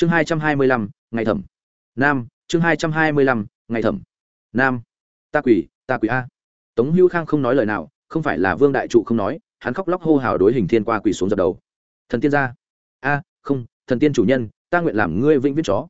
chương hai trăm hai mươi lăm, ngày thẩm. Nam, chương hai trăm hai mươi lăm, ngày thẩm. Nam. Ta quỷ ta quỷ a. Tống hữu khang không nói lời nào, không phải là vương đại trụ không nói, hắn khóc lóc hô hào đối hình thiên qua quỷ xuống dập đầu. Thần tiên gia a, không, thần tiên chủ nhân, ta nguyện làm ngươi vĩnh viễn chó.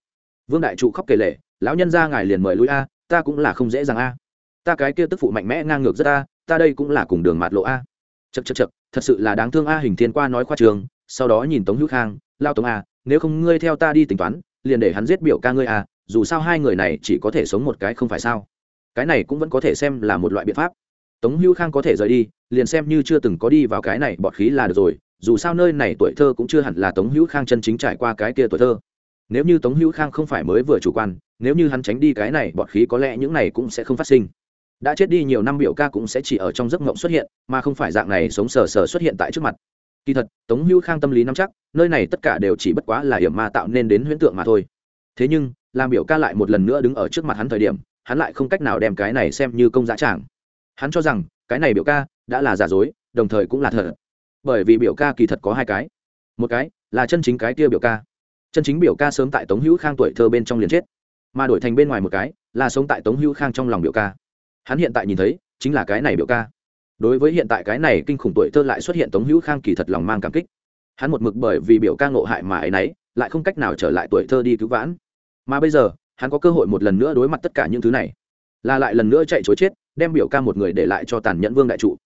Vương đại trụ khóc kể lệ lão nhân ra ngài liền mời lui a, ta cũng là không dễ dàng a. Ta cái kia tức phụ mạnh mẽ ngang ngược rất a, ta đây cũng là cùng đường mạt lộ a. Chật chật chật thật sự là đáng thương a, hình thiên qua nói khoa trường, sau đó nhìn tống hữu khang, lao tống a nếu không ngươi theo ta đi tính toán, liền để hắn giết biểu ca ngươi à? dù sao hai người này chỉ có thể sống một cái không phải sao. Cái này cũng vẫn có thể xem là một loại biện pháp. Tống hữu khang có thể rời đi, liền xem như chưa từng có đi vào cái này bọt khí là được rồi, dù sao nơi này tuổi thơ cũng chưa hẳn là tống hữu khang chân chính trải qua cái kia tuổi thơ. Nếu như tống hữu khang không phải mới vừa chủ quan, nếu như hắn tránh đi cái này bọt khí có lẽ những này cũng sẽ không phát sinh. Đã chết đi nhiều năm biểu ca cũng sẽ chỉ ở trong giấc mộng xuất hiện, mà không phải dạng này sống sờ sờ xuất hiện tại trước mặt kỳ thật, tống hữu khang tâm lý nắm chắc, nơi này tất cả đều chỉ bất quá là hiểm ma tạo nên đến huyễn tượng mà thôi. Thế nhưng làm biểu ca lại một lần nữa đứng ở trước mặt hắn thời điểm, hắn lại không cách nào đem cái này xem như công giá tràng. Hắn cho rằng, cái này biểu ca đã là giả dối, đồng thời cũng là thật. Bởi vì biểu ca kỳ thật có hai cái. Một cái là chân chính cái kia biểu ca. Chân chính biểu ca sớm tại tống hữu khang tuổi thơ bên trong liền chết, mà đổi thành bên ngoài một cái là sống tại tống hữu khang trong lòng biểu ca. Hắn hiện tại nhìn thấy, chính là cái này biểu ca đối với hiện tại cái này kinh khủng tuổi thơ lại xuất hiện tống hữu khang kỳ thật lòng mang cảm kích. Hắn một mực bởi vì biểu ca ngộ hại mà ấy nấy, lại không cách nào trở lại tuổi thơ đi cứu vãn. Mà bây giờ, hắn có cơ hội một lần nữa đối mặt tất cả những thứ này. Là lại lần nữa chạy chối chết, đem biểu ca một người để lại cho tàn nhẫn vương đại trụ.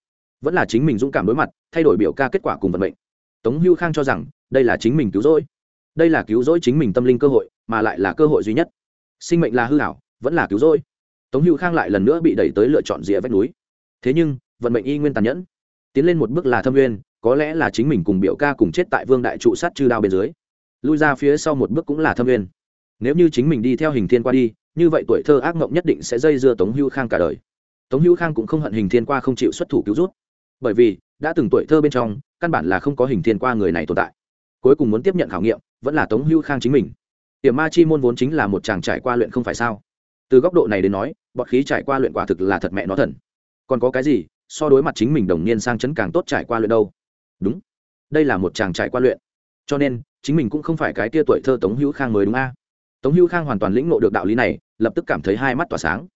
Vẫn là chính mình dũng cảm đối mặt, thay đổi biểu ca kết quả cùng vận mệnh. Tống hưu khang cho rằng, đây là chính mình cứu rỗi. Đây là cứu rỗi chính mình tâm linh cơ hội, mà lại là cơ hội duy nhất. Sinh mệnh là hư hảo vẫn là cứu rỗi. Tống hưu khang lại lần nữa bị đẩy tới lựa chọn rìa vách núi. Thế nhưng vận mệnh y nguyên tàn nhẫn. Tiến lên một bước là thâm nguyên, có lẽ là chính mình cùng biểu ca cùng chết tại vương đại trụ sát chư đao bên dưới. Lui ra phía sau một bước cũng là thâm nguyên. Nếu như chính mình đi theo hình thiên qua đi, như vậy tuổi thơ ác mộng nhất định sẽ dây dưa tống hưu khang cả đời. Tống hưu khang cũng không hận hình thiên qua không chịu xuất thủ cứu rút bởi vì, đã từng tuổi thơ bên trong, căn bản là không có hình thiên qua người này tồn tại. Cuối cùng muốn tiếp nhận khảo nghiệm, vẫn là tống hưu khang chính mình. Tiềm ma chi môn vốn chính là một chàng trải qua luyện không phải sao? Từ góc độ này đến nói, bọt khí trải qua luyện quả thực là thật mẹ nó thần. Còn có cái gì so đối mặt chính mình đồng niên sang chấn càng tốt trải qua luyện đâu. Đúng. Đây là một chàng trải qua luyện. Cho nên, chính mình cũng không phải cái tia tuổi thơ tống hữu khang mới đúng a. Tống hữu khang hoàn toàn lĩnh ngộ được đạo lý này, lập tức cảm thấy hai mắt tỏa sáng.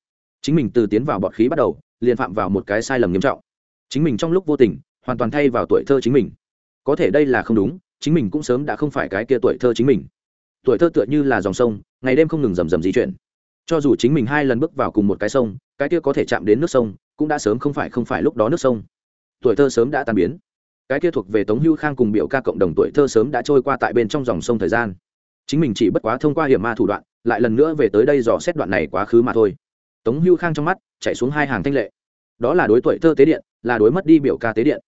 Chính mình từ tiến vào bọt khí bắt đầu, liền phạm vào một cái sai lầm nghiêm trọng. Chính mình trong lúc vô tình, hoàn toàn thay vào tuổi thơ chính mình. Có thể đây là không đúng, chính mình cũng sớm đã không phải cái kia tuổi thơ chính mình. Tuổi thơ tựa như là dòng sông, ngày đêm không ngừng rầm rầm di chuyển. Cho dù chính mình hai lần bước vào cùng một cái sông, cái kia có thể chạm đến nước sông cũng đã sớm không phải không phải lúc đó nước sông. Tuổi thơ sớm đã tan biến. Cái kia thuộc về tống hưu khang cùng biểu ca cộng đồng tuổi thơ sớm đã trôi qua tại bên trong dòng sông thời gian. Chính mình chỉ bất quá thông qua hiểm ma thủ đoạn, lại lần nữa về tới đây dò xét đoạn này quá khứ mà thôi. Tống hưu khang trong mắt chạy xuống hai hàng thanh lệ. Đó là đối tuổi thơ tế điện, là đối mất đi biểu ca tế điện.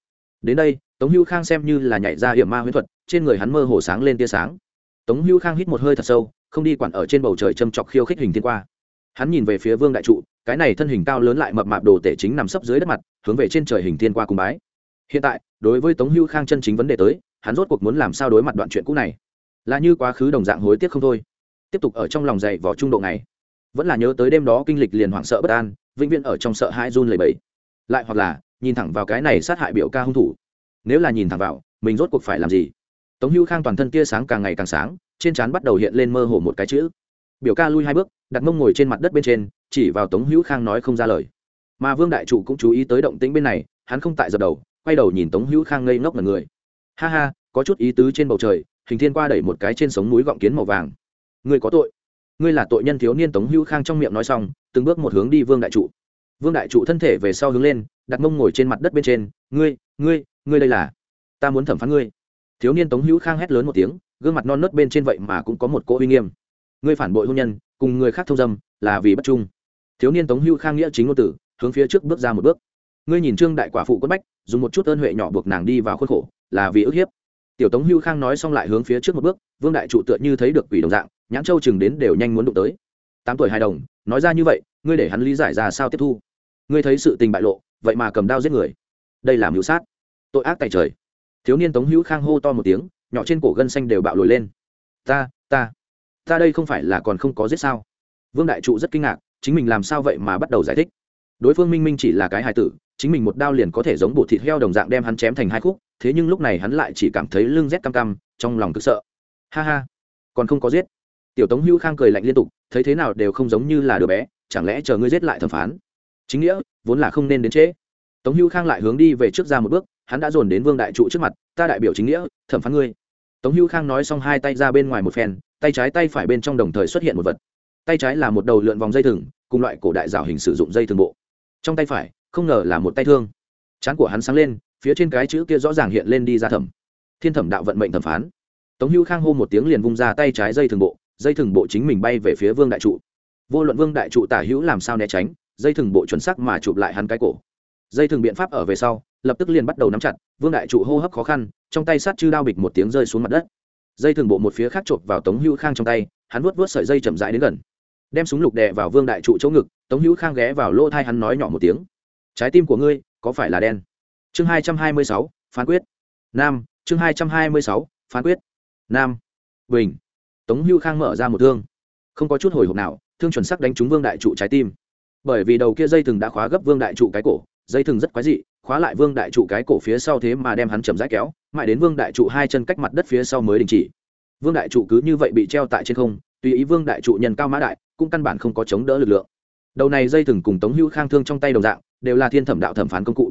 Đến đây, tống hưu khang xem như là nhảy ra hiểm ma huyễn thuật, trên người hắn mơ hồ sáng lên tia sáng. Tống hưu khang hít một hơi thật sâu, không đi quản ở trên bầu trời châm chọc khiêu khích hình thiên qua hắn nhìn về phía vương đại trụ, cái này thân hình cao lớn lại mập mạp đồ tể chính nằm sấp dưới đất mặt, hướng về trên trời hình thiên qua cùng bái. Hiện tại, đối với tống hưu khang chân chính vấn đề tới, hắn rốt cuộc muốn làm sao đối mặt đoạn chuyện cũ này? Là như quá khứ đồng dạng hối tiếc không thôi. Tiếp tục ở trong lòng dậy vỏ trung độ này vẫn là nhớ tới đêm đó kinh lịch liền hoảng sợ bất an, vĩnh viễn ở trong sợ hãi run lầy bẫy lại hoặc là, nhìn thẳng vào cái này sát hại biểu ca hung thủ. Nếu là nhìn thẳng vào, mình rốt cuộc phải làm gì? Tống hưu khang toàn thân tia sáng càng ngày càng sáng, trên trán bắt đầu hiện lên mơ hồ một cái chữ. Biểu ca lui hai bước đặt mông ngồi trên mặt đất bên trên, chỉ vào tống hữu khang nói không ra lời. Mà vương đại trụ cũng chú ý tới động tĩnh bên này, hắn không tại dập đầu, quay đầu nhìn tống hữu khang ngây ngốc là người. Ha ha, có chút ý tứ trên bầu trời, hình thiên qua đẩy một cái trên sống núi gọng kiến màu vàng. Ngươi có tội. Ngươi là tội nhân thiếu niên, tống hữu khang trong miệng nói xong, từng bước một hướng đi vương đại trụ. Vương đại trụ thân thể về sau hướng lên, đặt mông ngồi trên mặt đất bên trên, ngươi ngươi ngươi đây là, ta muốn thẩm phán ngươi. Thiếu niên tống hữu khang hét lớn một tiếng, gương mặt non nớt bên trên vậy mà cũng có một cỗ uy nghiêm. Ngươi phản bội hôn nhân cùng người khác thông dâm là vì bất trung. Thiếu niên tống hưu khang nghĩa chính ngôn tử, hướng phía trước bước ra một bước. Ngươi nhìn trương đại quả phụ quất bách, dùng một chút ơn huệ nhỏ buộc nàng đi vào khuất khổ, là vì ức hiếp. Tiểu tống hưu khang nói xong lại hướng phía trước một bước, vương đại trụ tựa như thấy được quỷ đồng dạng, nhãn châu chừng đến đều nhanh muốn đụng tới. Tám tuổi hài đồng, nói ra như vậy, ngươi để hắn lý giải ra sao tiếp thu. Ngươi thấy sự tình bại lộ, vậy mà cầm đao giết người. Đây là mưu sát. Tội ác tại trời. Thiếu niên tống hữu khang hô to một tiếng, nhỏ trên cổ gân xanh đều bạo lồi lên. Ta ta ta đây không phải là còn không có giết sao? Vương đại trụ rất kinh ngạc, chính mình làm sao vậy mà bắt đầu giải thích? Đối phương minh minh chỉ là cái hài tử, chính mình một đao liền có thể giống bột thịt heo đồng dạng đem hắn chém thành hai khúc, thế nhưng lúc này hắn lại chỉ cảm thấy lưng rét cam cam trong lòng cực sợ. Ha ha, còn không có giết. Tiểu tống Hưu khang cười lạnh liên tục, thấy thế nào đều không giống như là đứa bé, chẳng lẽ chờ ngươi giết lại thẩm phán? Chính nghĩa, vốn là không nên đến trễ. Tống Hưu khang lại hướng đi về trước ra một bước, hắn đã dồn đến vương đại trụ trước mặt, ta đại biểu chính nghĩa, thẩm phán ngươi. Tống Hưu khang nói xong hai tay ra bên ngoài một phen tay trái tay phải bên trong đồng thời xuất hiện một vật. Tay trái là một đầu lượn vòng dây thừng, cùng loại cổ đại rào hình sử dụng dây thường bộ. Trong tay phải, không ngờ là một tay thương. Chán của hắn sáng lên, phía trên cái chữ kia rõ ràng hiện lên đi ra thẩm. Thiên thẩm đạo vận mệnh thẩm phán. Tống hữu khang hô một tiếng liền vung ra tay trái dây thường bộ, dây thừng bộ chính mình bay về phía vương đại trụ. Vô luận vương đại trụ tả hữu làm sao né tránh, dây thừng bộ chuẩn sắc mà chụp lại hắn cái cổ. Dây thừng biện pháp ở về sau, lập tức liền bắt đầu nắm chặt, vương đại trụ hô hấp khó khăn, trong tay sát chư đao bịch một tiếng rơi xuống mặt đất dây thường bộ một phía khác chộp vào tống hữu khang trong tay, hắn vuốt vuốt sợi dây chậm rãi đến gần. Đem súng lục đè vào vương đại trụ chỗ ngực, tống hữu khang ghé vào lỗ thai hắn nói nhỏ một tiếng. Trái tim của ngươi có phải là đen? Chương hai trăm hai mươi sáu, phán quyết. Nam, chương hai trăm hai mươi sáu, phán quyết. Nam. Bình. Tống hữu khang mở ra một thương. Không có chút hồi hộp nào, thương chuẩn sắc đánh trúng vương đại trụ trái tim. Bởi vì đầu kia dây thừng đã khóa gấp vương đại trụ cái cổ, dây thừng rất quái dị khóa lại vương đại trụ cái cổ phía sau thế mà đem hắn chầm rãi kéo, mãi đến vương đại trụ hai chân cách mặt đất phía sau mới đình chỉ. Vương đại trụ cứ như vậy bị treo tại trên không, tùy ý vương đại trụ nhân cao mã đại, cũng căn bản không có chống đỡ lực lượng. Đầu này dây thừng cùng tống hữu khang thương trong tay đồng dạng, đều là thiên thẩm đạo thẩm phán công cụ.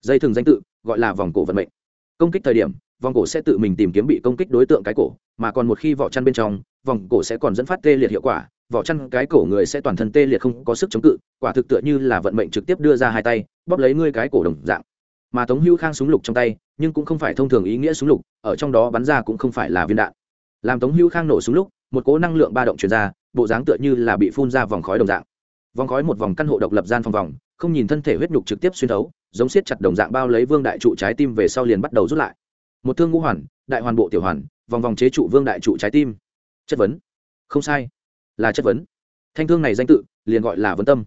Dây thừng danh tự, gọi là vòng cổ vận mệnh. Công kích thời điểm, vòng cổ sẽ tự mình tìm kiếm bị công kích đối tượng cái cổ, mà còn một khi vỏ chăn bên trong, vòng cổ sẽ còn dẫn phát tê liệt hiệu quả vỏ chăn cái cổ người sẽ toàn thân tê liệt không có sức chống cự, quả thực tựa như là vận mệnh trực tiếp đưa ra hai tay, bóp lấy ngươi cái cổ đồng dạng. Mà tống hữu khang súng lục trong tay, nhưng cũng không phải thông thường ý nghĩa súng lục, ở trong đó bắn ra cũng không phải là viên đạn. Làm tống hữu khang nổ súng lúc, một cố năng lượng ba động truyền ra, bộ dáng tựa như là bị phun ra vòng khói đồng dạng. Vòng khói một vòng căn hộ độc lập gian phòng vòng, không nhìn thân thể huyết nhục trực tiếp xuyên thấu, giống siết chặt đồng dạng bao lấy vương đại trụ trái tim về sau liền bắt đầu rút lại. Một thương ngũ hoàn, đại hoàn bộ tiểu hoàn, vòng vòng chế trụ vương đại trụ trái tim. Chất vấn. Không sai là chất vấn. Thanh thương này danh tự, liền gọi là vấn tâm.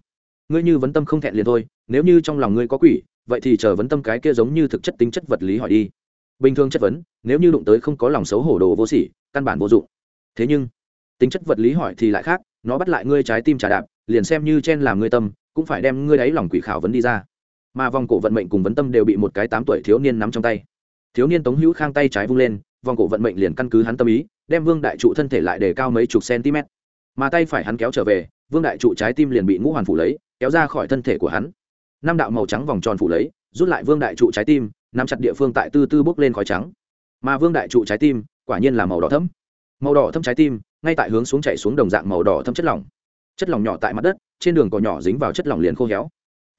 Ngươi như vấn tâm không thẹn liền thôi, nếu như trong lòng ngươi có quỷ, vậy thì chờ vấn tâm cái kia giống như thực chất tính chất vật lý hỏi đi. Bình thường chất vấn, nếu như đụng tới không có lòng xấu hổ đồ vô sỉ, căn bản vô dụng. Thế nhưng, tính chất vật lý hỏi thì lại khác, nó bắt lại ngươi trái tim trà đạp, liền xem như chen làm ngươi tâm, cũng phải đem ngươi đáy lòng quỷ khảo vấn đi ra. Mà vòng cổ vận mệnh cùng vấn tâm đều bị một cái tám tuổi thiếu niên nắm trong tay. Thiếu niên tống hữu khang tay trái vung lên, vòng cổ vận mệnh liền căn cứ hắn tâm ý, đem vương đại trụ thân thể lại để cao mấy chục cm mà tay phải hắn kéo trở về, vương đại trụ trái tim liền bị ngũ hoàn phủ lấy, kéo ra khỏi thân thể của hắn. Năm đạo màu trắng vòng tròn phủ lấy, rút lại vương đại trụ trái tim, nắm chặt địa phương tại tư tư bốc lên khói trắng. Mà vương đại trụ trái tim, quả nhiên là màu đỏ thấm màu đỏ thâm trái tim, ngay tại hướng xuống chạy xuống đồng dạng màu đỏ thâm chất lỏng. Chất lỏng nhỏ tại mặt đất, trên đường cỏ nhỏ dính vào chất lỏng liền khô héo.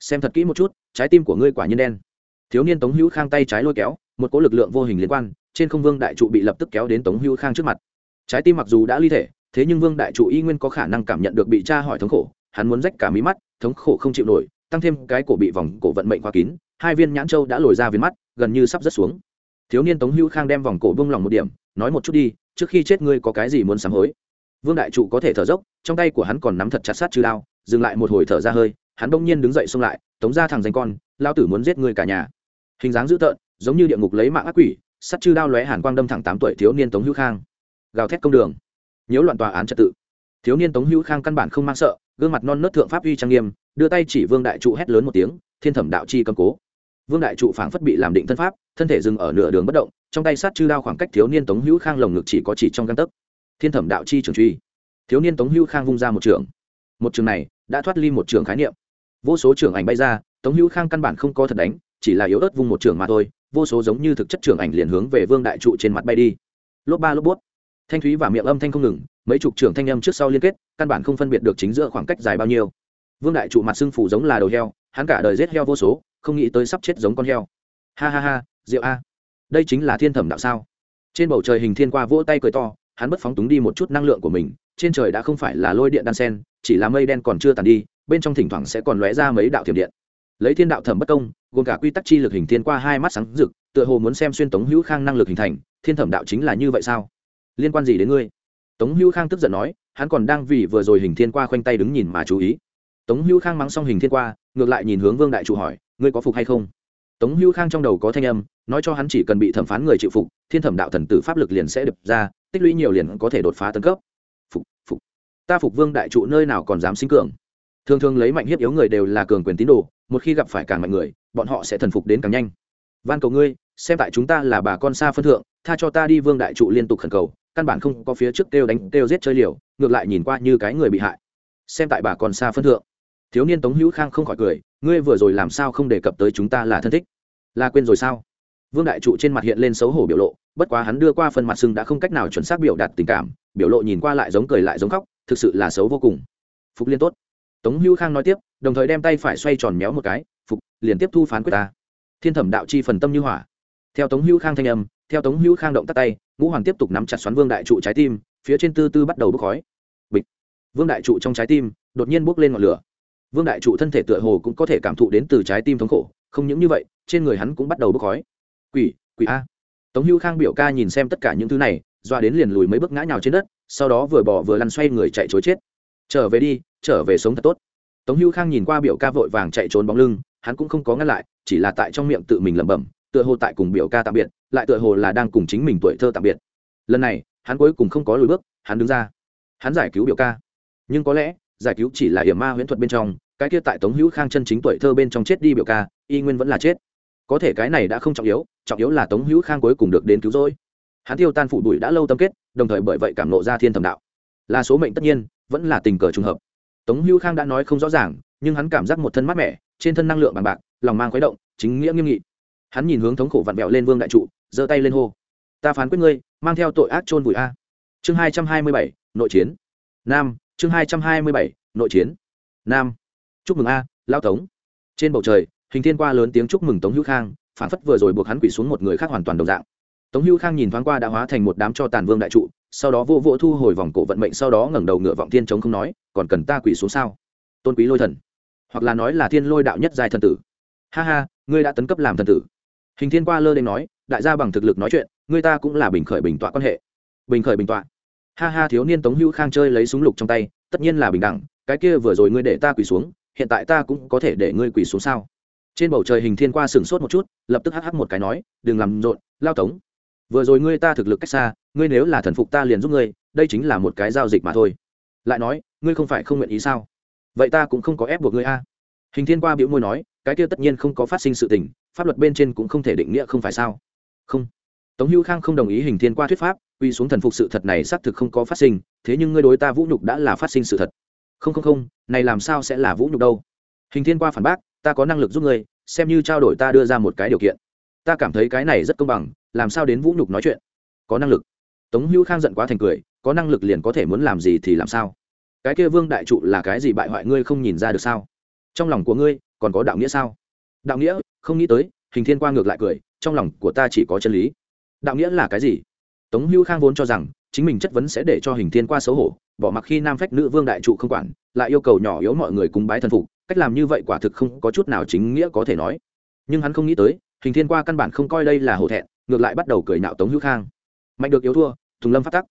Xem thật kỹ một chút, trái tim của ngươi quả nhiên đen. Thiếu niên tống hữu khang tay trái lôi kéo, một cỗ lực lượng vô hình liên quan, trên không vương đại trụ bị lập tức kéo đến tống hữu khang trước mặt. Trái tim mặc dù đã ly thể thế nhưng vương đại trụ y nguyên có khả năng cảm nhận được bị tra hỏi thống khổ, hắn muốn rách cả mí mắt, thống khổ không chịu nổi, tăng thêm cái cổ bị vòng cổ vận mệnh khóa kín, hai viên nhãn châu đã lồi ra viên mắt, gần như sắp rớt xuống. Thiếu niên tống hữu khang đem vòng cổ bông lòng một điểm, nói một chút đi, trước khi chết ngươi có cái gì muốn sám hối? Vương đại trụ có thể thở dốc, trong tay của hắn còn nắm thật chặt sát chư đao, dừng lại một hồi thở ra hơi, hắn đông nhiên đứng dậy xông lại, tống ra thằng danh con lao tử muốn giết ngươi cả nhà. Hình dáng dữ tợn, giống như địa ngục lấy mạng ác quỷ sắt chư đao lóe hàn quang đâm thẳng tám tuổi thiếu niên tống hữu khang. Gào thét công đường nhiễu loạn tòa án trật tự. Thiếu niên tống hữu khang căn bản không mang sợ, gương mặt non nớt thượng pháp uy trang nghiêm, đưa tay chỉ vương đại trụ hét lớn một tiếng, thiên thẩm đạo chi cầm cố. Vương đại trụ phảng phất bị làm định thân pháp, thân thể dừng ở nửa đường bất động, trong tay sát chư đao khoảng cách thiếu niên tống hữu khang lồng ngực chỉ có chỉ trong găng tấc. Thiên thẩm đạo chi trường truy. Thiếu niên tống hữu khang vung ra một trường. Một trường này đã thoát ly một trường khái niệm. Vô số trường ảnh bay ra, tống hữu khang căn bản không có thật đánh, chỉ là yếu ớt vung một trường mà thôi, vô số giống như thực chất trường ảnh liền hướng về vương đại trụ trên mặt bay đi. Lốp ba lốp bút thanh thúy và miệng âm thanh không ngừng, mấy chục trưởng thanh âm trước sau liên kết, căn bản không phân biệt được chính giữa khoảng cách dài bao nhiêu. Vương đại trụ mặt xưng phủ giống là đầu heo, hắn cả đời rết heo vô số, không nghĩ tới sắp chết giống con heo. Ha ha ha, rượu a. Đây chính là thiên thẩm đạo sao. Trên bầu trời hình thiên qua vỗ tay cười to, hắn bất phóng túng đi một chút năng lượng của mình, trên trời đã không phải là lôi điện đan sen, chỉ là mây đen còn chưa tàn đi, bên trong thỉnh thoảng sẽ còn lóe ra mấy đạo thiểm điện. Lấy thiên đạo thẩm bất công, gồm cả quy tắc chi lực hình thiên qua hai mắt sáng rực, tựa hồ muốn xem xuyên tống hữu khang năng lực hình thành, thiên thẩm đạo chính là như vậy sao? Liên quan gì đến ngươi? Tống hữu khang tức giận nói, hắn còn đang vì vừa rồi hình thiên qua khoanh tay đứng nhìn mà chú ý. Tống hữu khang mắng xong hình thiên qua, ngược lại nhìn hướng vương đại trụ hỏi, ngươi có phục hay không? Tống hữu khang trong đầu có thanh âm, nói cho hắn chỉ cần bị thẩm phán người chịu phục, thiên thẩm đạo thần tử pháp lực liền sẽ đập ra, tích lũy nhiều liền có thể đột phá tấn cấp. Phục phục. Ta phục vương đại trụ nơi nào còn dám sinh cường? Thường thường lấy mạnh hiếp yếu người đều là cường quyền tín đồ, một khi gặp phải càng mạnh người, bọn họ sẽ thần phục đến càng nhanh. Van cầu ngươi, xem tại chúng ta là bà con xa phân thượng, tha cho ta đi vương đại trụ liên tục khẩn cầu căn bản không có phía trước kêu đánh, kêu giết chơi liều, ngược lại nhìn qua như cái người bị hại. Xem tại bà còn xa phân thượng. Thiếu niên tống hữu khang không khỏi cười, ngươi vừa rồi làm sao không đề cập tới chúng ta là thân thích? Là quên rồi sao? Vương đại trụ trên mặt hiện lên xấu hổ biểu lộ, bất quá hắn đưa qua phần mặt sưng đã không cách nào chuẩn xác biểu đạt tình cảm, biểu lộ nhìn qua lại giống cười lại giống khóc, thực sự là xấu vô cùng. Phục liên tốt. Tống hữu khang nói tiếp, đồng thời đem tay phải xoay tròn méo một cái, phục, liền tiếp thu phán quyết ta. Thiên thẩm đạo chi phần tâm như hỏa. Theo tống hữu khang thanh âm, theo tống hữu khang động tắt tay ngũ hoàng tiếp tục nắm chặt xoắn vương đại trụ trái tim, phía trên tư tư bắt đầu bốc khói. Bịch. Vương đại trụ trong trái tim, đột nhiên bốc lên ngọn lửa. Vương đại trụ thân thể tựa hồ cũng có thể cảm thụ đến từ trái tim thống khổ, không những như vậy, trên người hắn cũng bắt đầu bốc khói. Quỷ quỷ a. Tống hữu khang biểu ca nhìn xem tất cả những thứ này, doa đến liền lùi mấy bước ngã nhào trên đất, sau đó vừa bỏ vừa lăn xoay người chạy chối chết. Trở về đi, trở về sống thật tốt. Tống hữu khang nhìn qua biểu ca vội vàng chạy trốn bóng lưng, hắn cũng không có ngăn lại, chỉ là tại trong miệng tự mình lẩm bẩm tựa hồ tại cùng biểu ca tạm biệt, lại tựa hồ là đang cùng chính mình tuổi thơ tạm biệt. Lần này, hắn cuối cùng không có lùi bước, hắn đứng ra. Hắn giải cứu biểu ca. Nhưng có lẽ, giải cứu chỉ là hiểm ma huyễn thuật bên trong, cái kia tại tống hữu khang chân chính tuổi thơ bên trong chết đi biểu ca, y nguyên vẫn là chết. Có thể cái này đã không trọng yếu trọng yếu là tống hữu khang cuối cùng được đến cứu rỗi. Hắn tiêu tan phụ bụi đã lâu tâm kết, đồng thời bởi vậy cảm nộ ra thiên thẩm đạo. Là số mệnh tất nhiên, vẫn là tình cờ trùng hợp. Tống hữu khang đã nói không rõ ràng, nhưng hắn cảm giác một thân mát mẻ, trên thân năng lượng bằng bạc, lòng mang khuấy động, chính nghĩa nghiêm nghị hắn nhìn hướng thống khổ vặn vẹo lên vương đại trụ, giơ tay lên hô, ta phán quyết ngươi, mang theo tội ác chôn vùi a. Chương hai trăm hai mươi bảy, nội chiến. Nam, chương hai trăm hai mươi bảy, nội chiến. Nam. Chúc mừng a lao tống. Trên bầu trời, hình thiên qua lớn tiếng chúc mừng tống hữu khang phản phất vừa rồi buộc hắn quỷ xuống một người khác hoàn toàn đồng dạng. Tống hữu khang nhìn thoáng qua đã hóa thành một đám cho tàn vương đại trụ, sau đó vô vô thu hồi vòng cổ vận mệnh, sau đó ngẩng đầu ngựa vọng thiên chống không nói, còn cần ta quỷ xuống sao? Tôn quý lôi thần. Hoặc là nói là thiên lôi đạo nhất giai thần tử. Ha ha, ngươi đã tấn cấp làm thần tử hình thiên qua lơ đến nói, đại gia bằng thực lực nói chuyện ngươi ta cũng là bình khởi bình tọa quan hệ. Bình khởi bình tọa? Ha ha, thiếu niên tống hữu khang chơi lấy súng lục trong tay, tất nhiên là bình đẳng, cái kia vừa rồi ngươi để ta quỳ xuống, hiện tại ta cũng có thể để ngươi quỳ xuống sao? Trên bầu trời hình thiên qua sừng sốt một chút, lập tức hắc hắc một cái nói, đừng làm rộn, lao tống. Vừa rồi ngươi ta thực lực cách xa, ngươi nếu là thần phục ta liền giúp ngươi, đây chính là một cái giao dịch mà thôi. Lại nói, ngươi không phải không nguyện ý sao? Vậy ta cũng không có ép buộc ngươi a. Hình thiên qua biểu môi nói, cái kia tất nhiên không có phát sinh sự tình pháp luật bên trên cũng không thể định nghĩa không phải sao? Không. Tống hữu khang không đồng ý hình thiên qua thuyết pháp uy xuống thần phục sự thật này xác thực không có phát sinh, thế nhưng ngươi đối ta vũ nhục đã là phát sinh sự thật. Không không không, này làm sao sẽ là vũ nhục đâu? Hình thiên qua phản bác, ta có năng lực giúp ngươi, xem như trao đổi ta đưa ra một cái điều kiện. Ta cảm thấy cái này rất công bằng, làm sao đến vũ nhục nói chuyện? Có năng lực. Tống hữu khang giận quá thành cười, có năng lực liền có thể muốn làm gì thì làm sao? Cái kia vương đại trụ là cái gì bại hoại ngươi không nhìn ra được sao? Trong lòng của ngươi còn có đạo nghĩa sao? Đạo nghĩa không nghĩ tới, hình thiên qua ngược lại cười, trong lòng của ta chỉ có chân lý. Đạo nghĩa là cái gì? Tống hữu khang vốn cho rằng, chính mình chất vấn sẽ để cho hình thiên qua xấu hổ, bỏ mặc khi nam phách nữ vương đại trụ không quản, lại yêu cầu nhỏ yếu mọi người cúng bái thần phục, cách làm như vậy quả thực không có chút nào chính nghĩa có thể nói. Nhưng hắn không nghĩ tới, hình thiên qua căn bản không coi đây là hổ thẹn, ngược lại bắt đầu cười nạo tống hữu khang. Mạnh được yếu thua thùng lâm phát tắc.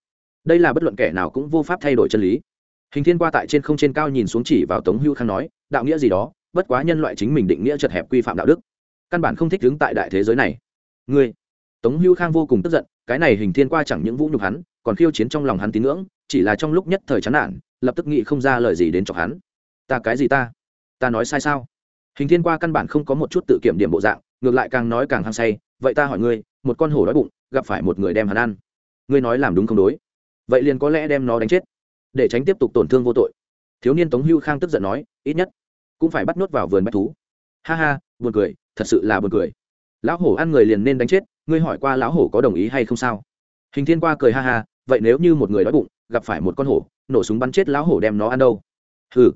Đây là bất luận kẻ nào cũng vô pháp thay đổi chân lý. Hình thiên qua tại trên không trên cao nhìn xuống chỉ vào tống hữu khang nói, đạo nghĩa gì đó, bất quá nhân loại chính mình định nghĩa chật hẹp quy phạm đạo đức căn bản không thích đứng tại đại thế giới này. Ngươi, tống hữu khang vô cùng tức giận, cái này hình thiên qua chẳng những vũ nhục hắn, còn khiêu chiến trong lòng hắn tín ngưỡng, chỉ là trong lúc nhất thời chán nản, lập tức nghĩ không ra lời gì đến chọc hắn. Ta cái gì ta? Ta nói sai sao? Hình thiên qua căn bản không có một chút tự kiểm điểm bộ dạng, ngược lại càng nói càng hăng say, vậy ta hỏi ngươi, một con hổ đói bụng, gặp phải một người đem hắn ăn. Ngươi nói làm đúng không đối? Vậy liền có lẽ đem nó đánh chết, để tránh tiếp tục tổn thương vô tội. Thiếu niên tống hưu khang tức giận nói, ít nhất cũng phải bắt nuốt vào vườn bách thú. Ha ha buồn cười, thật sự là buồn cười. Lão hổ ăn người liền nên đánh chết, ngươi hỏi qua lão hổ có đồng ý hay không sao? Hình thiên qua cười ha ha, vậy nếu như một người đói bụng, gặp phải một con hổ, nổ súng bắn chết lão hổ đem nó ăn đâu? Hừ.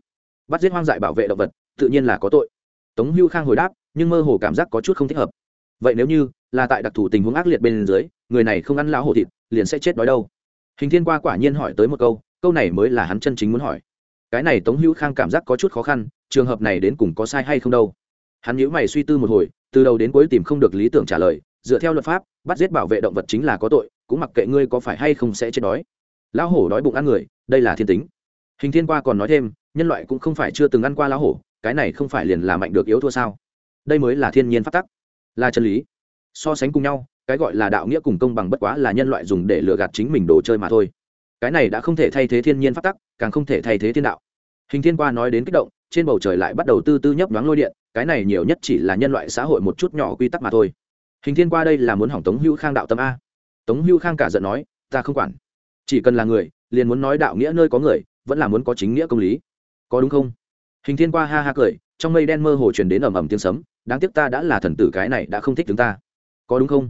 Bắt giết hoang dại bảo vệ động vật, tự nhiên là có tội. Tống hưu khang hồi đáp, nhưng mơ hồ cảm giác có chút không thích hợp. Vậy nếu như là tại đặc thù tình huống ác liệt bên dưới, người này không ăn lão hổ thịt, liền sẽ chết đói đâu? Hình thiên qua quả nhiên hỏi tới một câu câu này mới là hắn chân chính muốn hỏi. Cái này tống hữu khang cảm giác có chút khó khăn, trường hợp này đến cùng có sai hay không đâu? Hắn nhữ mày suy tư một hồi, từ đầu đến cuối tìm không được lý tưởng trả lời, dựa theo luật pháp, bắt giết bảo vệ động vật chính là có tội, cũng mặc kệ ngươi có phải hay không sẽ chết đói. Lão hổ đói bụng ăn người, đây là thiên tính. Hình thiên qua còn nói thêm, nhân loại cũng không phải chưa từng ăn qua lão hổ, cái này không phải liền là mạnh được yếu thua sao? Đây mới là thiên nhiên phát tắc, là chân lý. So sánh cùng nhau, cái gọi là đạo nghĩa cùng công bằng bất quá là nhân loại dùng để lừa gạt chính mình đồ chơi mà thôi. Cái này đã không thể thay thế thiên nhiên phát tắc, càng không thể thay thế thiên đạo. Hình thiên qua nói đến kích động trên bầu trời lại bắt đầu tư tư nhấp nhoáng lôi điện, cái này nhiều nhất chỉ là nhân loại xã hội một chút nhỏ quy tắc mà thôi. Hình thiên qua đây là muốn hỏng tống hữu khang đạo tâm a. Tống hữu khang cả giận nói, ta không quản. Chỉ cần là người, liền muốn nói đạo nghĩa nơi có người, vẫn là muốn có chính nghĩa công lý. Có đúng không? Hình thiên qua ha ha cười, trong mây đen mơ hồ truyền đến ầm ầm tiếng sấm, đáng tiếc ta đã là thần tử cái này đã không thích chúng ta. Có đúng không?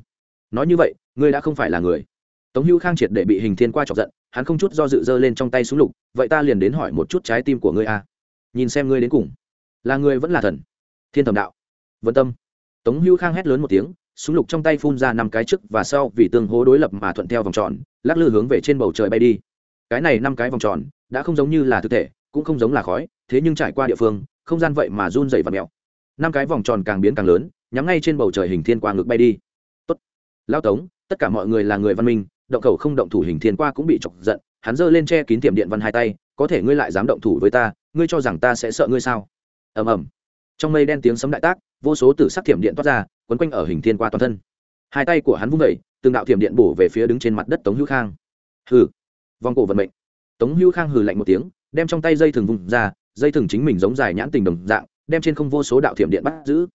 Nói như vậy, ngươi đã không phải là người. Tống hữu khang triệt để bị hình thiên qua chọc giận, hắn không chút do dự dơ lên trong tay súng lục, vậy ta liền đến hỏi một chút trái tim của ngươi a nhìn xem ngươi đến cùng. Là ngươi vẫn là thần? Thiên thẩm đạo. Vân tâm. Tống hữu khang hét lớn một tiếng, súng lục trong tay phun ra năm cái trước và sau vì tương hố đối lập mà thuận theo vòng tròn, lắc lư hướng về trên bầu trời bay đi. Cái này năm cái vòng tròn, đã không giống như là thực thể, cũng không giống là khói, thế nhưng trải qua địa phương, không gian vậy mà run dày và mèo. Năm cái vòng tròn càng biến càng lớn, nhắm ngay trên bầu trời hình thiên qua ngực bay đi. Tốt. Lao tống, tất cả mọi người là người văn minh, động khẩu không động thủ hình thiên qua cũng bị chọc giận, hắn giơ lên che kín tiệm điện văn hai tay, có thể ngươi lại dám động thủ với ta ngươi cho rằng ta sẽ sợ ngươi sao? Ầm ầm. Trong mây đen tiếng sấm đại tác, vô số tử sắc thiểm điện toát ra, quấn quanh ở hình thiên qua toàn thân. Hai tay của hắn vung vẩy từng đạo thiểm điện bổ về phía đứng trên mặt đất tống hữu khang. Hừ. Vòng cổ vận mệnh. Tống hữu khang hừ lạnh một tiếng, đem trong tay dây thừng vùng ra, dây thừng chính mình giống dài nhãn tình đồng dạng, đem trên không vô số đạo thiểm điện bắt giữ.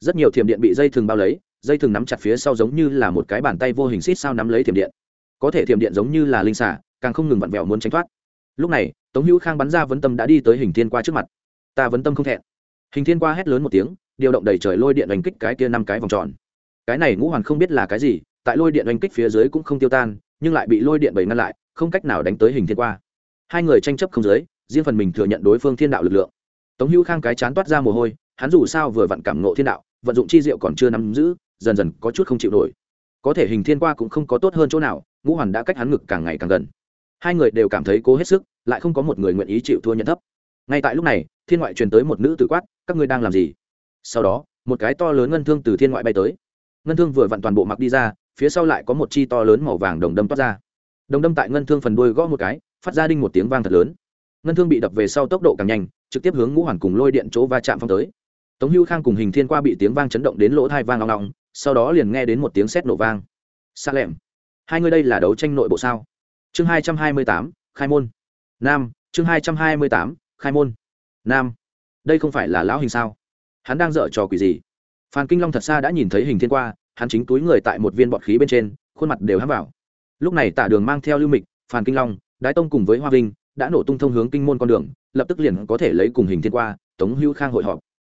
Rất nhiều thiểm điện bị dây thừng bao lấy, dây thừng nắm chặt phía sau giống như là một cái bàn tay vô hình xít sao nắm lấy thiểm điện. Có thể thiểm điện giống như là linh xả, càng không ngừng vặn vẹo muốn tránh thoát. Lúc này tống hữu khang bắn ra vấn tâm đã đi tới hình thiên qua trước mặt. Ta vấn tâm không thẹn. Hình thiên qua hét lớn một tiếng, điều động đầy trời lôi điện đánh kích cái kia năm cái vòng tròn. Cái này ngũ hoàn không biết là cái gì, tại lôi điện đánh kích phía dưới cũng không tiêu tan, nhưng lại bị lôi điện bầy ngăn lại, không cách nào đánh tới hình thiên qua. Hai người tranh chấp không dưới, riêng phần mình thừa nhận đối phương thiên đạo lực lượng. Tống hữu khang cái chán toát ra mồ hôi, hắn dù sao vừa vặn cảm nộ thiên đạo, vận dụng chi diệu còn chưa nắm giữ, dần dần có chút không chịu nổi. Có thể hình thiên qua cũng không có tốt hơn chỗ nào, ngũ hoàn đã cách hắn ngực càng ngày càng gần hai người đều cảm thấy cố hết sức, lại không có một người nguyện ý chịu thua nhận thấp. Ngay tại lúc này, thiên ngoại truyền tới một nữ tử quát, các ngươi đang làm gì? Sau đó, một cái to lớn ngân thương từ thiên ngoại bay tới. Ngân thương vừa vặn toàn bộ mặc đi ra, phía sau lại có một chi to lớn màu vàng đồng đâm toát ra. Đồng đâm tại ngân thương phần đuôi gõ một cái, phát ra đinh một tiếng vang thật lớn. Ngân thương bị đập về sau tốc độ càng nhanh, trực tiếp hướng ngũ hoàn cùng lôi điện chỗ va chạm phong tới. Tống hưu khang cùng hình thiên qua bị tiếng vang chấn động đến lỗ thai vang long long sau đó liền nghe đến một tiếng sét nổ vang. Xa lẹm hai người đây là đấu tranh nội bộ sao? Chương hai trăm hai mươi tám, khai môn. Nam, chương hai trăm hai mươi tám, khai môn. Nam. Đây không phải là lão hình sao? Hắn đang dở trò quỷ gì? Phan kinh long thật xa đã nhìn thấy hình thiên qua, hắn chính túi người tại một viên bọt khí bên trên, khuôn mặt đều hám vào. Lúc này tả đường mang theo lưu mịch, phan kinh long, đái tông cùng với hoa vinh đã nổ tung thông hướng kinh môn con đường, lập tức liền có thể lấy cùng hình thiên qua, tống hữu khang hội họp.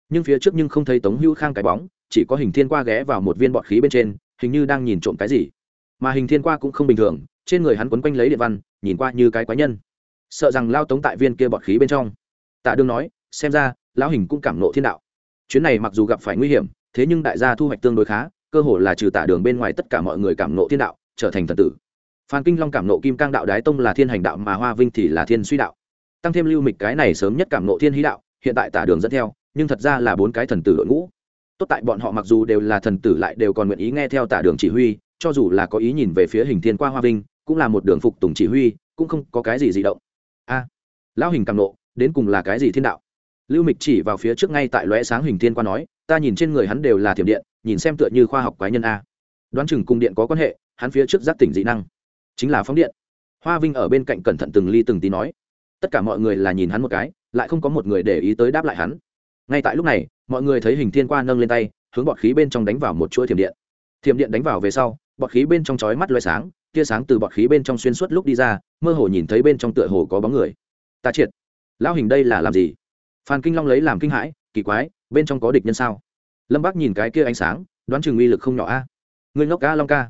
Nhưng phía trước nhưng không thấy tống hữu khang cái bóng, chỉ có hình thiên qua ghé vào một viên bọt khí bên trên, hình như đang nhìn trộm cái gì. Mà hình thiên qua cũng không bình thường trên người hắn quấn quanh lấy điện văn, nhìn qua như cái quái nhân. Sợ rằng lao tống tại viên kia bọt khí bên trong. Tạ đương nói, xem ra, lão hình cũng cảm nộ thiên đạo. Chuyến này mặc dù gặp phải nguy hiểm, thế nhưng đại gia thu hoạch tương đối khá, cơ hồ là trừ tả đường bên ngoài tất cả mọi người cảm nộ thiên đạo, trở thành thần tử. Phan kinh long cảm nộ kim cang đạo đái tông là thiên hành đạo mà hoa vinh thì là thiên suy đạo. Tăng thêm lưu mịch cái này sớm nhất cảm nộ thiên hí đạo, hiện tại tả đường dẫn theo, nhưng thật ra là bốn cái thần tử đội ngũ. Tốt tại bọn họ mặc dù đều là thần tử lại đều còn nguyện ý nghe theo tả đường chỉ huy, cho dù là có ý nhìn về phía hình thiên qua hoa vinh cũng là một đường phục tùng chỉ huy, cũng không có cái gì di động. A, lão hình càng nộ, đến cùng là cái gì thiên đạo? Lưu mịch chỉ vào phía trước ngay tại lóe sáng hình thiên qua nói, ta nhìn trên người hắn đều là thiểm điện, nhìn xem tựa như khoa học quái nhân a. Đoán chừng cung điện có quan hệ, hắn phía trước giác tỉnh dị năng, chính là phóng điện. Hoa vinh ở bên cạnh cẩn thận từng ly từng tí nói, tất cả mọi người là nhìn hắn một cái, lại không có một người để ý tới đáp lại hắn. Ngay tại lúc này, mọi người thấy hình thiên qua nâng lên tay, hướng bọt khí bên trong đánh vào một chuỗi thiểm điện. Thiểm điện đánh vào về sau, bọt khí bên trong chói mắt loay sáng tia sáng từ bọt khí bên trong xuyên suốt lúc đi ra, mơ hồ nhìn thấy bên trong tựa hồ có bóng người. Ta triệt. Lão hình đây là làm gì? Phan kinh long lấy làm kinh hãi, kỳ quái, bên trong có địch nhân sao? Lâm bác nhìn cái kia ánh sáng, đoán chừng uy lực không nhỏ a. À? người ngốc ca, long ca.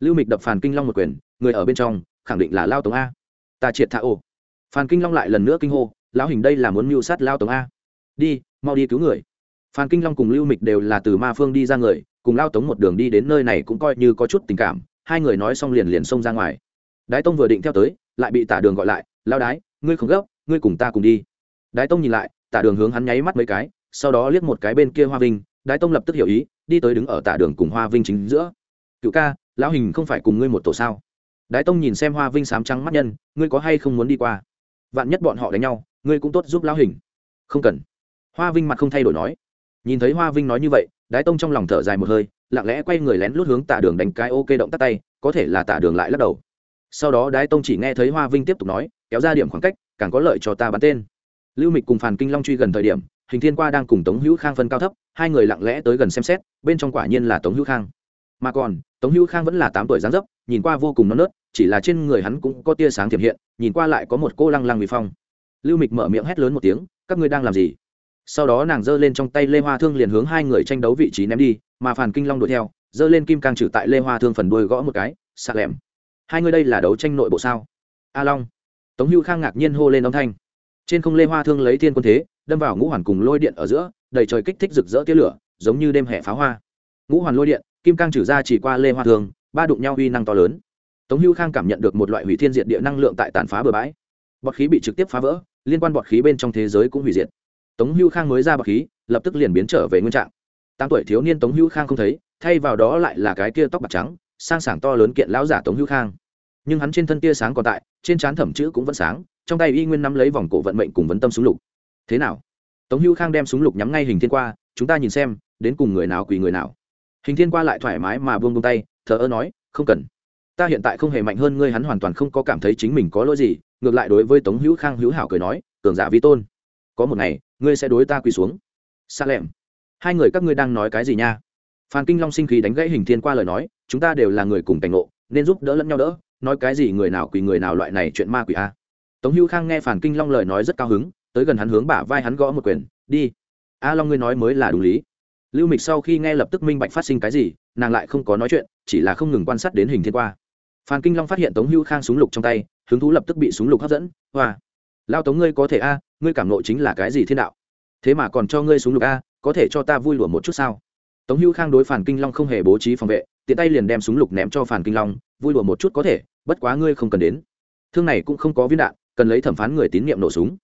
Lưu mịch đập phàn kinh long một quyền, người ở bên trong, khẳng định là lao tống a. Ta triệt thả ồ phan kinh long lại lần nữa kinh hô, lão hình đây là muốn mưu sát lao tống a. Đi, mau đi cứu người. Phan kinh long cùng lưu mịch đều là từ ma phương đi ra người, cùng lao tống một đường đi đến nơi này cũng coi như có chút tình cảm hai người nói xong liền liền xông ra ngoài. Đái tông vừa định theo tới, lại bị tả đường gọi lại lao đái, ngươi không gấp, ngươi cùng ta cùng đi. Đái tông nhìn lại, tả đường hướng hắn nháy mắt mấy cái, sau đó liếc một cái bên kia hoa vinh, đái tông lập tức hiểu ý, đi tới đứng ở tả đường cùng hoa vinh chính giữa. Cựu ca, lão hình không phải cùng ngươi một tổ sao? Đái tông nhìn xem hoa vinh sám trắng mắt nhân, ngươi có hay không muốn đi qua? Vạn nhất bọn họ đánh nhau, ngươi cũng tốt giúp lão hình. Không cần. Hoa vinh mặt không thay đổi nói. Nhìn thấy hoa vinh nói như vậy, đái tông trong lòng thở dài một hơi lặng lẽ quay người lén lút hướng tả đường đánh cái ok động tắt tay, có thể là tả đường lại lắc đầu. Sau đó đái tông chỉ nghe thấy hoa vinh tiếp tục nói, kéo ra điểm khoảng cách, càng có lợi cho ta bắn tên. Lưu mịch cùng phàn kinh long truy gần thời điểm, hình thiên qua đang cùng tống hữu khang phân cao thấp, hai người lặng lẽ tới gần xem xét, bên trong quả nhiên là tống hữu khang. Mà còn, tống hữu khang vẫn là tám tuổi dáng dấp, nhìn qua vô cùng non nớt, chỉ là trên người hắn cũng có tia sáng tiềm hiện, nhìn qua lại có một cô lăng lăng vì phong. Lưu mịch mở miệng hét lớn một tiếng, các ngươi đang làm gì? Sau đó nàng giơ lên trong tay lê hoa thương liền hướng hai người tranh đấu vị trí ném đi, mà phàn kinh long đuổi theo, giơ lên kim cang trừ tại lê hoa thương phần đuôi gõ một cái, sạc lẻm. Hai người đây là đấu tranh nội bộ sao? A long. Tống hưu khang ngạc nhiên hô lên âm thanh. Trên không lê hoa thương lấy thiên quân thế, đâm vào ngũ hoàn cùng lôi điện ở giữa, đầy trời kích thích rực rỡ tia lửa, giống như đêm hè pháo hoa. Ngũ hoàn lôi điện, kim cang trừ ra chỉ qua lê hoa thương, ba đụng nhau uy năng to lớn. Tống hưu khang cảm nhận được một loại hủy thiên diệt địa năng lượng tại tàn phá bờ bãi. Bọt khí bị trực tiếp phá vỡ, liên quan bọt khí bên trong thế giới cũng hủy diệt tống hưu khang mới ra bậc khí, lập tức liền biến trở về nguyên trạng. Tám tuổi thiếu niên tống hưu khang không thấy, thay vào đó lại là cái kia tóc bạc trắng, sang sảng to lớn kiện lão giả tống hưu khang. Nhưng hắn trên thân tia sáng còn tại, trên trán thẩm chữ cũng vẫn sáng, trong tay y nguyên nắm lấy vòng cổ vận mệnh cùng vấn tâm súng lục. Thế nào? Tống hưu khang đem súng lục nhắm ngay hình thiên qua, chúng ta nhìn xem, đến cùng người nào quỳ người nào. Hình thiên qua lại thoải mái mà buông buông tay, thờ ơ nói, không cần. Ta hiện tại không hề mạnh hơn ngươi, hắn hoàn toàn không có cảm thấy chính mình có lỗi gì. Ngược lại đối với tống hữu khang hữu hảo cười nói tưởng giả vi tôn có một ngày, ngươi sẽ đối ta quỳ xuống. Xa lẹm hai người các ngươi đang nói cái gì nha? Phan kinh long sinh khí đánh gãy hình thiên qua lời nói, chúng ta đều là người cùng cảnh ngộ, nên giúp đỡ lẫn nhau đỡ. Nói cái gì người nào quỳ người nào loại này chuyện ma quỷ a? Tống hữu khang nghe phản kinh long lời nói rất cao hứng, tới gần hắn hướng bả vai hắn gõ một quyền, đi. A long ngươi nói mới là đúng lý. Lưu mịch sau khi nghe lập tức minh bạch phát sinh cái gì, nàng lại không có nói chuyện, chỉ là không ngừng quan sát đến hình thiên qua. Phan kinh long phát hiện tống hữu khang súng lục trong tay, hứng thú lập tức bị súng lục hấp dẫn. Hoa lao tống ngươi có thể a, ngươi cảm nộ chính là cái gì thiên đạo? Thế mà còn cho ngươi súng lục a, có thể cho ta vui lùa một chút sao? Tống hữu khang đối phản kinh long không hề bố trí phòng vệ, tiện tay liền đem súng lục ném cho phản kinh long, vui lùa một chút có thể, bất quá ngươi không cần đến. Thương này cũng không có viên đạn, cần lấy thẩm phán người tín nhiệm nổ súng.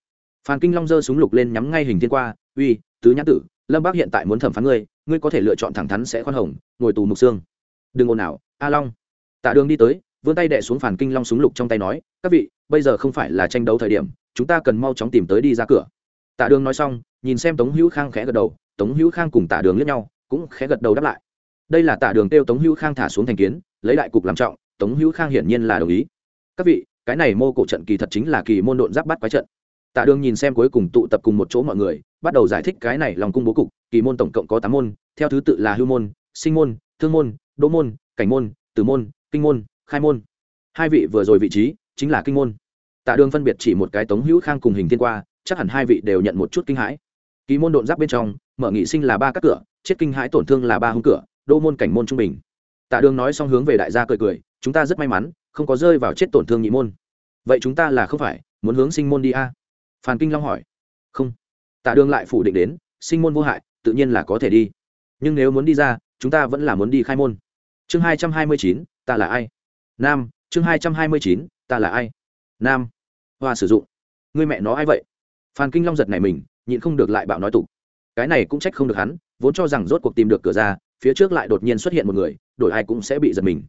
Phản kinh long giơ súng lục lên nhắm ngay hình thiên qua, uy, tứ nhã tử, lâm bác hiện tại muốn thẩm phán ngươi ngươi có thể lựa chọn thẳng thắn sẽ khoan hồng, ngồi tù mục xương. Đừng ồn ào, a long. Tạ đường đi tới, vươn tay đệ xuống phản kinh long súng lục trong tay nói, các vị, bây giờ không phải là tranh đấu thời điểm chúng ta cần mau chóng tìm tới đi ra cửa. Tạ đường nói xong, nhìn xem tống hữu khang khẽ gật đầu, tống hữu khang cùng tạ đường lẫn nhau, cũng khẽ gật đầu đáp lại. Đây là tạ đường kêu tống hữu khang thả xuống thành kiến, lấy đại cục làm trọng, tống hữu khang hiển nhiên là đồng ý. Các vị, cái này mô cổ trận kỳ thật chính là kỳ môn độn giáp bắt quái trận. Tạ đường nhìn xem cuối cùng tụ tập cùng một chỗ mọi người, bắt đầu giải thích cái này lòng cung bố cục, kỳ môn tổng cộng có tám môn, theo thứ tự là hưu môn, sinh môn, thương môn, đỗ môn, cảnh môn, tử môn, kinh môn, khai môn. Hai vị vừa rồi vị trí chính là kinh môn tạ đường phân biệt chỉ một cái tống hữu khang cùng hình thiên qua, chắc hẳn hai vị đều nhận một chút kinh hãi. Ký môn độn giáp bên trong, mở nghị sinh là ba các cửa, chết kinh hãi tổn thương là ba hung cửa, đô môn cảnh môn trung bình. Tạ đường nói xong hướng về đại gia cười cười, chúng ta rất may mắn, không có rơi vào chết tổn thương nhị môn. Vậy chúng ta là không phải, muốn hướng sinh môn đi a? À? phan kinh long hỏi. Không. Tạ đường lại phủ định đến, sinh môn vô hại, tự nhiên là có thể đi. Nhưng nếu muốn đi ra, chúng ta vẫn là muốn đi khai môn. Chương hai trăm hai mươi chín, ta là ai? Nam, chương hai trăm hai mươi chín, ta là ai? Nam, hoa sử dụng. Người mẹ nó ai vậy? Phan kinh long giật này mình, nhịn không được lại bạo nói tục. Cái này cũng trách không được hắn, vốn cho rằng rốt cuộc tìm được cửa ra, phía trước lại đột nhiên xuất hiện một người, đổi ai cũng sẽ bị giật mình.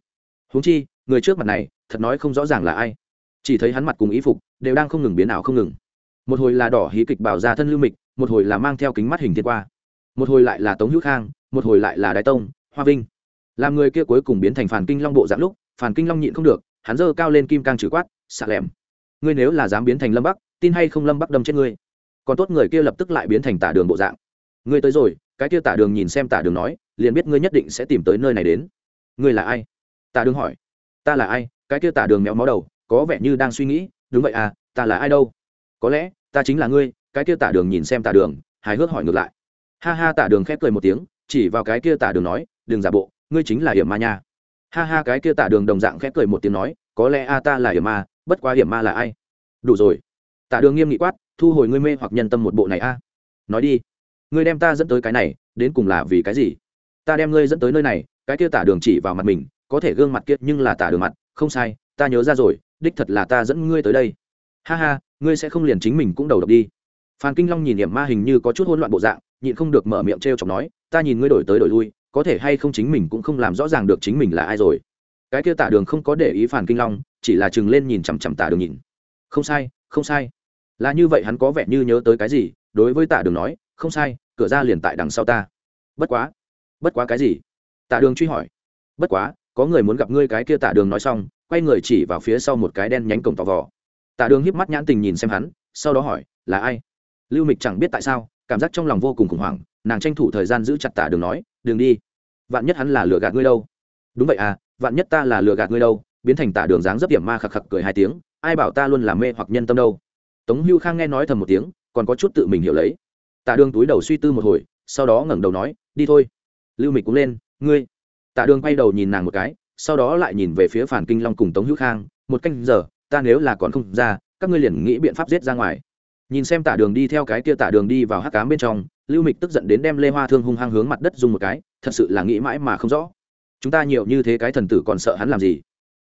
Huống chi, người trước mặt này, thật nói không rõ ràng là ai. Chỉ thấy hắn mặt cùng ý phục, đều đang không ngừng biến ảo không ngừng. Một hồi là đỏ hí kịch bảo ra thân lưu mịch, một hồi là mang theo kính mắt hình thiên qua. Một hồi lại là tống hữu khang, một hồi lại là đái tông, hoa vinh. Làm người kia cuối cùng biến thành phản kinh long bộ dạng lúc phản kinh long nhịn không được, hắn giơ cao lên kim cang trừ quát, xạ lẻm ngươi nếu là dám biến thành lâm bắc, tin hay không lâm bắc đâm chết ngươi. Còn tốt người kia lập tức lại biến thành tả đường bộ dạng. Ngươi tới rồi, cái kia tả đường nhìn xem tả đường nói, liền biết ngươi nhất định sẽ tìm tới nơi này đến. Ngươi là ai? Tả đường hỏi. Ta là ai? Cái kia tả đường méo máu đầu, có vẻ như đang suy nghĩ, đúng vậy à ta là ai đâu? Có lẽ, ta chính là ngươi, cái kia tả đường nhìn xem tả đường, hài hước hỏi ngược lại. Ha ha, tả đường khép cười một tiếng, chỉ vào cái kia tả đường nói, đừng giả bộ, ngươi chính là hiểm ma nha. Ha ha, cái kia tả đường đồng dạng khép cười một tiếng nói, có lẽ a ta là hiểm ma bất quá hiểm ma là ai? Đủ rồi. Tả đường nghiêm nghị quát, thu hồi ngươi mê hoặc nhân tâm một bộ này a. Nói đi. Ngươi đem ta dẫn tới cái này, đến cùng là vì cái gì? Ta đem ngươi dẫn tới nơi này, cái kia tả đường chỉ vào mặt mình, có thể gương mặt kiệt nhưng là tả đường mặt, không sai, ta nhớ ra rồi, đích thật là ta dẫn ngươi tới đây. Ha ha, ngươi sẽ không liền chính mình cũng đầu độc đi. Phan kinh long nhìn hiểm ma hình như có chút hỗn loạn bộ dạng, nhịn không được mở miệng t r e o chọc nói, ta nhìn ngươi đổi tới đổi lui, có thể hay không chính mình cũng không làm rõ ràng được chính mình là ai rồi. Cái kia tả đường không có để ý phản kinh long chỉ là chừng lên nhìn chằm chằm tả đường nhìn. Không sai không sai. Là như vậy hắn có vẻ như nhớ tới cái gì, đối với tả đường nói, không sai, cửa ra liền tại đằng sau ta. Bất quá bất quá cái gì? Tả đường truy hỏi. Bất quá, có người muốn gặp ngươi cái kia tả đường nói xong, quay người chỉ vào phía sau một cái đen nhánh cổng tò vò. Tạ đường hiếp mắt nhãn tình nhìn xem hắn, sau đó hỏi, là ai? Lưu mịch chẳng biết tại sao, cảm giác trong lòng vô cùng khủng hoảng, nàng tranh thủ thời gian giữ chặt tạ đường nói đường đi. Vạn nhất hắn là lừa gạt ngươi đâu. Đúng vậy à vạn nhất ta là lừa gạt ngươi đâu biến thành tả đường dáng dấp điểm ma khặc khặc cười hai tiếng, ai bảo ta luôn làm mê hoặc nhân tâm đâu. Tống hưu khang nghe nói thầm một tiếng, còn có chút tự mình hiểu lấy. Tạ đường túi đầu suy tư một hồi, sau đó ngẩng đầu nói, đi thôi. Lưu mịch cũng lên, ngươi. Tạ đường quay đầu nhìn nàng một cái, sau đó lại nhìn về phía phản kinh long cùng tống hữu khang, một canh giờ, ta nếu là còn không ra, các ngươi liền nghĩ biện pháp giết ra ngoài. Nhìn xem tạ đường đi theo cái kia tạ đường đi vào hắc cám bên trong, lưu mịch tức giận đến đem lê hoa thương hung hăng hướng mặt đất dùng một cái, thật sự là nghĩ mãi mà không rõ. Chúng ta nhiều như thế cái thần tử còn sợ hắn làm gì?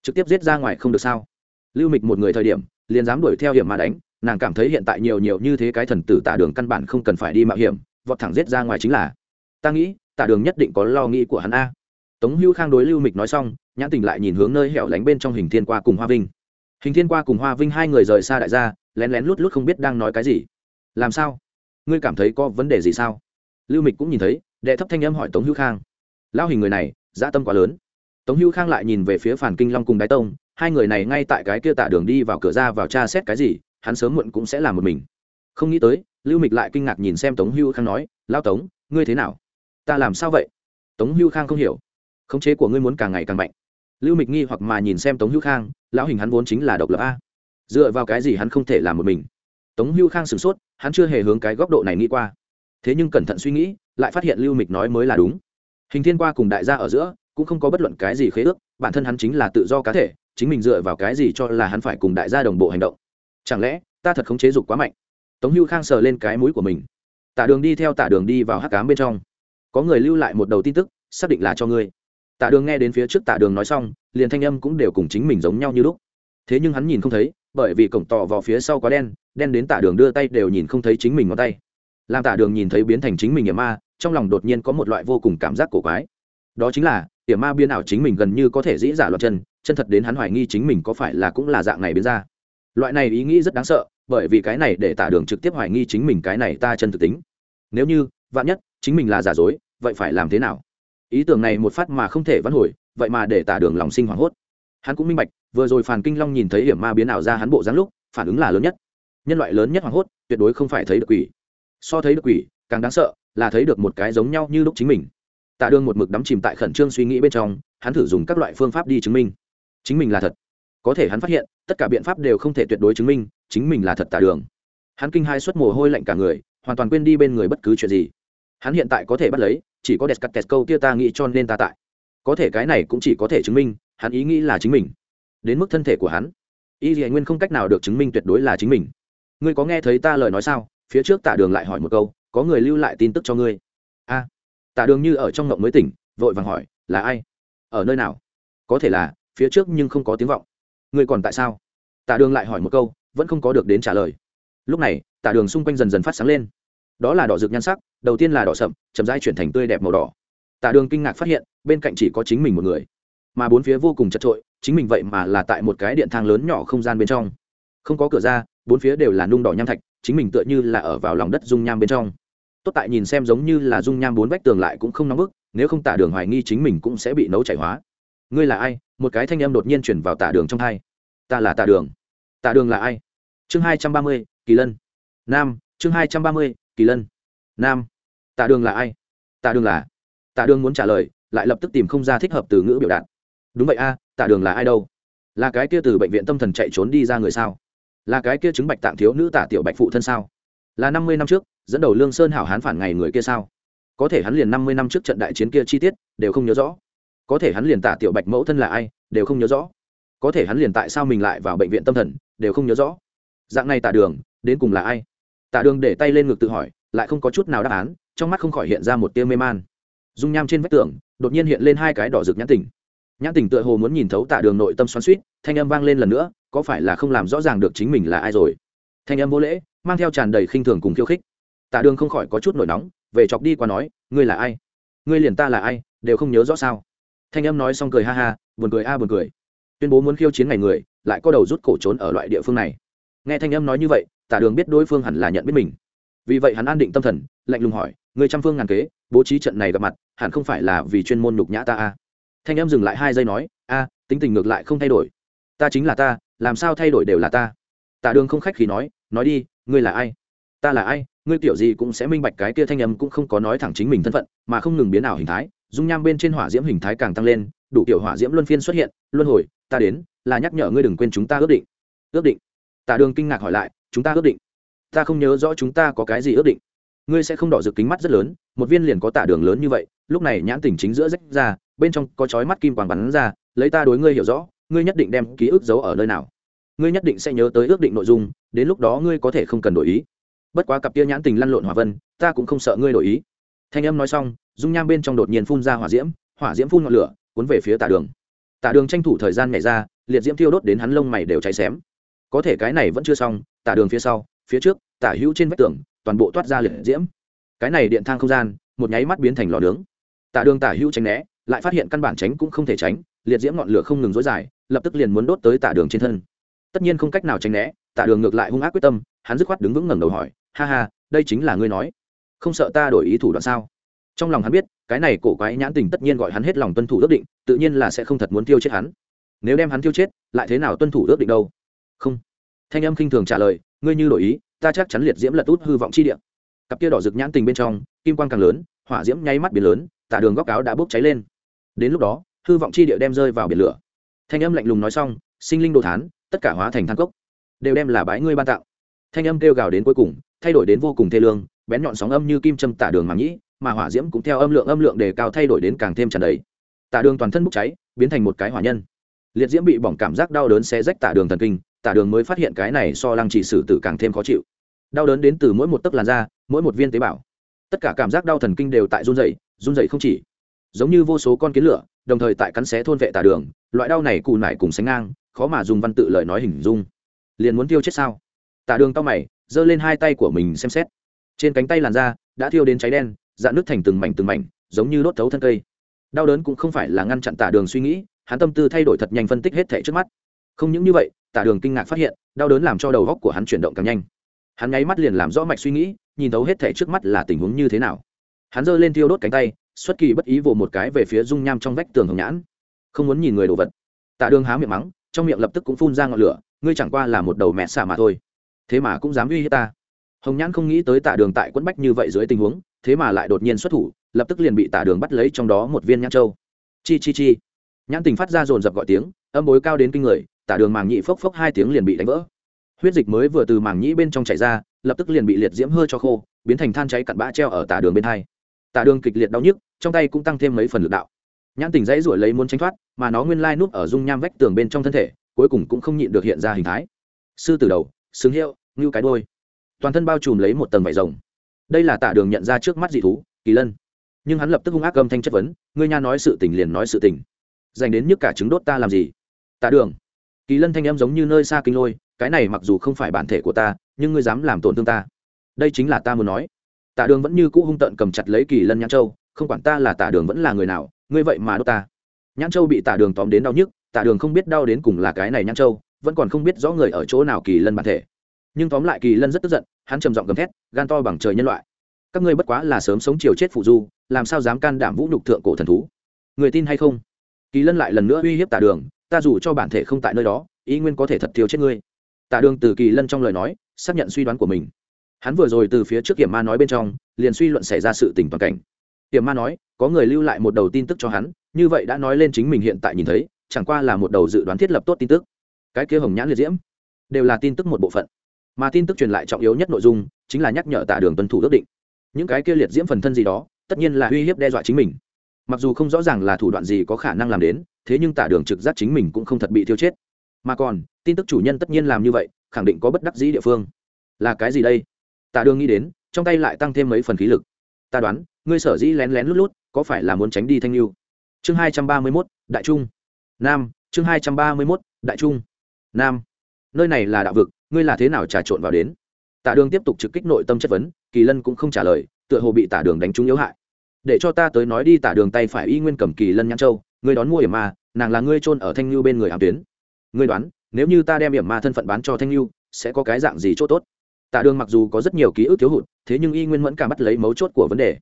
Trực tiếp giết ra ngoài không được sao? Lưu mịch một người thời điểm, liền dám đuổi theo hiểm mà đánh, nàng cảm thấy hiện tại nhiều nhiều như thế cái thần tử tạ đường căn bản không cần phải đi mạo hiểm, vọt thẳng giết ra ngoài chính là. Ta nghĩ tạ đường nhất định có lo nghĩ của hắn a. Tống hữu khang đối lưu mịch nói xong, nhãn tình lại nhìn hướng nơi hẻo lánh bên trong hình thiên qua cùng hoa vinh. Hình thiên qua cùng hoa vinh hai người rời xa đại gia, lén lén lút lút không biết đang nói cái gì. Làm sao? Ngươi cảm thấy có vấn đề gì sao? Lưu mịch cũng nhìn thấy, đệ thấp thanh âm hỏi tống hữu khang. Lao hình người này, dã tâm quá lớn tống hữu khang lại nhìn về phía phản kinh long cùng đái tông, hai người này ngay tại cái kia tạ đường đi vào cửa ra vào tra xét cái gì, hắn sớm muộn cũng sẽ làm một mình. Không nghĩ tới, lưu mịch lại kinh ngạc nhìn xem tống hữu khang nói lao tống, ngươi thế nào? Ta làm sao vậy? Tống hữu khang không hiểu. Khống chế của ngươi muốn càng ngày càng mạnh. Lưu mịch nghi hoặc mà nhìn xem tống hữu khang, lão hình hắn vốn chính là độc lập a. Dựa vào cái gì hắn không thể làm một mình? Tống hữu khang sửng sốt, hắn chưa hề hướng cái góc độ này nghĩ qua. Thế nhưng cẩn thận suy nghĩ, lại phát hiện lưu mịch nói mới là đúng. Hình thiên qua cùng đại gia ở giữa cũng không có bất luận cái gì khế ước, bản thân hắn chính là tự do cá thể, chính mình dựa vào cái gì cho là hắn phải cùng đại gia đồng bộ hành động. Chẳng lẽ, ta thật không chế dục quá mạnh? Tống hưu khang sờ lên cái mũi của mình. Tả đường đi theo tả đường đi vào hắc cám bên trong. Có người lưu lại một đầu tin tức, xác định là cho ngươi. Tả đường nghe đến phía trước tả đường nói xong, liền thanh âm cũng đều cùng chính mình giống nhau như lúc. Thế nhưng hắn nhìn không thấy, bởi vì cổng tỏ vào phía sau có đen đen đến tả đường đưa tay đều nhìn không thấy chính mình ngón tay. Làm tả đường nhìn thấy biến thành chính mình nghiệm ma, trong lòng đột nhiên có một loại vô cùng cảm giác cổ quái. Đó chính là hiểm ma biến ảo chính mình gần như có thể dĩ giả loạt chân chân thật đến hắn hoài nghi chính mình có phải là cũng là dạng này biến ra. Loại này ý nghĩ rất đáng sợ, bởi vì cái này để tả đường trực tiếp hoài nghi chính mình cái này ta chân thực tính. Nếu như, vạn nhất, chính mình là giả dối, vậy phải làm thế nào? Ý tưởng này một phát mà không thể vãn hồi, vậy mà để tả đường lòng sinh hoảng hốt. Hắn cũng minh bạch, vừa rồi phàn kinh long nhìn thấy hiểm ma biến ảo ra hắn bộ dáng lúc, phản ứng là lớn nhất. Nhân loại lớn nhất hoảng hốt, tuyệt đối không phải thấy được quỷ. So thấy được quỷ, càng đáng sợ là thấy được một cái giống nhau như lúc chính mình tạ đường một mực đắm chìm tại khẩn trương suy nghĩ bên trong hắn thử dùng các loại phương pháp đi chứng minh. Chính mình là thật. Có thể hắn phát hiện tất cả biện pháp đều không thể tuyệt đối chứng minh chính mình là thật tạ đường. Hắn kinh hai suất mồ hôi lạnh cả người hoàn toàn quên đi bên người bất cứ chuyện gì. Hắn hiện tại có thể bắt lấy chỉ có đẹp cắt kẹt câu kia ta nghĩ cho nên ta tại. Có thể cái này cũng chỉ có thể chứng minh hắn ý nghĩ là chính mình. Đến mức thân thể của hắn. Y anh nguyên không cách nào được chứng minh tuyệt đối là chính mình. Ngươi có nghe thấy ta lời nói sao? Phía trước tạ đường lại hỏi một câu có người lưu lại tin tức cho ngươi. A. à, tạ đường như ở trong ngộng mới tỉnh, vội vàng hỏi, là ai? Ở nơi nào? Có thể là, phía trước nhưng không có tiếng vọng. Ngươi còn tại sao? Tạ đường lại hỏi một câu, vẫn không có được đến trả lời. Lúc này tạ đường xung quanh dần dần phát sáng lên. Đó là đỏ rực nhan sắc, đầu tiên là đỏ sậm, chậm rãi chuyển thành tươi đẹp màu đỏ. Tạ đường kinh ngạc phát hiện, bên cạnh chỉ có chính mình một người. Mà bốn phía vô cùng chật trội, chính mình vậy mà là tại một cái điện thang lớn nhỏ không gian bên trong. Không có cửa ra, bốn phía đều là nung đỏ nham thạch, chính mình tựa như là ở vào lòng đất dung nham bên trong tốt tại nhìn xem giống như là dung nham bốn vách tường lại cũng không nóng bức nếu không tả đường hoài nghi chính mình cũng sẽ bị nấu chảy hóa. Ngươi là ai? Một cái thanh âm đột nhiên chuyển vào tả đường trong hai. Ta là tả đường. Tả đường là ai? Chương hai trăm ba mươi kỳ lân. Nam chương hai trăm ba mươi kỳ lân. Nam tả đường là ai? Tả đường là? Tả đường muốn trả lời lại lập tức tìm không ra thích hợp từ ngữ biểu đạt. Đúng vậy a à, tả đường là ai đâu? Là cái kia từ bệnh viện tâm thần chạy trốn đi ra người sao? Là cái kia chứng bạch tạng thiếu nữ tả tiểu bạch phụ thân sao? Là năm mươi năm trước dẫn đầu lương sơn hảo hán phản ngày người kia sao? Có thể hắn liền năm mươi năm trước trận đại chiến kia chi tiết, đều không nhớ rõ. Có thể hắn liền tả tiểu bạch mẫu thân là ai, đều không nhớ rõ. Có thể hắn liền tại sao mình lại vào bệnh viện tâm thần, đều không nhớ rõ. Dạng này tả đường, đến cùng là ai? Tả đường để tay lên ngực tự hỏi, lại không có chút nào đáp án, trong mắt không khỏi hiện ra một tia mê man. Dung nham trên vách tường, đột nhiên hiện lên hai cái đỏ rực nhãn tỉnh nhãn tỉnh tựa hồ muốn nhìn thấu tả đường nội tâm xoắn suýt thanh âm vang lên lần nữa, có phải là không làm rõ ràng được chính mình là ai rồi? Thanh âm vô lễ, mang theo tràn đầy khinh thường cùng khiêu khích. Tạ đường không khỏi có chút nổi nóng, về chọc đi qua nói, ngươi là ai? Ngươi liền ta là ai, đều không nhớ rõ sao? Thanh âm nói xong cười ha ha, buồn cười a, buồn cười. Tuyên bố muốn khiêu chiến ngày người, lại có đầu rút cổ trốn ở loại địa phương này. Nghe thanh âm nói như vậy, tả đường biết đối phương hẳn là nhận biết mình. Vì vậy hắn an định tâm thần, lạnh lùng hỏi người trăm phương ngàn kế, bố trí trận này gặp mặt, hẳn không phải là vì chuyên môn nhục nhã ta a? Thanh âm dừng lại hai giây nói, a, tính tình ngược lại không thay đổi. Ta chính là ta, làm sao thay đổi đều là ta. Tả đường không khách khi nói nói đi, ngươi là ai? Ta là ai? Ngươi kiểu gì cũng sẽ minh bạch cái kia thanh âm cũng không có nói thẳng chính mình thân phận, mà không ngừng biến ảo hình thái, dung nham bên trên hỏa diễm hình thái càng tăng lên, đủ kiểu hỏa diễm luân phiên xuất hiện, luân hồi, ta đến, là nhắc nhở ngươi đừng quên chúng ta ước định. Ước định? Tả đường kinh ngạc hỏi lại, chúng ta ước định? Ta không nhớ rõ chúng ta có cái gì ước định. Ngươi sẽ không đỏ rực kính mắt rất lớn, một viên liền có tả đường lớn như vậy, lúc này nhãn tỉnh chính giữa rách ra, bên trong có chói mắt kim quàng bắn ra, lấy ta đối ngươi hiểu rõ, ngươi nhất định đem ký ức giấu ở nơi nào. Ngươi nhất định sẽ nhớ tới ước định nội dung, đến lúc đó ngươi có thể không cần đổi ý bất quá cặp kia nhãn tình lăn lộn hỏa vân, ta cũng không sợ ngươi đổi ý. Thanh âm nói xong, dung nham bên trong đột nhiên phun ra hỏa diễm hỏa diễm phun ngọn lửa, cuốn về phía tả đường. Tả đường tranh thủ thời gian nhảy ra, liệt diễm thiêu đốt đến hắn lông mày đều cháy xém. Có thể cái này vẫn chưa xong, tả đường phía sau, phía trước, tả hữu trên vách tường, toàn bộ toát ra liệt diễm. Cái này điện thang không gian, một nháy mắt biến thành lò nướng. Tả đường tả hữu tránh né, lại phát hiện căn bản tránh cũng không thể tránh, liệt diễm ngọn lửa không ngừng dối dài, lập tức liền muốn đốt tới tả đường trên thân. Tất nhiên không cách nào tránh né, tả đường ngược lại hung ác quyết tâm, hắn dứt khoát đứng vững ngẩng đầu hỏi ha ha, đây chính là ngươi nói. Không sợ ta đổi ý thủ đoạn sao? Trong lòng hắn biết, cái này cổ quái nhãn tình tất nhiên gọi hắn hết lòng tuân thủ ước định, tự nhiên là sẽ không thật muốn tiêu chết hắn. Nếu đem hắn tiêu chết, lại thế nào tuân thủ ước định đâu? Không. Thanh âm khinh thường trả lời, ngươi như đổi ý, ta chắc chắn liệt diễm lật út hư vọng chi địa. Cặp kia đỏ rực nhãn tình bên trong, kim quang càng lớn, hỏa diễm nháy mắt biển lớn, tả đường góc áo đã bốc cháy lên. Đến lúc đó, hư vọng chi địa đem rơi vào biển lửa. Thanh âm lạnh lùng nói xong, sinh linh đồ thán, tất cả hóa thành than cốc, đều đem là bái ngươi ban tạo. Thanh âm kêu gào đến cuối cùng thay đổi đến vô cùng thê lương, bén nhọn sóng âm như kim châm tả đường màng nhĩ, mà hỏa diễm cũng theo âm lượng âm lượng đề cao thay đổi đến càng thêm tràn đầy. Tả đường toàn thân bốc cháy, biến thành một cái hỏa nhân. Liệt diễm bị bỏng cảm giác đau đớn xé rách tả đường thần kinh, tả đường mới phát hiện cái này so lăng chỉ sử tử càng thêm khó chịu. Đau đớn đến từ mỗi một tấc làn da, mỗi một viên tế bào. Tất cả cảm giác đau thần kinh đều tại run dày run dày không chỉ. Giống như vô số con kiến lửa, đồng thời tại cắn xé thôn vệ tả đường, loại đau này cù nải cùng sánh ngang, khó mà dùng văn tự lời nói hình dung. Liền muốn tiêu chết sao? Tả đường tao mày giơ lên hai tay của mình xem xét. Trên cánh tay làn da đã thiêu đến cháy đen dạn nước thành từng mảnh từng mảnh, giống như đốt thấu thân cây. Đau đớn cũng không phải là ngăn chặn tả đường suy nghĩ, hắn tâm tư thay đổi thật nhanh phân tích hết thể trước mắt. Không những như vậy, tả đường kinh ngạc phát hiện, đau đớn làm cho đầu góc của hắn chuyển động càng nhanh. Hắn nháy mắt liền làm rõ mạch suy nghĩ, nhìn thấu hết thể trước mắt là tình huống như thế nào. Hắn giơ lên thiêu đốt cánh tay, xuất kỳ bất ý vồ một cái về phía dung nham trong vách tường hồng nhãn. Không muốn nhìn người đồ vật. Tạ đường há miệng mắng, trong miệng lập tức cũng phun ra ngọn lửa, ngươi chẳng qua là một đầu mẹ xả mà thôi thế mà cũng dám uy hiếp ta. Hồng nhãn không nghĩ tới tạ đường tại quẫn bách như vậy dưới tình huống, thế mà lại đột nhiên xuất thủ, lập tức liền bị tạ đường bắt lấy trong đó một viên nhãn châu. Chi chi chi. Nhãn tình phát ra dồn dập gọi tiếng, âm bối cao đến kinh người tạ đường màng nhị phốc phốc hai tiếng liền bị đánh vỡ. Huyết dịch mới vừa từ màng nhĩ bên trong chảy ra, lập tức liền bị liệt diễm hơi cho khô, biến thành than cháy cặn bã treo ở tả đường bên hai. Tả đường kịch liệt đau nhức, trong tay cũng tăng thêm mấy phần lực đạo. Nhãn tình dãy ruổi lấy muốn tránh thoát, mà nó nguyên lai núp ở dung nham vách tường bên trong thân thể, cuối cùng cũng không nhịn được hiện ra hình thái. Sư từ đầu xứng hiệu ngưu cái đôi toàn thân bao trùm lấy một tầng vải rồng. Đây là tả đường nhận ra trước mắt dị thú, kỳ lân. Nhưng hắn lập tức hung ác âm thanh chất vấn, ngươi nha nói sự tình liền nói sự tình. Dành đến nhức cả trứng đốt ta làm gì? Tả đường. Kỳ lân thanh em giống như nơi xa kinh lôi, cái này mặc dù không phải bản thể của ta, nhưng ngươi dám làm tổn thương ta. Đây chính là ta muốn nói. Tả đường vẫn như cũ hung tợn cầm chặt lấy kỳ lân nhãn châu, không quản ta là tả đường vẫn là người nào, ngươi vậy mà đốt ta. Nhãn châu bị tả đường tóm đến đau nhức tả đường không biết đau đến cùng là cái này nhãn châu vẫn còn không biết rõ người ở chỗ nào kỳ lân bản thể. Nhưng tóm lại kỳ lân rất tức giận, hắn trầm giọng gầm thét, gan to bằng trời nhân loại. Các ngươi bất quá là sớm sống chiều chết phụ du, làm sao dám can đảm vũ nhục thượng cổ thần thú? Người tin hay không? Kỳ lân lại lần nữa uy hiếp tả đường, ta dù cho bản thể không tại nơi đó, ý nguyên có thể thật thiếu chết ngươi. Tả đường từ kỳ lân trong lời nói, xác nhận suy đoán của mình. Hắn vừa rồi từ phía trước hiểm ma nói bên trong, liền suy luận xảy ra sự tình toàn cảnh. Hiểm ma nói, có người lưu lại một đầu tin tức cho hắn, như vậy đã nói lên chính mình hiện tại nhìn thấy, chẳng qua là một đầu dự đoán thiết lập tốt tin tức cái kia hồng nhãn liệt diễm, đều là tin tức một bộ phận. Mà tin tức truyền lại trọng yếu nhất nội dung chính là nhắc nhở tạ đường tuân thủ ước định. Những cái kia liệt diễm phần thân gì đó, tất nhiên là uy hiếp đe dọa chính mình. Mặc dù không rõ ràng là thủ đoạn gì có khả năng làm đến, thế nhưng tả đường trực giác chính mình cũng không thật bị thiêu chết. Mà còn, tin tức chủ nhân tất nhiên làm như vậy, khẳng định có bất đắc dĩ địa phương. Là cái gì đây? Tạ đường nghĩ đến, trong tay lại tăng thêm mấy phần khí lực. Ta đoán, ngươi sở dĩ lén lén lút lút, có phải là muốn tránh đi thanh lưu chương hai trăm ba mươi mốt, đại trung. Nam, chương hai trăm ba mươi mốt, đại trung nam. Nơi này là đạo vực, ngươi là thế nào trà trộn vào đến? Tạ đường tiếp tục trực kích nội tâm chất vấn, kỳ lân cũng không trả lời, tựa hồ bị tả đường đánh trúng yếu hại. Để cho ta tới nói đi, tả đường tay phải y nguyên cầm kỳ lân nhãn châu, ngươi đón mua hiểm ma, nàng là ngươi trôn ở thanh lưu bên người hàm tuyến. Ngươi đoán, nếu như ta đem hiểm ma thân phận bán cho thanh lưu sẽ có cái dạng gì c h ỗ t ố t tạ đường mặc dù có rất nhiều ký ức thiếu hụt, thế nhưng y nguyên mẫn cả bắt lấy mấu chốt của vấn đề.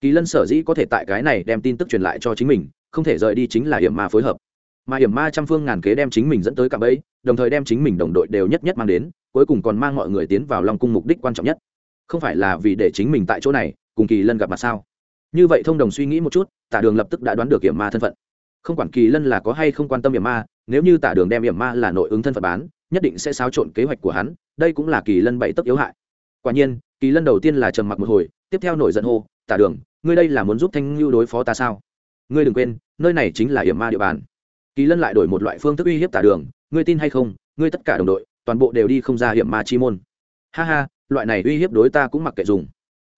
Kỳ lân sở dĩ có thể tại cái này đem tin tức truyền lại cho chính mình, không thể rời đi chính là hiểm ma phối hợp mà hiểm ma trăm phương ngàn kế đem chính mình dẫn tới cạm ấy đồng thời đem chính mình đồng đội đều nhất nhất mang đến, cuối cùng còn mang mọi người tiến vào Long cung mục đích quan trọng nhất. Không phải là vì để chính mình tại chỗ này, cùng kỳ lân gặp mặt sao? Như vậy thông đồng suy nghĩ một chút tạ đường lập tức đã đoán được hiểm ma thân phận. Không quản kỳ lân là có hay không quan tâm hiểm ma, nếu như tả đường đem hiểm ma là nội ứng thân phận bán, nhất định sẽ xáo trộn kế hoạch của hắn, đây cũng là kỳ lân bậy tấp yếu hại. Quả nhiên, kỳ lân đầu tiên là trầm mặc một hồi, tiếp theo nổi giận hô, tả đường, ngươi đây là muốn giúp thanh lưu đối phó ta sao? Ngươi đừng quên, nơi này chính là hiểm ma địa bàn kỳ lân lại đổi một loại phương thức uy hiếp tả đường, ngươi tin hay không? Ngươi tất cả đồng đội, toàn bộ đều đi không ra hiểm ma chi môn. Ha ha, loại này uy hiếp đối ta cũng mặc kệ dùng.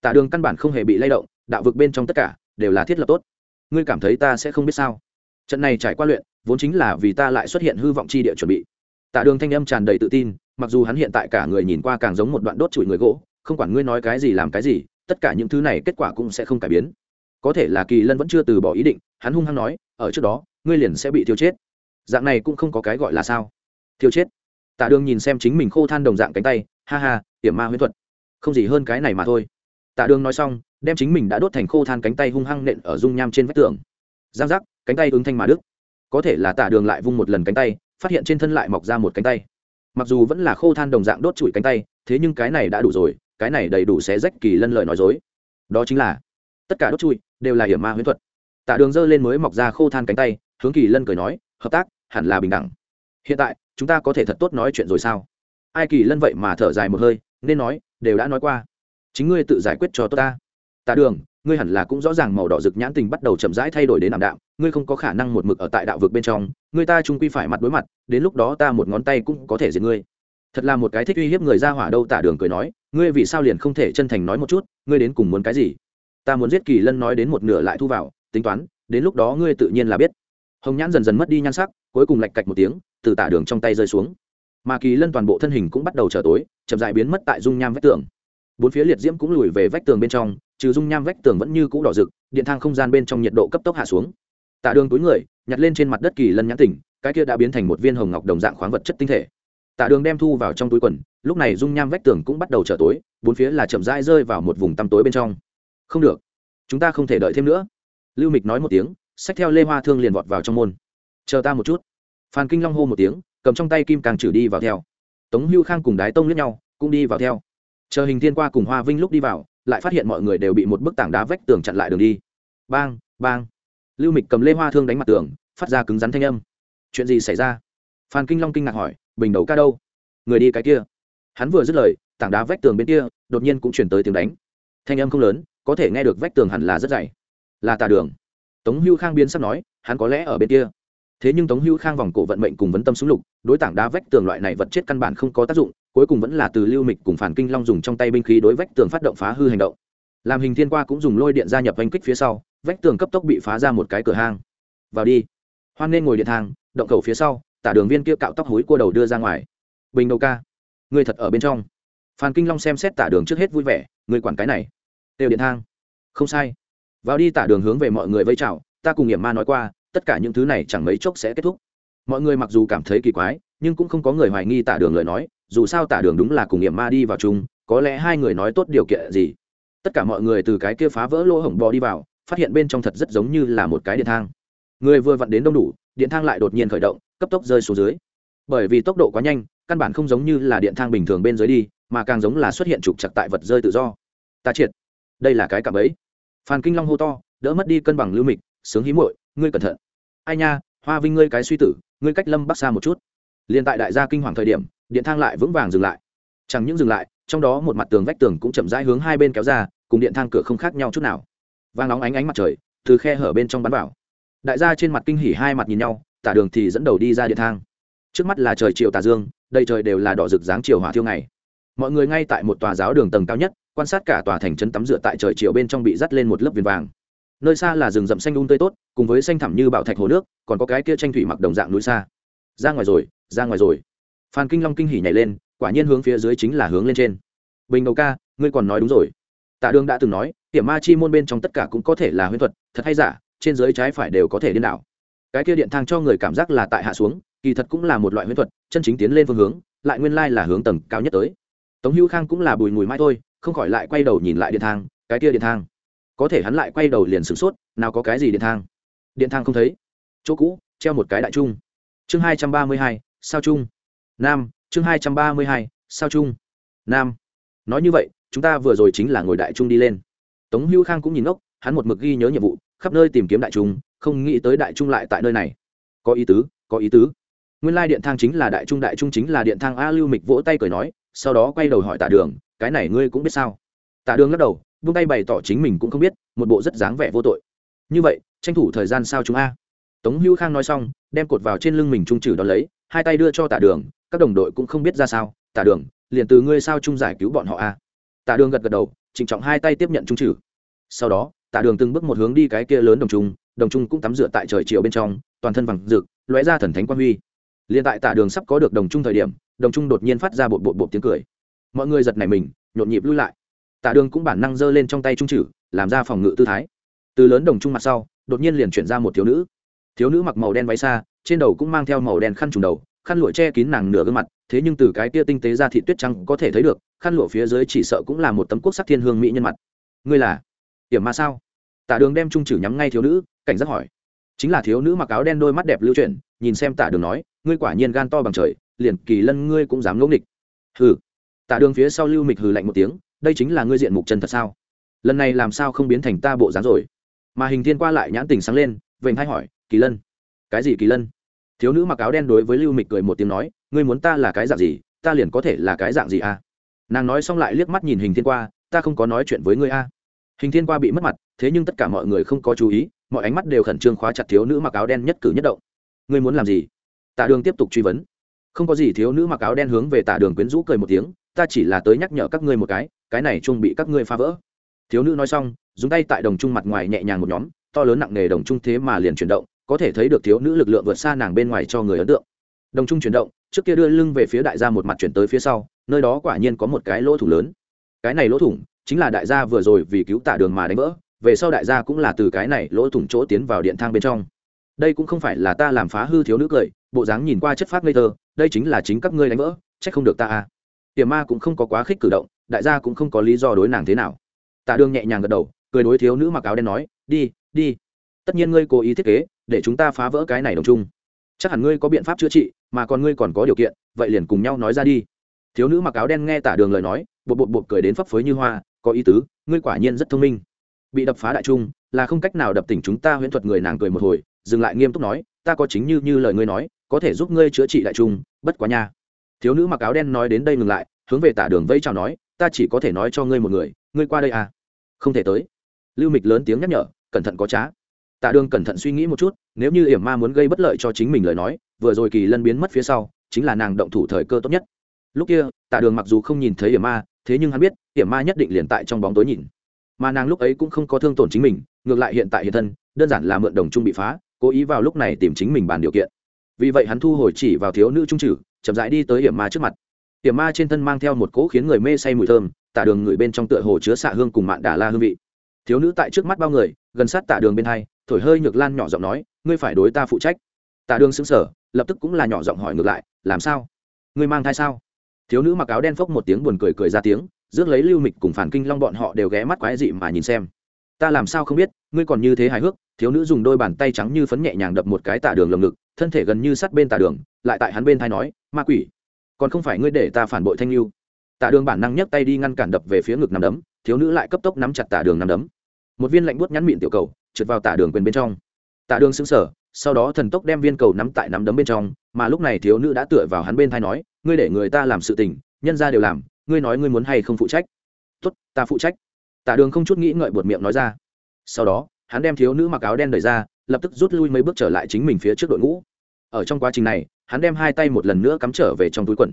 Tả đường căn bản không hề bị lay động, đạo vực bên trong tất cả đều là thiết lập tốt. Ngươi cảm thấy ta sẽ không biết sao? Trận này trải qua luyện, vốn chính là vì ta lại xuất hiện hư vọng chi địa chuẩn bị. Tạ đường thanh âm tràn đầy tự tin, mặc dù hắn hiện tại cả người nhìn qua càng giống một đoạn đốt chùi người gỗ, không quản ngươi nói cái gì làm cái gì, tất cả những thứ này kết quả cũng sẽ không cải biến. Có thể là kỳ lân vẫn chưa từ bỏ ý định, hắn hung hăng nói, ở trước đó ngươi liền sẽ bị thiêu chết. Dạng này cũng không có cái gọi là sao. Thiêu chết. Tạ đường nhìn xem chính mình khô than đồng dạng cánh tay, ha ha hiểm ma huyễn thuật. Không gì hơn cái này mà thôi. Tạ đường nói xong, đem chính mình đã đốt thành khô than cánh tay hung hăng nện ở dung nham trên vách tường. Giang giác, cánh tay ứng thanh mà đức có thể là tạ đường lại vung một lần cánh tay, phát hiện trên thân lại mọc ra một cánh tay. Mặc dù vẫn là khô than đồng dạng đốt trụi cánh tay, thế nhưng cái này đã đủ rồi, cái này đầy đủ xé rách kỳ lân lời nói dối. Đó chính là, tất cả đốt trụi đều là hiểm ma huyễn thuật. Tạ đường dơ lên mới mọc ra khô than cánh tay hướng kỳ lân cười nói, hợp tác, hẳn là bình đẳng. Hiện tại, chúng ta có thể thật tốt nói chuyện rồi sao? Ai kỳ lân vậy mà thở dài một hơi, nên nói, đều đã nói qua. Chính ngươi tự giải quyết cho tốt ta. Tạ đường, ngươi hẳn là cũng rõ ràng màu đỏ rực nhãn tình bắt đầu chậm rãi thay đổi đến ảm đạm, ngươi không có khả năng một mực ở tại đạo vực bên trong ngươi ta trung quy phải mặt đối mặt, đến lúc đó ta một ngón tay cũng có thể diệt ngươi. Thật là một cái thích uy hiếp người ra hỏa đâu tả đường cười nói, ngươi vì sao liền không thể chân thành nói một chút, ngươi đến cùng muốn cái gì? Ta muốn giết kỳ lân nói đến một nửa lại thu vào, tính toán, đến lúc đó ngươi tự nhiên là biết hồng nhãn dần dần mất đi nhan sắc, cuối cùng lạch cạch một tiếng, từ tả đường trong tay rơi xuống. Mà kỳ lân toàn bộ thân hình cũng bắt đầu trở tối, chậm dại biến mất tại dung nham vách tường. Bốn phía liệt diễm cũng lùi về vách tường bên trong, trừ dung nham vách tường vẫn như cũ đỏ rực, điện thang không gian bên trong nhiệt độ cấp tốc hạ xuống. Tạ đường túi người, nhặt lên trên mặt đất kỳ lân nhãn tỉnh, cái kia đã biến thành một viên hồng ngọc đồng dạng khoáng vật chất tinh thể. Tạ đường đem thu vào trong túi quần, lúc này dung nham vách tường cũng bắt đầu trở tối, bốn phía là chậm rãi rơi vào một vùng tăm tối bên trong. Không được, chúng ta không thể đợi thêm nữa. Lưu mịch nói một tiếng xách theo lê hoa thương liền vọt vào trong môn. Chờ ta một chút. Phan kinh long hô một tiếng, cầm trong tay kim càng trừ đi vào theo. Tống hưu khang cùng đái tông lướt nhau, cũng đi vào theo. Chờ hình thiên qua cùng hoa vinh lúc đi vào, lại phát hiện mọi người đều bị một bức tảng đá vách tường chặn lại đường đi. Bang bang. Lưu mịch cầm lê hoa thương đánh mặt tường, phát ra cứng rắn thanh âm. Chuyện gì xảy ra? Phan kinh long kinh ngạc hỏi, bình đầu ca đâu? Người đi cái kia. Hắn vừa dứt lời, tảng đá vách tường bên kia đột nhiên cũng chuyển tới tiếng đánh. Thanh âm không lớn, có thể nghe được vách tường hẳn là rất dày. Là tà đường tống hưu khang biến sắp nói, hắn có lẽ ở bên kia. Thế nhưng tống hưu khang vòng cổ vận mệnh cùng vấn tâm súng lục, đối tảng đá vách tường loại này vật chết căn bản không có tác dụng, cuối cùng vẫn là từ lưu mịch cùng phản kinh long dùng trong tay binh khí đối vách tường phát động phá hư hành động. Làm hình thiên qua cũng dùng lôi điện gia nhập oanh kích phía sau, vách tường cấp tốc bị phá ra một cái cửa hang. Vào đi. Hoan nên ngồi điện thang, động cầu phía sau, tả đường viên kia cạo tóc hối cua đầu đưa ra ngoài. Bình đầu ca người thật ở bên trong. Phan kinh long xem xét tả đường trước hết vui vẻ người quản cái này. Đều điện thang. Không sai vào đi tả đường hướng về mọi người vây chào, ta cùng nghiệm ma nói qua, tất cả những thứ này chẳng mấy chốc sẽ kết thúc. Mọi người mặc dù cảm thấy kỳ quái, nhưng cũng không có người hoài nghi tả đường lời nói, dù sao tả đường đúng là cùng nghiệm ma đi vào chung, có lẽ hai người nói tốt điều kiện gì. Tất cả mọi người từ cái kia phá vỡ lỗ hổng bò đi vào, phát hiện bên trong thật rất giống như là một cái điện thang. Người vừa vặn đến đông đủ, điện thang lại đột nhiên khởi động, cấp tốc rơi xuống dưới. Bởi vì tốc độ quá nhanh, căn bản không giống như là điện thang bình thường bên dưới đi, mà càng giống là xuất hiện trục chặt tại vật rơi tự do. Ta triệt. Đây là cái cạm ấy phan kinh long hô to, đỡ mất đi cân bằng lưu mịch, sướng hí muội, ngươi cẩn thận. Ai nha, hoa vinh ngươi cái suy tử, ngươi cách lâm bắc xa một chút. Liền tại đại gia kinh hoàng thời điểm, điện thang lại vững vàng dừng lại. Chẳng những dừng lại, trong đó một mặt tường vách tường cũng chậm rãi hướng hai bên kéo ra, cùng điện thang cửa không khác nhau chút nào. Vang nóng ánh ánh mặt trời, từ khe hở bên trong bắn vào. Đại gia trên mặt kinh hỉ hai mặt nhìn nhau, tả đường thì dẫn đầu đi ra điện thang. Trước mắt là trời chiều tà dương, đầy trời đều là đỏ rực dáng chiều hỏa thiêu ngày. Mọi người ngay tại một tòa giáo đường tầng cao nhất quan sát cả tòa thành trấn tắm rửa tại trời chiều bên trong bị dắt lên một lớp viền vàng. Nơi xa là rừng rậm xanh đun tươi tốt, cùng với xanh thẳm như bảo thạch hồ nước, còn có cái kia tranh thủy mặc đồng dạng núi xa. Ra ngoài rồi, ra ngoài rồi. Phan kinh long kinh hỉ nhảy lên, quả nhiên hướng phía dưới chính là hướng lên trên. Bình đầu ca, ngươi còn nói đúng rồi. Tạ đường đã từng nói, hiểm ma chi môn bên trong tất cả cũng có thể là huyễn thuật, thật hay giả, trên dưới trái phải đều có thể điên đảo. Cái kia điện thang cho người cảm giác là tại hạ xuống, kỳ thật cũng là một loại huyễn thuật, chân chính tiến lên phương hướng, lại nguyên lai là hướng tầng cao nhất tới. Tống hữu khang cũng là bùi mùi mai thôi không khỏi lại quay đầu nhìn lại điện thang, cái kia điện thang. Có thể hắn lại quay đầu liền sửng sốt, nào có cái gì điện thang? Điện thang không thấy. Chỗ cũ, treo một cái đại trung. Chương hai trăm ba mươi hai, sao trung nam, chương hai trăm ba mươi hai, sao trung nam. Nói như vậy, chúng ta vừa rồi chính là ngồi đại trung đi lên. Tống hữu khang cũng nhìn ngốc, hắn một mực ghi nhớ nhiệm vụ, khắp nơi tìm kiếm đại trung, không nghĩ tới đại trung lại tại nơi này. Có ý tứ, có ý tứ. Nguyên lai điện thang chính là đại trung đại trung chính là điện thang a lưu mịch vỗ tay cười nói sau đó quay đầu hỏi tạ đường, cái này ngươi cũng biết sao? Tạ đường lắc đầu, vung tay bày tỏ chính mình cũng không biết, một bộ rất dáng vẻ vô tội. Như vậy, tranh thủ thời gian sao chúng a? Tống hữu khang nói xong, đem cột vào trên lưng mình trung trừ đón lấy, hai tay đưa cho tạ đường, các đồng đội cũng không biết ra sao tạ đường, liền từ ngươi sao trung giải cứu bọn họ a? Tạ đường gật gật đầu, trịnh trọng hai tay tiếp nhận trung trừ. Sau đó tạ đường từng bước một hướng đi cái kia lớn đồng trung đồng trung cũng tắm rửa tại trời chiều bên trong, toàn thân vàng rực, lóe ra thần thánh quan huy. Liền tại tạ đường sắp có được đồng trung thời điểm đồng trung đột nhiên phát ra bột bột bột tiếng cười. Mọi người giật nảy mình, nhộn nhịp lui lại. Tạ đường cũng bản năng giơ lên trong tay trung trừ, làm ra phòng ngự tư thái. Từ lớn đồng trung mặt sau, đột nhiên liền chuyển ra một thiếu nữ. Thiếu nữ mặc màu đen váy xa trên đầu cũng mang theo màu đen khăn trùng đầu, khăn lụa che kín nàng nửa gương mặt, thế nhưng từ cái tia tinh tế ra thị tuyết trắng có thể thấy được, khăn lụa phía dưới chỉ sợ cũng là một tấm quốc sắc thiên hương mỹ nhân mặt. Ngươi là? Hiểm ma sao? Tả đường đem trung trừ nhắm ngay thiếu nữ, cảnh giác hỏi. Chính là thiếu nữ mặc áo đen đôi mắt đẹp lưu chuyển, nhìn xem tả đường nói, ngươi quả nhiên gan to bằng trời liền kỳ lân ngươi cũng dám ngẫu nghịch. Hừ. Tạ đường phía sau lưu mịch hừ lạnh một tiếng, đây chính là ngươi diện mục chân thật sao? Lần này làm sao không biến thành ta bộ dáng rồi? Mà hình thiên qua lại nhãn tình sáng lên vệnh hay hỏi, kỳ lân? Cái gì kỳ lân? Thiếu nữ mặc áo đen đối với lưu mịch cười một tiếng nói, ngươi muốn ta là cái dạng gì? Ta liền có thể là cái dạng gì à? Nàng nói xong lại liếc mắt nhìn hình thiên qua, ta không có nói chuyện với ngươi a à. hình thiên qua bị mất mặt, thế nhưng tất cả mọi người không có chú ý, mọi ánh mắt đều khẩn trương khóa chặt thiếu nữ mặc áo đen nhất cử nhất động. Ngươi muốn làm gì? Tạ đường tiếp tục truy vấn không có gì thiếu nữ mặc áo đen hướng về tạ đường quyến rũ cười một tiếng, ta chỉ là tới nhắc nhở các ngươi một cái cái này chung bị các ngươi phá vỡ. Thiếu nữ nói xong, dùng tay tại đồng Chung mặt ngoài nhẹ nhàng một nhóm, to lớn nặng nề đồng Chung thế mà liền chuyển động, có thể thấy được thiếu nữ lực lượng vượt xa nàng bên ngoài cho người ấn tượng. Đồng Chung chuyển động, trước kia đưa lưng về phía đại gia một mặt chuyển tới phía sau, nơi đó quả nhiên có một cái lỗ thủng lớn. Cái này lỗ thủng chính là đại gia vừa rồi vì cứu tả đường mà đánh vỡ, về sau đại gia cũng là từ cái này lỗ thủng chỗ tiến vào điện thang bên trong. Đây cũng không phải là ta làm phá hư thiếu nữ cười bộ dáng nhìn qua chất phát ngây thơ, đây chính là chính các ngươi đánh vỡ, trách không được ta à. Tiềm ma cũng không có quá khích cử động, đại gia cũng không có lý do đối nàng thế nào. Tạ đường nhẹ nhàng gật đầu, cười đối thiếu nữ mặc áo đen nói, đi đi. Tất nhiên ngươi cố ý thiết kế, để chúng ta phá vỡ cái này đồng chung. Chắc hẳn ngươi có biện pháp chữa trị, mà còn ngươi còn có điều kiện, vậy liền cùng nhau nói ra đi. Thiếu nữ mặc áo đen nghe tả đường lời nói, bột bột bột cười đến phấp phới như hoa, có ý tứ, ngươi quả nhiên rất thông minh. Bị đập phá đại trung, là không cách nào đập tỉnh chúng ta huyễn thuật người nàng cười một hồi, dừng lại nghiêm túc nói, ta có chính như như lời ngươi nói có thể giúp ngươi chữa trị đại trung, bất quá nha. Thiếu nữ mặc áo đen nói đến đây ngừng lại, hướng về tả đường vây chào nói, ta chỉ có thể nói cho ngươi một người, ngươi qua đây à. Không thể tới. Lưu mịch lớn tiếng nhắc nhở, cẩn thận có trá. Tạ đường cẩn thận suy nghĩ một chút, nếu như Yểm ma muốn gây bất lợi cho chính mình lời nói, vừa rồi kỳ lân biến mất phía sau, chính là nàng động thủ thời cơ tốt nhất. Lúc kia tạ đường mặc dù không nhìn thấy Yểm ma, thế nhưng hắn biết, Yểm ma nhất định liền tại trong bóng tối nhìn. Mà nàng lúc ấy cũng không có thương tổn chính mình, ngược lại hiện tại hiện thân, đơn giản là mượn đồng trung bị phá, cố ý vào lúc này tìm chính mình bàn điều kiện vì vậy hắn thu hồi chỉ vào thiếu nữ trung trừ, chậm rãi đi tới hiểm ma trước mặt. Hiểm ma trên thân mang theo một cỗ khiến người mê say mùi thơm tạ đường người bên trong tựa hồ chứa xạ hương cùng mạn đà la hương vị. Thiếu nữ tại trước mắt bao người, gần sát tạ đường bên hai, thổi hơi nhược lan nhỏ giọng nói, ngươi phải đối ta phụ trách. Tạ đường xứng sở lập tức cũng là nhỏ giọng hỏi ngược lại, làm sao? Ngươi mang thai sao? Thiếu nữ mặc áo đen phốc một tiếng buồn cười cười ra tiếng, rước lấy lưu mịch cùng phản kinh long bọn họ đều ghé mắt quái dị mà nhìn xem. Ta làm sao không biết, ngươi còn như thế hài hước? Thiếu nữ dùng đôi bàn tay trắng như phấn nhẹ nhàng đập một cái tả đường lồng ngực thân thể gần như sát bên tà đường, lại tại hắn bên thai nói, ma quỷ, còn không phải ngươi để ta phản bội thanh lưu. Tà đường bản năng nhấc tay đi ngăn cản đập về phía ngực nằm đấm, thiếu nữ lại cấp tốc nắm chặt tà đường nằm đấm. Một viên lạnh buốt nhắn miệng tiểu cầu, trượt vào tà đường quyền bên trong. Tà đường xứng sở sau đó thần tốc đem viên cầu nắm tại nắm đấm bên trong, mà lúc này thiếu nữ đã tựa vào hắn bên thai nói, ngươi để người ta làm sự tình, nhân ra đều làm, ngươi nói ngươi muốn hay không phụ trách? Tốt, ta phụ trách. Tả đường không chút nghĩ ngợi buột miệng nói ra. Sau đó, hắn đem thiếu nữ mặc áo đen đẩy ra, lập tức rút lui mấy bước trở lại chính mình phía trước đội ngũ ở trong quá trình này, hắn đem hai tay một lần nữa cắm trở về trong túi quần.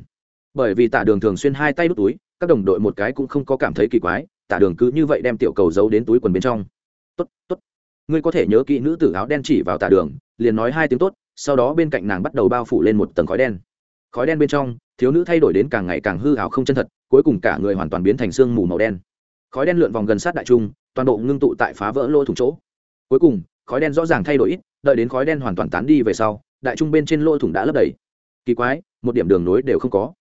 Bởi vì tả đường thường xuyên hai tay đút túi, các đồng đội một cái cũng không có cảm thấy kỳ quái tả đường cứ như vậy đem tiểu cầu giấu đến túi quần bên trong. Tốt tốt. Ngươi có thể nhớ kỹ nữ tử áo đen chỉ vào tả đường, liền nói hai tiếng tốt, sau đó bên cạnh nàng bắt đầu bao phủ lên một tầng khói đen. Khói đen bên trong, thiếu nữ thay đổi đến càng ngày càng hư hảo không chân thật, cuối cùng cả người hoàn toàn biến thành sương mù màu đen. Khói đen lượn vòng gần sát đại trung, toàn bộ ngưng tụ tại phá vỡ lỗ thủng chỗ. Cuối cùng, khói đen rõ ràng thay đổi ít, đợi đến khói đen hoàn toàn tán đi về sau đại trung bên trên lỗ thủng đã lấp đầy. Kỳ quái, một điểm đường nối đều không có.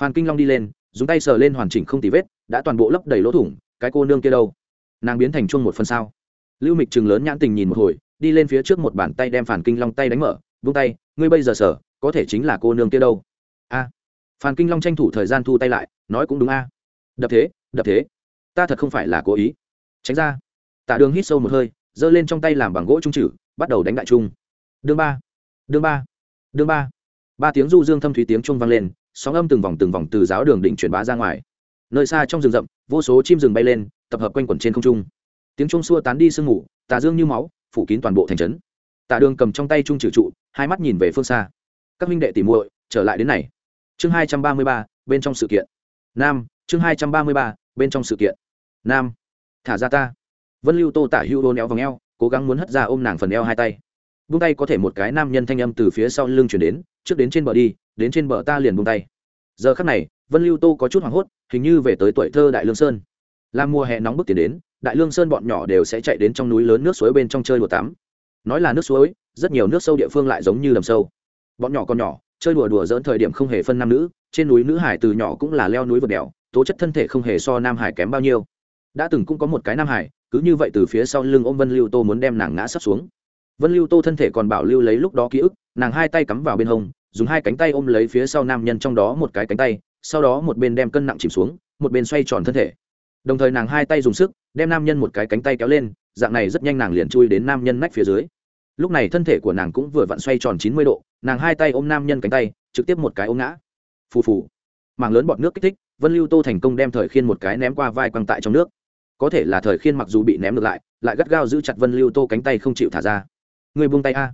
Phan kinh long đi lên, dùng tay sờ lên hoàn chỉnh không tì vết, đã toàn bộ lấp đầy lỗ thủng, cái cô nương kia đâu? Nàng biến thành chung một phần sao? Lưu mịch chừng lớn nhãn tình nhìn một hồi, đi lên phía trước một bàn tay đem phản kinh long tay đánh mở, vung tay, ngươi bây giờ sở có thể chính là cô nương kia đâu? A. Phan kinh long tranh thủ thời gian thu tay lại, nói cũng đúng a. Đập thế đập thế. Ta thật không phải là cố ý. Tránh ra. Tạ đường hít sâu một hơi, giơ lên trong tay làm bằng gỗ trung trừ, bắt đầu đánh đại trung. Đương ba đương ba. Đương ba. Ba tiếng du dương thâm thúy tiếng chuông vang lên sóng âm từng vòng từng vòng từ giáo đường đỉnh truyền bá ra ngoài. Nơi xa trong rừng rậm vô số chim rừng bay lên tập hợp quanh quẩn trên không trung. Tiếng chuông xua tán đi sương mù tà dương như máu phủ kín toàn bộ thành trấn. Tạ đường cầm trong tay trung trừ trụ hai mắt nhìn về phương xa. Các minh đệ tỉ muội trở lại đến này. Chương hai trăm ba mươi ba bên trong sự kiện. Nam chương hai trăm ba mươi ba bên trong sự kiện. Nam thả ra ta. Vân lưu tô tả hữu đô néo vòng eo, cố gắng muốn hất ra ôm nàng phần eo hai tay buông tay có thể một cái nam nhân thanh âm từ phía sau lưng chuyển đến, trước đến trên bờ đi, đến trên bờ ta liền buông tay. Giờ khắc này, vân lưu tô có chút hoảng hốt, hình như về tới tuổi thơ đại lương sơn. Làm mùa hè nóng bức tiền đến, đại lương sơn bọn nhỏ đều sẽ chạy đến trong núi lớn nước suối bên trong chơi đùa tắm. Nói là nước suối, rất nhiều nước sâu địa phương lại giống như đầm sâu. Bọn nhỏ còn nhỏ, chơi đùa đùa dỡn thời điểm không hề phân nam nữ, trên núi nữ hải từ nhỏ cũng là leo núi vượt đèo, tố chất thân thể không hề so nam hải kém bao nhiêu. Đã từng cũng có một cái nam hải, cứ như vậy từ phía sau lưng ôm vân lưu tô muốn đem nàng ngã sắp xuống vân lưu tô thân thể còn bảo lưu lấy lúc đó ký ức, nàng hai tay cắm vào bên hông, dùng hai cánh tay ôm lấy phía sau nam nhân trong đó một cái cánh tay, sau đó một bên đem cân nặng chìm xuống, một bên xoay tròn thân thể. Đồng thời nàng hai tay dùng sức, đem nam nhân một cái cánh tay kéo lên, dạng này rất nhanh nàng liền chui đến nam nhân nách phía dưới. Lúc này thân thể của nàng cũng vừa vặn xoay tròn chín mươi độ, nàng hai tay ôm nam nhân cánh tay, trực tiếp một cái ôm ngã. Phù phù. Màng lớn bọt nước kích thích, vân lưu tô thành công đem thời khiên một cái ném qua vai quăng tại trong nước. Có thể là thời khiên mặc dù bị ném ngược lại lại gắt gao giữ chặt vân lưu tô cánh tay không chịu thả ra người buông tay a.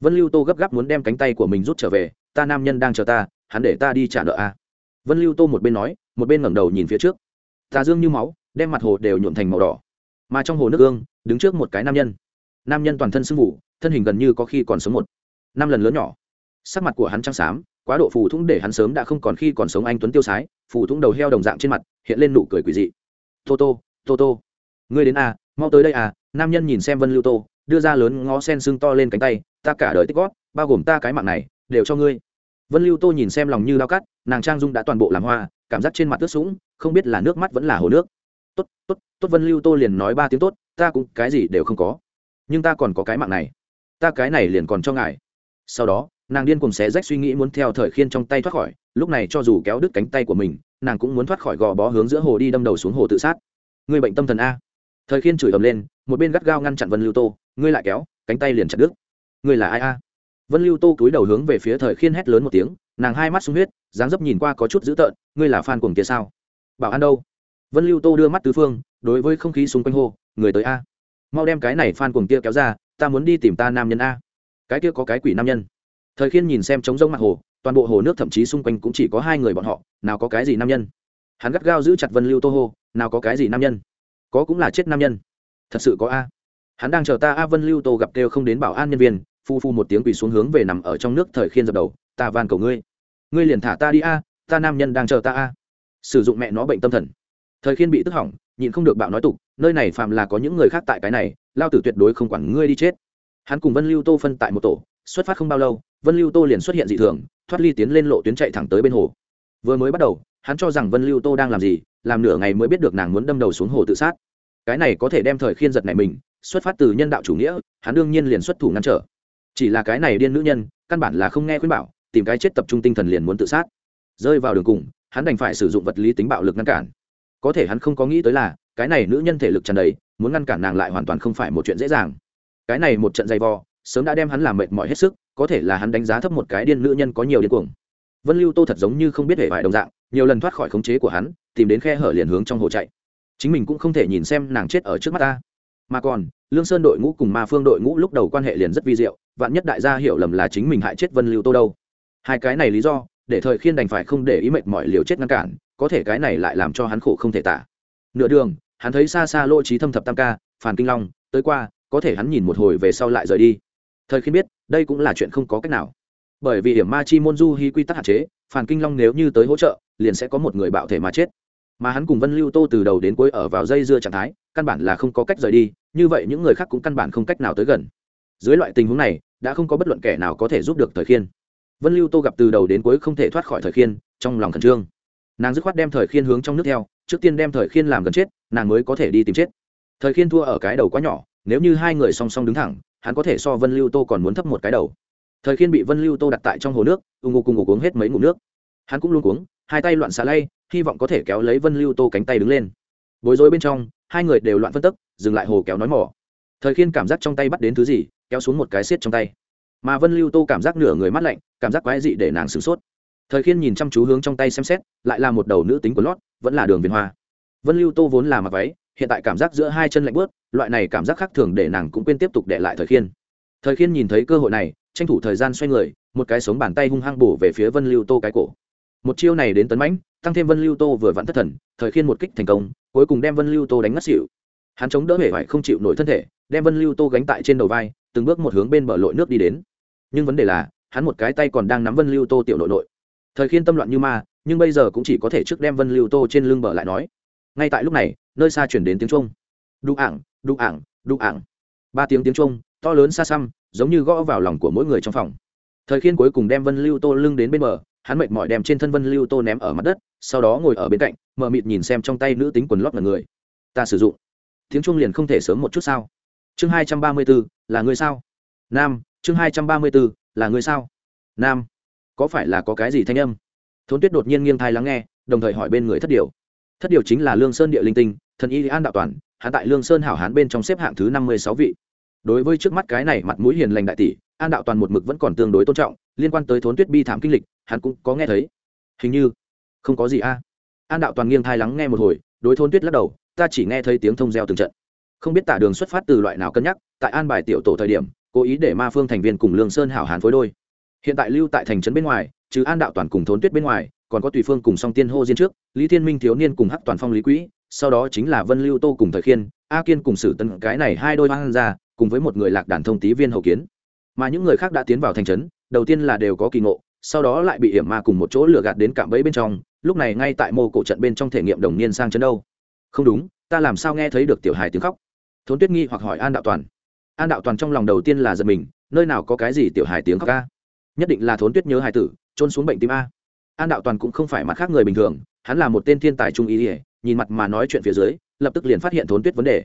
Vân lưu tô gấp gáp muốn đem cánh tay của mình rút trở về ta nam nhân đang chờ ta hắn để ta đi trả nợ a. Vân lưu tô một bên nói một bên ngẩng đầu nhìn phía trước. Tà dương như máu đem mặt hồ đều nhuộm thành màu đỏ. Mà trong hồ nước gương, đứng trước một cái nam nhân. Nam nhân toàn thân sưng vụ thân hình gần như có khi còn sống một. Năm lần lớn nhỏ. Sắc mặt của hắn trắng xám quá độ phù thủng để hắn sớm đã không còn khi còn sống anh tuấn tiêu sái phù thủng đầu heo đồng dạng trên mặt hiện lên nụ cười quỷ dị. Tô tô tô tô. Ngươi đến à mau tới đây à nam nhân nhìn xem vân lưu tô đưa ra lớn ngó sen sưng to lên cánh tay, ta cả đời tích gót bao gồm ta cái mạng này, đều cho ngươi. Vân lưu tô nhìn xem lòng như lao cắt, nàng trang dung đã toàn bộ làm hoa, cảm giác trên mặt tước sũng, không biết là nước mắt vẫn là hồ nước. Tốt tốt tốt. Vân lưu tô liền nói ba tiếng tốt, ta cũng cái gì đều không có, nhưng ta còn có cái mạng này, ta cái này liền còn cho ngài. Sau đó, nàng điên cùng xé rách suy nghĩ muốn theo thời khiên trong tay thoát khỏi, lúc này cho dù kéo đứt cánh tay của mình, nàng cũng muốn thoát khỏi gò bó hướng giữa hồ đi đâm đầu xuống hồ tự sát. Người bệnh tâm thần a. Thời khiên chửi ầm lên một bên gắt gao ngăn chặn vân lưu tô, ngươi lại kéo, cánh tay liền chặt đứt. Ngươi là ai a? Vân lưu tô cúi đầu hướng về phía thời khiên hét lớn một tiếng, nàng hai mắt sung huyết, dáng dấp nhìn qua có chút dữ tợn, ngươi là Phan cuồng kia sao? Bảo an đâu? Vân lưu tô đưa mắt tứ phương, đối với không khí xung quanh hồ người tới a. Mau đem cái này Phan cuồng kia kéo ra, ta muốn đi tìm ta nam nhân a. Cái kia có cái quỷ nam nhân. Thời khiên nhìn xem trống rông mặt hồ, toàn bộ hồ nước thậm chí xung quanh cũng chỉ có hai người bọn họ, nào có cái gì nam nhân? Hắn gắt gao giữ chặt vân lưu tô hô, nào có cái gì nam nhân? Có cũng là chết nam nhân thật sự có a. Hắn đang chờ ta a vân lưu tô gặp kêu không đến bảo an nhân viên, phu phu một tiếng quỳ xuống hướng về nằm ở trong nước thời khiên dập đầu, ta van cầu ngươi ngươi liền thả ta đi a, ta nam nhân đang chờ ta a. Sử dụng mẹ nó bệnh tâm thần. Thời khiên bị tức hỏng, nhịn không được bạo nói tục, nơi này phạm là có những người khác tại cái này, lao tử tuyệt đối không quản ngươi đi chết. Hắn cùng vân lưu tô phân tại một tổ, xuất phát không bao lâu, vân lưu tô liền xuất hiện dị thường, thoát ly tiến lên lộ tuyến chạy thẳng tới bên hồ. Vừa mới bắt đầu, hắn cho rằng vân lưu tô đang làm gì, làm nửa ngày mới biết được nàng muốn đâm đầu xuống hồ tự sát cái này có thể đem thời khiên giật này mình, xuất phát từ nhân đạo chủ nghĩa, hắn đương nhiên liền xuất thủ ngăn trở. Chỉ là cái này điên nữ nhân, căn bản là không nghe khuyên bảo, tìm cái chết tập trung tinh thần liền muốn tự sát. Rơi vào đường cùng, hắn đành phải sử dụng vật lý tính bạo lực ngăn cản. Có thể hắn không có nghĩ tới là, cái này nữ nhân thể lực tràn đầy, muốn ngăn cản nàng lại hoàn toàn không phải một chuyện dễ dàng. Cái này một trận dày vò, sớm đã đem hắn làm mệt mỏi hết sức, có thể là hắn đánh giá thấp một cái điên nữ nhân có nhiều điên cuồng. Vân lưu tô thật giống như không biết hề vải đồng dạng, nhiều lần thoát khỏi khống chế của hắn, tìm đến khe hở liền hướng trong hồ chạy chính mình cũng không thể nhìn xem nàng chết ở trước mắt ta. Mà còn, lương sơn đội ngũ cùng ma phương đội ngũ lúc đầu quan hệ liền rất vi diệu, vạn nhất đại gia hiểu lầm là chính mình hại chết vân lưu tô đâu. Hai cái này lý do, để thời khiên đành phải không để ý mệt mỏi liều chết ngăn cản, có thể cái này lại làm cho hắn khổ không thể tả. Nửa đường, hắn thấy xa xa lỗ trí thâm thập tam ca, phàn kinh long, tới qua, có thể hắn nhìn một hồi về sau lại rời đi. Thời khiên biết, đây cũng là chuyện không có cách nào. Bởi vì hiểm ma chi môn du hy quy tắc hạn chế, phàn kinh long nếu như tới hỗ trợ, liền sẽ có một người bạo thể mà chết mà hắn cùng vân lưu tô từ đầu đến cuối ở vào dây dưa trạng thái, căn bản là không có cách rời đi, như vậy những người khác cũng căn bản không cách nào tới gần. Dưới loại tình huống này, đã không có bất luận kẻ nào có thể giúp được thời khiên. Vân lưu tô gặp từ đầu đến cuối không thể thoát khỏi thời khiên, trong lòng khẩn trương. Nàng dứt khoát đem thời khiên hướng trong nước theo, trước tiên đem thời khiên làm gần chết, nàng mới có thể đi tìm chết. Thời khiên thua ở cái đầu quá nhỏ, nếu như hai người song song đứng thẳng, hắn có thể so vân lưu tô còn muốn thấp một cái đầu. Thời khiên bị vân lưu tô đặt tại trong hồ nước, ù ngục cùng ngục uống hết mấy ngụm nước. Hắn cũng luôn cuống, hai tay loạn xả lay hy vọng có thể kéo lấy vân lưu tô cánh tay đứng lên. Bối rối bên trong, hai người đều loạn phân tức, dừng lại hồ kéo nói mỏ. Thời khiên cảm giác trong tay bắt đến thứ gì, kéo xuống một cái xiết trong tay. Mà vân lưu tô cảm giác nửa người mắt lạnh, cảm giác quái dị để nàng sửng sốt. Thời khiên nhìn chăm chú hướng trong tay xem xét, lại là một đầu nữ tính của lót, vẫn là đường viền hoa. Vân lưu tô vốn là mặc váy, hiện tại cảm giác giữa hai chân lạnh bớt loại này cảm giác khác thường để nàng cũng quên tiếp tục để lại thời khiên. Thời khiên nhìn thấy cơ hội này, tranh thủ thời gian xoay người, một cái sống bàn tay hung hăng bổ về phía vân lưu tô cái cổ một chiêu này đến tấn mãnh, tăng thêm vân lưu tô vừa vặn thất thần, thời khiên một kích thành công, cuối cùng đem vân lưu tô đánh ngất xỉu. Hắn chống đỡ hể vải không chịu nổi thân thể, đem vân lưu tô gánh tại trên đầu vai, từng bước một hướng bên bờ lội nước đi đến. Nhưng vấn đề là, hắn một cái tay còn đang nắm vân lưu tô tiểu nội nội. Thời khiên tâm loạn như ma, nhưng bây giờ cũng chỉ có thể trước đem vân lưu tô trên lưng bờ lại nói. Ngay tại lúc này, nơi xa chuyển đến tiếng trung đụ ảng đụ ảng đụ ảng. Ba tiếng tiếng trung to lớn xa xăm, giống như gõ vào lòng của mỗi người trong phòng. Thời khiên cuối cùng đem vân lưu tô lưng đến bên bờ hắn mệt mỏi đem trên thân vân lưu tô ném ở mặt đất, sau đó ngồi ở bên cạnh, mờ mịt nhìn xem trong tay nữ tính quần lót là người. Ta sử dụng. Tiếng chuông liền không thể sớm một chút sao? Chương hai trăm ba mươi b ố là người sao? Nam, chương hai trăm ba mươi b ố là người sao? Nam. Có phải là có cái gì thanh âm? Thốn tuyết đột nhiên nghiêng thai lắng nghe, đồng thời hỏi bên người thất điều. Thất điều chính là lương sơn địa linh tinh, thần y an đạo toàn hạ tại lương sơn hảo hán bên trong xếp hạng thứ năm mươi sáu vị. Đối với trước mắt cái này mặt mũi hiền lành đại tỷ, an đạo toàn một mực vẫn còn tương đối tôn trọng liên quan tới thốn tuyết bi thảm kinh lịch, hắn cũng có nghe thấy. Hình như, không có gì a. An đạo toàn nghiêng thai lắng nghe một hồi, đối thôn tuyết lắc đầu, ta chỉ nghe thấy tiếng thông reo từng trận. Không biết tả đường xuất phát từ loại nào cân nhắc, tại an bài tiểu tổ thời điểm, cố ý để ma phương thành viên cùng lương sơn hảo hán phối đôi. Hiện tại lưu tại thành trấn bên ngoài, trừ an đạo toàn cùng thốn tuyết bên ngoài, còn có tùy phương cùng song tiên hô diên trước, lý thiên minh thiếu niên cùng hắc toàn phong lý quỹ sau đó chính là vân lưu tô cùng thời khiên, a kiên cùng sử tân, cái này hai đôi hoang ra, cùng với một người lạc đàn thông tý viên hậu kiến. Mà những người khác đã tiến vào thành trấn đầu tiên là đều có kỳ ngộ, sau đó lại bị hiểm ma cùng một chỗ lừa gạt đến cạm bẫy bên trong, lúc này ngay tại mô cổ trận bên trong thể nghiệm đồng niên sang chân đâu. Không đúng, ta làm sao nghe thấy được tiểu hài tiếng khóc? Thốn tuyết nghi hoặc hỏi an đạo toàn. An đạo toàn trong lòng đầu tiên là giật mình, nơi nào có cái gì tiểu hài tiếng khóc ca nhất định là thốn tuyết nhớ hài tử trôn xuống bệnh tim a. An đạo toàn cũng không phải mặt khác người bình thường, hắn là một tên thiên tài trung y ỉa nhìn mặt mà nói chuyện phía dưới, lập tức liền phát hiện thốn tuyết vấn đề.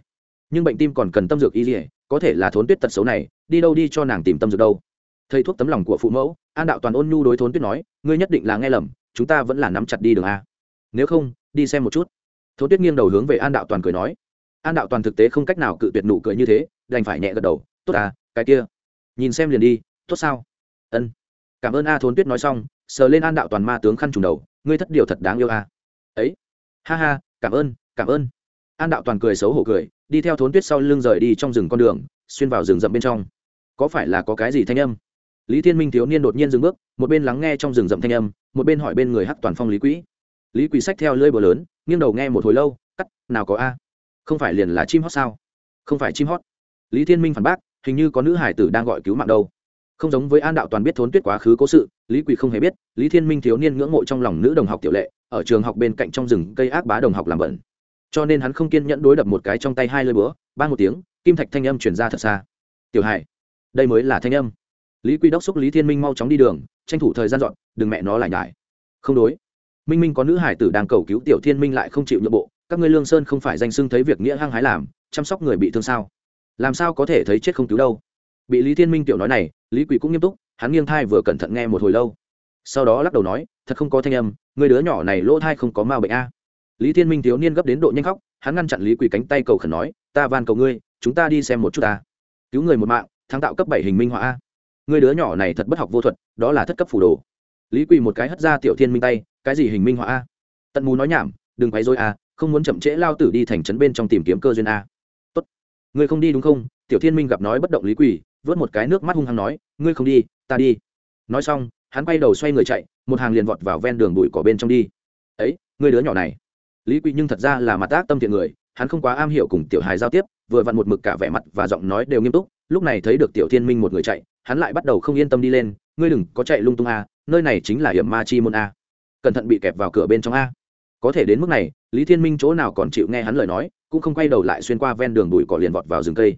Nhưng bệnh tim còn cần tâm dược y ỉa có thể là thốn tuyết tật xấu này, đi đâu đi cho nàng tìm tâm dược đâu thầy thuốc tấm lòng của phụ mẫu, an đạo toàn ôn nhu đối thốn tuyết nói, ngươi nhất định là nghe lầm, chúng ta vẫn là nắm chặt đi đường a. Nếu không, đi xem một chút. Thốn tuyết nghiêng đầu hướng về an đạo toàn cười nói. An đạo toàn thực tế không cách nào cự tuyệt nụ cười như thế, đành phải nhẹ gật đầu, tốt à cái kia. Nhìn xem liền đi, tốt sao? Ân. Cảm ơn a thốn tuyết nói xong, sờ lên an đạo toàn ma tướng khăn trùng đầu, ngươi thất điều thật đáng yêu a. Ấy. Ha ha, cảm ơn cảm ơn. An đạo toàn cười xấu hổ cười, đi theo thốn tuyết sau lưng rời đi trong rừng con đường, xuyên vào rừng rậm bên trong. Có phải là có cái gì thanh âm? Lý thiên minh thiếu niên đột nhiên dừng bước, một bên lắng nghe trong rừng rậm thanh âm, một bên hỏi bên người hắc toàn phong lý quỹ lý quỳ sách theo lưỡi bờ lớn, nghiêng đầu nghe một hồi lâu, cắt, nào có a? Không phải liền là chim hót sao? Không phải chim hót. Lý thiên minh phản bác, hình như có nữ hải tử đang gọi cứu mạng đâu. Không giống với an đạo toàn biết thốn tuyết quá khứ cố sự, lý quỳ không hề biết, lý thiên minh thiếu niên ngưỡng mộ trong lòng nữ đồng học tiểu lệ, ở trường học bên cạnh trong rừng cây ác bá đồng học làm bẩn. Cho nên hắn không kiên nhẫn đối đập một cái trong tay hai lơi búa ba một tiếng, kim thạch thanh âm chuyển ra thật xa. Tiểu hải, đây mới là thanh âm lý quy đốc xúc lý thiên minh mau chóng đi đường, tranh thủ thời gian dọn, đừng mẹ nó lại nhải. Không đối. Minh minh có nữ hải tử đang cầu cứu tiểu thiên minh lại không chịu nhượng bộ, các ngươi lương sơn không phải danh xưng thấy việc nghĩa hăng hái làm, chăm sóc người bị thương sao? Làm sao có thể thấy chết không cứu đâu? Bị lý thiên minh tiểu nói này, lý quỳ cũng nghiêm túc, hắn nghiêng thai vừa cẩn thận nghe một hồi lâu. Sau đó lắc đầu nói, thật không có thanh âm, người đứa nhỏ này lỗ thai không có mau bệnh a. Lý thiên minh thiếu niên gấp đến độ nhanh khóc, hắn ngăn chặn lý quỳ cánh tay cầu khẩn nói, ta van cầu ngươi, chúng ta đi xem một chút ta. Cứu người một mạng, thắng tạo cấp bảy hình minh họa a người đứa nhỏ này thật bất học vô thuật, đó là thất cấp phủ đồ. Lý quỳ một cái hất ra tiểu thiên minh tay, cái gì hình minh họa a? Tận mù nói nhảm, đừng quấy dối a, không muốn chậm trễ lao tử đi thành trấn bên trong tìm kiếm cơ duyên a. Tốt. Ngươi không đi đúng không? Tiểu thiên minh gặp nói bất động lý quỳ, vớt một cái nước mắt hung hăng nói, ngươi không đi, ta đi. Nói xong, hắn quay đầu xoay người chạy, một hàng liền vọt vào ven đường bụi cỏ bên trong đi. Ấy, ngươi đứa nhỏ này. Lý quỳ nhưng thật ra là mặt ác tâm thiện người, hắn không quá am hiểu cùng tiểu hài giao tiếp, vừa vặn một mực cả vẻ mặt và giọng nói đều nghiêm túc, lúc này thấy được tiểu thiên minh một người chạy hắn lại bắt đầu không yên tâm đi lên, ngươi đừng có chạy lung tung a, nơi này chính là hiểm ma chi môn a. Cẩn thận bị kẹp vào cửa bên trong a. Có thể đến mức này, lý thiên minh chỗ nào còn chịu nghe hắn lời nói, cũng không quay đầu lại xuyên qua ven đường bụi cỏ liền vọt vào rừng cây.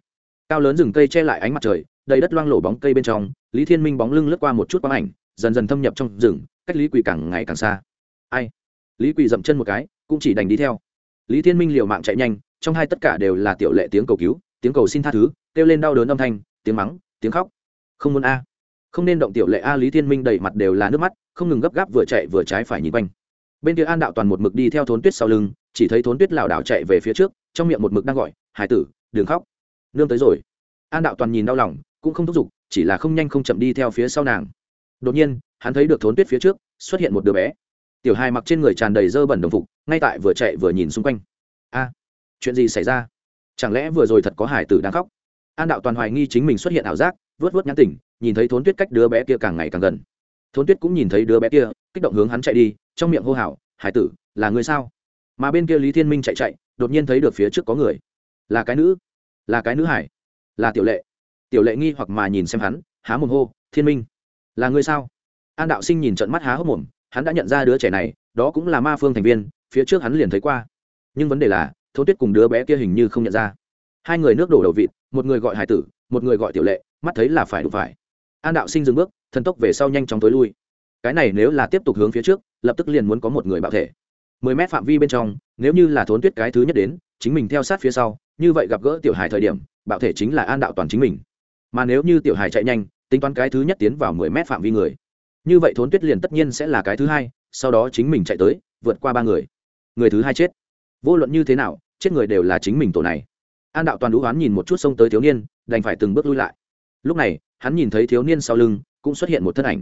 Cao lớn rừng cây che lại ánh mặt trời, đầy đất loang lổ bóng cây bên trong, lý thiên minh bóng lưng lướt qua một chút quang ảnh, dần dần thâm nhập trong rừng, cách lý quỳ càng ngày càng xa. Ai? Lý quỳ dậm chân một cái, cũng chỉ đành đi theo. Lý thiên minh liều mạng chạy nhanh, trong hai tất cả đều là tiểu lệ tiếng cầu cứu, tiếng cầu xin tha thứ, kêu lên đau đớn âm thanh, tiếng mắng, tiếng khóc không muốn a. Không nên động tiểu lệ a lý thiên minh đầy mặt đều là nước mắt, không ngừng gấp gáp vừa chạy vừa trái phải nhìn quanh. Bên kia an đạo toàn một mực đi theo thốn tuyết sau lưng, chỉ thấy thốn tuyết lảo đảo chạy về phía trước, trong miệng một mực đang gọi, hải tử đường khóc. Nương tới rồi. An đạo toàn nhìn đau lòng, cũng không thúc giục, chỉ là không nhanh không chậm đi theo phía sau nàng. Đột nhiên, hắn thấy được thốn tuyết phía trước, xuất hiện một đứa bé. Tiểu hai mặc trên người tràn đầy dơ bẩn đồng phục, ngay tại vừa chạy vừa nhìn xung quanh. A, chuyện gì xảy ra? Chẳng lẽ vừa rồi thật có hải tử đang khóc? An đạo toàn hoài nghi chính mình xuất hiện ảo giác vớt vớt nhãn tỉnh, nhìn thấy thốn tuyết cách đứa bé kia càng ngày càng gần. Thốn tuyết cũng nhìn thấy đứa bé kia, kích động hướng hắn chạy đi, trong miệng hô hào, hải tử, là người sao? Mà bên kia lý thiên minh chạy chạy, đột nhiên thấy được phía trước có người. Là cái nữ, là cái nữ hải, là tiểu lệ. Tiểu lệ nghi hoặc mà nhìn xem hắn, há mồm hô, thiên minh, là người sao? An đạo sinh nhìn trận mắt há hốc mồm, hắn đã nhận ra đứa trẻ này, đó cũng là ma phương thành viên, phía trước hắn liền thấy qua. Nhưng vấn đề là, Thốn tuyết cùng đứa bé kia hình như không nhận ra. Hai người nước đổ đầu vịt, một người gọi hải tử, một người gọi tiểu lệ mắt thấy là phải đủ phải. An đạo sinh dừng bước, thần tốc về sau nhanh chóng tối lui. Cái này nếu là tiếp tục hướng phía trước, lập tức liền muốn có một người bạo thể. Mười mét phạm vi bên trong, nếu như là thốn tuyết cái thứ nhất đến, chính mình theo sát phía sau, như vậy gặp gỡ tiểu hải thời điểm, bạo thể chính là an đạo toàn chính mình. Mà nếu như tiểu hải chạy nhanh, tính toán cái thứ nhất tiến vào mười mét phạm vi người, như vậy thốn tuyết liền tất nhiên sẽ là cái thứ hai, sau đó chính mình chạy tới, vượt qua ba người. Người thứ hai chết. Vô luận như thế nào, chết người đều là chính mình tổ này. An đạo toàn đũ hoán nhìn một chút xông tới thiếu niên, đành phải từng bước lui lại lúc này, hắn nhìn thấy thiếu niên sau lưng, cũng xuất hiện một thân ảnh.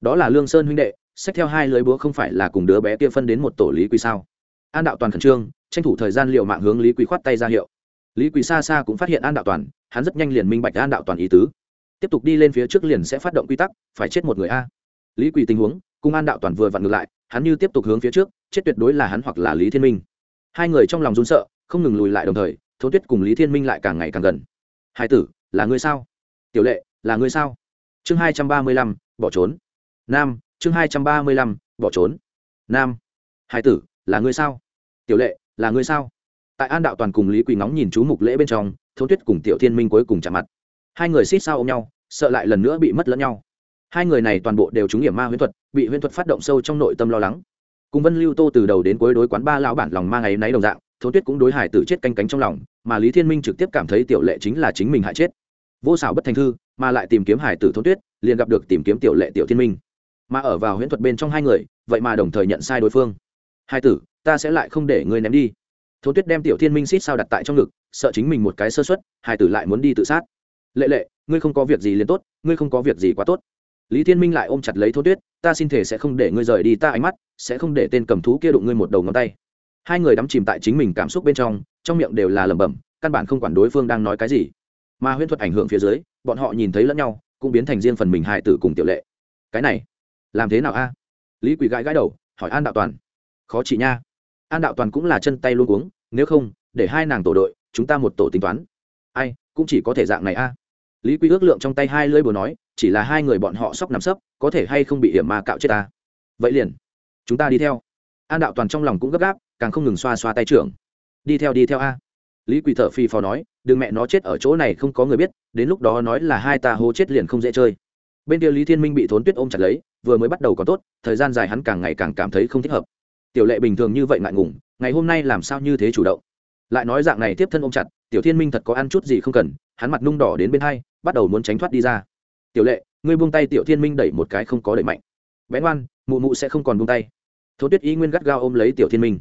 Đó là lương sơn huynh đệ, xách theo hai lưới búa không phải là cùng đứa bé kia phân đến một tổ lý quý sao? An đạo toàn khẩn trương, tranh thủ thời gian liệu mạng hướng lý quý khoát tay ra hiệu. Lý quý xa xa cũng phát hiện an đạo toàn, hắn rất nhanh liền minh bạch an đạo toàn ý tứ. Tiếp tục đi lên phía trước liền sẽ phát động quy tắc, phải chết một người a. Lý quý tình huống, cùng an đạo toàn vừa vặn ngược lại, hắn như tiếp tục hướng phía trước, chết tuyệt đối là hắn hoặc là lý thiên minh. Hai người trong lòng run sợ, không ngừng lùi lại đồng thời thấu tuyết cùng lý thiên minh lại càng ngày càng gần. Hai tử, là ngươi sao? Tiểu lệ, là ngươi sao? Chương hai trăm ba mươi lăm, bỏ trốn. Nam, chương hai trăm ba mươi lăm, bỏ trốn. Nam hai tử, là ngươi sao? Tiểu lệ, là ngươi sao? Tại an đạo toàn cùng lý quỳ ngóng nhìn chú mục lễ bên trong, Thấu tuyết cùng tiểu thiên minh cuối cùng chạm mặt. Hai người xít sao ôm nhau, sợ lại lần nữa bị mất lẫn nhau. Hai người này toàn bộ đều trúng hiểm ma huyễn thuật, bị huyễn thuật phát động sâu trong nội tâm lo lắng. Cùng vân lưu tô từ đầu đến cuối đối quán ba lão bản lòng ma ngày náy đồng dạng, Thấu tuyết cũng đối hải tử chết canh cánh trong lòng, mà lý thiên minh trực tiếp cảm thấy tiểu lệ chính là chính mình hại chết vô xảo bất thành thư, mà lại tìm kiếm hải tử thôn tuyết, liền gặp được tìm kiếm tiểu lệ tiểu thiên minh. Mà ở vào huyễn thuật bên trong hai người, vậy mà đồng thời nhận sai đối phương. Hai tử, ta sẽ lại không để ngươi ném đi. Thôn tuyết đem tiểu thiên minh xít sao đặt tại trong ngực, sợ chính mình một cái sơ xuất hai tử lại muốn đi tự sát. Lệ lệ, ngươi không có việc gì liền tốt, ngươi không có việc gì quá tốt. Lý thiên minh lại ôm chặt lấy thôn tuyết, ta xin thể sẽ không để ngươi rời đi ta ánh mắt, sẽ không để tên cầm thú kia đụng ngươi một đầu ngón tay. Hai người đắm chìm tại chính mình cảm xúc bên trong trong miệng đều là lẩm bẩm, căn bản không quản đối phương đang nói cái gì mà huyễn thuật ảnh hưởng phía dưới bọn họ nhìn thấy lẫn nhau cũng biến thành riêng phần mình hài tử cùng tiểu lệ. Cái này làm thế nào a? Lý quỷ gãi gãi đầu hỏi an đạo toàn. Khó chị nha. An đạo toàn cũng là chân tay luôn uống, nếu không để hai nàng tổ đội chúng ta một tổ tính toán. Ai cũng chỉ có thể dạng này a. Lý quy ước lượng trong tay hai lưỡi bồ nói chỉ là hai người bọn họ sóc nằm sấp có thể hay không bị hiểm mà cạo chết ta. Vậy liền chúng ta đi theo. An đạo toàn trong lòng cũng gấp gáp càng không ngừng xoa xoa tay trưởng. Đi theo đi theo a. Lý quỳ thợ phi phò nói đừng mẹ nó chết ở chỗ này không có người biết, đến lúc đó nói là hai ta hố chết liền không dễ chơi. Bên kia lý thiên minh bị thốn tuyết ôm chặt lấy, vừa mới bắt đầu còn tốt, thời gian dài hắn càng ngày càng cảm thấy không thích hợp. Tiểu lệ bình thường như vậy ngại ngùng, ngày hôm nay làm sao như thế chủ động? Lại nói dạng này tiếp thân ôm chặt, tiểu thiên minh thật có ăn chút gì không cần, hắn mặt nung đỏ đến bên hai, bắt đầu muốn tránh thoát đi ra. Tiểu lệ, ngươi buông tay tiểu thiên minh đẩy một cái không có đẩy mạnh. Bé ngoan, mụ mụ sẽ không còn buông tay. Thốn tuyết y nguyên gắt gao ôm lấy tiểu thiên minh.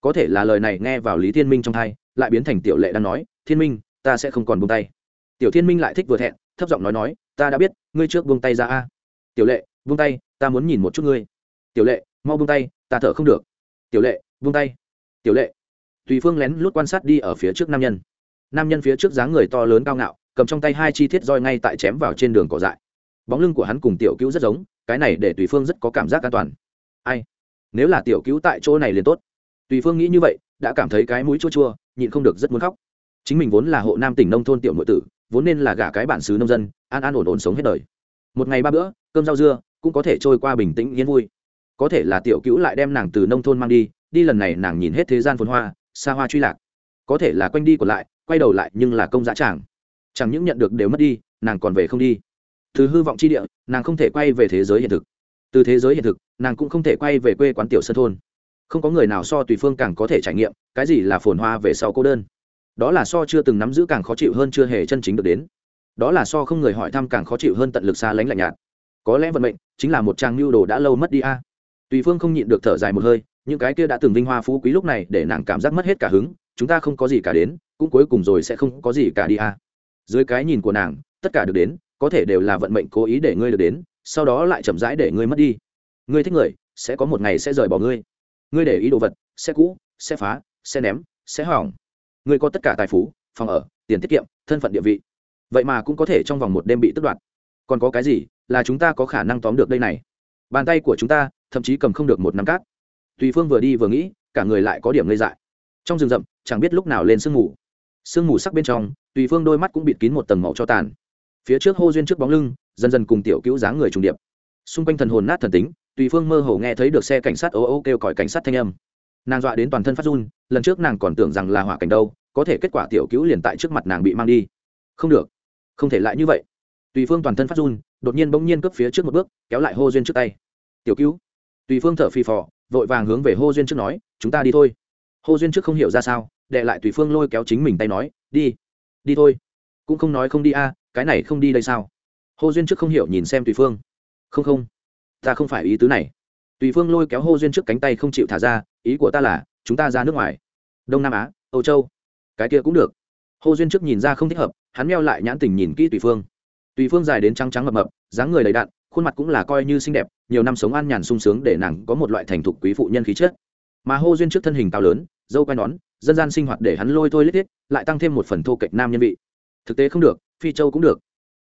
Có thể là lời này nghe vào lý thiên minh trong thai lại biến thành tiểu lệ đang nói thiên minh, ta sẽ không còn buông tay. Tiểu thiên minh lại thích vừa thẹn, thấp giọng nói nói, ta đã biết, ngươi trước buông tay ra a. Tiểu lệ, buông tay, ta muốn nhìn một chút ngươi. Tiểu lệ, mau buông tay, ta thở không được. Tiểu lệ, buông tay. Tiểu lệ. Tùy phương lén lút quan sát đi ở phía trước nam nhân. Nam nhân phía trước dáng người to lớn cao ngạo, cầm trong tay hai chi thiết roi ngay tại chém vào trên đường cỏ dại. Bóng lưng của hắn cùng tiểu cứu rất giống, cái này để tùy phương rất có cảm giác an toàn. Ai? Nếu là tiểu cứu tại chỗ này liền tốt. Tùy phương nghĩ như vậy, đã cảm thấy cái mũi chua chua, nhịn không được rất muốn khóc chính mình vốn là hộ nam tỉnh nông thôn tiểu nội tử, vốn nên là gả cái bản xứ nông dân, an an ổn ổn sống hết đời. Một ngày ba bữa, cơm rau dưa, cũng có thể trôi qua bình tĩnh, yên vui. Có thể là tiểu cữu lại đem nàng từ nông thôn mang đi đi lần này nàng nhìn hết thế gian phồn hoa, xa hoa truy lạc. Có thể là quanh đi còn lại, quay đầu lại nhưng là công giá tràng. Chẳng những nhận được đều mất đi, nàng còn về không đi. Từ hư vọng chi địa, nàng không thể quay về thế giới hiện thực. Từ thế giới hiện thực, nàng cũng không thể quay về quê quán tiểu sân thôn. Không có người nào so tùy phương càng có thể trải nghiệm, cái gì là phồn hoa về sau cô đơn đó là so chưa từng nắm giữ càng khó chịu hơn chưa hề chân chính được đến. Đó là so không người hỏi thăm càng khó chịu hơn tận lực xa lánh lạnh nhạt. Có lẽ vận mệnh chính là một trang mưu đồ đã lâu mất đi a. Tùy phương không nhịn được thở dài một hơi, những cái kia đã từng vinh hoa phú quý lúc này để nàng cảm giác mất hết cả hứng, chúng ta không có gì cả đến, cũng cuối cùng rồi sẽ không có gì cả đi a. Dưới cái nhìn của nàng, tất cả được đến, có thể đều là vận mệnh cố ý để ngươi được đến, sau đó lại chậm rãi để ngươi mất đi. Ngươi thích người, sẽ có một ngày sẽ rời bỏ ngươi. Ngươi để ý đồ vật, sẽ cũ, sẽ phá, sẽ ném, sẽ hỏng. Người có tất cả tài phú, phòng ở, tiền tiết kiệm, thân phận địa vị. Vậy mà cũng có thể trong vòng một đêm bị tước đoạt. Còn có cái gì là chúng ta có khả năng tóm được đây này? Bàn tay của chúng ta, thậm chí cầm không được một nắm cát. Tùy phương vừa đi vừa nghĩ, cả người lại có điểm lây dại. Trong rừng rậm, chẳng biết lúc nào lên sương mù. Sương mù sắc bên trong, tùy phương đôi mắt cũng bịt kín một tầng màu cho tàn. Phía trước hô duyên trước bóng lưng, dần dần cùng tiểu cứu dáng người trùng điệp. Xung quanh thần hồn nát thần tính, tùy phương mơ hồ nghe thấy được xe cảnh sát ô ô kêu còi cảnh sát thanh âm nàng dọa đến toàn thân phát run, lần trước nàng còn tưởng rằng là hỏa cảnh đâu, có thể kết quả tiểu cứu liền tại trước mặt nàng bị mang đi. Không được, không thể lại như vậy. Tùy phương toàn thân phát run, đột nhiên bỗng nhiên cướp phía trước một bước, kéo lại hô duyên trước tay. Tiểu cứu. Tùy phương thở phì phò, vội vàng hướng về hô duyên trước nói, chúng ta đi thôi. Hô duyên trước không hiểu ra sao, đệ lại tùy phương lôi kéo chính mình tay nói, đi đi thôi. Cũng không nói không đi a, cái này không đi đây sao? Hô duyên trước không hiểu nhìn xem tùy phương. Không không, ta không phải ý tứ này. Tùy phương lôi kéo hô duyên trước cánh tay không chịu thả ra ý của ta là, chúng ta ra nước ngoài. Đông nam á, âu châu. Cái kia cũng được. Hồ duyên trước nhìn ra không thích hợp, hắn meo lại nhãn tình nhìn kỹ tùy phương. Tùy phương dài đến trắng trắng mập mập, dáng người đầy đạn khuôn mặt cũng là coi như xinh đẹp, nhiều năm sống an nhàn sung sướng để nàng có một loại thành thục quý phụ nhân khí chất. Mà hô duyên trước thân hình cao lớn, dâu quai nón, dân gian sinh hoạt để hắn lôi thôi lết thiết, lại tăng thêm một phần thô kệch nam nhân vị. Thực tế không được, phi châu cũng được.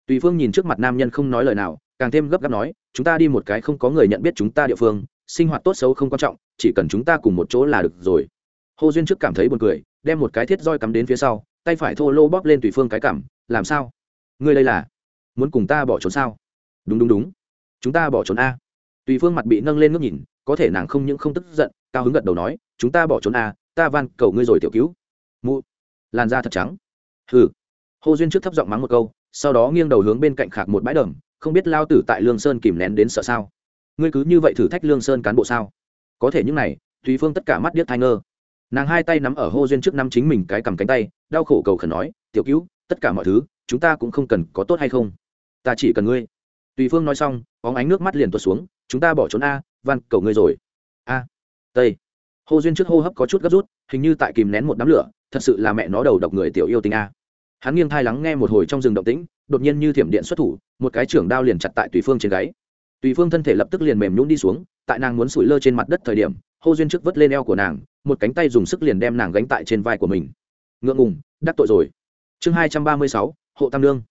Tùy phương nhìn trước mặt nam nhân không nói lời nào càng thêm gấp gáp nói, chúng ta đi một cái không có người nhận biết chúng ta địa phương, sinh hoạt tốt xấu không quan trọng, chỉ cần chúng ta cùng một chỗ là được rồi. Hồ duyên trước cảm thấy buồn cười, đem một cái thiết roi cắm đến phía sau, tay phải thô lô bóp lên tùy phương cái cảm làm sao? Ngươi đây là muốn cùng ta bỏ trốn sao? Đúng đúng đúng. Chúng ta bỏ trốn a. Tùy phương mặt bị nâng lên ngước nhìn, có thể nàng không những không tức giận, cao hứng gật đầu nói, chúng ta bỏ trốn a, ta van cầu ngươi rồi tiểu cứu. Mụ, làn da thật trắng. Hừ. Hồ duyên trước thấp giọng mắng một câu, sau đó nghiêng đầu hướng bên cạnh khạc một bãi đầm không biết lao tử tại lương sơn kìm nén đến sợ sao? Ngươi cứ như vậy thử thách lương sơn cán bộ sao? Có thể những này, thúy phương tất cả mắt điếc thai ngơ. Nàng hai tay nắm ở hô duyên trước năm chính mình cái cầm cánh tay, đau khổ cầu khẩn nói, tiểu cứu, tất cả mọi thứ, chúng ta cũng không cần có tốt hay không? Ta chỉ cần ngươi. Tùy phương nói xong có ánh nước mắt liền tuột xuống, chúng ta bỏ trốn a, van, cầu ngươi rồi. A, tây. Hô duyên trước hô hấp có chút gấp rút, hình như tại kìm nén một đám lửa, thật sự là mẹ nó đầu độc người tiểu yêu tình a hắn nghiêng thai lắng nghe một hồi trong rừng động tĩnh, đột nhiên như thiểm điện xuất thủ, một cái trưởng đao liền chặt tại tùy phương trên gáy. Tùy phương thân thể lập tức liền mềm nhún đi xuống, tại nàng muốn sủi lơ trên mặt đất thời điểm, hô duyên trước vớt lên eo của nàng, một cánh tay dùng sức liền đem nàng gánh tại trên vai của mình. Ngượng ngùng, đắc tội rồi. Chương hai trăm ba mươi sáu, hộ tam lương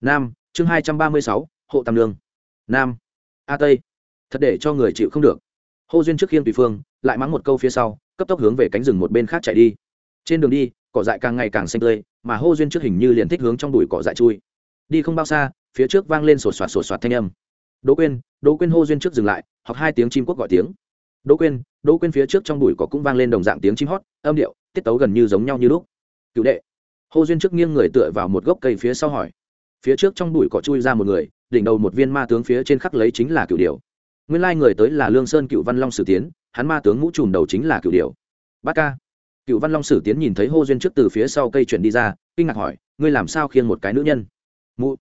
nam, chương hai trăm ba mươi sáu, hộ tam lương nam. A tây. Thật để cho người chịu không được. Hô duyên trước khiêng tùy phương, lại mắng một câu phía sau, cấp tốc hướng về cánh rừng một bên khác chạy đi. Trên đường đi, cỏ dại càng ngày càng xanh tươi mà hô duyên trước hình như liền thích hướng trong đùi cỏ dại chui. Đi không bao xa, phía trước vang lên sột soạt sột soạt thanh âm. Đỗ quên đỗ quên hô duyên trước dừng lại hoặc hai tiếng chim quốc gọi tiếng. Đỗ quên đỗ quên phía trước trong đùi cỏ cũng vang lên đồng dạng tiếng chim hót, âm điệu, tiết tấu gần như giống nhau như lúc. Cựu đệ. Hô duyên trước nghiêng người tựa vào một gốc cây phía sau hỏi. Phía trước trong đùi cỏ chui ra một người, đỉnh đầu một viên ma tướng phía trên khắc lấy chính là cựu điều nguyên lai người tới là lương sơn cựu văn long sử tiến, hắn ma tướng mũ trùm đầu chính là cựu điều bát ca cựu văn long sử tiến nhìn thấy hô duyên trước từ phía sau cây chuyển đi ra, kinh ngạc hỏi, ngươi làm sao khiêng một cái nữ nhân? Mụ,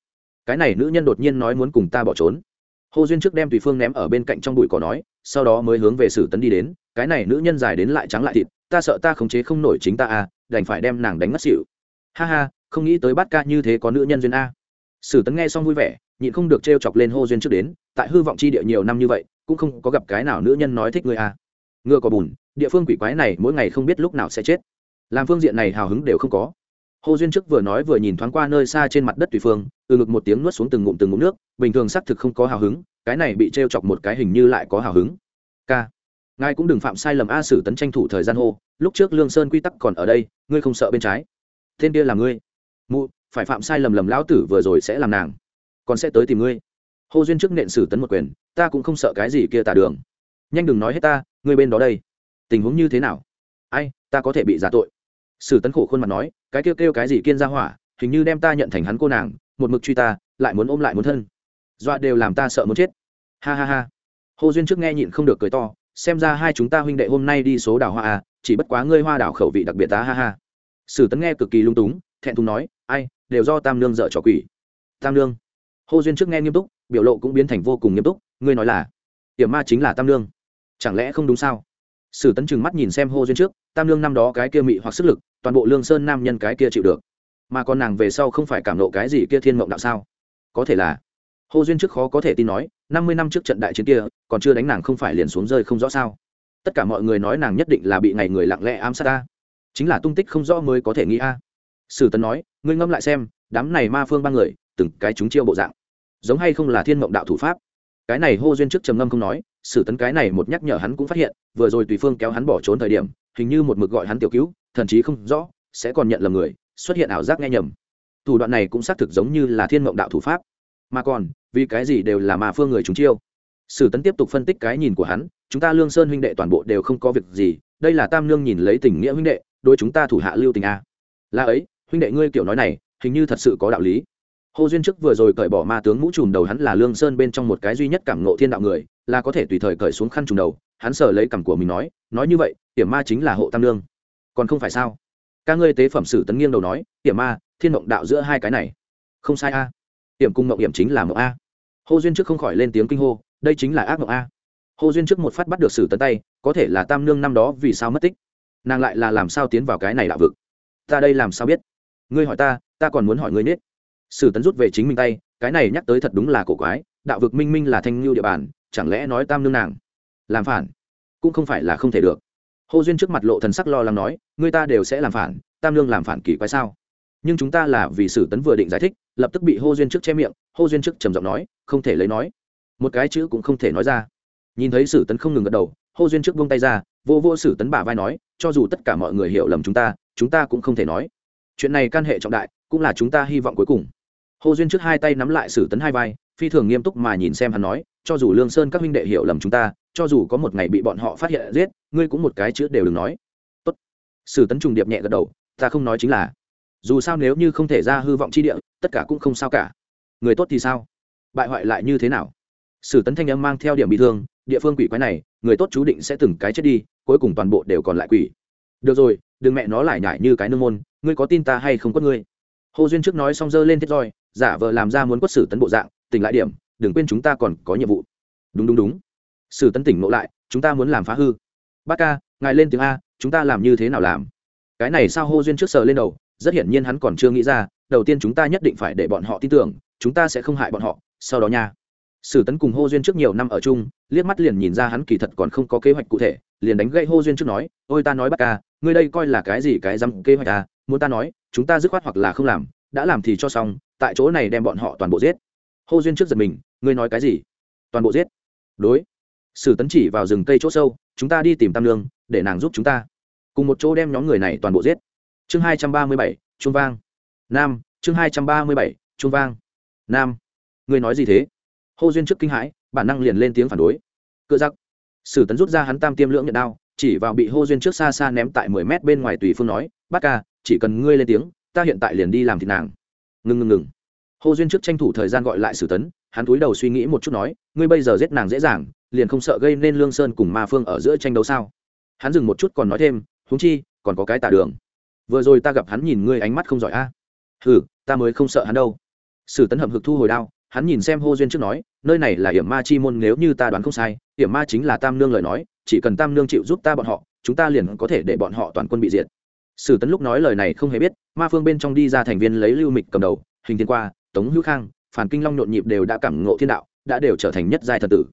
cái này nữ nhân đột nhiên nói muốn cùng ta bỏ trốn. Hô duyên trước đem tùy phương ném ở bên cạnh trong bụi cỏ nói, sau đó mới hướng về sử tấn đi đến, cái này nữ nhân dài đến lại trắng lại thịt, ta sợ ta khống chế không nổi chính ta à đành phải đem nàng đánh ngất xỉu. Ha ha, không nghĩ tới bát ca như thế có nữ nhân duyên a. Sử tấn nghe xong vui vẻ, nhịn không được t chọc lên hô duyên trước đến, tại hư vọng chi địa nhiều năm như vậy, cũng không có gặp cái nào nữ nhân nói thích người a à ngựa có bùn, địa phương quỷ quái này mỗi ngày không biết lúc nào sẽ chết. Làm phương diện này hào hứng đều không có. Hồ duyên trước vừa nói vừa nhìn thoáng qua nơi xa trên mặt đất tùy phương, từ ngực một tiếng nuốt xuống từng ngụm từng ngụm nước, bình thường xác thực không có hào hứng, cái này bị t r e o chọc một cái hình như lại có hào hứng. K. Ngài cũng đừng phạm sai lầm a sử tấn tranh thủ thời gian hô, lúc trước lương sơn quy tắc còn ở đây, ngươi không sợ bên trái. Tên kia là ngươi. Mụ, phải phạm sai lầm lầm lão tử vừa rồi sẽ làm nàng. Còn sẽ tới tìm ngươi. Hồ duyên trước nện sử tấn một quyền, ta cũng không sợ cái gì kia tả đường nhanh đừng nói hết ta, ngươi bên đó đây. Tình huống như thế nào? Ai, ta có thể bị giả tội. Sử tấn khổ khuôn mặt nói, cái kêu kêu cái gì kiên ra hỏa, hình như đem ta nhận thành hắn cô nàng, một mực truy ta, lại muốn ôm lại muốn thân. Dọa đều làm ta sợ muốn chết. Ha ha ha. Hồ duyên trước nghe nhịn không được cười to, xem ra hai chúng ta huynh đệ hôm nay đi số đảo hoa à chỉ bất quá ngươi hoa đảo khẩu vị đặc biệt ta, ha ha. Sử tấn nghe cực kỳ lung túng, thẹn thùng nói, ai, đều do tam nương dợ trò quỷ. Tam nương. Hồ duyên trước nghe nghiêm túc, biểu lộ cũng biến thành vô cùng nghiêm túc, ngươi nói là hiểm ma chính là tam nương chẳng lẽ không đúng sao? Sử tấn chừng mắt nhìn xem hô duyên trước, tam lương năm đó cái kia mị hoặc sức lực, toàn bộ lương sơn nam nhân cái kia chịu được. Mà còn nàng về sau không phải cảm nộ cái gì kia thiên mộng đạo sao? Có thể là. Hô duyên trước khó có thể tin nói, năm mươi năm trước trận đại chiến kia, còn chưa đánh nàng không phải liền xuống rơi không rõ sao? Tất cả mọi người nói nàng nhất định là bị ngày người lặng lẽ ám sát ta. Chính là tung tích không rõ mới có thể nghĩ a. Sử tấn nói, ngươi ngâm lại xem, đám này ma phương ba người, từng cái chúng chiêu bộ dạng. Giống hay không là thiên mộng đạo thủ pháp? Cái này hô duyên trước trầm ngâm không nói, sử tấn cái này một nhắc nhở hắn cũng phát hiện, vừa rồi tùy phương kéo hắn bỏ trốn thời điểm, hình như một mực gọi hắn tiểu cứu, thần chí không rõ, sẽ còn nhận lầm người, xuất hiện ảo giác nghe nhầm. Thủ đoạn này cũng xác thực giống như là thiên mộng đạo thủ pháp. Mà còn, vì cái gì đều là mà phương người chúng chiêu. Sử tấn tiếp tục phân tích cái nhìn của hắn, chúng ta lương sơn huynh đệ toàn bộ đều không có việc gì, đây là tam lương nhìn lấy tình nghĩa huynh đệ đôi chúng ta thủ hạ lưu tình a. Là ấy, huynh đệ ngươi kiểu nói này, hình như thật sự có đạo lý hồ duyên chức vừa rồi cởi bỏ ma tướng mũ trùm đầu hắn là lương sơn bên trong một cái duy nhất cảm ngộ thiên đạo người, là có thể tùy thời cởi xuống khăn trùm đầu, hắn sờ lấy cằm của mình nói nói như vậy, hiểm ma chính là hộ tam lương còn không phải sao? Ca ngươi tế phẩm sử tấn nghiêng đầu nói, hiểm ma, thiên mộng đạo giữa hai cái này. Không sai a. Hiểm cung mộng hiểm chính là mộng a. Hồ duyên chức không khỏi lên tiếng kinh hô, đây chính là ác mộng a. Hồ duyên chức một phát bắt được sử tấn tay, có thể là tam nương năm đó vì sao mất tích? Nàng lại là làm sao tiến vào cái này đạo vực? Ta đây làm sao biết? Ngươi hỏi ta ta còn muốn hỏi ngươi nết sử tấn rút về chính mình tay, cái này nhắc tới thật đúng là cổ quái, đạo vực minh minh là thanh lưu địa bàn, chẳng lẽ nói tam nương nàng làm phản? Cũng không phải là không thể được. Hồ duyên trước mặt lộ thần sắc lo lắng nói, người ta đều sẽ làm phản, tam nương làm phản kỳ quái sao? Nhưng chúng ta là vì sử tấn vừa định giải thích, lập tức bị hô duyên trước che miệng, hô duyên trước trầm giọng nói, không thể lấy nói. Một cái chữ cũng không thể nói ra. Nhìn thấy sử tấn không ngừng gật đầu, hô duyên trước buông tay ra, vô vô sử tấn bả vai nói, cho dù tất cả mọi người hiểu lầm chúng ta chúng ta cũng không thể nói. Chuyện này can hệ trọng đại, cũng là chúng ta hy vọng cuối cùng hồ duyên trước hai tay nắm lại sử tấn hai vai, phi thường nghiêm túc mà nhìn xem hắn nói, cho dù lương sơn các huynh đệ hiểu lầm chúng ta, cho dù có một ngày bị bọn họ phát hiện giết, ngươi cũng một cái chữ đều đừng nói. Tốt. sử tấn trùng điệp nhẹ gật đầu, ta không nói chính là, dù sao nếu như không thể ra hư vọng chi địa, tất cả cũng không sao cả. Người tốt thì sao? Bại hoại lại như thế nào? Sử tấn thanh âm mang theo điểm bị thương, địa phương quỷ quái này, người tốt chú định sẽ từng cái chết đi, cuối cùng toàn bộ đều còn lại quỷ. Được rồi, đừng mẹ nó lại nhải như cái nương môn, ngươi có tin ta hay không có ngươi? Hồ duyên trước nói xong dơ lên thiết roi giả vờ làm ra muốn quất sử tấn bộ dạng, tỉnh lại điểm, đừng quên chúng ta còn có nhiệm vụ. Đúng đúng đúng. Sử tấn tỉnh ngộ lại, chúng ta muốn làm phá hư. Bác ca, ngài lên tiếng a, chúng ta làm như thế nào làm? Cái này sao hô duyên trước sờ lên đầu, rất hiển nhiên hắn còn chưa nghĩ ra, đầu tiên chúng ta nhất định phải để bọn họ tin tưởng, chúng ta sẽ không hại bọn họ, sau đó nha. Sử tấn cùng hô duyên trước nhiều năm ở chung, liếc mắt liền nhìn ra hắn kỳ thật còn không có kế hoạch cụ thể, liền đánh gậy hô duyên trước nói, ôi ta nói bác ca, ngươi đây coi là cái gì cái dăm kế hoạch à? Muốn ta nói, chúng ta dứt khoát hoặc là không làm đã làm thì cho xong, tại chỗ này đem bọn họ toàn bộ giết. Hô duyên trước giật mình, ngươi nói cái gì? Toàn bộ giết. Đối. Sử tấn chỉ vào rừng cây chỗ sâu, chúng ta đi tìm tam lương để nàng giúp chúng ta. Cùng một chỗ đem nhóm người này toàn bộ giết. Chương hai trăm ba mươi bảy trung vang. Nam, chương hai trăm ba mươi bảy trung vang. Nam, ngươi nói gì thế? Hô duyên trước kinh hãi, bản năng liền lên tiếng phản đối. Cựa giặc. Sử tấn rút ra hắn tam tiêm lưỡng nhận đao, chỉ vào bị hô duyên trước xa xa ném tại mười mét bên ngoài tùy phương nói, bác ca, chỉ cần ngươi lên tiếng ta hiện tại liền đi làm thịt nàng. Ngừng ngừng ngừng. Hồ duyên trước tranh thủ thời gian gọi lại sử tấn, hắn cúi đầu suy nghĩ một chút nói, ngươi bây giờ giết nàng dễ dàng, liền không sợ gây nên lương sơn cùng ma phương ở giữa tranh đấu sao? Hắn dừng một chút còn nói thêm húng chi, còn có cái tả đường. Vừa rồi ta gặp hắn nhìn ngươi ánh mắt không giỏi a. À? ừ ta mới không sợ hắn đâu. Sử tấn hậm hực thu hồi đao, hắn nhìn xem hô duyên trước nói, nơi này là hiểm ma chi môn nếu như ta đoán không sai hiểm ma chính là tam nương lời nói, chỉ cần tam nương chịu giúp ta bọn họ, chúng ta liền có thể để bọn họ toàn quân bị diệt sử tấn lúc nói lời này không hề biết, ma phương bên trong đi ra thành viên lấy lưu mịch cầm đầu, hình thiên qua, tống hữu khang, phản kinh long nhộn nhịp đều đã cảm ngộ thiên đạo, đã đều trở thành nhất giai thần tử.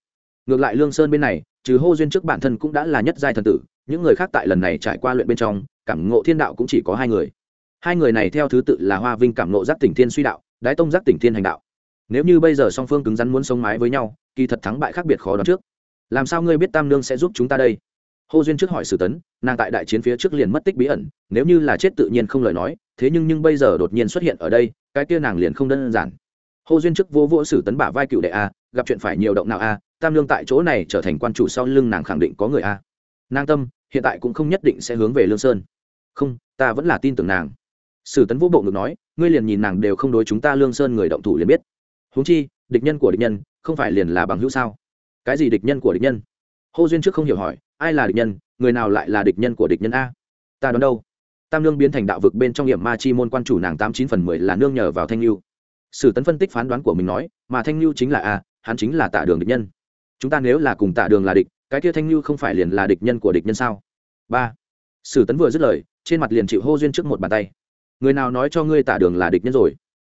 Ngược lại lương sơn bên này, trừ hô duyên trước bản thân cũng đã là nhất giai thần tử, những người khác tại lần này trải qua luyện bên trong, cảm ngộ thiên đạo cũng chỉ có hai người. Hai người này theo thứ tự là hoa vinh cảm ngộ giác tỉnh thiên suy đạo, đái tông giác tỉnh thiên hành đạo. Nếu như bây giờ song phương cứng rắn muốn sống mái với nhau, kỳ thật thắng bại khác biệt khó đoán trước. Làm sao ngươi biết tam nương sẽ giúp chúng ta đây? Hô duyên trước hỏi sử tấn, nàng tại đại chiến phía trước liền mất tích bí ẩn, nếu như là chết tự nhiên không lời nói, thế nhưng nhưng bây giờ đột nhiên xuất hiện ở đây, cái kia nàng liền không đơn giản. Hô duyên trước vô vô sử tấn bả vai cựu đệ a, gặp chuyện phải nhiều động nào a, tam lương tại chỗ này trở thành quan chủ sau lưng nàng khẳng định có người a. Nàng tâm, hiện tại cũng không nhất định sẽ hướng về lương sơn. Không, ta vẫn là tin tưởng nàng. Sử tấn vũ bộ ngực nói, ngươi liền nhìn nàng đều không đối chúng ta lương sơn người động thủ liền biết. Huống chi, địch nhân của địch nhân, không phải liền là bằng hữu sao? Cái gì địch nhân của địch nhân? Hô duyên trước không hiểu hỏi, ai là địch nhân? Người nào lại là địch nhân của địch nhân a? Ta đón đâu? Tam Nương biến thành đạo vực bên trong hiểm ma chi môn quan chủ nàng tám chín phần mười là nương nhờ vào thanh lưu sử tấn phân tích phán đoán của mình nói, mà thanh lưu chính là a, hắn chính là tạ đường địch nhân. Chúng ta nếu là cùng tạ đường là địch, cái kia thanh lưu không phải liền là địch nhân của địch nhân sao? Ba. Sử tấn vừa dứt lời, trên mặt liền chịu hô duyên trước một bàn tay. Người nào nói cho ngươi tạ đường là địch nhân rồi?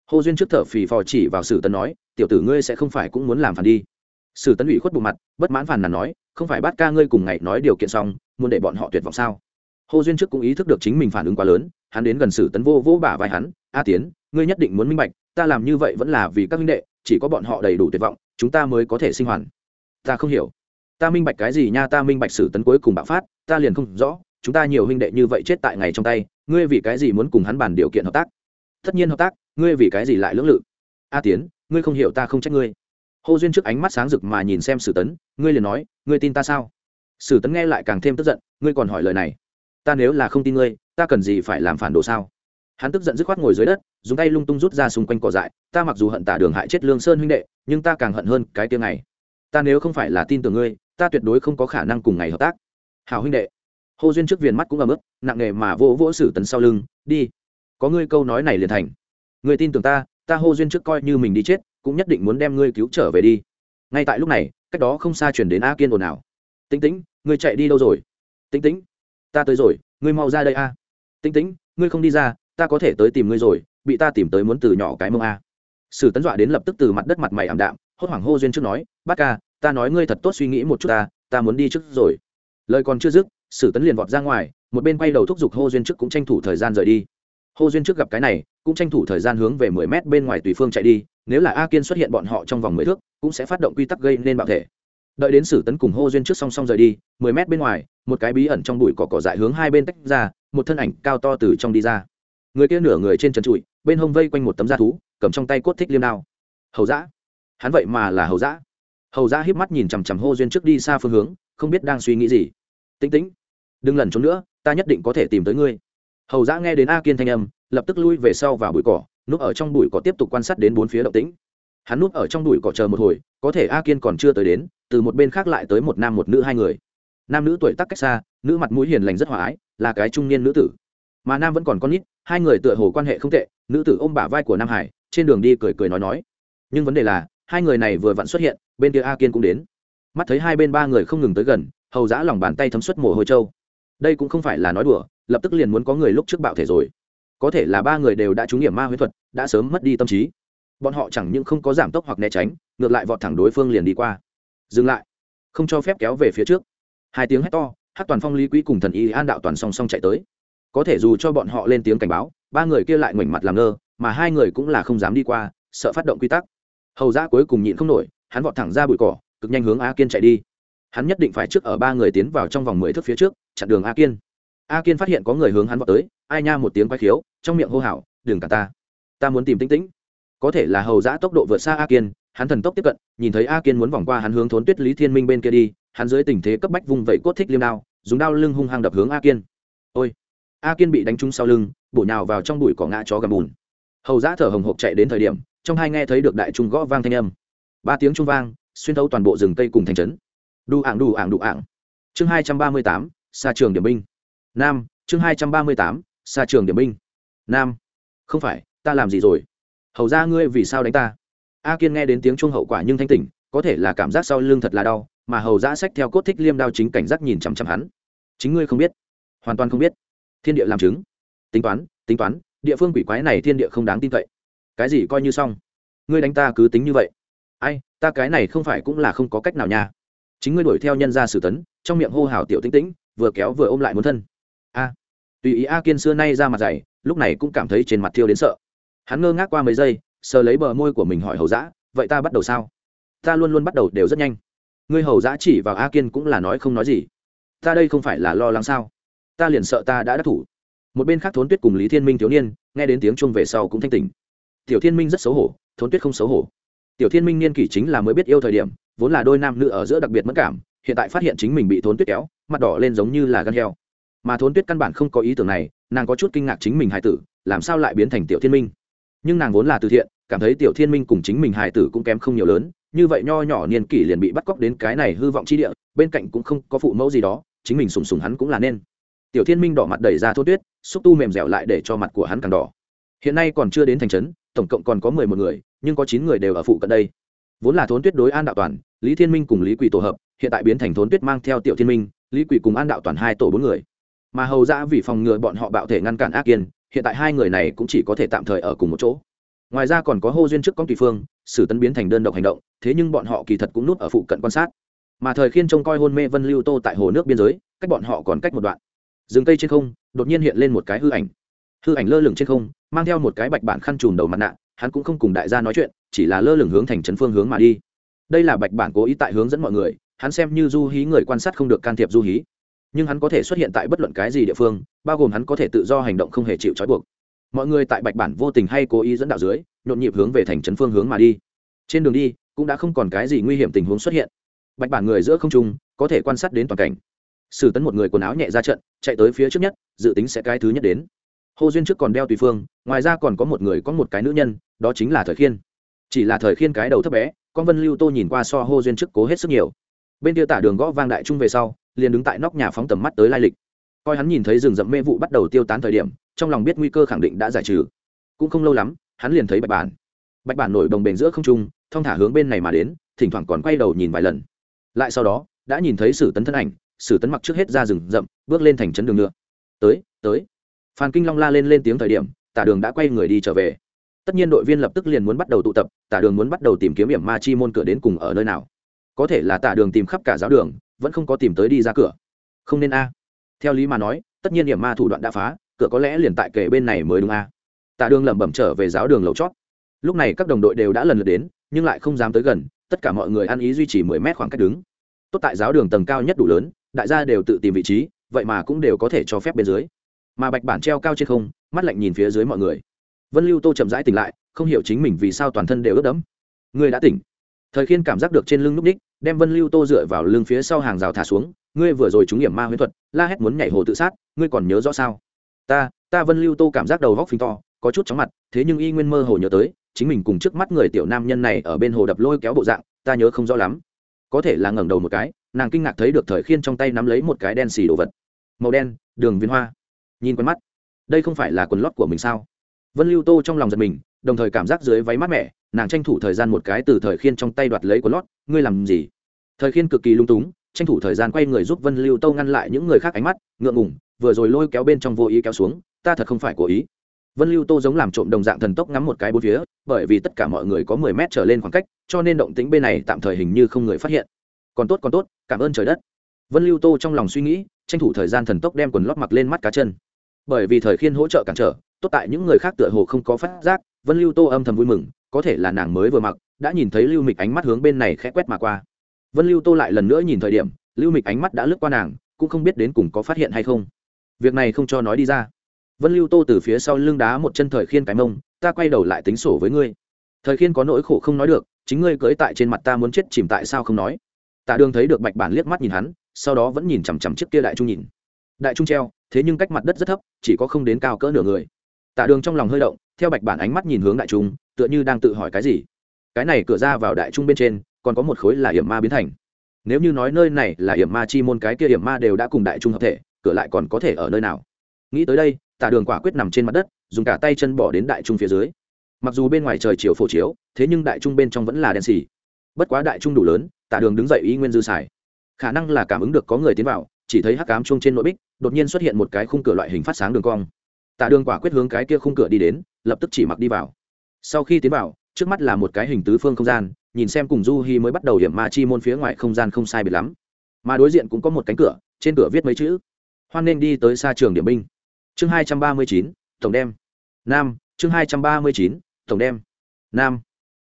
Hô duyên trước thở phì phò chỉ vào sử tấn nói, tiểu tử ngươi sẽ không phải cũng muốn làm phản đi. Sử tấn ủy khuất bộ mặt, bất mãn phản nàn nói không phải bắt ca ngươi cùng ngày nói điều kiện xong, muốn để bọn họ tuyệt vọng sao? Hồ duyên trước cũng ý thức được chính mình phản ứng quá lớn, hắn đến gần sử tấn vô vô bả vai hắn, a tiến, ngươi nhất định muốn minh bạch, ta làm như vậy vẫn là vì các minh đệ, chỉ có bọn họ đầy đủ tuyệt vọng, chúng ta mới có thể sinh hoàn ta không hiểu. Ta minh bạch cái gì nha, ta minh bạch sử tấn cuối cùng bạo phát, ta liền không rõ, chúng ta nhiều huynh đệ như vậy chết tại ngày trong tay, ngươi vì cái gì muốn cùng hắn bàn điều kiện hợp tác? Tất nhiên hợp tác, ngươi vì cái gì lại lưỡng lự? A tiến, ngươi không hiểu ta không trách ngươi hồ duyên trước ánh mắt sáng rực mà nhìn xem sử tấn, ngươi liền nói, ngươi tin ta sao? Sử tấn nghe lại càng thêm tức giận, ngươi còn hỏi lời này? Ta nếu là không tin ngươi, ta cần gì phải làm phản đồ sao? Hắn tức giận dứt khoát ngồi dưới đất, dùng tay lung tung rút ra xung quanh cỏ dại, ta mặc dù hận tả đường hại chết lương sơn huynh đệ, nhưng ta càng hận hơn cái tiếng này. Ta nếu không phải là tin tưởng ngươi, ta tuyệt đối không có khả năng cùng ngày hợp tác. Hào huynh đệ. Hồ duyên trước viền mắt cũng ấm ức, nặng nề mà vỗ vỗ sử tấn sau lưng, đi, có ngươi câu nói này liền thành. Người tin tưởng ta ta hô duyên trước coi như mình đi chết cũng nhất định muốn đem ngươi cứu trở về đi. Ngay tại lúc này, cách đó không xa chuyển đến a kiên ồn ào. Tĩnh tĩnh, ngươi chạy đi đâu rồi? Tĩnh tĩnh, ta tới rồi, ngươi mau ra đây a. À. tĩnh tĩnh, ngươi không đi ra, ta có thể tới tìm ngươi rồi, bị ta tìm tới muốn từ nhỏ cái mông a. Sử tấn dọa đến lập tức từ mặt đất mặt mày ảm đạm, hốt hoảng hô duyên trước nói, bác ca, ta nói ngươi thật tốt suy nghĩ một chút ta ta muốn đi trước rồi. Lời còn chưa dứt, sử tấn liền vọt ra ngoài, một bên quay đầu thúc giục hô duyên trước cũng tranh thủ thời gian rời đi. Hô duyên trước gặp cái này, cũng tranh thủ thời gian hướng về mười mét bên ngoài tùy phương chạy đi nếu là a kiên xuất hiện bọn họ trong vòng mười thước, cũng sẽ phát động quy tắc gây nên bạo thể. Đợi đến sử tấn cùng hô duyên trước song song rời đi, mười mét bên ngoài, một cái bí ẩn trong bụi cỏ cỏ dại hướng hai bên tách ra, một thân ảnh cao to từ trong đi ra. Người kia nửa người trên trần trụi, bên hông vây quanh một tấm da thú, cầm trong tay cốt thích liêm đao. Hầu dã. Hắn vậy mà là hầu dã. Hầu dã híp mắt nhìn chằm chằm hô duyên trước đi xa phương hướng, không biết đang suy nghĩ gì. Tĩnh tĩnh. Đừng lần trốn nữa, ta nhất định có thể tìm tới ngươi. Hầu dã nghe đến a kiên thanh âm, lập tức lui về sau vào bụi cỏ núp ở trong bụi cỏ tiếp tục quan sát đến bốn phía động tĩnh. Hắn núp ở trong bụi cỏ chờ một hồi, có thể a kiên còn chưa tới đến, từ một bên khác lại tới một nam một nữ hai người. Nam nữ tuổi tác cách xa, nữ mặt mũi hiền lành rất hòa ái, là cái trung niên nữ tử. Mà nam vẫn còn con nít, hai người tựa hồ quan hệ không tệ, nữ tử ôm bả vai của nam hải, trên đường đi cười cười nói nói. Nhưng vấn đề là, hai người này vừa vặn xuất hiện, bên kia a kiên cũng đến. Mắt thấy hai bên ba người không ngừng tới gần, hầu giã lòng bàn tay thấm xuất mồ hôi trâu. Đây cũng không phải là nói đùa, lập tức liền muốn có người lúc trước bạo thể rồi có thể là ba người đều đã trúng nghiệm ma huyết thuật, đã sớm mất đi tâm trí. Bọn họ chẳng những không có giảm tốc hoặc né tránh, ngược lại vọt thẳng đối phương liền đi qua. Dừng lại. Không cho phép kéo về phía trước. Hai tiếng hét to hát toàn phong lý quỹ cùng thần y an đạo toàn song song chạy tới. Có thể dù cho bọn họ lên tiếng cảnh báo, ba người kia lại ngoảnh mặt làm ngơ, mà hai người cũng là không dám đi qua, sợ phát động quy tắc. Hầu ra cuối cùng nhịn không nổi, hắn vọt thẳng ra bụi cỏ, cực nhanh hướng a kiên chạy đi. Hắn nhất định phải trước ở ba người tiến vào trong vòng mười thước phía trước, chặn đường a kiên a kiên phát hiện có người hướng hắn vào tới, ai nha một tiếng quay khiếu, trong miệng hô hào, đừng cả ta. Ta muốn tìm tĩnh tĩnh. Có thể là hầu giã tốc độ vượt xa a kiên, hắn thần tốc tiếp cận, nhìn thấy a kiên muốn vòng qua hắn hướng thốn tuyết lý thiên minh bên kia đi, hắn dưới tình thế cấp bách vung vẩy cốt thích liêm đao, dùng đao lưng hung hăng đập hướng a kiên. Ôi! A kiên bị đánh trúng sau lưng, bổ nhào vào trong bụi cỏ ngã chó gầm bùn. Hầu giã thở hồng hộc chạy đến thời điểm, trong hai nghe thấy được đại trung gõ vang thanh âm. Ba tiếng trung vang, xuyên thấu toàn bộ rừng cây cùng thành trấn. Đu ảng đu ảng đu ảng. Chương hai trăm ba mươi tám, xa trường điểm binh nam, chương hai trăm ba mươi tám xa trường điểm binh. Nam, không phải, ta làm gì rồi? Hầu ra ngươi vì sao đánh ta? A kiên nghe đến tiếng chuông hậu quả nhưng thanh tỉnh, có thể là cảm giác sau lưng thật là đau, mà hầu ra sách theo cốt thích liêm đao chính cảnh giác nhìn chằm chằm hắn. Chính ngươi không biết, hoàn toàn không biết. Thiên địa làm chứng. Tính toán tính toán, địa phương quỷ quái này thiên địa không đáng tin cậy. Cái gì coi như xong? Ngươi đánh ta cứ tính như vậy. Ai, ta cái này không phải cũng là không có cách nào nha. Chính ngươi đuổi theo nhân gia sử tấn, trong miệng hô hào tiểu tĩnh tĩnh, vừa kéo vừa ôm lại muốn thân tùy ý a kiên xưa nay ra mặt dày, lúc này cũng cảm thấy trên mặt thiêu đến sợ. Hắn ngơ ngác qua mấy giây, sờ lấy bờ môi của mình hỏi hầu dã, vậy ta bắt đầu sao? Ta luôn luôn bắt đầu đều rất nhanh. Ngươi hầu dã chỉ vào a kiên cũng là nói không nói gì. Ta đây không phải là lo lắng sao? Ta liền sợ ta đã đắc thủ. Một bên khác thốn tuyết cùng lý thiên minh thiếu niên, nghe đến tiếng chuông về sau cũng thanh tỉnh. Tiểu thiên minh rất xấu hổ, thốn tuyết không xấu hổ. Tiểu thiên minh niên kỷ chính là mới biết yêu thời điểm, vốn là đôi nam nữ ở giữa đặc biệt mất cảm, hiện tại phát hiện chính mình bị thốn tuyết kéo, mặt đỏ lên giống như là gan heo mà thốn tuyết căn bản không có ý tưởng này, nàng có chút kinh ngạc chính mình hài tử, làm sao lại biến thành tiểu thiên minh? Nhưng nàng vốn là từ thiện, cảm thấy tiểu thiên minh cùng chính mình hài tử cũng kém không nhiều lớn, như vậy nho nhỏ niên kỷ liền bị bắt cóc đến cái này hư vọng chi địa, bên cạnh cũng không có phụ mẫu gì đó, chính mình sùng sùng hắn cũng là nên. Tiểu thiên minh đỏ mặt đẩy ra thốt tuyết, xúc tu mềm dẻo lại để cho mặt của hắn càng đỏ. Hiện nay còn chưa đến thành trấn, tổng cộng còn có mười một người, nhưng có chín người đều ở phụ cận đây. Vốn là thốn tuyết đối an đạo toàn, lý thiên minh cùng lý quỳ tổ hợp, hiện tại biến thành thốn tuyết mang theo tiểu thiên minh, lý quỳ cùng an đạo toàn hai tổ bốn người mà hầu ra vì phòng ngừa bọn họ bạo thể ngăn cản ác kiên, hiện tại hai người này cũng chỉ có thể tạm thời ở cùng một chỗ. Ngoài ra còn có hô duyên trước Công tùy phương, sử tấn biến thành đơn độc hành động, thế nhưng bọn họ kỳ thật cũng núp ở phụ cận quan sát. Mà thời khiên trông coi hôn mê vân lưu tô tại hồ nước biên giới, cách bọn họ còn cách một đoạn. Rừng cây trên không, đột nhiên hiện lên một cái hư ảnh. Hư ảnh lơ lửng trên không, mang theo một cái bạch bản khăn trùm đầu mặt nạ, hắn cũng không cùng đại gia nói chuyện, chỉ là lơ lửng hướng thành trấn phương hướng mà đi. Đây là bạch bản cố ý tại hướng dẫn mọi người, hắn xem như du hí người quan sát không được can thiệp du hí nhưng hắn có thể xuất hiện tại bất luận cái gì địa phương, bao gồm hắn có thể tự do hành động không hề chịu trói buộc. Mọi người tại bạch bản vô tình hay cố ý dẫn đạo dưới, nhộn nhịp hướng về thành trấn phương hướng mà đi. Trên đường đi, cũng đã không còn cái gì nguy hiểm tình huống xuất hiện. Bạch bản người giữa không trung, có thể quan sát đến toàn cảnh. Sử tấn một người quần áo nhẹ ra trận, chạy tới phía trước nhất, dự tính sẽ cái thứ nhất đến. Hồ duyên trước còn đeo tùy phương, ngoài ra còn có một người có một cái nữ nhân, đó chính là thời khiên. Chỉ là thời khiên cái đầu thấp bé, con vân lưu tô nhìn qua so hô duyên trước cố hết sức nhiều. Bên kia tả đường gõ vang đại trung về sau liền đứng tại nóc nhà phóng tầm mắt tới lai lịch. Coi hắn nhìn thấy rừng rậm mê vụ bắt đầu tiêu tán thời điểm, trong lòng biết nguy cơ khẳng định đã giải trừ. Cũng không lâu lắm, hắn liền thấy bạch bản. Bạch bản nổi đồng bền giữa không trung, thong thả hướng bên này mà đến, thỉnh thoảng còn quay đầu nhìn vài lần. Lại sau đó, đã nhìn thấy sử tấn thân ảnh, sử tấn mặc trước hết ra rừng rậm, bước lên thành trấn đường nữa tới tới. Phan kinh long la lên lên tiếng thời điểm, tả đường đã quay người đi trở về. Tất nhiên đội viên lập tức liền muốn bắt đầu tụ tập, tả đường muốn bắt đầu tìm kiếm điểm ma chi môn cửa đến cùng ở nơi nào. Có thể là tả đường tìm khắp cả giáo đường vẫn không có tìm tới đi ra cửa. Không nên a. Theo lý mà nói, tất nhiên điểm ma thủ đoạn đã phá, cửa có lẽ liền tại kề bên này mới đúng a. Tạ đường lẩm bẩm trở về giáo đường lầu chót. Lúc này các đồng đội đều đã lần lượt đến, nhưng lại không dám tới gần, tất cả mọi người ăn ý duy trì mười mét khoảng cách đứng. Tốt tại giáo đường tầng cao nhất đủ lớn, đại gia đều tự tìm vị trí, vậy mà cũng đều có thể cho phép bên dưới. Mà bạch bản treo cao trên không, mắt lạnh nhìn phía dưới mọi người. Vân lưu tô chậm rãi tỉnh lại, không hiểu chính mình vì sao toàn thân đều ướt đẫm. Người đã tỉnh. Thời khiên cảm giác được trên lưng núp ních đem vân lưu tô dựa vào lưng phía sau hàng rào thả xuống, ngươi vừa rồi trúng nghiệm ma huyễn thuật, la hét muốn nhảy hồ tự sát, ngươi còn nhớ rõ sao? Ta ta vân lưu tô cảm giác đầu góc phình to, có chút chóng mặt, thế nhưng y nguyên mơ hồ nhớ tới, chính mình cùng trước mắt người tiểu nam nhân này ở bên hồ đập lôi kéo bộ dạng, ta nhớ không rõ lắm. Có thể là ngẩng đầu một cái, nàng kinh ngạc thấy được thời khiên trong tay nắm lấy một cái đen xì đồ vật. Màu đen, đường viên hoa. Nhìn quen mắt. Đây không phải là quần lót của mình sao? Vân lưu tô trong lòng giật mình, đồng thời cảm giác dưới váy mát mẻ, nàng tranh thủ thời gian một cái từ thời khiên trong tay đoạt lấy quần lót. Ngươi làm gì? Thời khiên cực kỳ lung túng, tranh thủ thời gian quay người giúp vân lưu tâu ngăn lại những người khác ánh mắt, ngượng ngủng vừa rồi lôi kéo bên trong vô ý kéo xuống, ta thật không phải cố ý. Vân lưu tô giống làm trộm đồng dạng thần tốc ngắm một cái bốn phía, bởi vì tất cả mọi người có mười mét trở lên khoảng cách, cho nên động tính bên này tạm thời hình như không người phát hiện. Còn tốt còn tốt, cảm ơn trời đất. Vân lưu tô trong lòng suy nghĩ, tranh thủ thời gian thần tốc đem quần lót mặc lên mắt cá chân. Bởi vì thời khiên hỗ trợ cản trở, tốt tại những người khác tựa hồ không có phát giác, vân lưu tô âm thầm vui mừng, có thể là nàng mới vừa mặc, đã nhìn thấy lưu mịch ánh mắt hướng bên này khẽ quét mà qua vân lưu tô lại lần nữa nhìn thời điểm, lưu mịch ánh mắt đã lướt qua nàng, cũng không biết đến cùng có phát hiện hay không. Việc này không cho nói đi ra. Vân lưu tô từ phía sau lưng đá một chân thời khiên cái mông, ta quay đầu lại tính sổ với ngươi. Thời khiên có nỗi khổ không nói được, chính ngươi cưới tại trên mặt ta muốn chết chìm tại sao không nói? Tạ đường thấy được bạch bản liếc mắt nhìn hắn, sau đó vẫn nhìn chằm chằm chiếc kia đại trung nhìn. Đại trung treo, thế nhưng cách mặt đất rất thấp, chỉ có không đến cao cỡ nửa người. Tạ đường trong lòng hơi động, theo bạch bản ánh mắt nhìn hướng đại trung, tựa như đang tự hỏi cái gì. Cái này cửa ra vào đại trung bên trên còn có một khối là hiểm ma biến thành. Nếu như nói nơi này là hiểm ma chi môn, cái kia hiểm ma đều đã cùng đại trung hợp thể, cửa lại còn có thể ở nơi nào? Nghĩ tới đây tạ đường quả quyết nằm trên mặt đất, dùng cả tay chân bỏ đến đại trung phía dưới. Mặc dù bên ngoài trời chiều phổ chiếu, thế nhưng đại trung bên trong vẫn là đen xì. Bất quá đại trung đủ lớn tạ đường đứng dậy ý nguyên dư xài. Khả năng là cảm ứng được có người tiến vào, chỉ thấy hắc cám chung trên nội bích, đột nhiên xuất hiện một cái khung cửa loại hình phát sáng đường cong. Tạ đường quả quyết hướng cái kia khung cửa đi đến, lập tức chỉ mặc đi vào. Sau khi tiến vào, trước mắt là một cái hình tứ phương không gian nhìn xem cùng du hi mới bắt đầu điểm ma chi môn phía ngoài không gian không sai biệt lắm. Mà đối diện cũng có một cánh cửa, trên cửa viết mấy chữ. Hoan nên đi tới xa trường điểm binh. Chương hai trăm ba mươi chín, tổng đem. Nam, chương hai trăm ba mươi chín, tổng đem. Nam,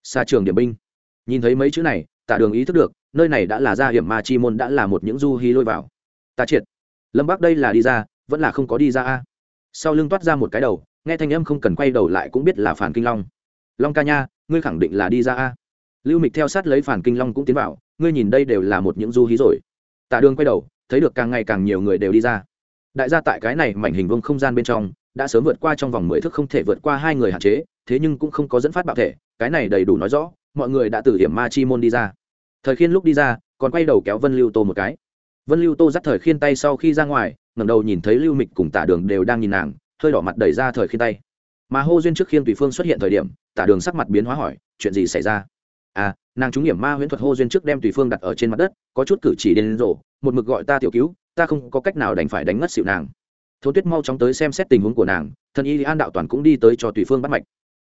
xa trường điểm binh. Nhìn thấy mấy chữ này, tạ đường ý thức được, nơi này đã là ra hiểm ma chi môn đã là một những du hi lôi vào. Ta triệt. Lâm bắc đây là đi ra, vẫn là không có đi ra a. Sau lưng toát ra một cái đầu, nghe thanh âm không cần quay đầu lại cũng biết là phản kinh long. Long ca nha, ngươi khẳng định là đi ra a lưu mịch theo sát lấy phản kinh long cũng tiến vào, ngươi nhìn đây đều là một những du hí rồi. Tạ đường quay đầu, thấy được càng ngày càng nhiều người đều đi ra. Đại gia tại cái này mảnh hình vông không gian bên trong, đã sớm vượt qua trong vòng mười thước không thể vượt qua hai người hạn chế, thế nhưng cũng không có dẫn phát bạo thể, cái này đầy đủ nói rõ, mọi người đã từ hiểm ma chi môn đi ra. Thời khiên lúc đi ra, còn quay đầu kéo vân lưu tô một cái. Vân lưu tô dắt thời khiên tay sau khi ra ngoài, ngẩng đầu nhìn thấy lưu mịch cùng tả đường đều đang nhìn nàng, hơi đỏ mặt đẩy ra thời khiên tay. Mà hô duyên trước khiên tùy phương xuất hiện thời điểm, tả đường sắc mặt biến hóa hỏi, chuyện gì xảy ra? À nàng trúng điểm ma huyễn thuật hô duyên trước đem tùy phương đặt ở trên mặt đất, có chút cử chỉ đến rổ một mực gọi ta tiểu cứu, ta không có cách nào đành phải đánh ngất xịu nàng. Thôn tuyết mau chóng tới xem xét tình huống của nàng, thần y an đạo toàn cũng đi tới cho tùy phương bắt mạch.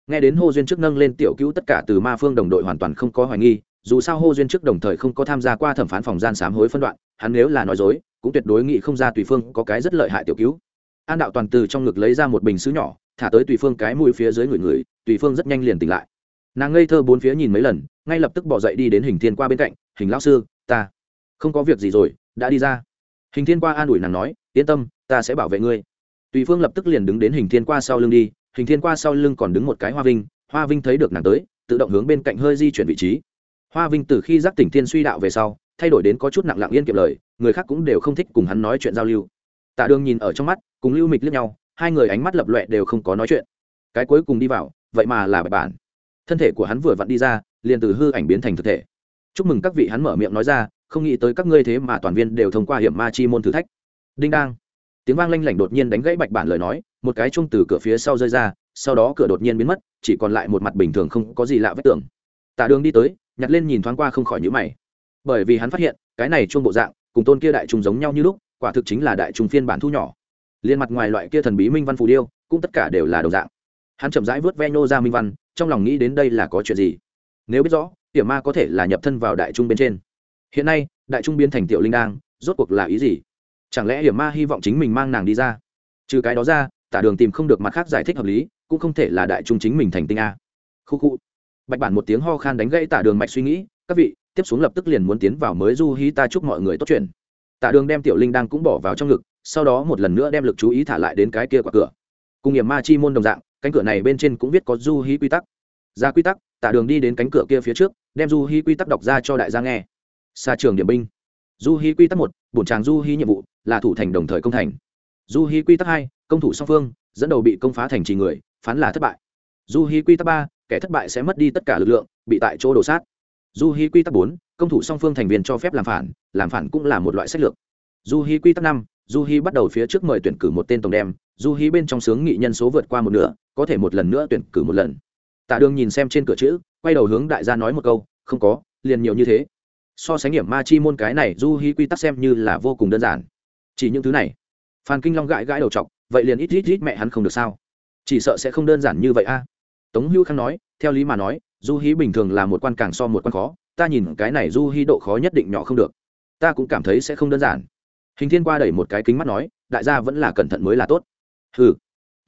Nghe đến hô duyên trước nâng lên tiểu cứu tất cả từ ma phương đồng đội hoàn toàn không có hoài nghi, dù sao hô duyên trước đồng thời không có tham gia qua thẩm phán phòng gian sám hối phân đoạn, hắn nếu là nói dối, cũng tuyệt đối nghĩ không ra tùy phương có cái rất lợi hại tiểu cứu. An đạo toàn từ trong ngực lấy ra một bình xứ nhỏ, thả tới tùy phương cái mũi phía dưới người người, tùy phương rất nhanh liền tỉnh lại nàng ngây thơ bốn phía nhìn mấy lần, ngay lập tức bỏ dậy đi đến hình thiên qua bên cạnh, hình lão sư, ta không có việc gì rồi, đã đi ra. Hình thiên qua an ủi nàng nói, yên tâm, ta sẽ bảo vệ ngươi. Tùy phương lập tức liền đứng đến hình thiên qua sau lưng đi, hình thiên qua sau lưng còn đứng một cái hoa vinh hoa vinh thấy được nàng tới, tự động hướng bên cạnh hơi di chuyển vị trí. Hoa vinh từ khi giác tỉnh thiên suy đạo về sau, thay đổi đến có chút nặng lặng yên kịp lời, người khác cũng đều không thích cùng hắn nói chuyện giao lưu. Tạ đường nhìn ở trong mắt, cùng lưu mịch liếc nhau, hai người ánh mắt lập lọe đều không có nói chuyện. Cái cuối cùng đi vào, vậy mà là bài bản thân thể của hắn vừa vặn đi ra, liền từ hư ảnh biến thành thực thể. Chúc mừng các vị hắn mở miệng nói ra, không nghĩ tới các ngươi thế mà toàn viên đều thông qua hiểm ma chi môn thử thách. Đinh đang. Tiếng vang lanh lảnh đột nhiên đánh gãy bạch bản lời nói, một cái chung từ cửa phía sau rơi ra, sau đó cửa đột nhiên biến mất, chỉ còn lại một mặt bình thường không có gì lạ vết tưởng tạ đường đi tới, nhặt lên nhìn thoáng qua không khỏi nhữ mày. Bởi vì hắn phát hiện, cái này chung bộ dạng, cùng tôn kia đại trung giống nhau như lúc, quả thực chính là đại trung phiên bản thu nhỏ. Liên mặt ngoài loại kia thần bí minh văn phù điêu, cũng tất cả đều là đồng dạng. Hắn chậm rãi vớt ve nhô ra minh văn trong lòng nghĩ đến đây là có chuyện gì? Nếu biết rõ, tiểu ma có thể là nhập thân vào đại trung bên trên. Hiện nay, đại trung biến thành tiểu linh đang rốt cuộc là ý gì? Chẳng lẽ hiểm ma hy vọng chính mình mang nàng đi ra? Trừ cái đó ra, tả đường tìm không được mặt khác giải thích hợp lý, cũng không thể là đại trung chính mình thành tinh a. Khu khu. Bạch bản một tiếng ho khan đánh gãy tả đường mạch suy nghĩ, các vị, tiếp xuống lập tức liền muốn tiến vào mới du hí ta chúc mọi người tốt chuyện. Tả đường đem tiểu linh đang cũng bỏ vào trong ngực, sau đó một lần nữa đem lực chú ý thả lại đến cái kia quả cửa. Cùng hiểm ma chi môn đồng dạng cánh cửa này bên trên cũng viết có du hí quy tắc. Ra quy tắc, tả đường đi đến cánh cửa kia phía trước, đem du hí quy tắc đọc ra cho đại gia nghe. Xa trường điểm binh. Du hí quy tắc một, bổn tràng du hí nhiệm vụ là thủ thành đồng thời công thành. Du hí quy tắc hai, công thủ song phương, dẫn đầu bị công phá thành trì người, phán là thất bại. Du hí quy tắc ba, kẻ thất bại sẽ mất đi tất cả lực lượng, bị tại chỗ đổ sát. Du hí quy tắc bốn, công thủ song phương thành viên cho phép làm phản làm phản cũng là một loại sách lược. Du hí quy tắc năm, du hí bắt đầu phía trước mời tuyển cử một tên tổng đem, du hí bên trong sướng nghị nhân số vượt qua một nửa có thể một lần nữa tuyển cử một lần. Tạ đường nhìn xem trên cửa chữ, quay đầu hướng đại gia nói một câu, không có, liền nhiều như thế. So sánh điểm ma chi môn cái này, du hí quy tắc xem như là vô cùng đơn giản. Chỉ những thứ này. Phan kinh long gãi gãi đầu t vậy liền ít ít ít mẹ hắn không được sao? Chỉ sợ sẽ không đơn giản như vậy a. Tống hữu khang nói, theo lý mà nói, du hí bình thường là một quan càng so một quan khó, ta nhìn cái này du hí độ khó nhất định nhỏ không được. Ta cũng cảm thấy sẽ không đơn giản. Hình thiên qua đẩy một cái kính mắt nói, đại gia vẫn là cẩn thận mới là tốt. Hừ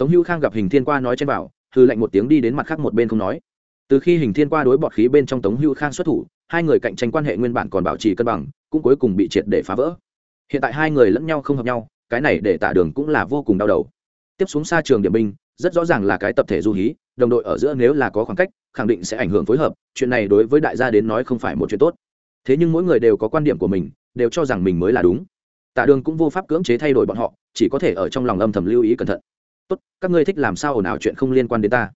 tống hữu khang gặp hình thiên qua nói trên bảo hư lạnh một tiếng đi đến mặt khác một bên không nói. Từ khi hình thiên qua đối bọt khí bên trong tống hữu khang xuất thủ, hai người cạnh tranh quan hệ nguyên bản còn bảo trì cân bằng, cũng cuối cùng bị triệt để phá vỡ. Hiện tại hai người lẫn nhau không hợp nhau, cái này để tả đường cũng là vô cùng đau đầu. Tiếp xuống xa trường điểm binh, rất rõ ràng là cái tập thể du hí, đồng đội ở giữa nếu là có khoảng cách, khẳng định sẽ ảnh hưởng phối hợp, chuyện này đối với đại gia đến nói không phải một chuyện tốt. Thế nhưng mỗi người đều có quan điểm của mình, đều cho rằng mình mới là đúng. Tạ đường cũng vô pháp cưỡng chế thay đổi bọn họ, chỉ có thể ở trong lòng âm thầm lưu ý cẩn thận tốt, các ngươi thích làm sao ồn ào chuyện không liên quan đến ta.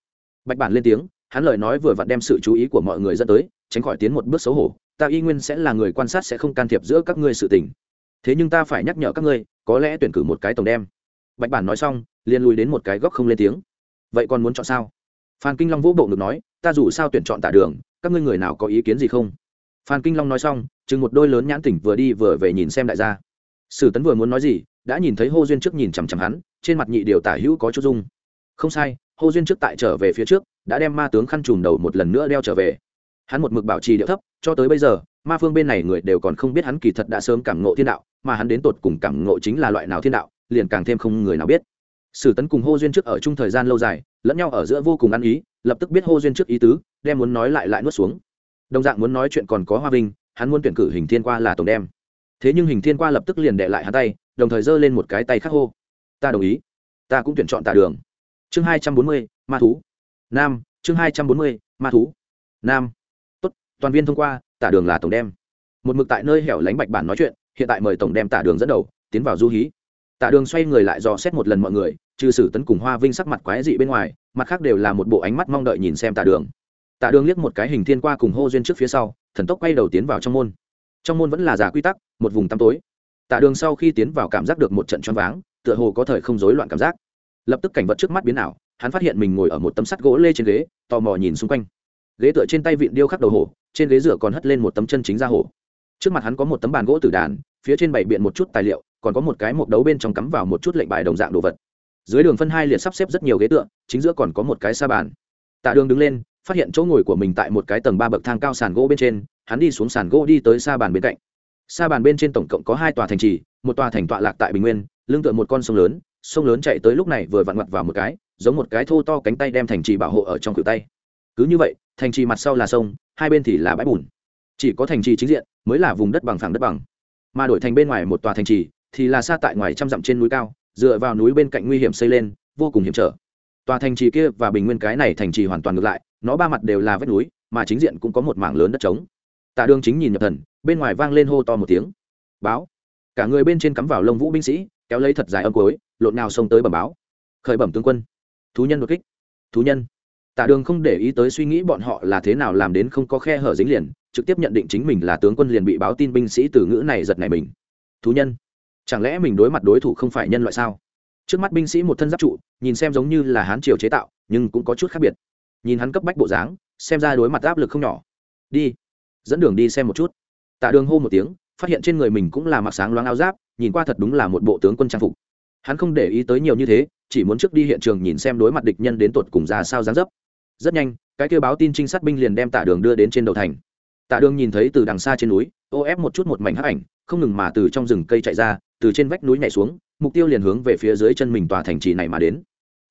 Bạch bản lên tiếng, hắn lời nói vừa vặn đem sự chú ý của mọi người dẫn tới, tránh khỏi tiến một bước xấu hổ, ta y nguyên sẽ là người quan sát sẽ không can thiệp giữa các ngươi sự tình. Thế nhưng ta phải nhắc nhở các ngươi, có lẽ tuyển cử một cái tổng đem. Bạch bản nói xong, liền lùi đến một cái góc không lên tiếng. Vậy còn muốn chọn sao? Phan kinh long vũ bộ ngực nói, ta dù sao tuyển chọn tả đường, các ngươi người nào có ý kiến gì không? Phan kinh long nói xong, chừng một đôi lớn nhãn tỉnh vừa đi vừa về nhìn xem đại gia. Sử tấn vừa muốn nói gì, đã nhìn thấy hô duyên trước nhìn chằm chằm hắn trên mặt nhị điều tả hữu có chút dung. Không sai hô duyên trước tại trở về phía trước, đã đem ma tướng khăn trùm đầu một lần nữa đeo trở về. Hắn một mực bảo trì điệu thấp, cho tới bây giờ, ma phương bên này người đều còn không biết hắn kỳ thật đã sớm cảm ngộ thiên đạo, mà hắn đến tột cùng cảm ngộ chính là loại nào thiên đạo, liền càng thêm không người nào biết. Sử tấn cùng hô duyên trước ở chung thời gian lâu dài, lẫn nhau ở giữa vô cùng ăn ý, lập tức biết hô duyên trước ý tứ, đem muốn nói lại lại nuốt xuống. Đồng dạng muốn nói chuyện còn có hoa vinh, hắn muốn tuyển cử hình thiên qua là tổng đem. Thế nhưng hình thiên qua lập tức liền đệ lại hắn tay, đồng thời giơ lên một cái tay khắc hô ta đồng ý. Ta cũng tuyển chọn tạ đường. Chương hai trăm bốn mươi, ma thú. Nam, chương hai trăm bốn mươi, ma thú. Nam. Tốt, toàn viên thông qua, tả đường là tổng đem. Một mực tại nơi hẻo lánh bạch bản nói chuyện, hiện tại mời tổng đem tả đường dẫn đầu, tiến vào du hí. Tả đường xoay người lại dò xét một lần mọi người, trừ sử tấn cùng hoa vinh sắc mặt quái dị bên ngoài, mặt khác đều là một bộ ánh mắt mong đợi nhìn xem tả đường. Tả đường liếc một cái hình thiên qua cùng hô duyên trước phía sau, thần tốc quay đầu tiến vào trong môn. Trong môn vẫn là giả quy tắc, một vùng tăm tối. Tả đường sau khi tiến vào cảm giác được một trận choáng váng tựa hồ có thời không rối loạn cảm giác. Lập tức cảnh vật trước mắt biến ảo, hắn phát hiện mình ngồi ở một tấm sắt gỗ lê trên ghế, tò mò nhìn xung quanh. Ghế tựa trên tay vịn điêu khắc đầu hổ, trên ghế rửa còn hất lên một tấm chân chính ra hổ. Trước mặt hắn có một tấm bàn gỗ tử đàn, phía trên bày biện một chút tài liệu, còn có một cái mộc đấu bên trong cắm vào một chút lệnh bài đồng dạng đồ vật. Dưới đường phân hai liệt sắp xếp rất nhiều ghế tựa, chính giữa còn có một cái sa bàn. Tạ đường đứng lên, phát hiện chỗ ngồi của mình tại một cái tầng ba bậc thang cao sàn gỗ bên trên, hắn đi xuống sàn gỗ đi tới sa bàn bên cạnh. Sa bàn bên trên tổng cộng có hai tòa thành trì, một tòa thành tọa lạc tại bình nguyên lưng tựa một con sông lớn sông lớn chạy tới lúc này vừa vặn mặt vào một cái, giống một cái thô to cánh tay đem thành trì bảo hộ ở trong cửa tay. Cứ như vậy, thành trì mặt sau là sông, hai bên thì là bãi bùn. Chỉ có thành trì chính diện mới là vùng đất bằng phẳng đất bằng. Mà đổi thành bên ngoài một tòa thành trì thì là xa tại ngoài trăm dặm trên núi cao, dựa vào núi bên cạnh nguy hiểm xây lên, vô cùng hiểm trở. Tòa thành trì kia và bình nguyên cái này thành trì hoàn toàn ngược lại, nó ba mặt đều là vách núi, mà chính diện cũng có một mảng lớn đất trống. Tạ đường chính nhìn nhập thần, bên ngoài vang lên hô to một tiếng. Báo. Cả người bên trên cắm vào lông vũ binh sĩ kéo lấy thật dài âm cối lộn nào xông tới bẩm báo. Khởi bẩm tướng quân. Thú nhân đột kích. Thú nhân. Tạ đường không để ý tới suy nghĩ bọn họ là thế nào làm đến không có khe hở dính liền, trực tiếp nhận định chính mình là tướng quân liền bị báo tin binh sĩ từ ngữ này giật này mình. Thú nhân. Chẳng lẽ mình đối mặt đối thủ không phải nhân loại sao? Trước mắt binh sĩ một thân giáp trụ, nhìn xem giống như là hán triều chế tạo, nhưng cũng có chút khác biệt. Nhìn hắn cấp bách bộ dáng, xem ra đối mặt áp lực không nhỏ. Đi. Dẫn đường đi xem một chút. Tạ đường hô một tiếng, phát hiện trên người mình cũng là mặc sáng loáng áo giáp nhìn qua thật đúng là một bộ tướng quân trang phục. Hắn không để ý tới nhiều như thế, chỉ muốn trước đi hiện trường nhìn xem đối mặt địch nhân đến tột cùng ra sao dáng dấp. Rất nhanh, cái kêu báo tin trinh sát binh liền đem tạ đường đưa đến trên đầu thành. Tạ đường nhìn thấy từ đằng xa trên núi, ô ép một chút một mảnh hắc ảnh, không ngừng mà từ trong rừng cây chạy ra, từ trên vách núi nhảy xuống, mục tiêu liền hướng về phía dưới chân mình tòa thành trì này mà đến.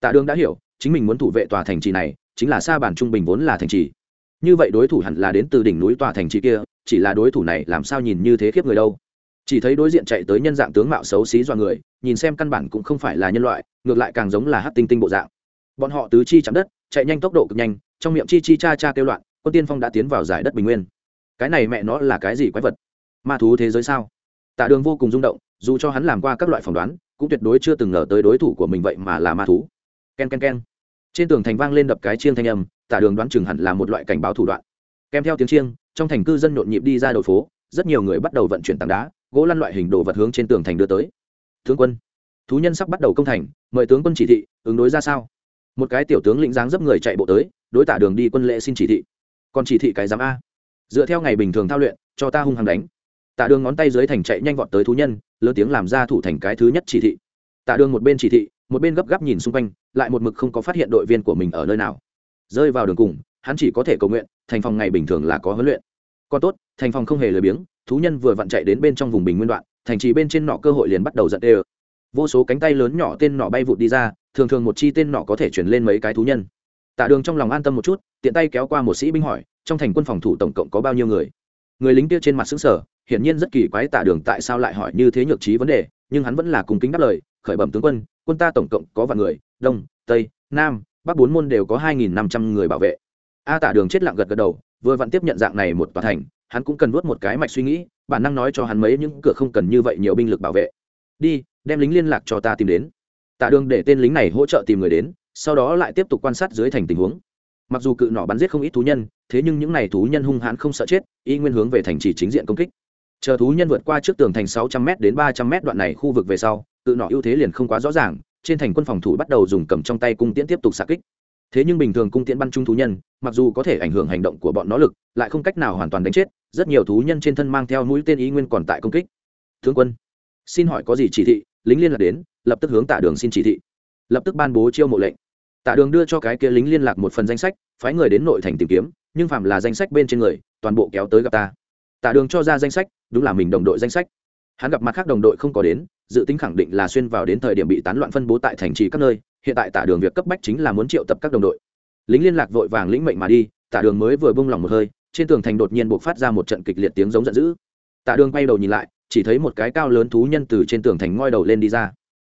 Tạ đường đã hiểu, chính mình muốn thủ vệ tòa thành trì này, chính là xa bản trung bình vốn là thành trì. Như vậy đối thủ hẳn là đến từ đỉnh núi tòa thành trì kia, chỉ là đối thủ này làm sao nhìn như thế khiếp người đâu chỉ thấy đối diện chạy tới nhân dạng tướng mạo xấu xí do người, nhìn xem căn bản cũng không phải là nhân loại, ngược lại càng giống là hát tinh tinh bộ dạng. Bọn họ tứ chi chạm đất, chạy nhanh tốc độ cực nhanh, trong miệng chi chi cha cha kêu loạn, quân tiên phong đã tiến vào giải đất bình nguyên. Cái này mẹ nó là cái gì quái vật? Ma thú thế giới sao? Tạ đường vô cùng rung động, dù cho hắn làm qua các loại phỏng đoán, cũng tuyệt đối chưa từng ngờ tới đối thủ của mình vậy mà là ma thú. K e n k e n k e n trên tường thành vang lên đập cái chiêng thanh âm, tạ đường đoán chừng hẳn là một loại cảnh báo thủ đoạn. Kèm theo tiếng chiêng, trong thành cư dân nhộn nhịp đi ra đầu phố, rất nhiều người bắt đầu vận chuyển tảng đá gỗ lăn loại hình đồ vật hướng trên tường thành đưa tới. Tướng quân, thú nhân sắp bắt đầu công thành, mời tướng quân chỉ thị, ứng đối ra sao? Một cái tiểu tướng lĩnh dáng dấp người chạy bộ tới, đối tả đường đi quân lệ xin chỉ thị. Còn chỉ thị cái giám a. Dựa theo ngày bình thường thao luyện, cho ta hung hăng đánh. Tạ đường ngón tay dưới thành chạy nhanh vọt tới thú nhân, lớn tiếng làm ra thủ thành cái thứ nhất chỉ thị. Tạ đường một bên chỉ thị, một bên gấp gáp nhìn xung quanh, lại một mực không có phát hiện đội viên của mình ở nơi nào. Rơi vào đường cùng, hắn chỉ có thể cầu nguyện, thành phòng ngày bình thường là có huấn luyện. Còn tốt, thành phòng không hề lười biếng thú nhân vừa vặn chạy đến bên trong vùng bình nguyên đoạn, thành trì bên trên nọ cơ hội liền bắt đầu giận đê vô số cánh tay lớn nhỏ tên nọ bay vụt đi ra, thường thường một chi tên nọ có thể chuyển lên mấy cái thú nhân. Tạ đường trong lòng an tâm một chút, tiện tay kéo qua một sĩ binh hỏi, trong thành quân phòng thủ tổng cộng có bao nhiêu người? Người lính kia trên mặt xứng sở hiển nhiên rất kỳ quái tạ đường tại sao lại hỏi như thế nhược trí vấn đề, nhưng hắn vẫn là cùng kính đáp lời, khởi bẩm tướng quân quân ta tổng cộng có vạn người, đông, tây, nam, bắc bốn môn đều có hai nghìn năm trăm người bảo vệ. A tạ đường chết lặng gật gật đầu, vừa vặn tiếp nhận dạng này một tòa thành hắn cũng cần nuốt một cái mạch suy nghĩ, bản năng nói cho hắn mấy những cửa không cần như vậy nhiều binh lực bảo vệ. Đi, đem lính liên lạc cho ta tìm đến. Tạ đường để tên lính này hỗ trợ tìm người đến, sau đó lại tiếp tục quan sát dưới thành tình huống. Mặc dù cự nọ bắn giết không ít thú nhân, thế nhưng những n à y thú nhân hung hãn không sợ chết, y nguyên hướng về thành trì chính diện công kích. Chờ thú nhân vượt qua trước tường thành sáu trăm m đến ba trăm m đoạn này khu vực về sau, cự nọ ưu thế liền không quá rõ ràng, trên thành quân phòng thủ bắt đầu dùng cầm trong tay cung tiễn tiếp tục xạ kích thế nhưng bình thường cung tiễn bắn chung thú nhân, mặc dù có thể ảnh hưởng hành động của bọn nó lực, lại không cách nào hoàn toàn đánh chết, rất nhiều thú nhân trên thân mang theo mũi tên ý nguyên còn tại công kích. Tướng quân, xin hỏi có gì chỉ thị? Lính liên lạc đến, lập tức hướng tạ đường xin chỉ thị. Lập tức ban bố chiêu mộ lệnh. Tạ đường đưa cho cái kia lính liên lạc một phần danh sách, phái người đến nội thành tìm kiếm, nhưng phạm là danh sách bên trên người, toàn bộ kéo tới gặp ta. Tạ đường cho ra danh sách, đúng là mình đồng đội danh sách. Hắn gặp mặt khác đồng đội không có đến dự tính khẳng định là xuyên vào đến thời điểm bị tán loạn phân bố tại thành trì các nơi, hiện tại tạ đường việc cấp bách chính là muốn triệu tập các đồng đội. Lính liên lạc vội vàng lĩnh mệnh mà đi tạ đường mới vừa bung lỏng một hơi, trên tường thành đột nhiên buộc phát ra một trận kịch liệt tiếng giống giận dữ. Tạ đường quay đầu nhìn lại, chỉ thấy một cái cao lớn thú nhân từ trên tường thành ngoi đầu lên đi ra.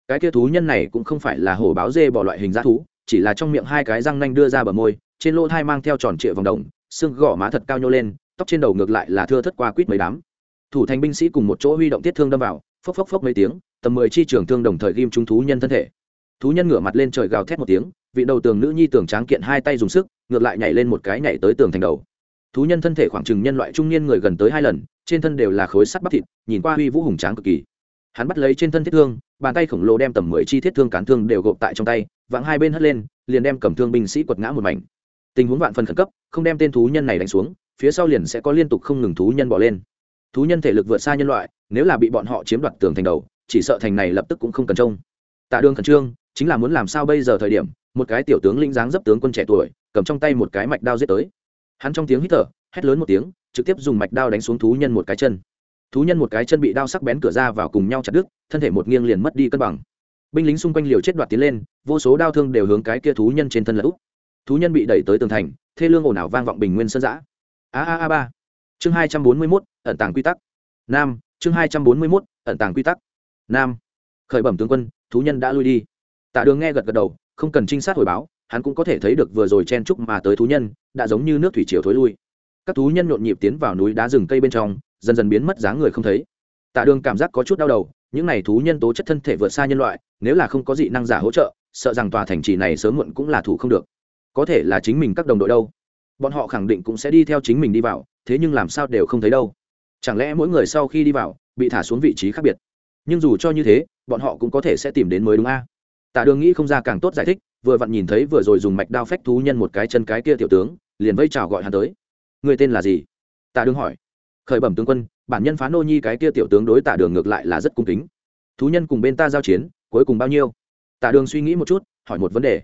Cái kia thú nhân này cũng không phải là hổ báo dê bỏ loại hình g thú, chỉ là trong miệng hai cái răng nanh đưa ra bờ môi, trên lỗ thai mang theo tròn trịa vòng đồng, xương gõ má thật cao nhô lên, tóc trên đầu ngược lại là thưa thất qua quýt mấy đám. Thủ thành binh sĩ cùng một chỗ huy động tiết thương đâm vào phốc phốc phốc mấy tiếng, tầm mười chi trường thương đồng thời ghim chúng thú nhân thân thể. Thú nhân ngửa mặt lên trời gào thét một tiếng, vị đầu tường nữ nhi tường tráng kiện hai tay dùng sức, ngược lại nhảy lên một cái nhảy tới tường thành đầu. Thú nhân thân thể khoảng chừng nhân loại trung niên người gần tới hai lần, trên thân đều là khối sắt bắp thịt, nhìn qua huy vũ hùng tráng cực kỳ. Hắn bắt lấy trên thân thiết thương, bàn tay khổng lồ đem tầm mười chi thiết thương cán thương đều gộp tại trong tay, vãng hai bên hất lên, liền đem cầm thương binh sĩ quật ngã một mảnh. Tình huống vạn phần khẩn cấp, không đem tên thú nhân này đánh xuống, phía sau liền sẽ có liên tục không ngừng thú nhân bỏ lên. Thú nhân thể lực vượt xa nhân loại nếu là bị bọn họ chiếm đoạt tường thành đầu, chỉ sợ thành này lập tức cũng không cần trông. Tạ đường khẩn trương, chính là muốn làm sao bây giờ thời điểm, một cái tiểu tướng linh dáng dấp tướng quân trẻ tuổi, cầm trong tay một cái mạch đao giết tới. Hắn trong tiếng hít thở, hét lớn một tiếng, trực tiếp dùng mạch đao đánh xuống thú nhân một cái chân. Thú nhân một cái chân bị đao sắc bén cửa ra vào cùng nhau chặt đứt, thân thể một nghiêng liền mất đi cân bằng. Binh lính xung quanh liều chết đoạt tiến lên, vô số đao thương đều hướng cái kia thú nhân trên thân lật thú nhân bị đẩy tới tường thành, thê lương ồn ào vang vọng bình nguyên sơn giã a a a ba. Chương hai trăm bốn mươi mốt, ẩn tàng quy tắc. Nam chương hai trăm bốn mươi mốt, ẩn tàng quy tắc. Nam. Khởi bẩm tướng quân, thú nhân đã lui đi. Tạ đường nghe gật gật đầu, không cần trinh sát hồi báo, hắn cũng có thể thấy được vừa rồi chen trúc mà tới thú nhân, đã giống như nước thủy triều thối lui. Các thú nhân nhộn nhịp tiến vào núi đá rừng cây bên trong, dần dần biến mất dáng người không thấy. Tạ đường cảm giác có chút đau đầu, những này thú nhân tố chất thân thể vượt xa nhân loại, nếu là không có dị năng giả hỗ trợ, sợ rằng tòa thành trì này sớm muộn cũng là thủ không được. Có thể là chính mình các đồng đội đâu. Bọn họ khẳng định cũng sẽ đi theo chính mình đi vào, thế nhưng làm sao đều không thấy đâu chẳng lẽ mỗi người sau khi đi vào, bị thả xuống vị trí khác biệt? Nhưng dù cho như thế, bọn họ cũng có thể sẽ tìm đến mới đúng a. Tạ đường nghĩ không ra càng tốt giải thích, vừa vặn nhìn thấy vừa rồi dùng mạch đao phách thú nhân một cái chân cái kia tiểu tướng, liền vây chào gọi hắn tới. Người tên là gì? Tạ đường hỏi. Khởi bẩm tướng quân, bản nhân phá nô nhi cái kia tiểu tướng đối tạ đường ngược lại là rất cung kính. Thú nhân cùng bên ta giao chiến, cuối cùng bao nhiêu? Tạ đường suy nghĩ một chút, hỏi một vấn đề.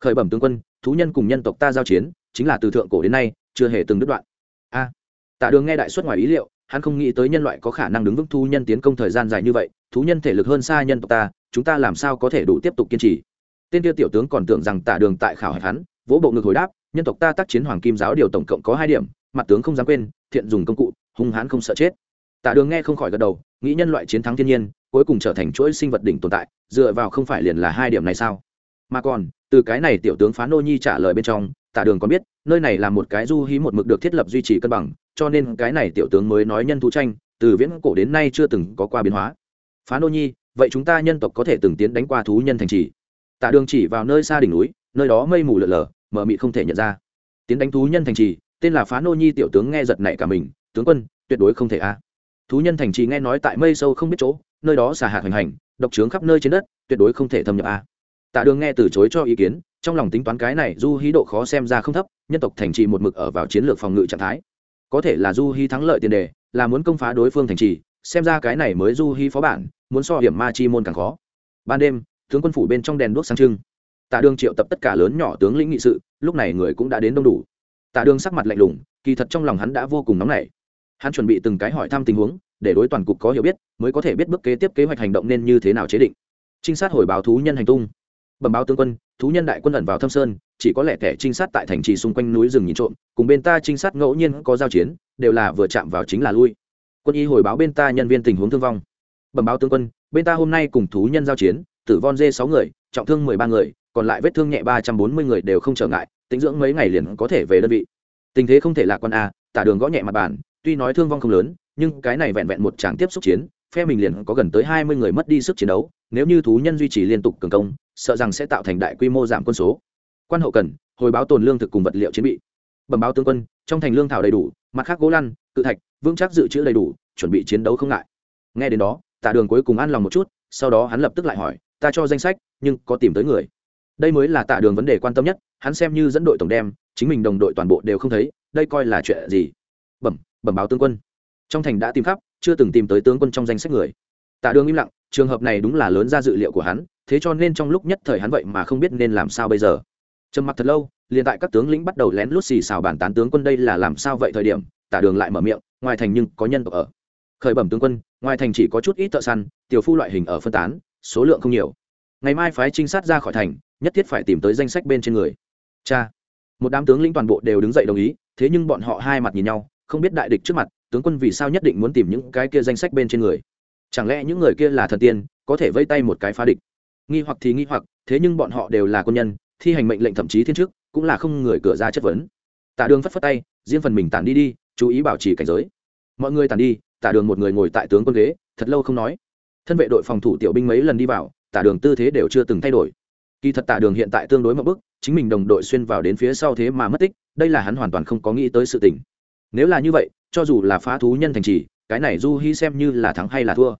Khởi bẩm tướng quân, thú nhân cùng nhân tộc ta giao chiến, chính là từ thượng cổ đến nay, chưa hề từng đứt đoạn. A. Tạ đường nghe đại xuất ngoài ý liệu hắn không nghĩ tới nhân loại có khả năng đứng vững thú nhân tiến công thời gian dài như vậy, thú nhân thể lực hơn xa nhân tộc ta, chúng ta làm sao có thể đủ tiếp tục kiên trì? Tên tiêu tiểu tướng còn tưởng rằng tạ đường tại khảo hạch hắn, vỗ bộ ngực hồi đáp, nhân tộc ta tác chiến hoàng kim giáo điều tổng cộng có hai điểm, mặt tướng không dám quên, thiện dùng công cụ, hung hãn không sợ chết. Tạ đường nghe không khỏi gật đầu, nghĩ nhân loại chiến thắng thiên nhiên, cuối cùng trở thành chuỗi sinh vật đỉnh tồn tại, dựa vào không phải liền là hai điểm này sao? Mà còn, từ cái này tiểu tướng phá nô nhi trả lời bên trong tạ đường còn biết nơi này là một cái du hí một mực được thiết lập duy trì cân bằng, cho nên cái này tiểu tướng mới nói nhân thú tranh, từ viễn cổ đến nay chưa từng có qua biến hóa. Phá nô nhi, vậy chúng ta nhân tộc có thể từng tiến đánh qua thú nhân thành trì? Tạ đường chỉ vào nơi xa đỉnh núi, nơi đó mây mù lợn lờ mờ mị không thể nhận ra. Tiến đánh thú nhân thành trì, tên là phá nô nhi tiểu tướng nghe giật nảy cả mình, tướng quân, tuyệt đối không thể a. Thú nhân thành trì nghe nói tại mây sâu không biết chỗ, nơi đó xà hạt hoành hành, độc trướng khắp nơi trên đất, tuyệt đối không thể thâm nhập a tạ đường nghe từ chối cho ý kiến, trong lòng tính toán cái này du hí độ khó xem ra không thấp, nhân tộc thành trì một mực ở vào chiến lược phòng ngự trạng thái. Có thể là du hí thắng lợi tiền đề, là muốn công phá đối phương thành trì, xem ra cái này mới du hí phó bản, muốn so hiểm ma chi môn càng khó. Ban đêm, tướng quân phủ bên trong đèn đuốc sáng trưng. Tạ đường triệu tập tất cả lớn nhỏ tướng lĩnh nghị sự, lúc này người cũng đã đến đông đủ. Tạ đường sắc mặt lạnh lùng, kỳ thật trong lòng hắn đã vô cùng nóng nảy. Hắn chuẩn bị từng cái hỏi thăm tình huống, để đối toàn cục có hiểu biết, mới có thể biết bước kế tiếp kế hoạch hành động nên như thế nào chế định. Trinh sát hồi báo thú nhân hành tung bẩm báo tướng quân, thú nhân đại quân ẩn vào thâm sơn, chỉ có lẽ kẻ trinh sát tại thành trì xung quanh núi rừng nhìn trộm, cùng bên ta trinh sát ngẫu nhiên có giao chiến, đều là vừa chạm vào chính là lui. Quân y hồi báo bên ta nhân viên tình huống thương vong. Bẩm báo tướng quân, bên ta hôm nay cùng thú nhân giao chiến, tử vong dê sáu người, trọng thương mười ba người, còn lại vết thương nhẹ ba trăm bốn mươi người đều không trở ngại, tính dưỡng mấy ngày liền có thể về đơn vị. Tình thế không thể lạc quan a tả đường gõ nhẹ mặt bàn, tuy nói thương vong không lớn, nhưng cái này vẹn vẹn một tràng tiếp xúc chiến, phe mình liền có gần tới hai mươi người mất đi sức chiến đấu, nếu như thú nhân duy trì liên tục cường công sợ rằng sẽ tạo thành đại quy mô giảm quân số. Quan hậu cần, hồi báo tồn lương thực cùng vật liệu chiến bị. Bẩm báo tướng quân, trong thành lương thảo đầy đủ, mặt khác gỗ lăn, cự thạch, vững chắc dự trữ đầy đủ, chuẩn bị chiến đấu không ngại. Nghe đến đó, tạ đường cuối cùng an lòng một chút, sau đó hắn lập tức lại hỏi, ta cho danh sách, nhưng có tìm tới người? Đây mới là tạ đường vấn đề quan tâm nhất, hắn xem như dẫn đội tổng đem, chính mình đồng đội toàn bộ đều không thấy, đây coi là chuyện gì? Bẩm bẩm báo tướng quân. Trong thành đã tìm khắp, chưa từng tìm tới tướng quân trong danh sách người. Tạ đường im lặng, trường hợp này đúng là lớn ra dự liệu của hắn thế cho nên trong lúc nhất thời hắn vậy mà không biết nên làm sao bây giờ. Trầm mặc thật lâu, liền tại các tướng lĩnh bắt đầu lén lút xì xào bàn tán tướng quân đây là làm sao vậy thời điểm, tả đường lại mở miệng, ngoài thành nhưng có nhân tộc ở. Khởi bẩm tướng quân, ngoài thành chỉ có chút ít thợ săn, tiểu phu loại hình ở phân tán, số lượng không nhiều. Ngày mai phái trinh sát ra khỏi thành, nhất thiết phải tìm tới danh sách bên trên người. Cha. Một đám tướng lĩnh toàn bộ đều đứng dậy đồng ý, thế nhưng bọn họ hai mặt nhìn nhau, không biết đại địch trước mặt, tướng quân vì sao nhất định muốn tìm những cái kia danh sách bên trên người. Chẳng lẽ những người kia là thần tiên, có thể vây tay một cái phá địch? Nghi hoặc thì nghi hoặc, thế nhưng bọn họ đều là quân nhân, thi hành mệnh lệnh thậm chí thiên chức, cũng là không người cửa ra chất vấn. Tả đường phất phất tay, riêng phần mình tản đi đi, chú ý bảo trì cảnh giới. Mọi người tản đi, tả đường một người ngồi tại tướng quân ghế, thật lâu không nói. Thân vệ đội phòng thủ tiểu binh mấy lần đi vào, tả đường tư thế đều chưa từng thay đổi. Kỳ thật tả đường hiện tại tương đối một bức, chính mình đồng đội xuyên vào đến phía sau thế mà mất tích, đây là hắn hoàn toàn không có nghĩ tới sự tình. Nếu là như vậy, cho dù là phá thú nhân thành trì, cái này du hy xem như là thắng hay là thua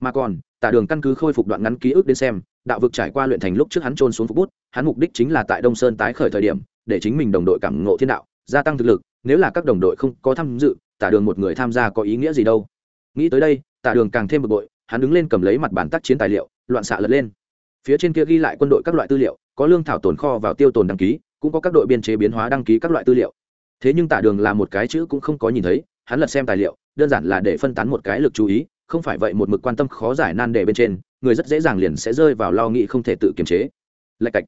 mà còn, tả đường căn cứ khôi phục đoạn ngắn ký ức đến xem, đạo vực trải qua luyện thành lúc trước hắn trôn xuống phục bút, hắn mục đích chính là tại đông sơn tái khởi thời điểm, để chính mình đồng đội cảm ngộ thiên đạo, gia tăng thực lực, nếu là các đồng đội không có tham dự, tả đường một người tham gia có ý nghĩa gì đâu. Nghĩ tới đây, tả đường càng thêm bực bội, hắn đứng lên cầm lấy mặt bản tác chiến tài liệu, loạn xạ lật lên. Phía trên kia ghi lại quân đội các loại tư liệu, có lương thảo tồn kho vào tiêu tồn đăng ký, cũng có các đội biên chế biến hóa đăng ký các loại tư liệu. Thế nhưng tả đường là một cái chữ cũng không có nhìn thấy, hắn lật xem tài liệu, đơn giản là để phân tán một cái lực chú ý không phải vậy một mực quan tâm khó giải nan đề bên trên, người rất dễ dàng liền sẽ rơi vào lo nghĩ không thể tự kiềm chế. Lạch cạch.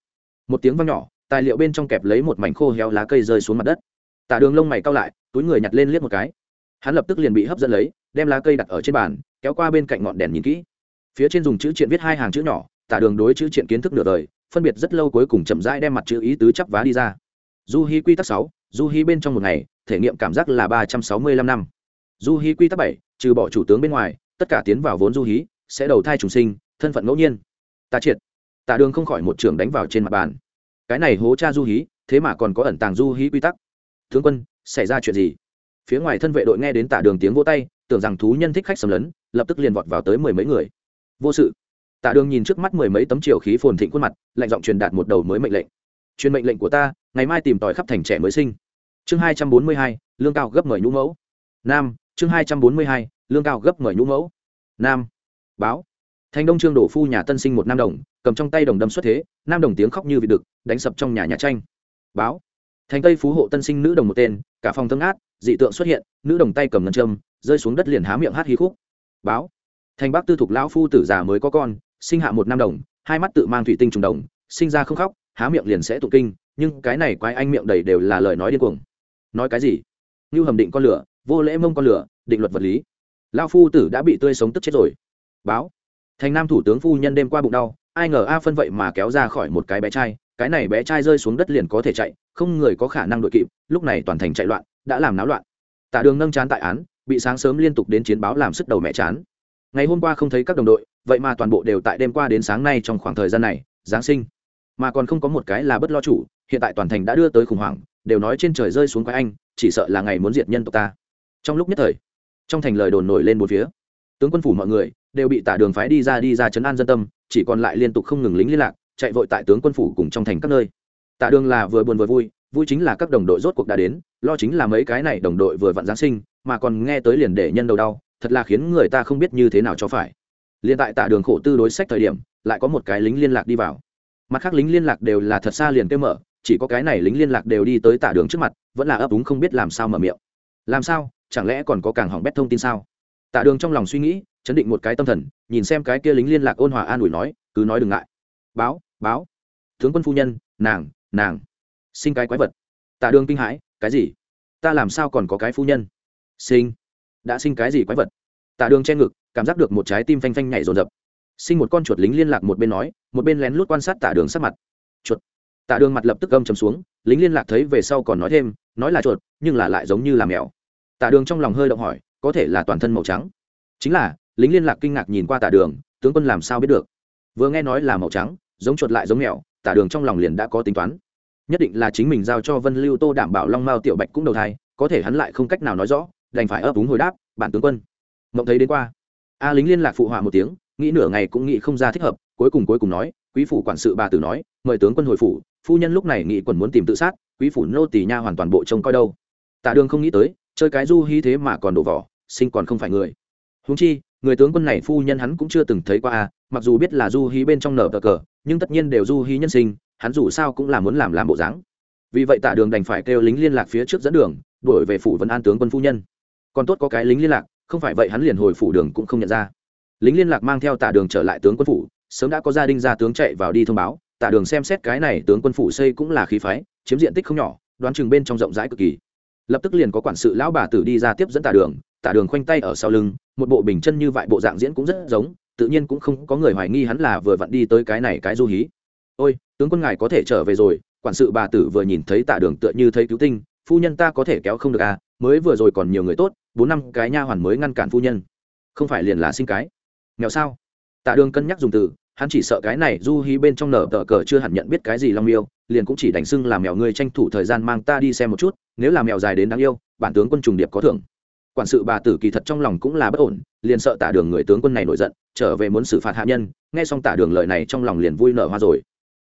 Một tiếng vang nhỏ, tài liệu bên trong kẹp lấy một mảnh khô héo lá cây rơi xuống mặt đất. Tả đường lông mày cao lại, túi người nhặt lên liếc một cái. Hắn lập tức liền bị hấp dẫn lấy, đem lá cây đặt ở trên bàn, kéo qua bên cạnh ngọn đèn nhìn kỹ. Phía trên dùng chữ triện viết hai hàng chữ nhỏ, tả đường đối chữ triện kiến thức nửa đời, phân biệt rất lâu cuối cùng chậm rãi đem mặt chữ ý tứ chắp vá đi ra. Du hi quy tắc sáu du hi bên trong một ngày, thể nghiệm cảm giác là ba trăm sáu mươi lăm năm. Du hi quy tắc bảy, trừ bỏ chủ tướng bên ngoài tất cả tiến vào vốn du hí, sẽ đầu thai trùng sinh, thân phận ngẫu nhiên. Ta triệt. Tả đường không khỏi một trường đánh vào trên mặt bàn. Cái này hố cha du hí, thế mà còn có ẩn tàng du hí quy tắc. Tướng quân, xảy ra chuyện gì? Phía ngoài thân vệ đội nghe đến tả đường tiếng vô tay, tưởng rằng thú nhân thích khách xâm lấn, lập tức liền vọt vào tới mười mấy người. Vô sự. Tả đường nhìn trước mắt mười mấy tấm triều khí phồn thịnh khuôn mặt, lạnh giọng truyền đạt một đầu mới mệnh lệnh. Truyền mệnh lệnh của ta, ngày mai tìm tòi khắp thành trẻ mới sinh. Chương hai trăm bốn mươi hai, lương cao gấp mời nhũ mẫu. Nam, chương hai trăm bốn mươi hai lương cao gấp mời nhũ mẫu. Nam. Báo. Thành đông trương đổ phu nhà tân sinh một nam đồng, cầm trong tay đồng đâm xuất thế, nam đồng tiếng khóc như vị đực, đánh sập trong nhà nhà tranh. Báo. Thành tây phú hộ tân sinh nữ đồng một tên, cả phòng thâm át dị tượng xuất hiện, nữ đồng tay cầm ngân châm, rơi xuống đất liền há miệng hát hí khúc. Báo. Thành bắc tư thục lão phu tử già mới có con, sinh hạ một nam đồng, hai mắt tự mang thủy tinh trùng đồng, sinh ra không khóc, há miệng liền sẽ tụ kinh, nhưng cái này quái anh miệng đầy đều là lời nói điên cuồng. Nói cái gì? Như hầm định con lửa, vô lễ mông con lửa, định luật vật lý lao phu tử đã bị tươi sống tức chết rồi. Báo. Thành nam thủ tướng phu nhân đêm qua bụng đau, ai ngờ a phân vậy mà kéo ra khỏi một cái bé trai, cái này bé trai rơi xuống đất liền có thể chạy, không người có khả năng đội kịp, lúc này toàn thành chạy loạn, đã làm náo loạn. Tạ đường nâng chán tại án, bị sáng sớm liên tục đến chiến báo làm sức đầu mẹ chán. Ngày hôm qua không thấy các đồng đội, vậy mà toàn bộ đều tại đêm qua đến sáng nay trong khoảng thời gian này, giáng sinh. Mà còn không có một cái là bất lo chủ, hiện tại toàn thành đã đưa tới khủng hoảng, đều nói trên trời rơi xuống quái anh, chỉ sợ là ngày muốn diệt nhân tộc ta. Trong lúc nhất thời trong thành lời đồn nổi lên một phía. Tướng quân phủ mọi người đều bị tả đường phái đi ra đi ra chấn an dân tâm, chỉ còn lại liên tục không ngừng lính liên lạc, chạy vội tại tướng quân phủ cùng trong thành các nơi. Tả đường là vừa buồn vừa vui vui chính là các đồng đội rốt cuộc đã đến, lo chính là mấy cái này đồng đội vừa vặn giáng sinh, mà còn nghe tới liền để nhân đầu đau, thật là khiến người ta không biết như thế nào cho phải. Liền tại tả đường khổ tư đối sách thời điểm, lại có một cái lính liên lạc đi vào. Mặt khác lính liên lạc đều là thật xa liền kêu mở, chỉ có cái này lính liên lạc đều đi tới tả đường trước mặt, vẫn là ấp úng không biết làm sao mở miệng. Làm sao? Chẳng lẽ còn có càng hỏng bét thông tin sao? Tạ đường trong lòng suy nghĩ, chấn định một cái tâm thần, nhìn xem cái kia lính liên lạc ôn hòa an ủi nói, cứ nói đừng ngại. Báo báo. Tướng quân phu nhân, nàng nàng. Sinh cái quái vật. Tạ đường kinh hãi, cái gì? Ta làm sao còn có cái phu nhân? Sinh. Đã sinh cái gì quái vật? Tạ đường che ngực, cảm giác được một trái tim phanh phanh nhảy rồn rập sinh một con chuột lính liên lạc một bên nói, một bên lén lút quan sát Tạ đường sắc mặt. Chuột. Tạ đường mặt lập tức gâm chầm xuống, lính liên lạc thấy về sau còn nói thêm, nói là chuột, nhưng là lại giống như là mèo. Tạ đường trong lòng hơi động hỏi, có thể là toàn thân màu trắng. Chính là, lính liên lạc kinh ngạc nhìn qua Tạ đường, tướng quân làm sao biết được? Vừa nghe nói là màu trắng, giống chuột lại giống mèo, tả đường trong lòng liền đã có tính toán. Nhất định là chính mình giao cho vân lưu tô đảm bảo long mao tiểu bạch cũng đầu thai, có thể hắn lại không cách nào nói rõ, đành phải ấp úng hồi đáp, bản tướng quân. Mộng thấy đến qua. A lính liên lạc phụ họa một tiếng, nghĩ nửa ngày cũng nghĩ không ra thích hợp, cuối cùng cuối cùng nói, quý phủ quản sự bà tử nói, mời tướng quân hồi phủ, phu nhân lúc này nghĩ quần muốn tìm tự sát, quý phủ nô tỳ nha hoàn toàn bộ trông coi đâu. Tạ đường không nghĩ tới chơi cái du hí thế mà còn đổ vỏ, sinh còn không phải người. Húng chi, người tướng quân này phu nhân hắn cũng chưa từng thấy qua a, mặc dù biết là du hí bên trong nở cờ cờ, nhưng tất nhiên đều du hí nhân sinh, hắn dù sao cũng là muốn làm làm bộ dáng. Vì vậy tạ đường đành phải kêu lính liên lạc phía trước dẫn đường, đuổi về phủ vấn an tướng quân phu nhân. Còn tốt có cái lính liên lạc, không phải vậy hắn liền hồi phủ đường cũng không nhận ra. Lính liên lạc mang theo tạ đường trở lại tướng quân phủ, sớm đã có gia đình ra tướng chạy vào đi thông báo, tạ đường xem xét cái này tướng quân phủ xây cũng là khí phái, chiếm diện tích không nhỏ, đoán chừng bên trong rộng rãi cực kỳ lập tức liền có quản sự lão bà tử đi ra tiếp dẫn tạ đường tạ đường khoanh tay ở sau lưng một bộ bình chân như vậy bộ dạng diễn cũng rất giống tự nhiên cũng không có người hoài nghi hắn là vừa vặn đi tới cái này cái du hí. Ôi tướng quân ngài có thể trở về rồi quản sự bà tử vừa nhìn thấy tạ đường tựa như thấy cứu tinh phu nhân ta có thể kéo không được à mới vừa rồi còn nhiều người tốt bốn năm cái nha hoàn mới ngăn cản phu nhân. Không phải liền là sinh cái. Nghèo sao? Tạ đường cân nhắc dùng từ hắn chỉ sợ cái này du hí bên trong nở tờ cờ chưa hẳn nhận biết cái gì long miêu, liền cũng chỉ đánh xưng làm mèo ngươi tranh thủ thời gian mang ta đi xem một chút nếu là mèo dài đến đáng yêu, bản tướng quân trùng điệp có thưởng. Quản sự bà tử kỳ thật trong lòng cũng là bất ổn, liền sợ tả đường người tướng quân này nổi giận, trở về muốn xử phạt hạ nhân, nghe xong tả đường lời này trong lòng liền vui nở hoa rồi.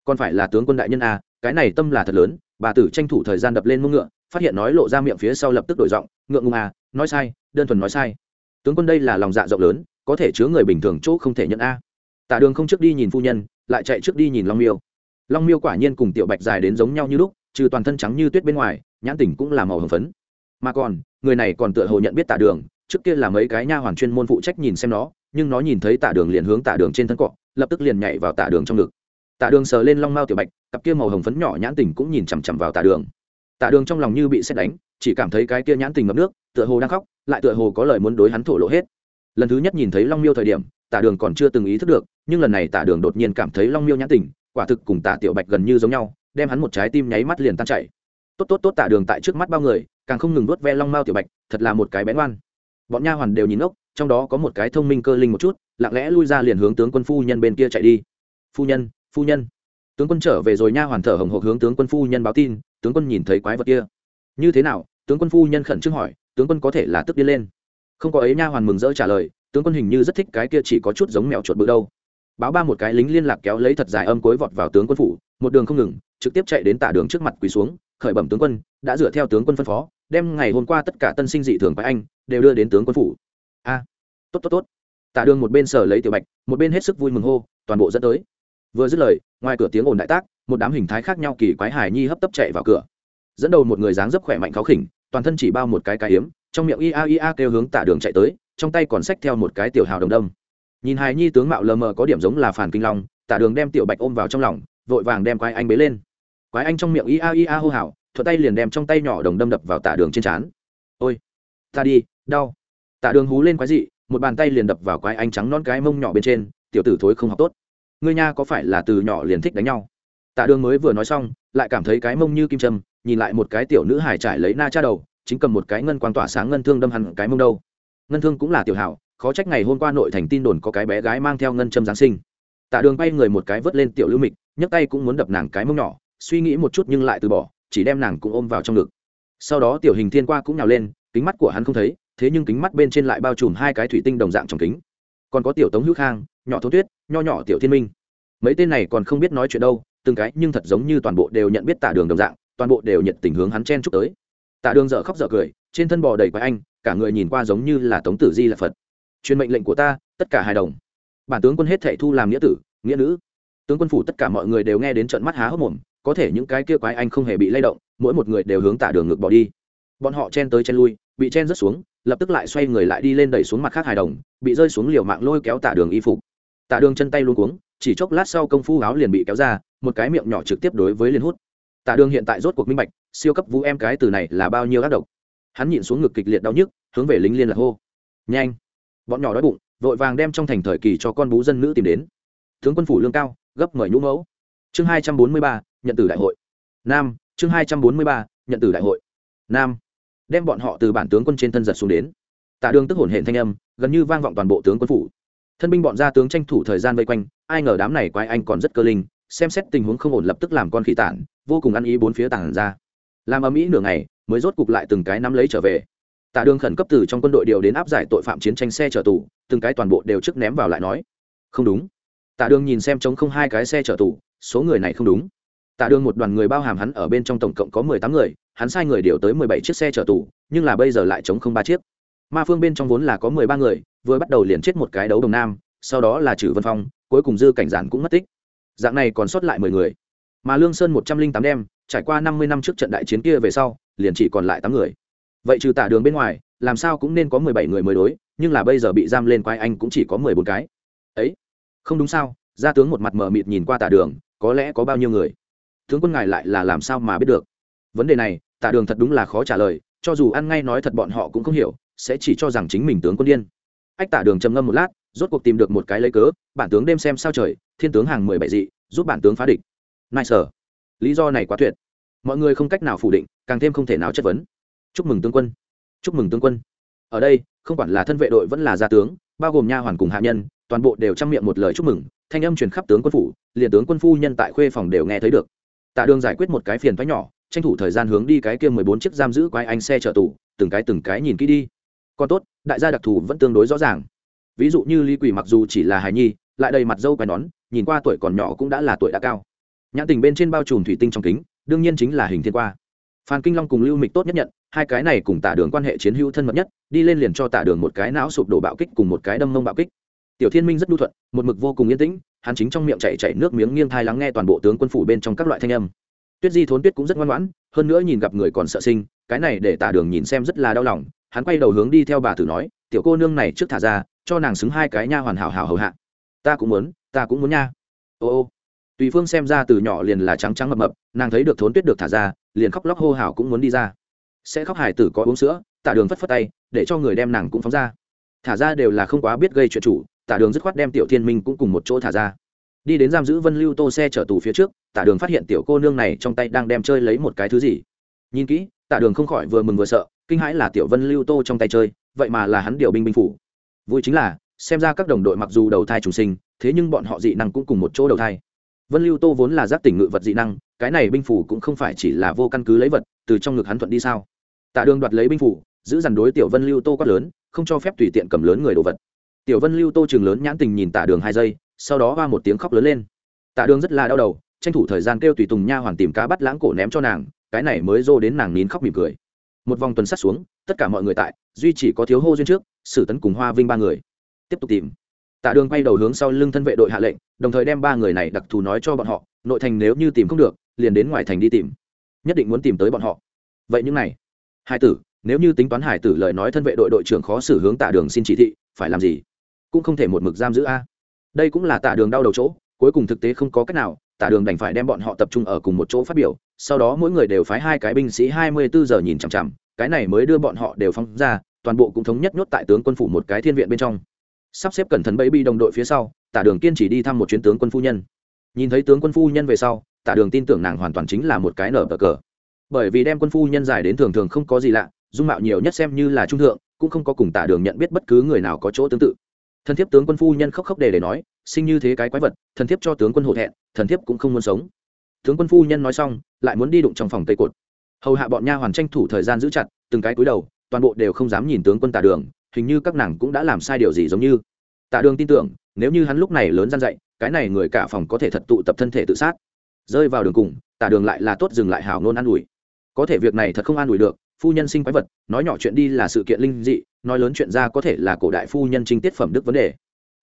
Còn phải là tướng quân đại nhân a, cái này tâm là thật lớn, bà tử tranh thủ thời gian đập lên mông ngựa, phát hiện nói lộ ra miệng phía sau lập tức đổi giọng ngượng ngùng a à, nói sai, đơn thuần nói sai. Tướng quân đây là lòng dạ rộng lớn, có thể chứa người bình thường chỗ không thể nhận a. Tả đường không trước đi nhìn phu nhân, lại chạy trước đi nhìn long miêu. Long miêu quả nhiên cùng tiểu bạch dài đến giống nhau như lúc, trừ toàn thân trắng như tuyết bên ngoài nhãn tình cũng là màu hồng phấn. Mà còn, người này còn tựa hồ nhận biết tạ đường, trước kia là mấy cái nha hoàn chuyên môn phụ trách nhìn xem nó, nhưng nó nhìn thấy tạ đường liền hướng tạ đường trên thân cọ, lập tức liền nhảy vào tạ đường trong ngực. Tạ đường sờ lên long mao tiểu bạch, cặp kia màu hồng phấn nhỏ nhãn tình cũng nhìn chằm chằm vào tạ đường. Tạ đường trong lòng như bị xét đánh, chỉ cảm thấy cái kia nhãn tình ngập nước, tựa hồ đang khóc, lại tựa hồ có lời muốn đối hắn thổ lộ hết. Lần thứ nhất nhìn thấy long miêu thời điểm tạ đường còn chưa từng ý thức được, nhưng lần này tạ đường đột nhiên cảm thấy long miêu nhãn tình, quả thực cùng tạ tiểu bạch gần như giống nhau, đem hắn một trái tim nháy mắt liền tan chảy tốt tốt tốt tạ đường tại trước mắt bao người, càng không ngừng nuốt ve long mao tiểu bạch, thật là một cái bén ngoan bọn nha hoàn đều nhìn ốc trong đó có một cái thông minh cơ linh một chút, lặng lẽ lui ra liền hướng tướng quân phu nhân bên kia chạy đi. Phu nhân phu nhân. Tướng quân trở về rồi nha hoàn thở hồng hộc hướng tướng quân phu nhân báo tin, tướng quân nhìn thấy quái vật kia. Như thế nào? Tướng quân phu nhân khẩn trương hỏi, tướng quân có thể là tức đi lên. Không có ấy nha hoàn mừng rỡ trả lời, tướng quân hình như rất thích cái kia chỉ có chút giống mèo chuột bự đâu. Báo ba một cái lính liên lạc kéo lấy thật dài âm cối vọt vào tướng quân phủ, một đường không ngừng, trực tiếp chạy đến tả đường trước mặt quỳ xuống khởi bẩm tướng quân, đã dựa theo tướng quân phân phó, đem ngày hôm qua tất cả tân sinh dị thường quái anh đều đưa đến tướng quân phủ. A, tốt tốt tốt. Tạ đường một bên sở lấy tiểu bạch, một bên hết sức vui mừng hô, toàn bộ dẫn tới. Vừa dứt lời, ngoài cửa tiếng ồn đại tác, một đám hình thái khác nhau kỳ quái hài nhi hấp tấp chạy vào cửa. Dẫn đầu một người dáng dấp khỏe mạnh khó khỉnh, toàn thân chỉ bao một cái cái hiếm trong miệng ia ia kêu hướng Tạ đường chạy tới, trong tay còn xách theo một cái tiểu hào đồng đông nhìn hài nhi tướng mạo lờ mờ có điểm giống là phản kinh long Tạ đường đem tiểu bạch ôm vào trong lòng, vội vàng đem quái anh bế lên quái anh trong miệng ia ia hô hào, thuận tay liền đem trong tay nhỏ đồng đâm đập vào tả đường trên trán. Ôi, ta đi, đau. Tả đường hú lên quái dị, một bàn tay liền đập vào quái anh trắng non cái mông nhỏ bên trên, tiểu tử thối không học tốt. Ngươi nha có phải là từ nhỏ liền thích đánh nhau? Tạ đường mới vừa nói xong, lại cảm thấy cái mông như kim châm, nhìn lại một cái tiểu nữ hải trải lấy na cha đầu, chính cầm một cái ngân quang tỏa sáng ngân thương đâm hẳn cái mông đâu. Ngân thương cũng là tiểu hảo, khó trách ngày hôm qua nội thành tin đồn có cái bé gái mang theo ngân châm giáng sinh. Tạ đường bay người một cái vớt lên tiểu lưu mịch, nhấc tay cũng muốn đập nàng cái mông nhỏ suy nghĩ một chút nhưng lại từ bỏ, chỉ đem nàng cũng ôm vào trong ngực. Sau đó tiểu hình thiên qua cũng nhào lên, kính mắt của hắn không thấy, thế nhưng kính mắt bên trên lại bao trùm hai cái thủy tinh đồng dạng trong kính. Còn có tiểu tống hữu khang, nhỏ thôn tuyết, nho nhỏ tiểu thiên minh. Mấy tên này còn không biết nói chuyện đâu, từng cái nhưng thật giống như toàn bộ đều nhận biết tạ đường đồng dạng, toàn bộ đều nhận tình hướng hắn chen chúc tới. Tạ đường dở khóc dở cười, trên thân bò đầy quái anh, cả người nhìn qua giống như là tống tử di là phật. Truyền mệnh lệnh của ta, tất cả hài đồng. Bản tướng quân hết thệ thu làm nghĩa tử, nghĩa nữ. Tướng quân phủ tất cả mọi người đều nghe đến trận mắt há hốc mồm có thể những cái kia quái anh không hề bị lay động, mỗi một người đều hướng tạ đường ngược bỏ đi. Bọn họ chen tới chen lui, bị chen rớt xuống, lập tức lại xoay người lại đi lên đẩy xuống mặt khác hài đồng, bị rơi xuống liều mạng lôi kéo tạ đường y phục. Tạ đường chân tay luôn cuống, chỉ chốc lát sau công phu áo liền bị kéo ra, một cái miệng nhỏ trực tiếp đối với liên hút. Tạ đường hiện tại rốt cuộc minh bạch, siêu cấp vũ em cái từ này là bao nhiêu ác độc. Hắn nhịn xuống ngực kịch liệt đau nhức, hướng về lính liên lạc hô. Nhanh! Bọn nhỏ đói bụng, vội vàng đem trong thành thời kỳ cho con bú dân nữ tìm đến. Tướng quân phủ lương cao, gấp mời nhũ mẫu. Chương hai trăm bốn mươi ba nhận tử đại hội. Nam, chương hai trăm bốn mươi ba, nhận tử đại hội. Nam, đem bọn họ từ bản tướng quân trên thân giật xuống đến. Tạ đường tức hổn hển thanh âm, gần như vang vọng toàn bộ tướng quân phủ. Thân binh bọn gia tướng tranh thủ thời gian vây quanh, ai ngờ đám này quái anh còn rất cơ linh, xem xét tình huống không ổn lập tức làm con khỉ tản, vô cùng ăn ý bốn phía tản ra. Làm ở mỹ nửa ngày, mới rốt cục lại từng cái nắm lấy trở về. Tạ đường khẩn cấp từ trong quân đội điều đến áp giải tội phạm chiến tranh xe chở tù, từng cái toàn bộ đều trước ném vào lại nói. Không đúng. Tạ đường nhìn xem chống không hai cái xe chở tù, số người này không đúng tạ đường một đoàn người bao hàm hắn ở bên trong tổng cộng có mười tám người, hắn sai người điều tới mười bảy chiếc xe chở tù, nhưng là bây giờ lại chống không ba chiếc. Ma phương bên trong vốn là có mười ba người, vừa bắt đầu liền chết một cái đấu đồng nam, sau đó là trừ vân phong, cuối cùng dư cảnh giản cũng mất tích. Dạng này còn sót lại mười người. Mà lương sơn một trăm linh tám đêm trải qua năm mươi năm trước trận đại chiến kia về sau, liền chỉ còn lại tám người. Vậy trừ tả đường bên ngoài, làm sao cũng nên có mười bảy người mới đối, nhưng là bây giờ bị giam lên quai anh cũng chỉ có mười bốn cái. Ấy, không đúng sao, gia tướng một mặt mờ mịt nhìn qua tả đường, có lẽ có bao nhiêu người? Tướng quân ngài lại là làm sao mà biết được? Vấn đề này tả đường thật đúng là khó trả lời, cho dù ăn ngay nói thật bọn họ cũng không hiểu, sẽ chỉ cho rằng chính mình tướng quân điên. Ách tả đường trầm ngâm một lát, rốt cuộc tìm được một cái lấy cớ, bản tướng đêm xem sao trời, thiên tướng hàng mười bảy dị, giúp bản tướng phá địch. Nai sở lý do này quá tuyệt. Mọi người không cách nào phủ định, càng thêm không thể nào chất vấn. Chúc mừng tướng quân. Chúc mừng tướng quân. Ở đây, không quản là thân vệ đội vẫn là gia tướng, bao gồm nha hoàn cùng hạ nhân, toàn bộ đều trang miệng một lời chúc mừng, thanh âm truyền khắp tướng quân phủ, liền tướng quân phu nhân tại khuê phòng đều nghe thấy được tạ đường giải quyết một cái phiền thoái nhỏ, tranh thủ thời gian hướng đi cái kia mười bốn chiếc giam giữ quái anh xe chở tù, từng cái từng cái nhìn kỹ đi. Còn tốt, đại gia đặc thù vẫn tương đối rõ ràng. Ví dụ như ly quỷ mặc dù chỉ là hài nhi, lại đầy mặt dâu quai nón, nhìn qua tuổi còn nhỏ cũng đã là tuổi đã cao. Nhãn tình bên trên bao trùm thủy tinh trong kính, đương nhiên chính là hình thiên qua. Phan kinh long cùng lưu mịch tốt nhất nhận, hai cái này cùng tả đường quan hệ chiến hữu thân mật nhất, đi lên liền cho tả đường một cái não sụp đổ bạo kích cùng một cái đâm mông bạo kích tiểu thiên minh rất nhu thuận, một mực vô cùng yên tĩnh, hắn chính trong miệng chạy chạy nước miếng nghiêng thai lắng nghe toàn bộ tướng quân phủ bên trong các loại thanh âm. Tuyết di thốn tuyết cũng rất ngoan ngoãn, hơn nữa nhìn gặp người còn sợ sinh, cái này để tả đường nhìn xem rất là đau lòng, hắn quay đầu hướng đi theo bà tử nói, tiểu cô nương này trước thả ra, cho nàng xứng hai cái nha hoàn hảo hảo hầu hạ. Ta cũng muốn, ta cũng muốn nha. Ô ô. Tùy phương xem ra từ nhỏ liền là trắng trắng mập mập, nàng thấy được thốn tuyết được thả ra, liền khóc lóc hô hào cũng muốn đi ra. Sẽ khóc hải tử có uống sữa, tả đường phất phất tay, để cho người đem nàng cũng phóng ra. Thả ra đều là không quá biết gây chuyện chủ tả đường dứt khoát đem tiểu thiên minh cũng cùng một chỗ thả ra. Đi đến giam giữ vân lưu tô xe chở tù phía trước, tả đường phát hiện tiểu cô nương này trong tay đang đem chơi lấy một cái thứ gì. Nhìn kỹ, tả đường không khỏi vừa mừng vừa sợ, kinh hãi là tiểu vân lưu tô trong tay chơi, vậy mà là hắn điều binh binh phủ. Vui chính là, xem ra các đồng đội mặc dù đầu thai trùng sinh, thế nhưng bọn họ dị năng cũng cùng một chỗ đầu thai. Vân lưu tô vốn là giác tỉnh ngự vật dị năng, cái này binh phủ cũng không phải chỉ là vô căn cứ lấy vật, từ trong ngực hắn thuận đi sao? Tạ đường đoạt lấy binh phủ, giữ dằn đối tiểu vân lưu tô quát lớn, không cho phép tùy tiện cầm lớn người đồ vật tiểu vân lưu tô trường lớn nhãn tình nhìn tạ đường hai giây, sau đó va một tiếng khóc lớn lên. Tạ đường rất là đau đầu, tranh thủ thời gian kêu tùy tùng nha hoàn tìm cá bắt lãng cổ ném cho nàng, cái này mới dô đến nàng nín khóc mỉm cười. Một vòng tuần sắt xuống, tất cả mọi người tại, duy chỉ có thiếu hô duyên trước, sử tấn cùng hoa vinh ba người. Tiếp tục tìm. Tạ đường quay đầu hướng sau lưng thân vệ đội hạ lệnh, đồng thời đem ba người này đặc thù nói cho bọn họ, nội thành nếu như tìm không được, liền đến ngoài thành đi tìm. Nhất định muốn tìm tới bọn họ. Vậy những này. Hải tử, nếu như tính toán hải tử lời nói thân vệ đội đội trưởng khó xử hướng tạ đường xin chỉ thị, phải làm gì? Cũng không thể một mực giam giữ a. Đây cũng là tạ đường đau đầu chỗ, cuối cùng thực tế không có cách nào tạ đường đành phải đem bọn họ tập trung ở cùng một chỗ phát biểu, sau đó mỗi người đều phái hai cái binh sĩ hai mươi bốn giờ nhìn chằm chằm, cái này mới đưa bọn họ đều phóng ra, toàn bộ cũng thống nhất nhốt tại tướng quân phủ một cái thiên viện bên trong. Sắp xếp cẩn thận bẫy bi đồng đội phía sau, tả đường kiên chỉ đi thăm một chuyến tướng quân phu nhân. Nhìn thấy tướng quân phu nhân về sau, tả đường tin tưởng nàng hoàn toàn chính là một cái nở bờ cờ. Bởi vì đem quân phu nhân dài đến thường thường không có gì lạ, dung mạo nhiều nhất xem như là trung thượng, cũng không có cùng tả đường nhận biết bất cứ người nào có chỗ tương tự thần thiếp tướng quân phu nhân khóc khóc đề để nói, sinh như thế cái quái vật, thần thiếp cho tướng quân hổ thẹn, thần thiếp cũng không muốn sống. Tướng quân phu nhân nói xong, lại muốn đi đụng trong phòng tây cột. Hầu hạ bọn nha hoàn tranh thủ thời gian giữ chặt, từng cái cúi đầu, toàn bộ đều không dám nhìn tướng quân tả đường, hình như các nàng cũng đã làm sai điều gì giống như. Tạ đường tin tưởng, nếu như hắn lúc này lớn gian dạy, cái này người cả phòng có thể thật tụ tập thân thể tự sát. Rơi vào đường cùng tạ đường lại là tốt dừng lại hào nôn an ủi. Có thể việc này thật không an ủi được phu nhân sinh quái vật, nói nhỏ chuyện đi là sự kiện linh dị, nói lớn chuyện ra có thể là cổ đại phu nhân trinh tiết phẩm đức vấn đề.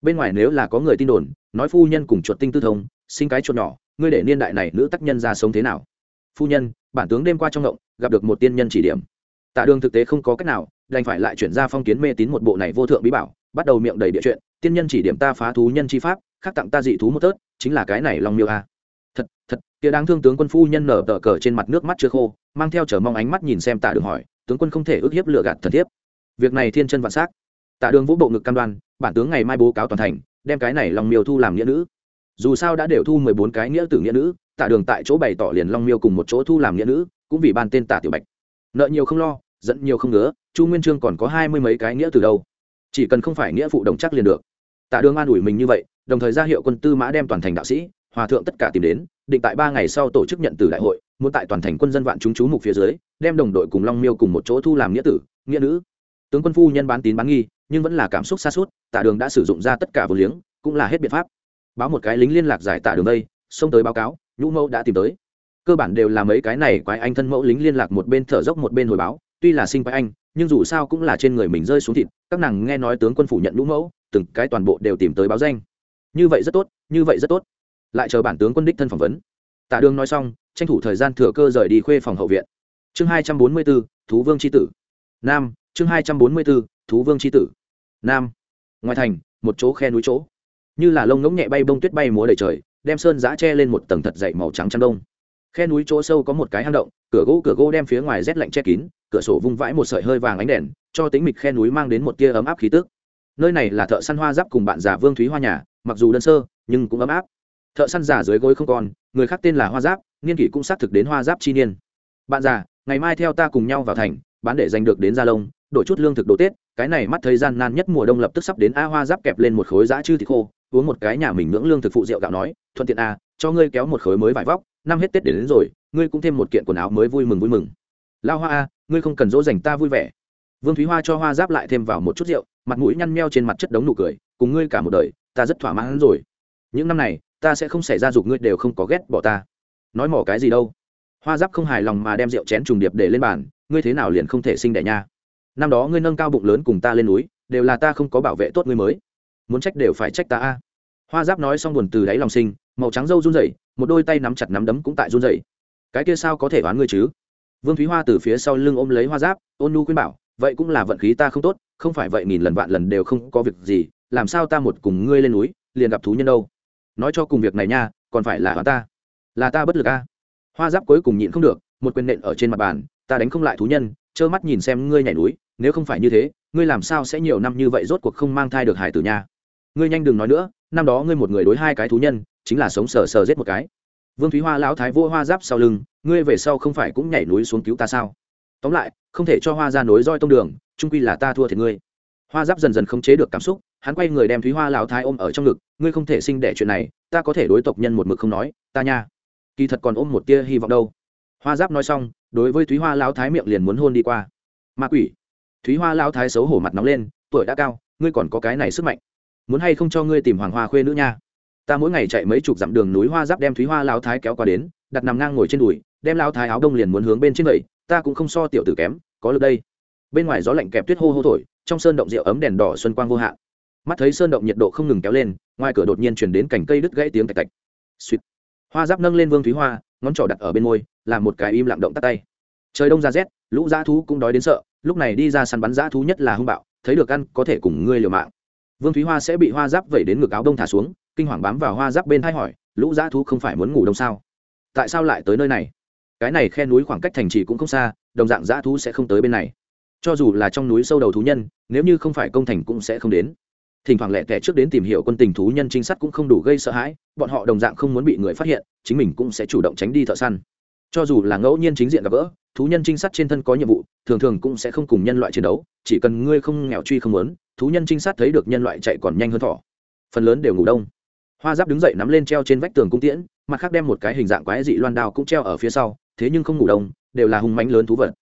Bên ngoài nếu là có người tin đồn, nói phu nhân cùng chuột tinh tư thông, sinh cái chuột nhỏ, ngươi để niên đại này nữ tác nhân ra sống thế nào? Phu nhân, bản tướng đêm qua trong ngộng gặp được một tiên nhân chỉ điểm. Tạ đường thực tế không có cách nào, đành phải lại chuyển ra phong kiến mê tín một bộ này vô thượng bí bảo, bắt đầu miệng đầy địa chuyện, tiên nhân chỉ điểm ta phá thú nhân chi pháp, khác tặng ta dị thú một tớt, chính là cái này long miêu a thật, kia đáng thương tướng quân phu nhân nở tờ cờ trên mặt nước mắt chưa khô, mang theo chờ mong ánh mắt nhìn xem tạ đường hỏi, tướng quân không thể ước hiếp lựa gạt thần thiếp. Việc này thiên chân vạn xác. Tạ đường vũ bộ ngực cam đoan, bản tướng ngày mai bố cáo toàn thành, đem cái này long miêu thu làm nghĩa nữ. Dù sao đã đều thu mười bốn cái nghĩa tử nghĩa nữ, tạ đường tại chỗ bày tỏ liền long miêu cùng một chỗ thu làm nghĩa nữ, cũng vì ban tên tạ tiểu bạch. Nợ nhiều không lo dẫn nhiều không ngứa, chu nguyên trương còn có hai mươi mấy cái nghĩa từ đâu. Chỉ cần không phải nghĩa phụ đồng chắc liền được. Tạ đường an ủi mình như vậy, đồng thời ra hiệu quân tư mã đem toàn thành đạo sĩ, hòa thượng tất cả tìm đến định tại ba ngày sau tổ chức nhận tử đại hội, muốn tại toàn thành quân dân vạn chúng chú mục phía dưới, đem đồng đội cùng long miêu cùng một chỗ thu làm nghĩa tử, nghĩa nữ. Tướng quân phu nhân bán tín bán nghi, nhưng vẫn là cảm xúc xa suốt tạ đường đã sử dụng ra tất cả vô liếng, cũng là hết biện pháp. Báo một cái lính liên lạc giải tạ đường đây, xông tới báo cáo, nhũ mẫu đã tìm tới. Cơ bản đều là mấy cái này quái anh thân mẫu lính liên lạc một bên thở dốc một bên hồi báo, tuy là sinh quái anh, nhưng dù sao cũng là trên người mình rơi xuống thịt, các nàng nghe nói tướng quân phủ nhận nhũ mẫu, từng cái toàn bộ đều tìm tới báo danh. Như vậy rất tốt, như vậy rất tốt lại chờ bản tướng quân đích thân phỏng vấn. Tạ đường nói xong, tranh thủ thời gian thừa cơ rời đi khuê phòng hậu viện. Chương hai trăm bốn mươi b ố thú vương c h i tử. Nam, chương hai trăm bốn mươi b ố thú vương c h i tử. Nam. Ngoài thành, một chỗ khe núi chỗ. Như là lông ngỗng nhẹ bay bông tuyết bay múa đầy trời, đem sơn giã che lên một tầng thật dậy màu trắng trắng đông. Khe núi chỗ sâu có một cái hang động, cửa gỗ cửa gỗ đem phía ngoài rét lạnh che kín, cửa sổ vung vãi một sợi hơi vàng ánh đèn, cho tính mịch khe núi mang đến một tia ấm áp khí tức. Nơi này là thợ săn hoa giáp cùng bạn già vương thúy hoa nhà, mặc dù đơn sơ, nhưng cũng ấm áp thợ săn già dưới gối không còn người khác tên là hoa giáp niên kỷ cũng xác thực đến hoa giáp chi niên. Bạn già ngày mai theo ta cùng nhau vào thành bán để giành được đến gia lông đổi chút lương thực đồ tết cái này mắt thời gian nan nhất mùa đông lập tức sắp đến a hoa giáp kẹp lên một khối giã chư thịt khô uống một cái nhà mình ngưỡng lương thực phụ rượu gạo nói thuận tiện a cho ngươi kéo một khối mới vải vóc năm hết tết đến, đến rồi ngươi cũng thêm một kiện quần áo mới vui mừng vui mừng. Lao hoa a ngươi không cần dỗ dành ta vui vẻ. Vương thúy hoa cho hoa giáp lại thêm vào một chút rượu mặt mũi nhăn meo trên mặt chất đống nụ cười cùng ngươi cả một đời ta rất thỏa mãn rồi. Những năm này ta sẽ không xảy ra dục ngươi đều không có ghét bỏ ta. Nói mỏ cái gì đâu? Hoa giáp không hài lòng mà đem rượu chén trùng điệp để lên bàn, ngươi thế nào liền không thể sinh đẻ nha? Năm đó ngươi nâng cao bụng lớn cùng ta lên núi, đều là ta không có bảo vệ tốt ngươi mới. Muốn trách đều phải trách ta a. Hoa giáp nói xong buồn từ đáy lòng sinh, màu trắng râu run rẩy, một đôi tay nắm chặt nắm đấm cũng tại run rẩy. Cái kia sao có thể đoán ngươi chứ? Vương thúy hoa từ phía sau lưng ôm lấy hoa giáp, ôn nu khuyên bảo, vậy cũng là vận khí ta không tốt, không phải vậy nghìn lần vạn lần đều không có việc gì, làm sao ta một cùng ngươi lên núi, liền gặp thú nhân đâu? Nói cho cùng việc này nha, còn phải là hóa ta. Là ta bất lực a. Hoa giáp cuối cùng nhịn không được, một quyền nện ở trên mặt bàn, ta đánh không lại thú nhân, trơ mắt nhìn xem ngươi nhảy núi, nếu không phải như thế, ngươi làm sao sẽ nhiều năm như vậy rốt cuộc không mang thai được hải tử nha. Ngươi nhanh đừng nói nữa, năm đó ngươi một người đối hai cái thú nhân, chính là sống sờ sờ giết một cái. Vương thúy hoa lão thái vô hoa giáp sau lưng, ngươi về sau không phải cũng nhảy núi xuống cứu ta sao? Tóm lại, không thể cho hoa ra nối roi tông đường, trung quy là ta thua thiệt ngươi hoa giáp dần dần không chế được cảm xúc, hắn quay người đem thúy hoa lão thái ôm ở trong ngực, ngươi không thể sinh đẻ chuyện này, ta có thể đối tộc nhân một mực không nói, ta nha, kỳ thật còn ôm một tia hy vọng đâu. Hoa giáp nói xong, đối với thúy hoa lão thái miệng liền muốn hôn đi qua. Ma quỷ. Thúy hoa lão thái xấu hổ mặt nóng lên, tuổi đã cao, ngươi còn có cái này sức mạnh, muốn hay không cho ngươi tìm hoàng hoa khuê nữ nha? Ta mỗi ngày chạy mấy chục dặm đường núi hoa giáp đem thúy hoa lão thái kéo qua đến, đặt nằm ngang ngồi trên đùi, đem lão thái áo đông liền muốn hướng bên trên vậy ta cũng không so tiểu tử kém, có lực đây. Bên ngoài gió lạnh kẹp tuyết hô hô thổi trong sơn động rượu ấm đèn đỏ xuân quang vô hạn. Mắt thấy sơn động nhiệt độ không ngừng kéo lên, ngoài cửa đột nhiên chuyển đến cành cây đứt gãy tiếng tạch tạch. Suýt hoa giáp nâng lên vương thúy hoa, ngón trỏ đặt ở bên môi làm một cái im lặng động tắt tay. Trời đông ra rét, lũ dã thú cũng đói đến sợ, lúc này đi ra săn bắn dã thú nhất là hung bạo, thấy được ăn, có thể cùng ngươi liều mạng. Vương thúy hoa sẽ bị hoa giáp vẩy đến ngực áo đông thả xuống, kinh hoàng bám vào hoa giáp bên thay hỏi, lũ dã thú không phải muốn ngủ đông sao? Tại sao lại tới nơi này? Cái này khe núi khoảng cách thành trì cũng không xa, đồng dạng dã thú sẽ không tới bên này cho dù là trong núi sâu đầu thú nhân, nếu như không phải công thành cũng sẽ không đến. Thỉnh thoảng lẹ tẻ trước đến tìm hiểu quân tình thú nhân trinh sát cũng không đủ gây sợ hãi, bọn họ đồng dạng không muốn bị người phát hiện, chính mình cũng sẽ chủ động tránh đi thợ săn. Cho dù là ngẫu nhiên chính diện gặp gỡ, thú nhân trinh sát trên thân có nhiệm vụ, thường thường cũng sẽ không cùng nhân loại chiến đấu, chỉ cần ngươi không nghèo truy không muốn, thú nhân trinh sát thấy được nhân loại chạy còn nhanh hơn thỏ phần lớn đều ngủ đông. Hoa giáp đứng dậy nắm lên treo trên vách tường cung tiễn, mặt khác đem một cái hình dạng quái dị loan đao cũng treo ở phía sau, thế nhưng không ngủ đông, đều là hung mánh lớn thú vật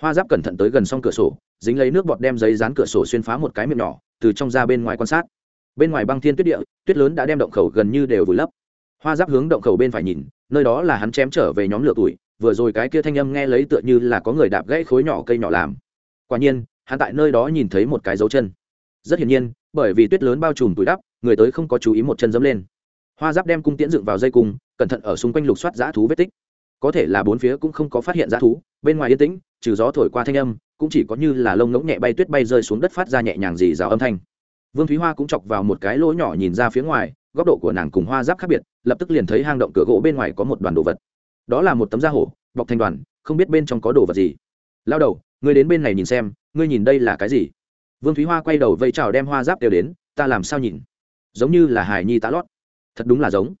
hoa giáp cẩn thận tới gần xong cửa sổ, dính lấy nước bọt đem giấy dán cửa sổ xuyên phá một cái miệng nhỏ, từ trong ra bên ngoài quan sát. Bên ngoài băng thiên tuyết địa, tuyết lớn đã đem động khẩu gần như đều vùi lấp. Hoa giáp hướng động khẩu bên phải nhìn, nơi đó là hắn chém trở về nhóm lửa tuổi, vừa rồi cái kia thanh âm nghe lấy tựa như là có người đạp gãy khối nhỏ cây nhỏ làm. Quả nhiên, hắn tại nơi đó nhìn thấy một cái dấu chân. Rất hiển nhiên, bởi vì tuyết lớn bao trùm túi đắp, người tới không có chú ý một chân dẫm lên. Hoa giáp đem cung tiễn dựng vào dây cung, cẩn thận ở xung quanh lục soát dã thú vết tích. Có thể là bốn phía cũng không có phát hiện dã thú, bên ngoài yên tĩnh trừ gió thổi qua thanh âm, cũng chỉ có như là lông ngỗng nhẹ bay tuyết bay rơi xuống đất phát ra nhẹ nhàng dì rào âm thanh. Vương thúy hoa cũng chọc vào một cái lỗ nhỏ nhìn ra phía ngoài, góc độ của nàng cùng hoa giáp khác biệt, lập tức liền thấy hang động cửa gỗ bên ngoài có một đoàn đồ vật. Đó là một tấm da hổ, bọc thành đoàn, không biết bên trong có đồ vật gì. Lao đầu người đến bên này nhìn xem, ngươi nhìn đây là cái gì? Vương thúy hoa quay đầu vây trào đem hoa giáp đều đến, ta làm sao nhìn? Giống như là hải nhi tá lót. Thật đúng là giống.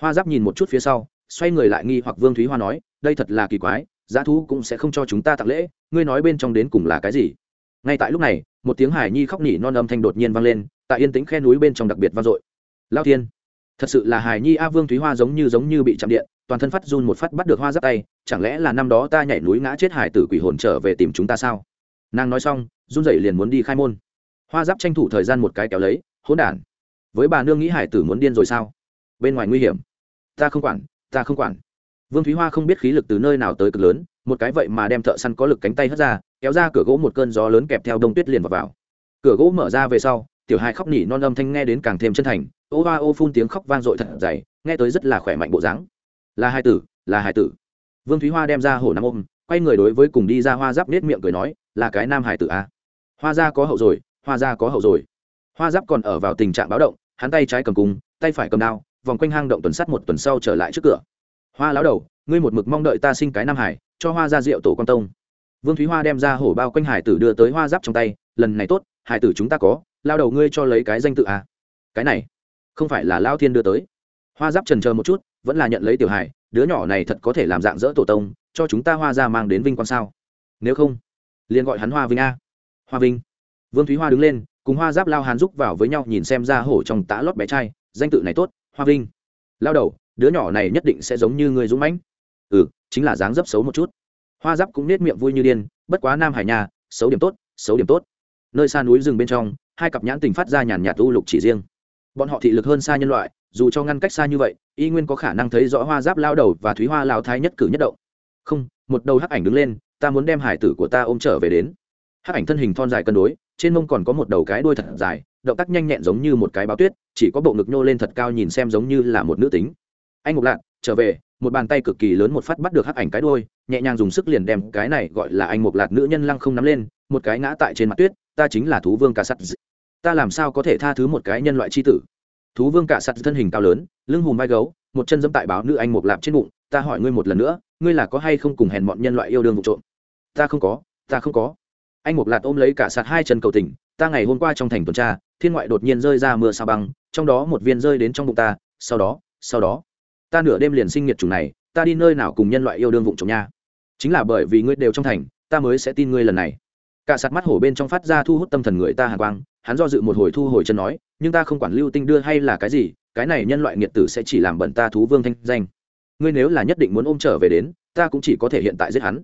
Hoa giáp nhìn một chút phía sau, xoay người lại nghi hoặc vương thúy hoa nói, đây thật là kỳ quái giá thú cũng sẽ không cho chúng ta tặng lễ, ngươi nói bên trong đến cùng là cái gì? Ngay tại lúc này, một tiếng hải nhi khóc nỉ non âm thanh đột nhiên vang lên, tại yên tĩnh khe núi bên trong đặc biệt vang dội. Lao thiên, thật sự là hải nhi a vương thúy hoa giống như giống như bị chạm điện, toàn thân phát run một phát bắt được hoa giáp tay, chẳng lẽ là năm đó ta nhảy núi ngã chết hải tử quỷ hồn trở về tìm chúng ta sao? Nàng nói xong, run rẩy liền muốn đi khai môn. Hoa giáp tranh thủ thời gian một cái kéo lấy, hỗn đản, với bà nương nghĩ hải tử muốn điên rồi sao? Bên ngoài nguy hiểm. Ta không quản, ta không quản vương thúy hoa không biết khí lực từ nơi nào tới cực lớn một cái vậy mà đem thợ săn có lực cánh tay hất ra kéo ra cửa gỗ một cơn gió lớn kẹp theo đông tuyết liền vào, vào. cửa gỗ mở ra về sau tiểu hai khóc nỉ non âm thanh nghe đến càng thêm chân thành ô hoa ô phun tiếng khóc vang dội thật dày nghe tới rất là khỏe mạnh bộ dáng là hai tử là hai tử vương thúy hoa đem ra hổ nam ôm quay người đối với cùng đi ra hoa giáp nết miệng cười nói là cái nam hải tử a à? hoa gia có hậu rồi hoa gia có hậu rồi hoa giáp còn ở vào tình trạng báo động hắn tay trái cầm cung tay phải cầm đao vòng quanh hang động tuần sắt một tuần sau trở lại trước cửa hoa lão đầu, ngươi một mực mong đợi ta sinh cái nam hải, cho hoa ra rượu tổ quan tông. Vương thúy hoa đem ra hổ bao quanh hải tử đưa tới hoa giáp trong tay, lần này tốt, hải tử chúng ta có, lao đầu ngươi cho lấy cái danh tự à? Cái này, không phải là lao thiên đưa tới. Hoa giáp trần chờ một chút, vẫn là nhận lấy tiểu hải, đứa nhỏ này thật có thể làm dạng dỡ tổ tông, cho chúng ta hoa ra mang đến vinh quang sao? Nếu không, liền gọi hắn hoa vinh a. Hoa vinh. Vương thúy hoa đứng lên, cùng hoa giáp lao hàn giúp vào với nhau nhìn xem ra hổ trong tã lót bé trai, danh tự này tốt, hoa vinh. Lao đầu đứa nhỏ này nhất định sẽ giống như người dũng mãnh. Ừ chính là dáng dấp xấu một chút. Hoa giáp cũng nết miệng vui như điên, bất quá nam hải nhà xấu điểm tốt, xấu điểm tốt. Nơi xa núi rừng bên trong, hai cặp nhãn tình phát ra nhàn nhạt u lục chỉ riêng. Bọn họ thị lực hơn xa nhân loại, dù cho ngăn cách xa như vậy, y nguyên có khả năng thấy rõ hoa giáp lao đầu và thúy hoa lao thái nhất cử nhất động. Không, một đầu hắc ảnh đứng lên, ta muốn đem hải tử của ta ôm trở về đến. Hắc ảnh thân hình thon dài cân đối, trên mông còn có một đầu cái đuôi thật dài, động tác nhanh nhẹn giống như một cái báo tuyết, chỉ có bộ ngực nhô lên thật cao nhìn xem giống như là một nữ tính anh ngục lạc trở về, một bàn tay cực kỳ lớn một phát bắt được hắc ảnh cái đôi nhẹ nhàng dùng sức liền đem cái này gọi là anh mục lạt nữ nhân lăng không nắm lên, một cái ngã tại trên mặt tuyết, ta chính là thú vương cả sắt ta làm sao có thể tha thứ một cái nhân loại c h i tử? Thú vương cả sắt thân hình cao lớn, lưng hùm vai gấu, một chân dẫm tại báo nữ anh mục lạp trên bụng, ta hỏi ngươi một lần nữa, ngươi là có hay không cùng hèn bọn nhân loại yêu đương vụ trộm? Ta không có, ta không có. Anh mục lạt ôm lấy cả sạt hai chân cầu tỉnh ta ngày hôm qua trong thành tuần tra, thiên ngoại đột nhiên rơi ra mưa sao băng, trong đó một viên rơi đến trong bụng ta, sau đó sau đó ta nửa đêm liền sinh nghiệt chủng này, ta đi nơi nào cùng nhân loại yêu đương vụng trộm nha? Chính là bởi vì ngươi đều trong thành, ta mới sẽ tin ngươi lần này. Cả sạt mắt hổ bên trong phát ra thu hút tâm thần người ta hàn quang, hắn do dự một hồi thu hồi chân nói, nhưng ta không quản lưu tinh đưa hay là cái gì, cái này nhân loại nghiệt tử sẽ chỉ làm bẩn ta thú vương thanh danh. Ngươi nếu là nhất định muốn ôm trở về đến, ta cũng chỉ có thể hiện tại giết hắn.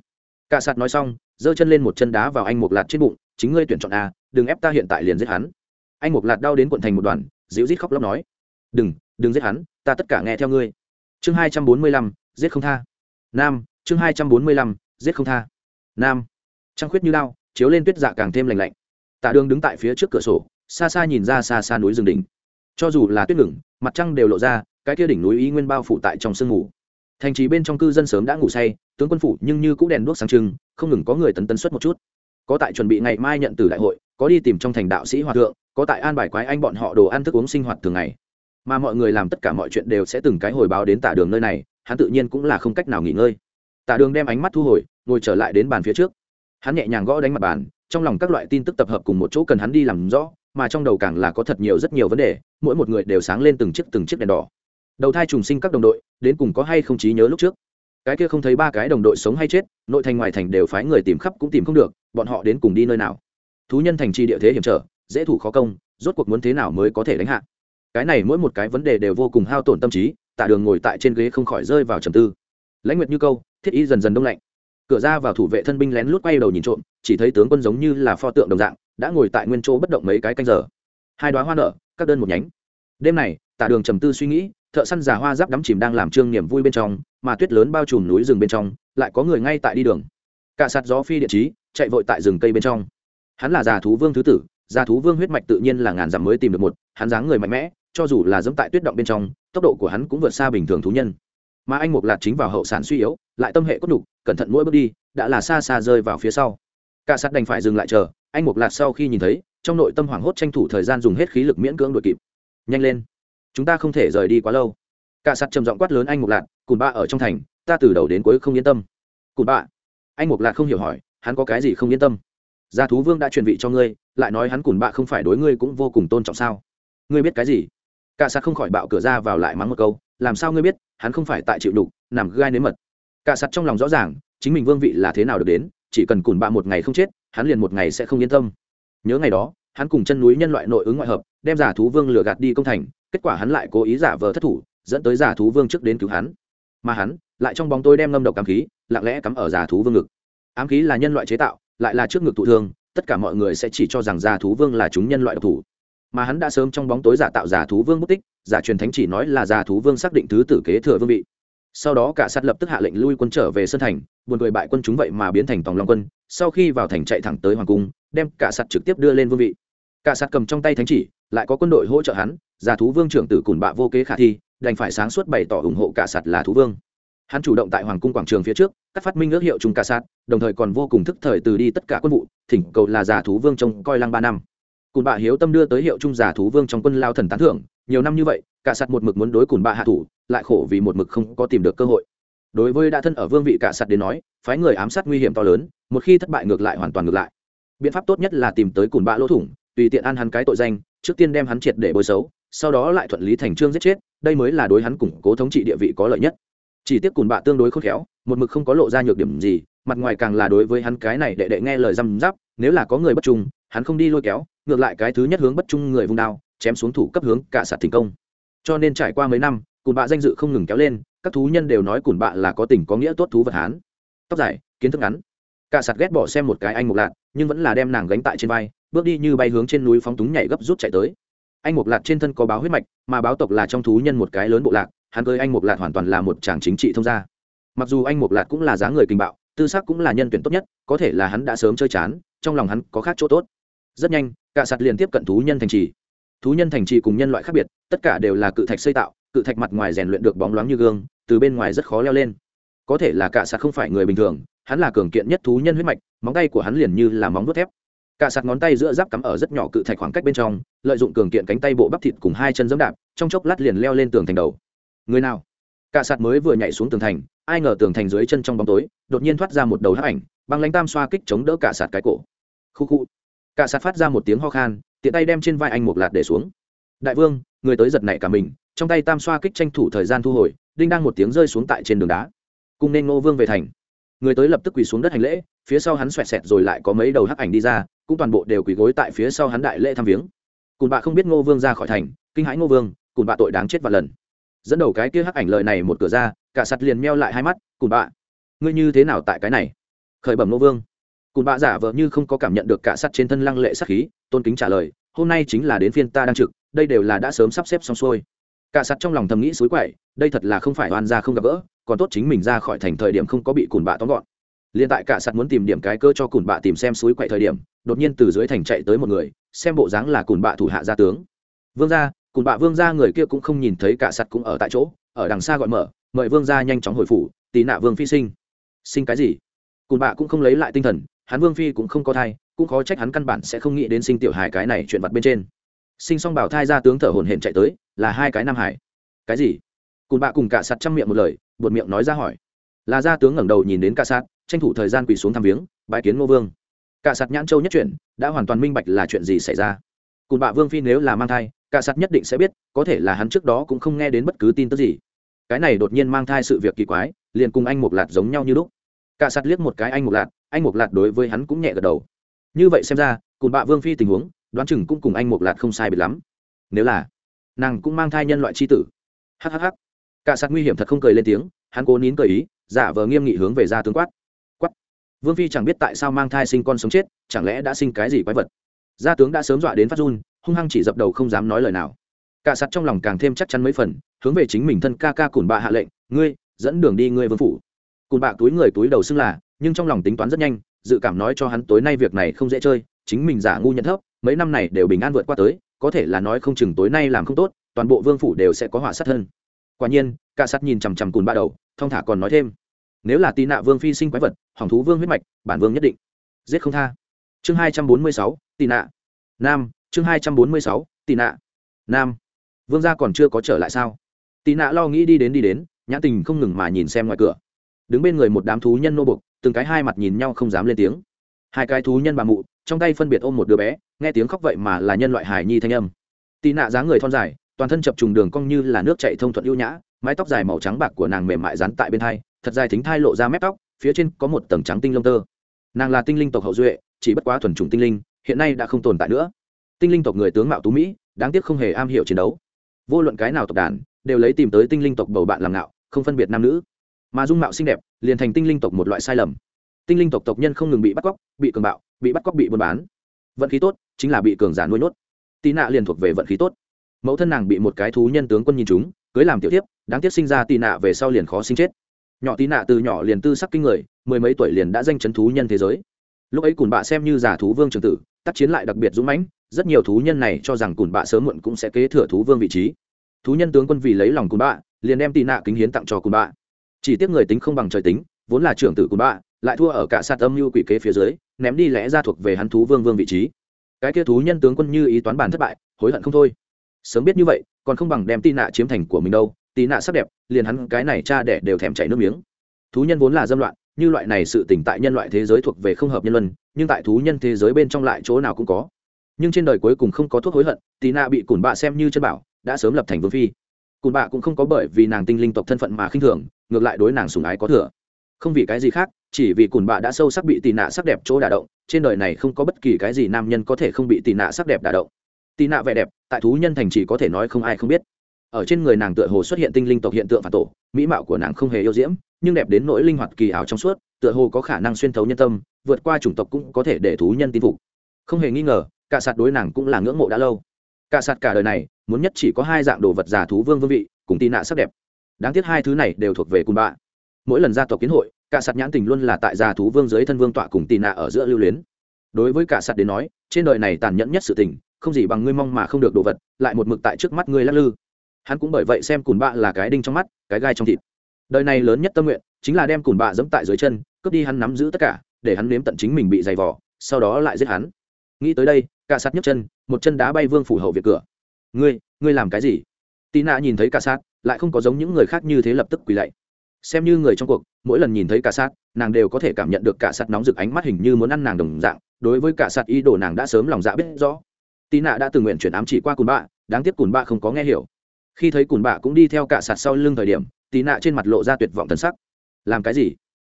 Cả sạt nói xong, giơ chân lên một chân đá vào anh một lạt trên bụng, chính ngươi tuyển chọn a, đừng ép ta hiện tại liền giết hắn. Anh một lạt đau đến quận thành một đoàn, dịu rít khóc lóc nói, đừng đừng giết hắn, ta tất cả nghe theo ngươi chương hai trăm bốn mươi lăm, giết không tha. Nam, chương hai trăm bốn mươi lăm, giết không tha. Nam. Trăng khuyết như lao chiếu lên tuyết dạ càng thêm lành lạnh. Tạ đường đứng tại phía trước cửa sổ, xa xa nhìn ra xa xa núi rừng đỉnh. Cho dù là tuyết ngừng, mặt trăng đều lộ ra, cái kia đỉnh núi ý nguyên bao phủ tại trong sương ngủ thành trì bên trong cư dân sớm đã ngủ say, tướng quân phủ nhưng như cũng đèn đuốc sáng trưng, không ngừng có người tấn tấn xuất một chút. Có tại chuẩn bị ngày mai nhận từ đại hội, có đi tìm trong thành đạo sĩ hòa thượng, có tại an bài quái anh bọn họ đồ ăn thức uống sinh hoạt thường ngày mà mọi người làm tất cả mọi chuyện đều sẽ từng cái hồi báo đến tả đường nơi này, hắn tự nhiên cũng là không cách nào nghỉ ngơi. Tả đường đem ánh mắt thu hồi, ngồi trở lại đến bàn phía trước. Hắn nhẹ nhàng gõ đánh mặt bàn, trong lòng các loại tin tức tập hợp cùng một chỗ cần hắn đi làm rõ, mà trong đầu càng là có thật nhiều rất nhiều vấn đề, mỗi một người đều sáng lên từng chiếc từng chiếc đèn đỏ. Đầu thai trùng sinh các đồng đội, đến cùng có hay không trí nhớ lúc trước? Cái kia không thấy ba cái đồng đội sống hay chết, nội thành ngoài thành đều phái người tìm khắp cũng tìm không được, bọn họ đến cùng đi nơi nào? Thú nhân thành trì địa thế hiểm trở, dễ thủ khó công, rốt cuộc muốn thế nào mới có thể đánh hạ? Cái này mỗi một cái vấn đề đều vô cùng hao tổn tâm trí, tạ đường ngồi tại trên ghế không khỏi rơi vào trầm tư. Lãnh nguyệt như câu, thiết ý dần dần đông lạnh. Cửa ra vào thủ vệ thân binh lén lút quay đầu nhìn trộm, chỉ thấy tướng quân giống như là pho tượng đồng dạng, đã ngồi tại nguyên chỗ bất động mấy cái canh giờ. Hai đoá hoa nở, các đơn một nhánh. Đêm này, tạ đường trầm tư suy nghĩ, thợ săn già hoa giáp đắm chìm đang làm trương niềm vui bên trong, mà tuyết lớn bao trùm núi rừng bên trong, lại có người ngay tại đi đường. Cả sạt gió phi địa chí, chạy vội tại rừng cây bên trong. Hắn là già thú vương thứ tử, già thú vương huyết mạch tự nhiên là ngàn dặm mới tìm được một, hắn dáng người mạnh mẽ cho dù là dẫm tại tuyết động bên trong, tốc độ của hắn cũng vượt xa bình thường thú nhân. Mà anh mục lạt chính vào hậu sản suy yếu, lại tâm hệ cốt đục cẩn thận mỗi bước đi, đã là xa xa rơi vào phía sau. Cả sát đành phải dừng lại chờ, anh mục lạt sau khi nhìn thấy, trong nội tâm hoảng hốt tranh thủ thời gian dùng hết khí lực miễn cưỡng đuổi kịp. Nhanh lên, chúng ta không thể rời đi quá lâu. Cả sát trầm giọng quát lớn anh mục lạt cùn ba ở trong thành, ta từ đầu đến cuối không yên tâm. Cùn ba anh mục lạt không hiểu hỏi, hắn có cái gì không yên tâm? Gia thú vương đã truyền vị cho ngươi, lại nói hắn cùn bạ không phải đối ngươi cũng vô cùng tôn trọng sao? Ngươi biết cái gì? Cả sạt không khỏi bạo cửa ra vào lại mắng một câu, làm sao ngươi biết, hắn không phải tại chịu đục, nằm gai nếm mật. Cả sạt trong lòng rõ ràng, chính mình vương vị là thế nào được đến, chỉ cần cùn bạ một ngày không chết, hắn liền một ngày sẽ không yên tâm. Nhớ ngày đó, hắn cùng chân núi nhân loại nội ứng ngoại hợp, đem giả thú vương lừa gạt đi công thành, kết quả hắn lại cố ý giả vờ thất thủ, dẫn tới giả thú vương trước đến cứu hắn. Mà hắn, lại trong bóng tôi đem ngâm độc ám khí, lặng lẽ cắm ở giả thú vương ngực. Ám khí là nhân loại chế tạo, lại là trước ngực thụ thương, tất cả mọi người sẽ chỉ cho rằng giả thú vương là chúng nhân loại độc thủ mà hắn đã sớm trong bóng tối giả tạo giả thú vương mất tích, giả truyền thánh chỉ nói là giả thú vương xác định thứ tử kế thừa vương vị. Sau đó cả sát lập tức hạ lệnh lui quân trở về sân thành, buồn cười bại quân chúng vậy mà biến thành tòng long quân, sau khi vào thành chạy thẳng tới hoàng cung, đem cả sát trực tiếp đưa lên vương vị. Cả sát cầm trong tay thánh chỉ, lại có quân đội hỗ trợ hắn, giả thú vương trưởng tử cùn bạ vô kế khả thi, đành phải sáng suốt bày tỏ ủng hộ cả sạt là thú vương. Hắn chủ động tại hoàng cung quảng trường phía trước các phát minh ước hiệu chung cả sạt đồng thời còn vô cùng thức thời từ đi tất cả quân vụ, thỉnh cầu là giả thú vương trông coi lăng ba năm cùn bạ hiếu tâm đưa tới hiệu trung giả thú vương trong quân lao thần tán thưởng, nhiều năm như vậy, cả sạt một mực muốn đối cùn bạ hạ thủ, lại khổ vì một mực không có tìm được cơ hội. Đối với đã thân ở vương vị cả sạt đến nói, phái người ám sát nguy hiểm to lớn, một khi thất bại ngược lại hoàn toàn ngược lại. Biện pháp tốt nhất là tìm tới cùn bạ lỗ thủng, tùy tiện ăn hắn cái tội danh, trước tiên đem hắn triệt để bôi xấu, sau đó lại thuận lý thành trương giết chết, đây mới là đối hắn củng cố thống trị địa vị có lợi nhất. Chỉ tiếc cùn bạ tương đối khôn khéo, một mực không có lộ ra nhược điểm gì, mặt ngoài càng là đối với hắn cái này đệ đệ nghe lời răm giáp nếu là có người bất trung, hắn không đi lôi kéo, ngược lại cái thứ nhất hướng bất trung người vùng đao, chém xuống thủ cấp hướng cả sạt thành công. Cho nên trải qua mấy năm, cùn bạ danh dự không ngừng kéo lên, các thú nhân đều nói cùn bạ là có tình có nghĩa tốt thú vật hán. Tóc dài, kiến thức ngắn. Cả sạt ghét bỏ xem một cái anh mục lạt, nhưng vẫn là đem nàng gánh tại trên vai, bước đi như bay hướng trên núi phóng túng nhảy gấp rút chạy tới. Anh mục lạt trên thân có báo huyết mạch, mà báo tộc là trong thú nhân một cái lớn bộ lạc, hắn cưới anh mục lạt hoàn toàn là một chàng chính trị thông gia. Mặc dù anh mục lạt cũng là dáng người kinh bạo, tư sắc cũng là nhân tuyển tốt nhất, có thể là hắn đã sớm chơi chán trong lòng hắn có khác chỗ tốt. Rất nhanh, cả sạt liền tiếp cận thú nhân thành trì. Thú nhân thành trì cùng nhân loại khác biệt, tất cả đều là cự thạch xây tạo, cự thạch mặt ngoài rèn luyện được bóng loáng như gương, từ bên ngoài rất khó leo lên. Có thể là cả sạt không phải người bình thường, hắn là cường kiện nhất thú nhân huyết mạch, móng tay của hắn liền như là móng vuốt thép. Cả sạt ngón tay giữa giáp cắm ở rất nhỏ cự thạch khoảng cách bên trong, lợi dụng cường kiện cánh tay bộ bắp thịt cùng hai chân dẫm đạp, trong chốc lát liền leo lên tường thành đầu. Người nào? Cả sạt mới vừa nhảy xuống tường thành, ai ngờ tường thành dưới chân trong bóng tối, đột nhiên thoát ra một đầu hắc ảnh, băng lãnh tam xoa kích chống đỡ cả sạt cái cổ khu khu. Cả sạt phát ra một tiếng ho khan, tiện tay đem trên vai anh một lạt để xuống. Đại vương, người tới giật nảy cả mình, trong tay tam xoa kích tranh thủ thời gian thu hồi, đinh đang một tiếng rơi xuống tại trên đường đá. Cùng nên ngô vương về thành. Người tới lập tức quỳ xuống đất hành lễ, phía sau hắn xoẹt xẹt rồi lại có mấy đầu hắc ảnh đi ra, cũng toàn bộ đều quỳ gối tại phía sau hắn đại lễ thăm viếng. Cùn bạ không biết ngô vương ra khỏi thành, kinh hãi ngô vương, cùn bạ tội đáng chết và lần. Dẫn đầu cái kia hắc ảnh lời này một cửa ra, cả sạt liền meo lại hai mắt, cùn bạ, ngươi như thế nào tại cái này? Khởi bẩm ngô vương cùn bạ giả vờ như không có cảm nhận được cả sắt trên thân lăng lệ sắc khí, tôn kính trả lời, hôm nay chính là đến phiên ta đang trực, đây đều là đã sớm sắp xếp xong xuôi. Cả sắt trong lòng thầm nghĩ suối quậy, đây thật là không phải oan ra không gặp gỡ, còn tốt chính mình ra khỏi thành thời điểm không có bị cùn bạ tóm gọn. Liền tại cả sắt muốn tìm điểm cái cơ cho cùn bạ tìm xem suối quậy thời điểm, đột nhiên từ dưới thành chạy tới một người, xem bộ dáng là cùn bạ thủ hạ gia tướng. Vương gia, cùn bạ vương gia người kia cũng không nhìn thấy cả sắt cũng ở tại chỗ, ở đằng xa gọi mở, mời vương gia nhanh chóng hồi phủ, tì nạ vương phi sinh. Sinh cái gì? Cùn bạ cũng không lấy lại tinh thần hắn vương phi cũng không có thai, cũng khó trách hắn căn bản sẽ không nghĩ đến sinh tiểu hài cái này chuyện vặt bên trên. Sinh xong bảo thai ra tướng thở hồn hển chạy tới, là hai cái nam hải. Cái gì? Cùn bạ cùng cả sắt chăm miệng một lời, buột miệng nói ra hỏi. Là gia tướng ngẩng đầu nhìn đến cả sắt tranh thủ thời gian quỳ xuống thăm viếng, bái kiến ngô vương. Cả sắt nhãn châu nhất chuyển, đã hoàn toàn minh bạch là chuyện gì xảy ra. Cùn bạ vương phi nếu là mang thai, cả sắt nhất định sẽ biết, có thể là hắn trước đó cũng không nghe đến bất cứ tin tức gì. Cái này đột nhiên mang thai sự việc kỳ quái, liền cùng anh một lạt giống nhau như lúc. Cả sắt liếc một cái anh một lạt anh mục lạt đối với hắn cũng nhẹ gật đầu. Như vậy xem ra cùn bạ vương phi tình huống, đoán chừng cũng cùng anh mục lạt không sai biệt lắm. Nếu là nàng cũng mang thai nhân loại c h i tử hhh cả sạt nguy hiểm thật không cười lên tiếng, hắn cố nín cười ý, giả vờ nghiêm nghị hướng về ra tướng quát. Quát. Vương phi chẳng biết tại sao mang thai sinh con sống chết, chẳng lẽ đã sinh cái gì quái vật? Gia tướng đã sớm dọa đến phát run, hung hăng chỉ dập đầu không dám nói lời nào. Cả sạt trong lòng càng thêm chắc chắn mấy phần, hướng về chính mình thân ca ca cùn bạ hạ lệnh, ngươi, dẫn đường đi, ngươi vương phủ. Cùn bạ túi người túi đầu xưng là nhưng trong lòng tính toán rất nhanh, dự cảm nói cho hắn tối nay việc này không dễ chơi, chính mình giả ngu nhận thấp, mấy năm này đều bình an vượt qua tới, có thể là nói không chừng tối nay làm không tốt, toàn bộ vương phủ đều sẽ có họa sát hơn quả nhiên, cả sắt nhìn chằm chằm cùn ba đầu, thong thả còn nói thêm. Nếu là tì nạ vương phi sinh quái vật, hỏng thú vương huyết mạch, bản vương nhất định giết không tha. Chương hai trăm bốn mươi sáu tì nạ. Nam, chương hai trăm bốn mươi sáu tì nạ. Nam. Vương gia còn chưa có trở lại sao? Tì nạ lo nghĩ đi đến đi đến nhã tình không ngừng mà nhìn xem ngoài cửa. Đứng bên người một đám thú nhân nô bục từng cái hai mặt nhìn nhau không dám lên tiếng. Hai cái thú nhân bà mụ, trong tay phân biệt ôm một đứa bé, nghe tiếng khóc vậy mà là nhân loại hài nhi thanh âm. Tị nạ dáng người thon dài, toàn thân chập trùng đường cong như là nước chạy thông thuận ưu nhã, mái tóc dài màu trắng bạc của nàng mềm mại rắn tại bên thai, thật dài thính thai lộ ra mép tóc, phía trên có một tầng trắng tinh lông tơ. Nàng là tinh linh tộc hậu duệ, chỉ bất quá thuần chủng tinh linh, hiện nay đã không tồn tại nữa. Tinh linh tộc người tướng mạo tú mỹ, đáng tiếc không hề am hiểu chiến đấu. Vô luận cái nào tộc đàn, đều lấy tìm tới tinh linh tộc bầu bạn làm ngạo, không phân biệt nam nữ mà dung mạo xinh đẹp, liền thành tinh linh tộc một loại sai lầm. Tinh linh tộc tộc nhân không ngừng bị bắt cóc, bị cường bạo, bị bắt cóc bị buôn bán. Vận khí tốt, chính là bị cường giả nuôi nhốt tì nạ liền thuộc về vận khí tốt. Mẫu thân nàng bị một cái thú nhân tướng quân nhìn chúng, cưới làm tiểu tiếp đáng tiếc sinh ra tì nạ về sau liền khó sinh chết. Nhỏ tì nạ từ nhỏ liền tư sắc kinh người, mười mấy tuổi liền đã danh chấn thú nhân thế giới. Lúc ấy cùn bạ xem như giả thú vương trường tử, tác chiến lại đặc biệt dũng mãnh, rất nhiều thú nhân này cho rằng cùn bạ sớm muộn cũng sẽ kế thừa thú vương vị trí. Thú nhân tướng quân vì lấy lòng cùn bạ, liền đem tì nạ kính hiến tặng cho cùn bạ chỉ tiếc người tính không bằng trời tính, vốn là trưởng tử của bạ lại thua ở cả sạt âm mưu quỷ kế phía dưới, ném đi lẽ ra thuộc về hắn thú vương vương vị trí. Cái kia thú nhân tướng quân như ý toán bản thất bại, hối hận không thôi. Sớm biết như vậy, còn không bằng đem tì nạ chiếm thành của mình đâu tì nạ sắc đẹp, liền hắn cái này cha đẻ đều thèm chảy nước miếng. Thú nhân vốn là dâm loạn, như loại này sự tỉnh tại nhân loại thế giới thuộc về không hợp nhân luân, nhưng tại thú nhân thế giới bên trong lại chỗ nào cũng có. Nhưng trên đời cuối cùng không có thuốc hối hận tì nạ bị cùn bạ xem như chân bảo, đã sớm lập thành vương phi. Cùn bạ cũng không có bởi vì nàng tinh linh tộc thân phận mà khinh thường ngược lại đối nàng sùng ái có thừa. Không vì cái gì khác, chỉ vì cùn bạ đã sâu sắc bị tì nạ sắc đẹp chỗ đả động, trên đời này không có bất kỳ cái gì nam nhân có thể không bị tì nạ sắc đẹp đả động. Tì nạ vẻ đẹp, tại thú nhân thành chỉ có thể nói không ai không biết. Ở trên người nàng tựa hồ xuất hiện tinh linh tộc hiện tượng phản tổ, mỹ mạo của nàng không hề yêu diễm, nhưng đẹp đến nỗi linh hoạt kỳ ảo trong suốt, tựa hồ có khả năng xuyên thấu nhân tâm, vượt qua chủng tộc cũng có thể để thú nhân tin phục. Không hề nghi ngờ, cả sạt đối nàng cũng là ngưỡng mộ đã lâu. Cả sạt cả đời này, muốn nhất chỉ có hai dạng đồ vật giả thú vương vương vị, cùng tì nạ sắc đẹp đáng tiếc hai thứ này đều thuộc về cùng bạ. Mỗi lần gia tộc kiến hội, cả sạt nhãn tình luôn là tại gia thú vương dưới thân vương tọa cùng tì nạ ở giữa lưu luyến. Đối với cả sạt đến nói, trên đời này tàn nhẫn nhất sự tình, không gì bằng ngươi mong mà không được đồ vật, lại một mực tại trước mắt ngươi lắc lư. Hắn cũng bởi vậy xem cùn bạ là cái đinh trong mắt, cái gai trong thịt. Đời này lớn nhất tâm nguyện, chính là đem cùn bạ dẫm tại dưới chân, cướp đi hắn nắm giữ tất cả, để hắn nếm tận chính mình bị dày vỏ sau đó lại giết hắn. Nghĩ tới đây, cả sát nhấc chân, một chân đá bay vương phủ hậu việc cửa. Ngươi ngươi làm cái gì? Tì nạ nhìn thấy cả sát lại không có giống những người khác như thế lập tức quỳ lạy. Xem như người trong cuộc, mỗi lần nhìn thấy cả sát, nàng đều có thể cảm nhận được cả sát nóng rực ánh mắt hình như muốn ăn nàng đồng dạng, đối với cả sát ý đồ nàng đã sớm lòng dạ biết rõ. Tì nạ đã từng nguyện chuyển ám chỉ qua cùn bạ, đáng tiếc cùn bạ không có nghe hiểu. Khi thấy cùn bạ cũng đi theo cả sát sau lưng thời điểm tì nạ trên mặt lộ ra tuyệt vọng thần sắc. Làm cái gì?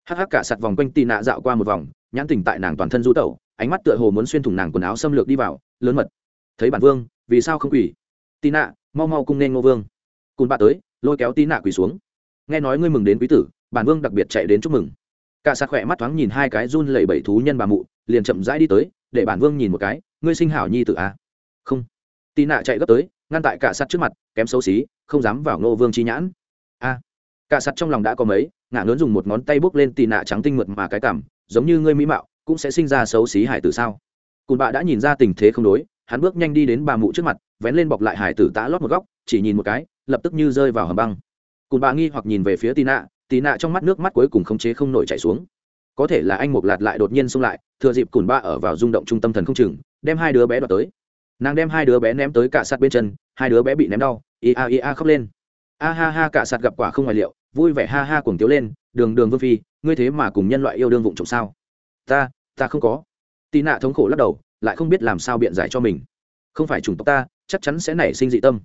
Hắc hắc, cả sạt vòng quanh tì nạ dạo qua một vòng, nhãn tình tại nàng toàn thân du tẩu, ánh mắt tựa hồ muốn xuyên thủng nàng quần áo xâm lược đi vào, lớn mật. Thấy bản vương, vì sao không quỳ? Tì nạ, mau mau cung nên ngô vương cùn bạ tới, lôi kéo tì nạ quỳ xuống. Nghe nói ngươi mừng đến quý tử, bản vương đặc biệt chạy đến chúc mừng. Cả sạt khỏe mắt thoáng nhìn hai cái run lẩy bẩy thú nhân bà mụ, liền chậm rãi đi tới, để bản vương nhìn một cái, ngươi sinh hảo nhi tự à? không. Tì nạ chạy gấp tới, ngăn tại cả sắt trước mặt, kém xấu xí, không dám vào ngô vương chi nhãn. A cả sắt trong lòng đã có mấy ngã lớn dùng một ngón tay bốc lên tì nạ trắng tinh mượt mà cái cảm giống như ngươi mỹ mạo, cũng sẽ sinh ra xấu xí hải tử sao? Cùn bạ đã nhìn ra tình thế không đối, hắn bước nhanh đi đến bà mụ trước mặt, vén lên bọc lại hải tử tã lót một góc chỉ nhìn một cái, lập tức như rơi vào hầm băng. Cùn bà nghi hoặc nhìn về phía tì nạ tì nạ trong mắt nước mắt cuối cùng không chế không nổi chảy xuống. Có thể là anh một lạt lại đột nhiên xông lại, thừa dịp cùn ba ở vào rung động trung tâm thần không chừng, đem hai đứa bé đoạt tới. Nàng đem hai đứa bé ném tới cả sạt bên chân, hai đứa bé bị ném đau ia ia khóc lên. A ha ha, cả sạt gặp quả không ngoài liệu, vui vẻ ha ha cuồng tiếu lên, đường đường vương phi, ngươi thế mà cùng nhân loại yêu đương vụng trộm sao? Ta ta không có. Tì nạ thống khổ lắc đầu, lại không biết làm sao biện giải cho mình. Không phải chủng tộc ta, chắc chắn sẽ nảy sinh dị tâm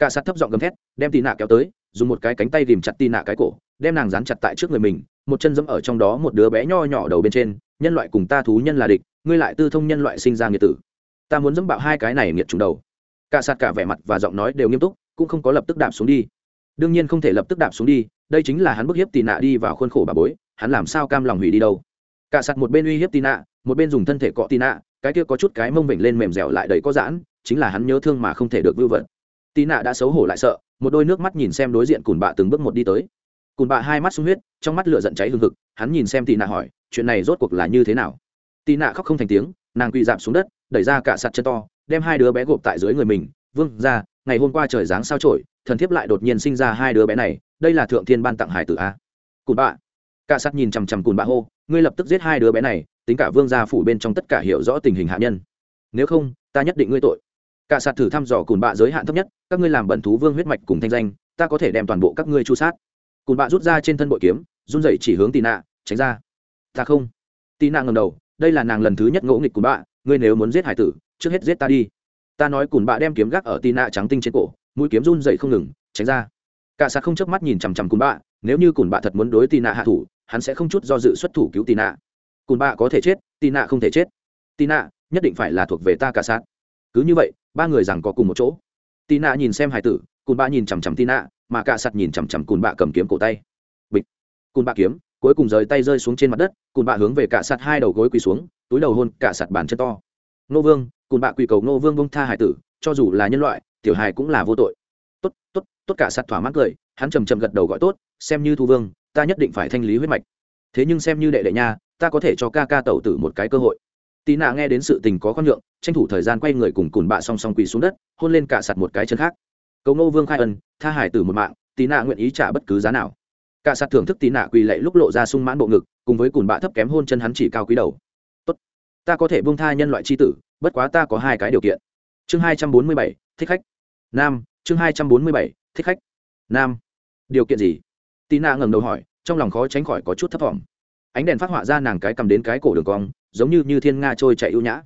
cả sạt thấp giọng gầm thét, đem tì nạ kéo tới, dùng một cái cánh tay ghìm chặt tì nạ cái cổ, đem nàng dán chặt tại trước người mình, một chân dẫm ở trong đó một đứa bé nho nhỏ đầu bên trên, nhân loại cùng ta thú nhân là địch, ngươi lại tư thông nhân loại sinh ra nghiệt tử. Ta muốn dẫm bạo hai cái này nghiệt trùng đầu. Cả sạt cả vẻ mặt và giọng nói đều nghiêm túc, cũng không có lập tức đạp xuống đi. Đương nhiên không thể lập tức đạp xuống đi, đây chính là hắn bức hiếp tì nạ đi vào khuôn khổ bà bối, hắn làm sao cam lòng hủy đi đâu. Cả sạt một bên uy hiếp tì nạ một bên dùng thân thể cọ tì nạ cái kia có chút cái mông vểnh lên mềm dẻo lại đầy có giãn, chính là hắn nhớ thương mà không thể được vưu vật tì nạ đã xấu hổ lại sợ, một đôi nước mắt nhìn xem đối diện cùn bạ từng bước một đi tới. Cùn bạ hai mắt sung huyết, trong mắt lửa giận cháy hừng hực, hắn nhìn xem tì nạ hỏi, chuyện này rốt cuộc là như thế nào? Tì nạ khóc không thành tiếng, nàng quỳ dạp xuống đất, đẩy ra cả sạt chân to, đem hai đứa bé gộp tại dưới người mình, vương ra ngày hôm qua trời dáng sao trổi thần thiếp lại đột nhiên sinh ra hai đứa bé này, đây là thượng thiên ban tặng hải tử a. Cùn bạ. Cả sạt nhìn chằm chằm cùn bạ hô, ngươi lập tức giết hai đứa bé này, tính cả vương gia phủ bên trong tất cả hiểu rõ tình hình hạ nhân. Nếu không, ta nhất định ngươi tội cả sạt thử thăm dò cùn bạ giới hạn thấp nhất, các ngươi làm bẩn thú vương huyết mạch cùng thanh danh, ta có thể đem toàn bộ các ngươi chu sát. Cùn bạ rút ra trên thân bội kiếm, run dậy chỉ hướng tì nạ, tránh ra. Ta không. Tì nạ ngầm đầu, đây là nàng lần thứ nhất ngỗ nghịch cùn bạ, ngươi nếu muốn giết hải tử, trước hết giết ta đi. Ta nói cùn bạ đem kiếm gác ở tì nạ trắng tinh trên cổ, mũi kiếm run dậy không ngừng, tránh ra. Cả sạt không chớp mắt nhìn chằm chằm cùn bạ, nếu như cùn bạ thật muốn đối tì nạ hạ thủ, hắn sẽ không chút do dự xuất thủ cứu tì nạ. Cùn bạ có thể chết tì nạ không thể chết. Tì nạ, nhất định phải là thuộc về ta cả sạt. Cứ như vậy ba người rằng có cùng một chỗ. Tì nạ nhìn xem hải tử, cùn bạ nhìn chằm chằm tì nạ mà cả Sặt nhìn chằm chằm cùn bạ cầm kiếm cổ tay. Bịch. Cùn bạ kiếm, cuối cùng rời tay rơi xuống trên mặt đất, cùn bạ hướng về cả Sặt hai đầu gối quỳ xuống, túi đầu hôn cả Sặt bàn chân to. Nô vương, cùn bạ quỳ cầu nô vương bông tha hải tử, cho dù là nhân loại, tiểu hài cũng là vô tội. Tốt tốt tốt cả Sặt thỏa mãn cười, hắn trầm trầm gật đầu gọi tốt, xem như thu vương, ta nhất định phải thanh lý huyết mạch. Thế nhưng xem như đệ đệ nha, ta có thể cho ca ca tẩu tử một cái cơ hội. Tí nạ nghe đến sự tình có con nhượng, tranh thủ thời gian quay người cùng cùn bạ song song quỳ xuống đất, hôn lên cả sạt một cái chân khác. Cầu ngô vương khai ân, tha hải tử một mạng Tí nạ nguyện ý trả bất cứ giá nào. Cả sạt thưởng thức Tí nạ quỳ lạy lúc lộ ra sung mãn bộ ngực, cùng với cùn bạ thấp kém hôn chân hắn chỉ cao quý đầu. Tốt, ta có thể buông tha nhân loại c h i tử, bất quá ta có hai cái điều kiện. Chương hai trăm bốn mươi bảy, thích khách. Nam, chương hai trăm bốn mươi bảy, thích khách. Nam, điều kiện gì? Tí nạ ngẩng đầu hỏi, trong lòng khó tránh khỏi có chút thấp t ánh đèn phát họa ra nàng cái cầm đến cái cổ đường cong giống như như thiên nga trôi chạy ưu nhã.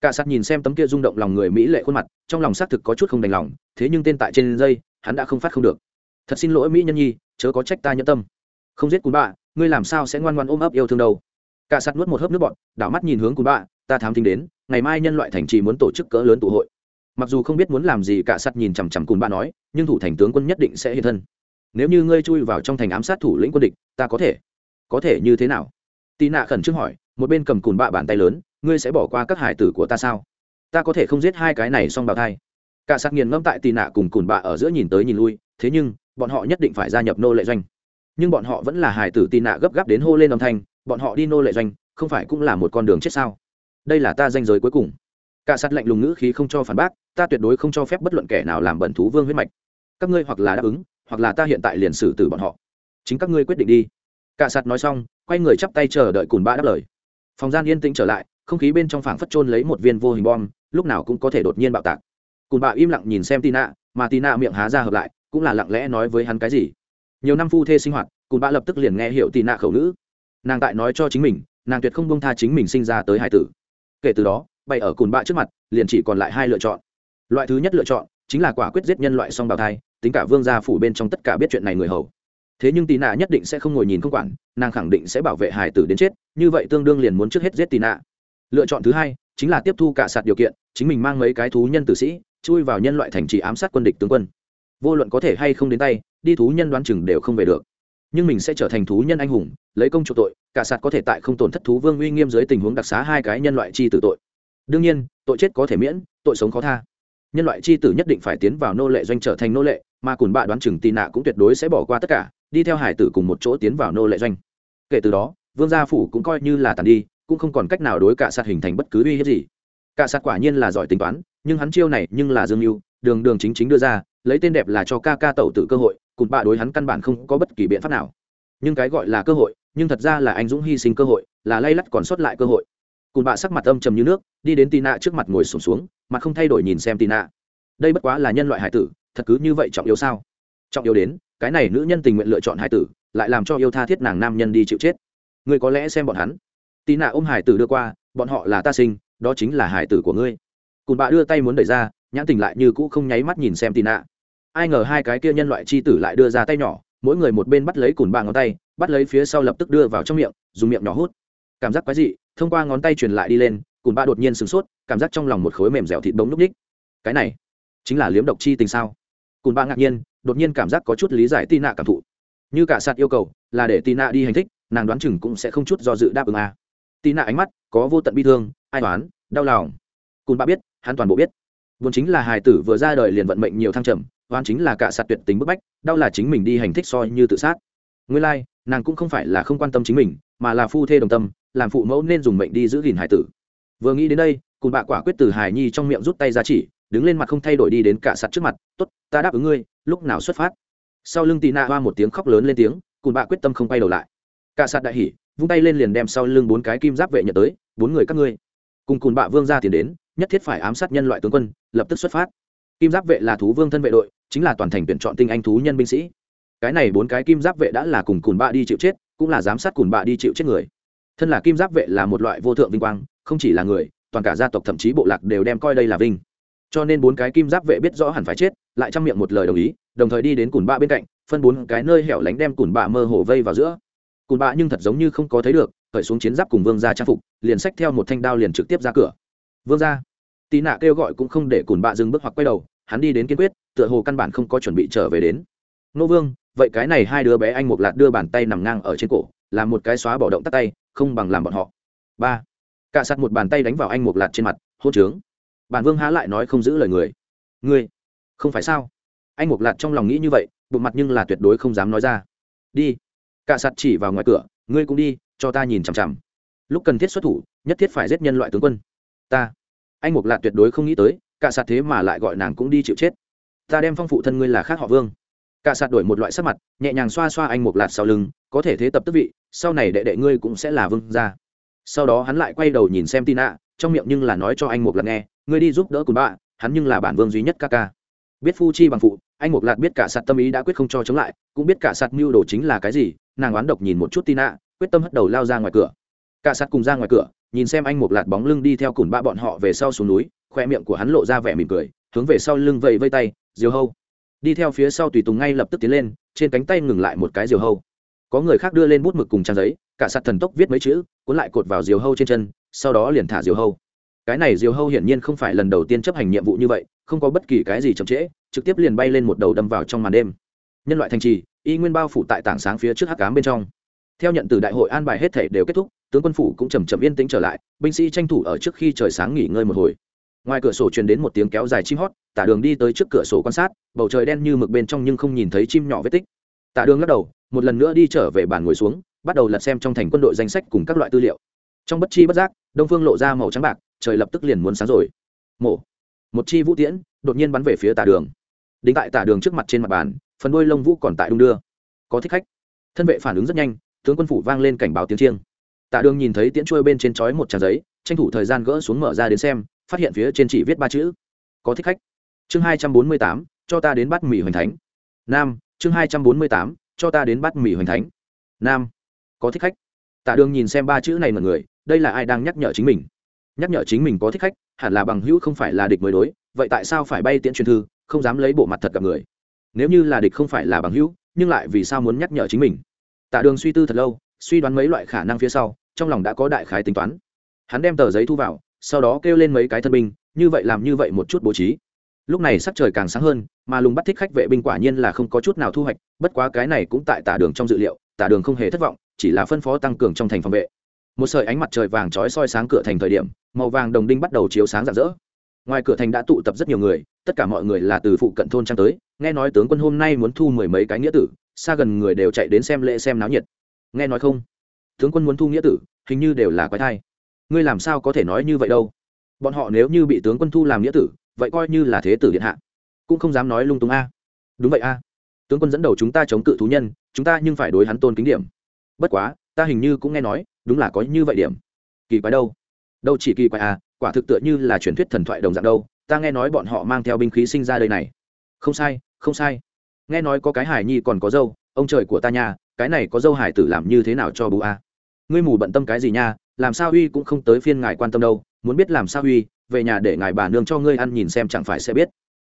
Cả sạt nhìn xem tấm kia rung động lòng người mỹ lệ khuôn mặt, trong lòng xác thực có chút không đành lòng, thế nhưng tên tại trên dây, hắn đã không phát không được. Thật xin lỗi mỹ nhân nhi, chớ có trách ta nhẫn tâm. Không giết cún bạ, ngươi làm sao sẽ ngoan ngoan ôm ấp yêu thương đâu? Cả sạt nuốt một hớp nước bọn đảo mắt nhìn hướng cún bạ, ta thám tính đến, ngày mai nhân loại thành trì muốn tổ chức cỡ lớn tụ hội. Mặc dù không biết muốn làm gì, cả sắt nhìn chằm chằm cún bạ nói, nhưng thủ thành tướng quân nhất định sẽ hiện thân. Nếu như ngươi chui vào trong thành ám sát thủ lĩnh quân địch, ta có thể. Có thể như thế nào? Tì nạ khẩn trương hỏi một bên cầm cùn bạ bàn tay lớn, ngươi sẽ bỏ qua các hải tử của ta sao? Ta có thể không giết hai cái này xong bào thai. Cả sạc nghiền ngẫm tại tì nạ cùng cùn bạ ở giữa nhìn tới nhìn lui, thế nhưng, bọn họ nhất định phải gia nhập nô lệ doanh. Nhưng bọn họ vẫn là hải tử tì nạ gấp gáp đến hô lên âm thanh, bọn họ đi nô lệ doanh, không phải cũng là một con đường chết sao? Đây là ta danh giới cuối cùng. Cả sắt lạnh lùng ngữ khí không cho phản bác, ta tuyệt đối không cho phép bất luận kẻ nào làm bẩn thú vương huyết mạch. Các ngươi hoặc là đáp ứng, hoặc là ta hiện tại liền xử tử bọn họ. Chính các ngươi quyết định đi. Cả sạt nói xong, quay người chắp tay chờ đợi cùn bạ đáp lời phòng gian yên tĩnh trở lại, không khí bên trong phảng phất trôn lấy một viên vô hình bom, lúc nào cũng có thể đột nhiên bạo tạc. Cùn bạ im lặng nhìn xem tina, mà tina miệng há ra hợp lại, cũng là lặng lẽ nói với hắn cái gì. Nhiều năm phu thê sinh hoạt, cùn bạ lập tức liền nghe hiểu tina khẩu nữ nàng tại nói cho chính mình, nàng tuyệt không bông tha chính mình sinh ra tới hải tử. Kể từ đó, bày ở cùn bạ trước mặt, liền chỉ còn lại hai lựa chọn. Loại thứ nhất lựa chọn, chính là quả quyết giết nhân loại song bào thai, tính cả vương gia phủ bên trong tất cả biết chuyện này người hầu thế nhưng tì nạ nhất định sẽ không ngồi nhìn không quản, nàng khẳng định sẽ bảo vệ hải tử đến chết, như vậy tương đương liền muốn trước hết giết tì nạ lựa chọn thứ hai, chính là tiếp thu cả sạt điều kiện, chính mình mang mấy cái thú nhân tử sĩ, chui vào nhân loại thành trì ám sát quân địch tướng quân. Vô luận có thể hay không đến tay, đi thú nhân đoán chừng đều không về được. Nhưng mình sẽ trở thành thú nhân anh hùng, lấy công chủ tội, cả sạt có thể tại không tổn thất thú vương uy nghiêm dưới tình huống đặc xá hai cái nhân loại chi tử tội. Đương nhiên, tội chết có thể miễn, tội sống khó tha. Nhân loại chi tử nhất định phải tiến vào nô lệ doanh trở thành nô lệ, mà cùn bạ đoán chừng tì nạ cũng tuyệt đối sẽ bỏ qua tất cả đi theo hải tử cùng một chỗ tiến vào nô lệ doanh. Kể từ đó vương gia phủ cũng coi như là tàn đi cũng không còn cách nào đối cả sạt hình thành bất cứ uy hiếp gì. Cả sạt quả nhiên là giỏi tính toán nhưng hắn chiêu này nhưng là dương mưu đường đường chính chính đưa ra lấy tên đẹp là cho ca ca tẩu tự cơ hội cùn bạ đối hắn căn bản không có bất kỳ biện pháp nào. Nhưng cái gọi là cơ hội nhưng thật ra là anh dũng hy sinh cơ hội là lay lắt còn sót lại cơ hội. Cùn bạ sắc mặt âm trầm như nước đi đến tì nạ trước mặt ngồi sùng xuống, xuống mặt không thay đổi nhìn xem tì nạ đây bất quá là nhân loại hải tử thật cứ như vậy trọng yếu sao? Trọng yếu đến, cái này nữ nhân tình nguyện lựa chọn hải tử, lại làm cho yêu tha thiết nàng nam nhân đi chịu chết. Ngươi có lẽ xem bọn hắn. Tì nạ ôm hải tử đưa qua, bọn họ là ta sinh, đó chính là hải tử của ngươi. Cùn bạ đưa tay muốn đẩy ra, nhãn tình lại như cũ không nháy mắt nhìn xem tì nạ. Ai ngờ hai cái kia nhân loại c h i tử lại đưa ra tay nhỏ, mỗi người một bên bắt lấy cùn bạ ngón tay, bắt lấy phía sau lập tức đưa vào trong miệng, dùng miệng nhỏ hút. Cảm giác quái dị, thông qua ngón tay truyền lại đi lên, cùn bạ đột nhiên sửng sốt, cảm giác trong lòng một khối mềm dẻo thịt bóng núp ních. Cái này, chính là liếm độc chi tình sao? Cùn bạ ngạc nhiên đột nhiên cảm giác có chút lý giải tì nạ cảm thụ. Như cả sạt yêu cầu là để tì nạ đi hành thích nàng đoán chừng cũng sẽ không chút do dự đáp ứng a. À. tì nạ ánh mắt có vô tận bi thương ai toán đau lòng. Cùn bạ biết hắn toàn bộ biết. Vốn chính là hài tử vừa ra đời liền vận mệnh nhiều thăng trầm oan chính là cả sạt tuyệt tính bức bách đau là chính mình đi hành thích soi như tự sát. Nguyên lai、like, nàng cũng không phải là không quan tâm chính mình mà là phu thê đồng tâm làm phụ mẫu nên dùng mệnh đi giữ gìn hải tử. Vừa nghĩ đến đây cùng bạ quả quyết từ hài nhi trong miệng rút tay ra chỉ đứng lên mặt không thay đổi đi đến cả sạt trước mặt t ố t ta đáp ứng ngươi lúc nào xuất phát. Sau lưng tì nạ hoa một tiếng khóc lớn lên tiếng cùn bạ quyết tâm không quay đầu lại. Cả sạt đại hỉ, vung tay lên liền đem sau lưng bốn cái kim giáp vệ nhận tới, bốn người các ngươi. Cùng cùn bạ vương ra tiền đến, nhất thiết phải ám sát nhân loại tướng quân, lập tức xuất phát. Kim giáp vệ là thú vương thân vệ đội, chính là toàn thành tuyển chọn tinh anh thú nhân binh sĩ. Cái này bốn cái kim giáp vệ đã là cùng cùn bạ đi chịu chết, cũng là giám sát cùn bạ đi chịu chết người. Thân là kim giáp vệ là một loại vô thượng vinh quang, không chỉ là người, toàn cả gia tộc thậm chí bộ lạc đều đem coi đây là vinh cho nên bốn cái kim giáp vệ biết rõ hẳn phải chết, lại chăm miệng một lời đồng ý, đồng thời đi đến cùn bạ bên cạnh, phân bốn cái nơi hẻo lánh đem cùn bạ mơ hồ vây vào giữa. Cùn bạ nhưng thật giống như không có thấy được, khởi xuống chiến giáp cùng vương gia trang phục, liền xách theo một thanh đao liền trực tiếp ra cửa. Vương gia tì nạ kêu gọi cũng không để cùn bạ dừng bước hoặc quay đầu, hắn đi đến kiên quyết, tựa hồ căn bản không có chuẩn bị trở về đến. Nô vương, vậy cái này hai đứa bé anh một lạt đưa bàn tay nằm ngang ở trên cổ, làm một cái xóa bỏ động tắt tay, không bằng làm bọn họ. Ba, cả sắt một bàn tay đánh vào anh một lạt trên mặt hô trướng bản vương há lại nói không giữ lời người. Ngươi, không phải sao? Anh mục lạt trong lòng nghĩ như vậy bộ mặt nhưng là tuyệt đối không dám nói ra. Đi. Cả sạt chỉ vào ngoài cửa, ngươi cũng đi, cho ta nhìn chằm chằm. Lúc cần thiết xuất thủ, nhất thiết phải giết nhân loại tướng quân. Ta. Anh mục lạc tuyệt đối không nghĩ tới, cả sạt thế mà lại gọi nàng cũng đi chịu chết. Ta đem phong phụ thân ngươi là khác họ vương. Cả sạt đổi một loại sắc mặt, nhẹ nhàng xoa xoa anh mục lạc sau lưng, có thể thế tập tức vị, sau này đệ đệ ngươi cũng sẽ là vương gia. Sau đó hắn lại quay đầu nhìn xem tina trong miệng nhưng là nói cho anh mục lạc nghe, ngươi đi giúp đỡ cùng bạ, hắn nhưng là bản vương duy nhất ca ca. Biết phu chi bằng phụ, anh mục lạc biết cả sạt tâm ý đã quyết không cho chống lại, cũng biết cả sạt mưu đồ chính là cái gì, nàng oán độc nhìn một chút tina, quyết tâm hất đầu lao ra ngoài cửa. Cả sạt cùng ra ngoài cửa, nhìn xem anh mục lạt bóng lưng đi theo cùn ba bọn họ về sau xuống núi, khoe miệng của hắn lộ ra vẻ mỉm cười, hướng về sau lưng vẫy vây tay, diều hâu. Đi theo phía sau tùy tùng ngay lập tức tiến lên, trên cánh tay ngừng lại một cái diều hâu. Có người khác đưa lên bút mực cùng trang giấy, cả sạt thần tốc viết mấy chữ, cuốn lại cột vào diều hâu trên chân sau đó liền thả diều hâu. Cái này diều hâu hiển nhiên không phải lần đầu tiên chấp hành nhiệm vụ như vậy, không có bất kỳ cái gì chậm trễ, trực tiếp liền bay lên một đầu đâm vào trong màn đêm. Nhân loại thành trì, y nguyên bao phủ tại tảng sáng phía trước hắc cám bên trong. Theo nhận từ đại hội an bài hết thể đều kết thúc, tướng quân phủ cũng chầm chậm yên tĩnh trở lại, binh sĩ tranh thủ ở trước khi trời sáng nghỉ ngơi một hồi. Ngoài cửa sổ truyền đến một tiếng kéo dài chim hót, tả đường đi tới trước cửa sổ quan sát, bầu trời đen như mực bên trong nhưng không nhìn thấy chim nhỏ vết tích. Tả đường lắc đầu, một lần nữa đi trở về bàn ngồi xuống, bắt đầu lật xem trong thành quân đội danh sách cùng các loại tư liệu trong bất chi bất giác, đông phương lộ ra màu trắng bạc, trời lập tức liền muốn sáng rồi. Mổ. Một chi vũ tiễn đột nhiên bắn về phía tả đường. Đính tại tả đường trước mặt trên mặt bàn, phần đuôi lông vũ còn tại đung đưa. Có thích khách. Thân vệ phản ứng rất nhanh, tướng quân phủ vang lên cảnh báo tiếng chiêng. Tà đường nhìn thấy tiễn trôi bên trên chói một trang giấy, tranh thủ thời gian gỡ xuống mở ra đến xem, phát hiện phía trên chỉ viết ba chữ. Có thích khách. Chương hai trăm bốn mươi tám, cho ta đến bắt mì hoành thánh. Nam, chương hai trăm bốn mươi tám, cho ta đến bắt mì hoành thánh. Nam, có thích khách tạ đường nhìn xem ba chữ này mọi người, đây là ai đang nhắc nhở chính mình? Nhắc nhở chính mình có thích khách, hẳn là bằng hữu không phải là địch mới đối, vậy tại sao phải bay tiễn truyền thư, không dám lấy bộ mặt thật gặp người? Nếu như là địch không phải là bằng hữu, nhưng lại vì sao muốn nhắc nhở chính mình? Tạ đường suy tư thật lâu, suy đoán mấy loại khả năng phía sau, trong lòng đã có đại khái tính toán. Hắn đem tờ giấy thu vào, sau đó kêu lên mấy cái thân binh, như vậy làm như vậy một chút bố trí. Lúc này sắc trời càng sáng hơn, mà lùng bắt thích khách vệ binh quả nhiên là không có chút nào thu hoạch, bất quá cái này cũng tại tả đường trong dự liệu, tả đường không hề thất vọng chỉ là phân phó tăng cường trong thành phòng vệ. Một sợi ánh mặt trời vàng chói soi sáng cửa thành thời điểm, màu vàng đồng đinh bắt đầu chiếu sáng rạng rỡ. Ngoài cửa thành đã tụ tập rất nhiều người, tất cả mọi người là từ phụ cận thôn trang tới, nghe nói tướng quân hôm nay muốn thu mười mấy cái nghĩa tử, xa gần người đều chạy đến xem lễ xem náo nhiệt. Nghe nói không? Tướng quân muốn thu nghĩa tử, hình như đều là quái thai. Ngươi làm sao có thể nói như vậy đâu? Bọn họ nếu như bị tướng quân thu làm nghĩa tử, vậy coi như là thế tử điện hạ. Cũng không dám nói lung tung a. Đúng vậy a. Tướng quân dẫn đầu chúng ta chống cự thú nhân, chúng ta nhưng phải đối hắn tôn kính điểm bất quá, ta hình như cũng nghe nói, đúng là có như vậy điểm. Kỳ quái đâu? Đâu chỉ kỳ quái à quả thực tựa như là truyền thuyết thần thoại đồng dạng đâu, ta nghe nói bọn họ mang theo binh khí sinh ra đây này. Không sai không sai. Nghe nói có cái hải nhi còn có dâu, ông trời của ta nha, cái này có dâu hải tử làm như thế nào cho bú a? Ngươi mù bận tâm cái gì nha, làm sao huy cũng không tới phiên ngài quan tâm đâu, muốn biết làm sao huy, về nhà để ngài bà nương cho ngươi ăn nhìn xem chẳng phải sẽ biết.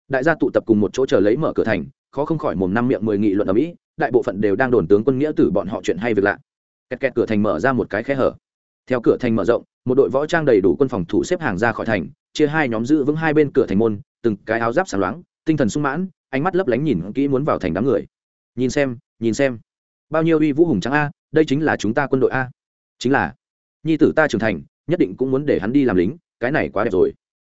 Đại gia tụ tập cùng một chỗ chờ lấy mở cửa thành, khó không khỏi mồm năm miệng mười nghị luận ở mỹ đại bộ phận đều đang đồn tướng quân nghĩa tử bọn họ chuyện hay việc lạ. Kẹt kẹt cửa thành mở ra một cái khe hở. Theo cửa thành mở rộng, một đội võ trang đầy đủ quân phòng thủ xếp hàng ra khỏi thành, chia hai nhóm giữ vững hai bên cửa thành môn, từng cái áo giáp sáng loáng, tinh thần sung mãn, ánh mắt lấp lánh nhìn kỹ muốn vào thành đám người. Nhìn xem nhìn xem. Bao nhiêu uy vũ hùng trắng a, đây chính là chúng ta quân đội a. Chính là. Nhi tử ta trưởng thành, nhất định cũng muốn để hắn đi làm lính, cái này quá đẹp rồi.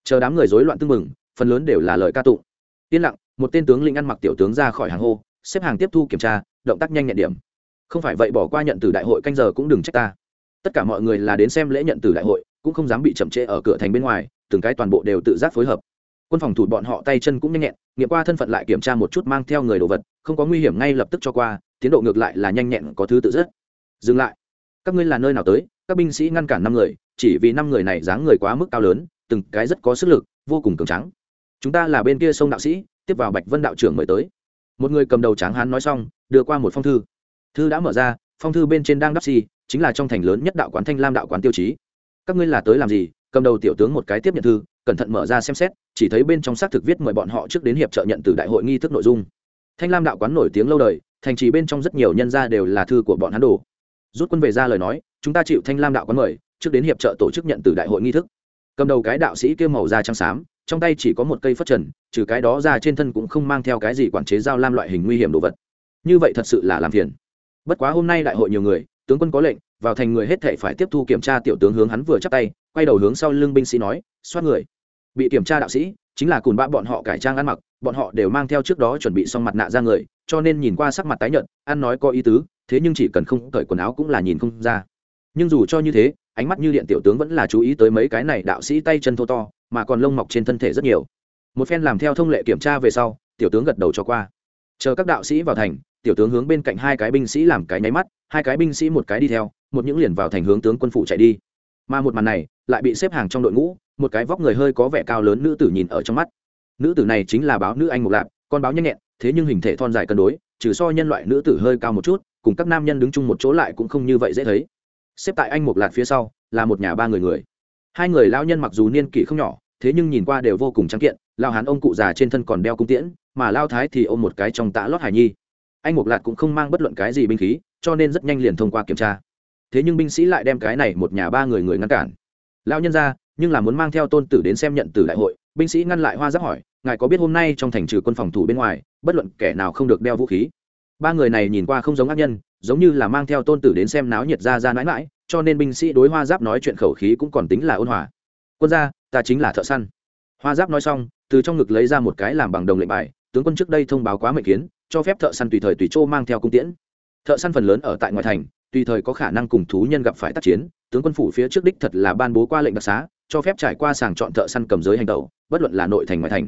Chờ đám người rối loạn tưng mừng phần lớn đều là lời ca tụng. Yên lặng, một tên tướng lĩnh ăn mặc tiểu tướng ra khỏi hàng hô xếp hàng tiếp thu kiểm tra, động tác nhanh nhẹn điểm. Không phải vậy bỏ qua nhận từ đại hội canh giờ cũng đừng trách ta. Tất cả mọi người là đến xem lễ nhận từ đại hội, cũng không dám bị chậm trễ ở cửa thành bên ngoài, từng cái toàn bộ đều tự giác phối hợp. Quân phòng thủ bọn họ tay chân cũng nhanh nhẹn, nghiệm qua thân phận lại kiểm tra một chút mang theo người đồ vật, không có nguy hiểm ngay lập tức cho qua, tiến độ ngược lại là nhanh nhẹn có thứ tự rất. Dừng lại. Các ngươi là nơi nào tới? Các binh sĩ ngăn cản năm người, chỉ vì năm người này dáng người quá mức cao lớn, từng cái rất có sức lực, vô cùng cường trắng chúng ta là bên kia sông đạo sĩ, tiếp vào bạch vân đạo trưởng mời tới một người cầm đầu tráng hán nói xong, đưa qua một phong thư. Thư đã mở ra, phong thư bên trên đang đắp xi, chính là trong thành lớn nhất đạo quán thanh lam đạo quán tiêu chí. Các ngươi là tới làm gì? Cầm đầu tiểu tướng một cái tiếp nhận thư, cẩn thận mở ra xem xét, chỉ thấy bên trong xác thực viết mời bọn họ trước đến hiệp trợ nhận từ đại hội nghi thức nội dung. Thanh lam đạo quán nổi tiếng lâu đời, thành trì bên trong rất nhiều nhân gia đều là thư của bọn hắn đồ. Rút quân về ra lời nói, chúng ta chịu thanh lam đạo quán mời, trước đến hiệp trợ tổ chức nhận từ đại hội nghi thức. Cầm đầu cái đạo sĩ kêu màu da trắng xám trong tay chỉ có một cây phất trần, trừ cái đó ra trên thân cũng không mang theo cái gì quản chế giao lam loại hình nguy hiểm đồ vật. Như vậy thật sự là làm phiền. Bất quá hôm nay đại hội nhiều người, tướng quân có lệnh, vào thành người hết thể phải tiếp thu kiểm tra tiểu tướng hướng hắn vừa chắp tay, quay đầu hướng sau lưng binh sĩ nói xoát người. Bị kiểm tra đạo sĩ, chính là cùn bã bọn họ cải trang ăn mặc, bọn họ đều mang theo trước đó chuẩn bị xong mặt nạ ra người, cho nên nhìn qua sắc mặt tái nhợt, ăn nói có ý tứ, thế nhưng chỉ cần không cởi quần áo cũng là nhìn không ra. Nhưng dù cho như thế ánh mắt như điện tiểu tướng vẫn là chú ý tới mấy cái này đạo sĩ tay chân thô to, mà còn lông mọc trên thân thể rất nhiều. Một phen làm theo thông lệ kiểm tra về sau, tiểu tướng gật đầu cho qua. Chờ các đạo sĩ vào thành, tiểu tướng hướng bên cạnh hai cái binh sĩ làm cái nháy mắt, hai cái binh sĩ một cái đi theo, một những liền vào thành hướng tướng quân phụ chạy đi. Mà một màn này, lại bị xếp hàng trong đội ngũ, một cái vóc người hơi có vẻ cao lớn nữ tử nhìn ở trong mắt. Nữ tử này chính là báo nữ anh mục lạp, con báo nhanh nhẹn, thế nhưng hình thể thon dài cân đối, trừ so nhân loại nữ tử hơi cao một chút, cùng các nam nhân đứng chung một chỗ lại cũng không như vậy dễ thấy xếp tại anh mục lạt phía sau, là một nhà ba người người. Hai người lao nhân mặc dù niên kỷ không nhỏ, thế nhưng nhìn qua đều vô cùng trắng kiện lao hán ông cụ già trên thân còn đeo cung tiễn, mà lao thái thì ôm một cái trong tã lót hải nhi. Anh mục lạt cũng không mang bất luận cái gì binh khí, cho nên rất nhanh liền thông qua kiểm tra. Thế nhưng binh sĩ lại đem cái này một nhà ba người người ngăn cản. Lao nhân ra, nhưng là muốn mang theo tôn tử đến xem nhận từ đại hội, binh sĩ ngăn lại hoa giáp hỏi, ngài có biết hôm nay trong thành trừ quân phòng thủ bên ngoài, bất luận kẻ nào không được đeo vũ khí? Ba người này nhìn qua không giống ác nhân giống như là mang theo tôn tử đến xem náo nhiệt ra ra mãi mãi, cho nên binh sĩ đối hoa giáp nói chuyện khẩu khí cũng còn tính là ôn hòa. Quân gia, ta chính là thợ săn. Hoa giáp nói xong, từ trong ngực lấy ra một cái làm bằng đồng lệnh bài, tướng quân trước đây thông báo quá mệnh kiến, cho phép thợ săn tùy thời tùy chỗ mang theo cung tiễn. Thợ săn phần lớn ở tại ngoại thành, tùy thời có khả năng cùng thú nhân gặp phải tác chiến, tướng quân phủ phía trước đích thật là ban bố qua lệnh đặc xá, cho phép trải qua sàng chọn thợ săn cầm giới hành tẩu, bất luận là nội thành ngoại thành.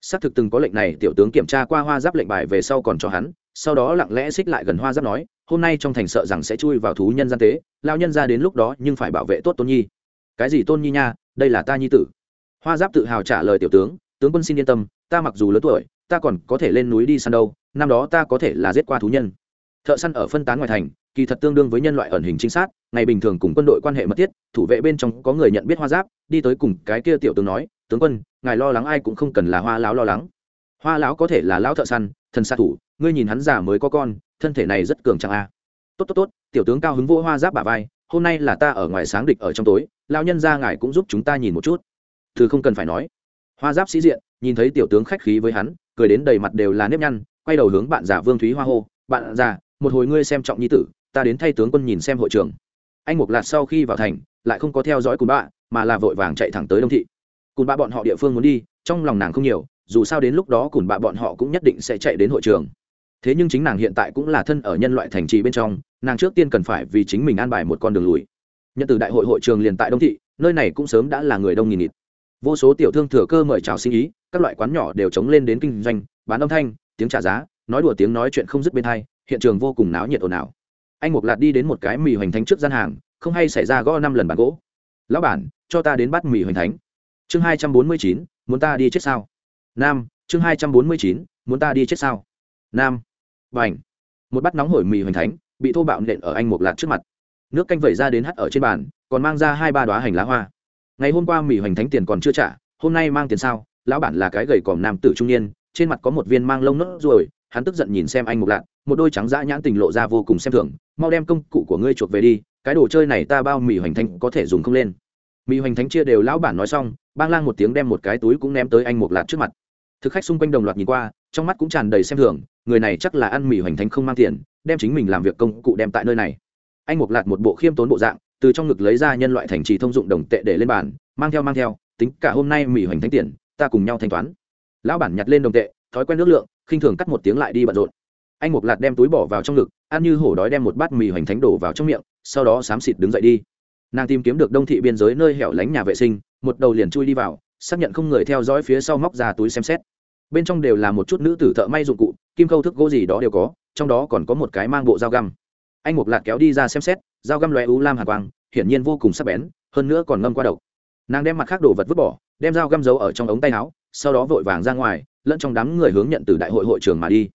Xác thực từng có lệnh này, tiểu tướng kiểm tra qua hoa giáp lệnh bài về sau còn cho hắn sau đó lặng lẽ xích lại gần hoa giáp nói, hôm nay trong thành sợ rằng sẽ chui vào thú nhân gian tế lao nhân ra đến lúc đó nhưng phải bảo vệ tốt tôn nhi. Cái gì tôn nhi nha, đây là ta nhi tử. Hoa giáp tự hào trả lời tiểu tướng tướng quân xin yên tâm, ta mặc dù lớn tuổi, ta còn có thể lên núi đi săn đâu, năm đó ta có thể là giết qua thú nhân. Thợ săn ở phân tán ngoài thành, kỳ thật tương đương với nhân loại ẩn hình trinh sát, ngày bình thường cùng quân đội quan hệ mật thiết, thủ vệ bên trong có người nhận biết hoa giáp, đi tới cùng cái kia tiểu tướng nói, tướng quân, ngài lo lắng ai cũng không cần là hoa láo lo lắng hoa Lão có thể là lão thợ săn, thần xạ thủ, ngươi nhìn hắn già mới có con, thân thể này rất cường chẳng a. Tốt tốt tốt, tiểu tướng cao hứng vô hoa giáp bả vai, hôm nay là ta ở ngoài sáng địch ở trong tối lao nhân ra ngài cũng giúp chúng ta nhìn một chút. Thứ không cần phải nói. Hoa giáp sĩ diện, nhìn thấy tiểu tướng khách khí với hắn, cười đến đầy mặt đều là nếp nhăn, quay đầu hướng bạn già vương thúy hoa hô, bạn già, một hồi ngươi xem trọng nhi tử, ta đến thay tướng quân nhìn xem hội trường anh mục lạt sau khi vào thành, lại không có theo dõi cùn bạ, mà là vội vàng chạy thẳng tới đông thị. Cùn bạ bọn họ địa phương muốn đi, trong lòng nàng không nhiều dù sao đến lúc đó cùn bạ bọn họ cũng nhất định sẽ chạy đến hội trường. Thế nhưng chính nàng hiện tại cũng là thân ở nhân loại thành trì bên trong, nàng trước tiên cần phải vì chính mình an bài một con đường lùi. Nhận từ đại hội hội trường liền tại đông thị, nơi này cũng sớm đã là người đông nghìn nghịt. Vô số tiểu thương thừa cơ mời chào sinh ý, các loại quán nhỏ đều chống lên đến kinh doanh, bán âm thanh, tiếng trả giá, nói đùa tiếng nói chuyện không dứt bên hai, hiện trường vô cùng náo nhiệt ồn ào. Anh mục lạt đi đến một cái mì hoành thánh trước gian hàng, không hay xảy ra gõ năm lần bàn gỗ. Lão bản, cho ta đến bắt mì hoành thánh. Chương hai trăm bốn mươi chín, muốn ta đi chết sao? Nam, chương hai trăm bốn mươi chín, muốn ta đi chết sao? Nam và một bát nóng hổi mì hoành thánh, bị thô bạo nện ở anh mục lạt trước mặt. Nước canh vẩy ra đến hắt ở trên bàn, còn mang ra hai ba đoá hành lá hoa. Ngày hôm qua mì hoành thánh tiền còn chưa trả, hôm nay mang tiền sao? Lão bản là cái gầy còm nam tử trung niên, trên mặt có một viên mang lông nốt ruồi, hắn tức giận nhìn xem anh mục lạc, một đôi trắng dã nhãn tình lộ ra vô cùng xem thường. Mau đem công cụ của ngươi chuộc về đi, cái đồ chơi này ta bao mì hoành thánh có thể dùng không lên. Mì hoành thánh chia đều, lão bản nói xong, bang lang một tiếng đem một cái túi cũng ném tới anh mục lạc trước mặt thực khách xung quanh đồng loạt nhìn qua, trong mắt cũng tràn đầy xem thường, người này chắc là ăn mì hoành thánh không mang tiền, đem chính mình làm việc công cụ đem tại nơi này. Anh mục lạc một bộ khiêm tốn bộ dạng, từ trong ngực lấy ra nhân loại thành trì thông dụng đồng tệ để lên bàn, mang theo mang theo, tính cả hôm nay mì hoành thánh tiền, ta cùng nhau thanh toán. Lão bản nhặt lên đồng tệ, thói quen nước lượng, khinh thường cắt một tiếng lại đi bận rộn. Anh mục lạt đem túi bỏ vào trong ngực, ăn như hổ đói đem một bát mì hoành thánh đổ vào trong miệng, sau đó xám xịt đứng dậy đi. Nàng tìm kiếm được đông thị biên giới nơi hẻo lánh nhà vệ sinh, một đầu liền chui đi vào, xác nhận không người theo dõi phía sau móc ra túi xem xét bên trong đều là một chút nữ tử thợ may dụng cụ, kim khâu thức gỗ gì đó đều có, trong đó còn có một cái mang bộ dao găm. Anh mục lạt kéo đi ra xem xét, dao găm loé ú lam hàn quang, hiển nhiên vô cùng sắc bén, hơn nữa còn ngâm qua độc. Nàng đem mặt khác đồ vật vứt bỏ, đem dao găm giấu ở trong ống tay áo, sau đó vội vàng ra ngoài, lẫn trong đám người hướng nhận từ đại hội hội trường mà đi.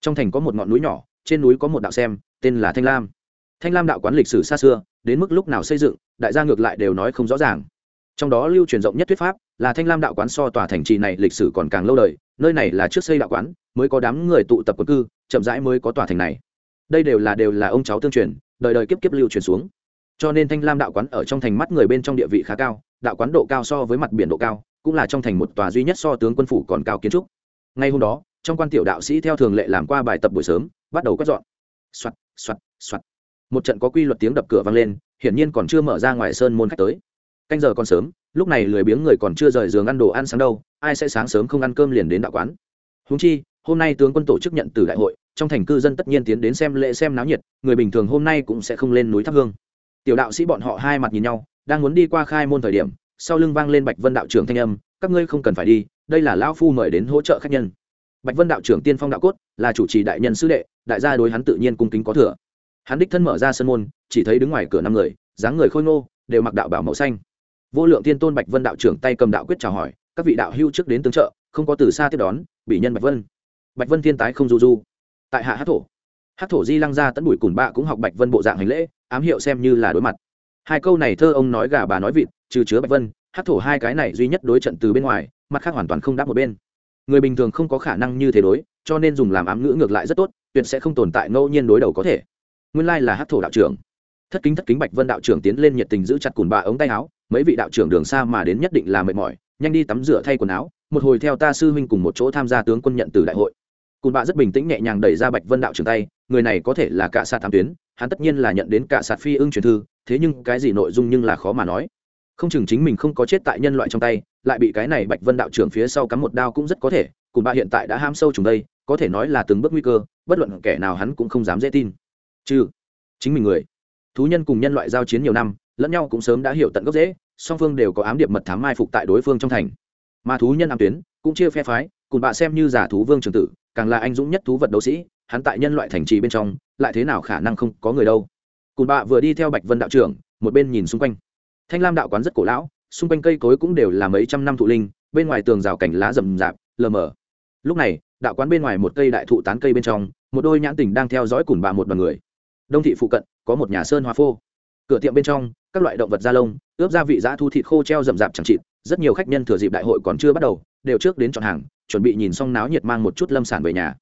Trong thành có một ngọn núi nhỏ, trên núi có một đạo xem, tên là thanh lam. Thanh lam đạo quán lịch sử xa xưa, đến mức lúc nào xây dựng, đại gia ngược lại đều nói không rõ ràng. Trong đó lưu truyền rộng nhất thuyết pháp là thanh lam đạo quán so tòa thành trì này lịch sử còn càng lâu đời, nơi này là trước xây đạo quán, mới có đám người tụ tập quân cư, chậm rãi mới có tòa thành này. Đây đều là đều là ông cháu tương truyền, đời đời kiếp kiếp lưu truyền xuống. Cho nên thanh lam đạo quán ở trong thành mắt người bên trong địa vị khá cao, đạo quán độ cao so với mặt biển độ cao, cũng là trong thành một tòa duy nhất so tướng quân phủ còn cao kiến trúc. Ngay hôm đó, trong quan tiểu đạo sĩ theo thường lệ làm qua bài tập buổi sớm, bắt đầu quét dọn. Soạt soạt soạt. Một trận có quy luật tiếng đập cửa vang lên, hiển nhiên còn chưa mở ra ngoài sơn môn khách tới canh giờ còn sớm, lúc này lười biếng người còn chưa rời giường ăn đồ ăn sáng đâu, ai sẽ sáng sớm không ăn cơm liền đến đạo quán. Húng chi, hôm nay tướng quân tổ chức nhận từ đại hội, trong thành cư dân tất nhiên tiến đến xem lễ xem náo nhiệt, người bình thường hôm nay cũng sẽ không lên núi thắp hương. Tiểu đạo sĩ bọn họ hai mặt nhìn nhau, đang muốn đi qua khai môn thời điểm, sau lưng vang lên bạch vân đạo trưởng thanh âm, các ngươi không cần phải đi, đây là lão phu mời đến hỗ trợ khách nhân. Bạch vân đạo trưởng tiên phong đạo cốt, là chủ trì đại nhân sư đệ, đại gia đối hắn tự nhiên cung kính có thừa. Hắn đích thân mở ra sân môn, chỉ thấy đứng ngoài cửa năm người, dáng người khôi ngô, đều mặc đạo bảo màu xanh vô lượng tiên tôn bạch vân đạo trưởng tay cầm đạo quyết chào hỏi, các vị đạo hưu trước đến tương trợ, không có từ xa tiếp đón, bị nhân bạch vân. Bạch vân thiên tái không du du. Tại hạ hát thổ hát thổ di lăng ra tấn bùi cùn bạ cũng học bạch vân bộ dạng hành lễ, ám hiệu xem như là đối mặt. Hai câu này thơ ông nói gà bà nói vịt, trừ chứa bạch vân hát thổ hai cái này duy nhất đối trận từ bên ngoài, mặt khác hoàn toàn không đáp một bên. Người bình thường không có khả năng như thế đối, cho nên dùng làm ám ngữ ngược lại rất tốt, tuyệt sẽ không tồn tại ngẫu nhiên đối đầu có thể. Nguyên lai là hát thổ đạo trưởng. Thất kính thất kính bạch vân đạo trưởng tiến lên nhiệt tình giữ chặt cùn bà ống tay áo mấy vị đạo trưởng đường xa mà đến nhất định là mệt mỏi, nhanh đi tắm rửa thay quần áo, một hồi theo ta sư huynh cùng một chỗ tham gia tướng quân nhận từ đại hội. Cùn bạ rất bình tĩnh nhẹ nhàng đẩy ra bạch vân đạo trưởng tay, người này có thể là cả sạt Thám tuyến, hắn tất nhiên là nhận đến cả sạt phi ưng truyền thư, thế nhưng cái gì nội dung nhưng là khó mà nói. Không chừng chính mình không có chết tại nhân loại trong tay, lại bị cái này bạch vân đạo trưởng phía sau cắm một đao cũng rất có thể cùng bạ hiện tại đã ham sâu trùng đây, có thể nói là từng bước nguy cơ, bất luận kẻ nào hắn cũng không dám dễ tin. Chứ chính mình người, thú nhân cùng nhân loại giao chiến nhiều năm lẫn nhau cũng sớm đã hiểu tận gốc dễ song phương đều có ám điệp mật thám mai phục tại đối phương trong thành. Mà thú nhân ám tuyến cũng chia phe phái, cùng bạ xem như giả thú vương trường tử, càng là anh dũng nhất thú vật đấu sĩ, hắn tại nhân loại thành trì bên trong, lại thế nào khả năng không có người đâu. Cùng bạ vừa đi theo bạch vân đạo trưởng, một bên nhìn xung quanh. Thanh lam đạo quán rất cổ lão, xung quanh cây cối cũng đều là mấy trăm năm thụ linh, bên ngoài tường rào cảnh lá rầm rạp, lờ mờ. Lúc này, đạo quán bên ngoài một cây đại thụ tán cây bên trong, một đôi nhãn tình đang theo dõi cùng bạ một đoàn người. Đông thị phụ cận, có một nhà sơn hoa phô. Cửa tiệm bên trong các loại động vật da lông, ướp gia vị giã thu thịt khô treo rậm rạp chẳng chịt, rất nhiều khách nhân thừa dịp đại hội còn chưa bắt đầu, đều trước đến chọn hàng, chuẩn bị nhìn xong náo nhiệt mang một chút lâm sản về nhà.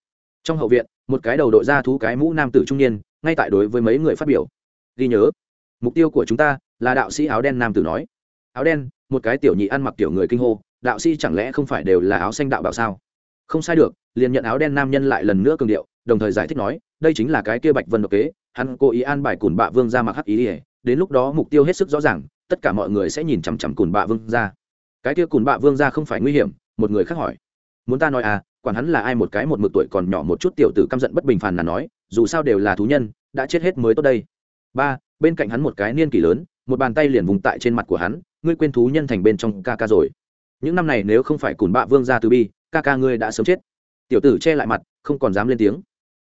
Trong hậu viện, một cái đầu đội ra thú cái mũ nam tử trung niên, ngay tại đối với mấy người phát biểu. Ghi nhớ, mục tiêu của chúng ta là đạo sĩ áo đen nam tử nói. Áo đen? Một cái tiểu nhị ăn mặc tiểu người kinh hô, đạo sĩ chẳng lẽ không phải đều là áo xanh đạo bảo sao? Không sai được. Liền nhận áo đen nam nhân lại lần nữa cường điệu, đồng thời giải thích nói, đây chính là cái kia bạch vân độc kế, hắn cố ý an bài cùn bạ vương ra mặc hắc ý ỉa đến lúc đó mục tiêu hết sức rõ ràng, tất cả mọi người sẽ nhìn chằm chằm cùn bạ vương ra cái kia cùn bạ vương ra không phải nguy hiểm? Một người khác hỏi. Muốn ta nói à quản hắn là ai một cái một mực tuổi còn nhỏ một chút tiểu tử căm giận bất bình phàn là nói, dù sao đều là thú nhân, đã chết hết mới tốt đây. Ba, bên cạnh hắn một cái niên kỷ lớn, một bàn tay liền vùng tại trên mặt của hắn, ngươi quên thú nhân thành bên trong ca ca rồi. Những năm này nếu không phải cùn bạ vương ra từ bi, ca ca ngươi đã sớm chết. Tiểu tử che lại mặt, không còn dám lên tiếng.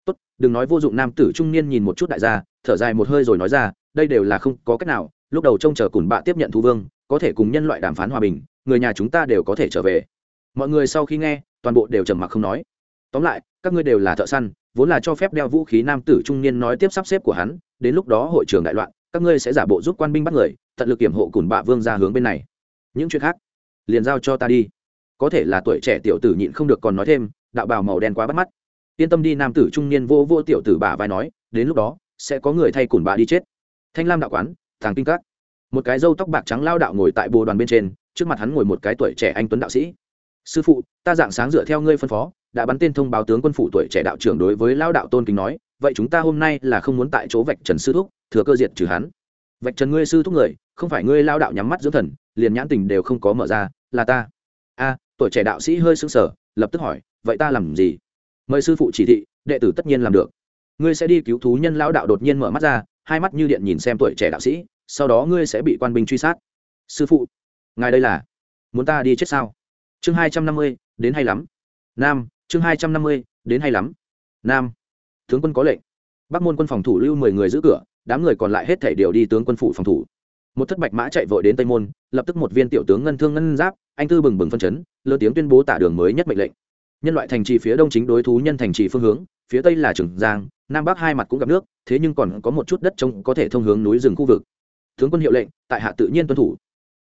Tốt, đừng nói vô dụng nam tử trung niên nhìn một chút đại gia, thở dài một hơi rồi nói ra đây đều là không có cách nào, lúc đầu trông chờ cùn bạ tiếp nhận thú vương, có thể cùng nhân loại đàm phán hòa bình, người nhà chúng ta đều có thể trở về. Mọi người sau khi nghe, toàn bộ đều trầm mặc không nói. Tóm lại, các ngươi đều là thợ săn, vốn là cho phép đeo vũ khí nam tử trung niên nói tiếp sắp xếp của hắn, đến lúc đó hội trường đại loạn, các ngươi sẽ giả bộ giúp quan binh bắt người, tận lực kiểm hộ cùn bạ vương ra hướng bên này. Những chuyện khác, liền giao cho ta đi. Có thể là tuổi trẻ tiểu tử nhịn không được còn nói thêm, đạo bào màu đen quá bắt mắt. Yên tâm đi, nam tử trung niên vô vô tiểu tử bà vai nói, đến lúc đó, sẽ có người thay cùn bà đi chết thanh lam đạo quán thằng kinh các. Một cái râu tóc bạc trắng lao đạo ngồi tại bồ đoàn bên trên, trước mặt hắn ngồi một cái tuổi trẻ anh tuấn đạo sĩ. Sư phụ, ta dạng sáng dựa theo ngươi phân phó, đã bắn tên thông báo tướng quân phụ tuổi trẻ đạo trưởng đối với lao đạo tôn kính nói, vậy chúng ta hôm nay là không muốn tại chỗ vạch trần sư thúc, thừa cơ diệt trừ hắn. Vạch trần ngươi sư thúc người, không phải ngươi lao đạo nhắm mắt dưỡng thần, liền nhãn tình đều không có mở ra, là ta. A, tuổi trẻ đạo sĩ hơi sững sờ, lập tức hỏi, vậy ta làm gì? Mời sư phụ chỉ thị, đệ tử tất nhiên làm được. Ngươi sẽ đi cứu thú nhân lão đạo đột nhiên mở mắt ra hai mắt như điện nhìn xem tuổi trẻ đạo sĩ, sau đó ngươi sẽ bị quan binh truy sát. Sư phụ, ngài đây là, muốn ta đi chết sao? Chương hai trăm năm mươi, đến hay lắm. Nam, chương hai trăm năm mươi, đến hay lắm. Nam, tướng quân có lệnh. Bắc môn quân phòng thủ lưu mười người giữ cửa, đám người còn lại hết thể đều đi tướng quân phủ phòng thủ. Một thất bạch mã chạy vội đến tây môn, lập tức một viên tiểu tướng ngân thương ngân giáp, anh tư bừng bừng phân chấn lơ tiếng tuyên bố tả đường mới nhất mệnh lệnh. Nhân loại thành trì phía đông chính đối thú nhân thành trì phương hướng phía tây là trường giang, nam bắc hai mặt cũng gặp nước, thế nhưng còn có một chút đất trông có thể thông hướng núi rừng khu vực. Tướng quân hiệu lệnh, tại hạ tự nhiên tuân thủ.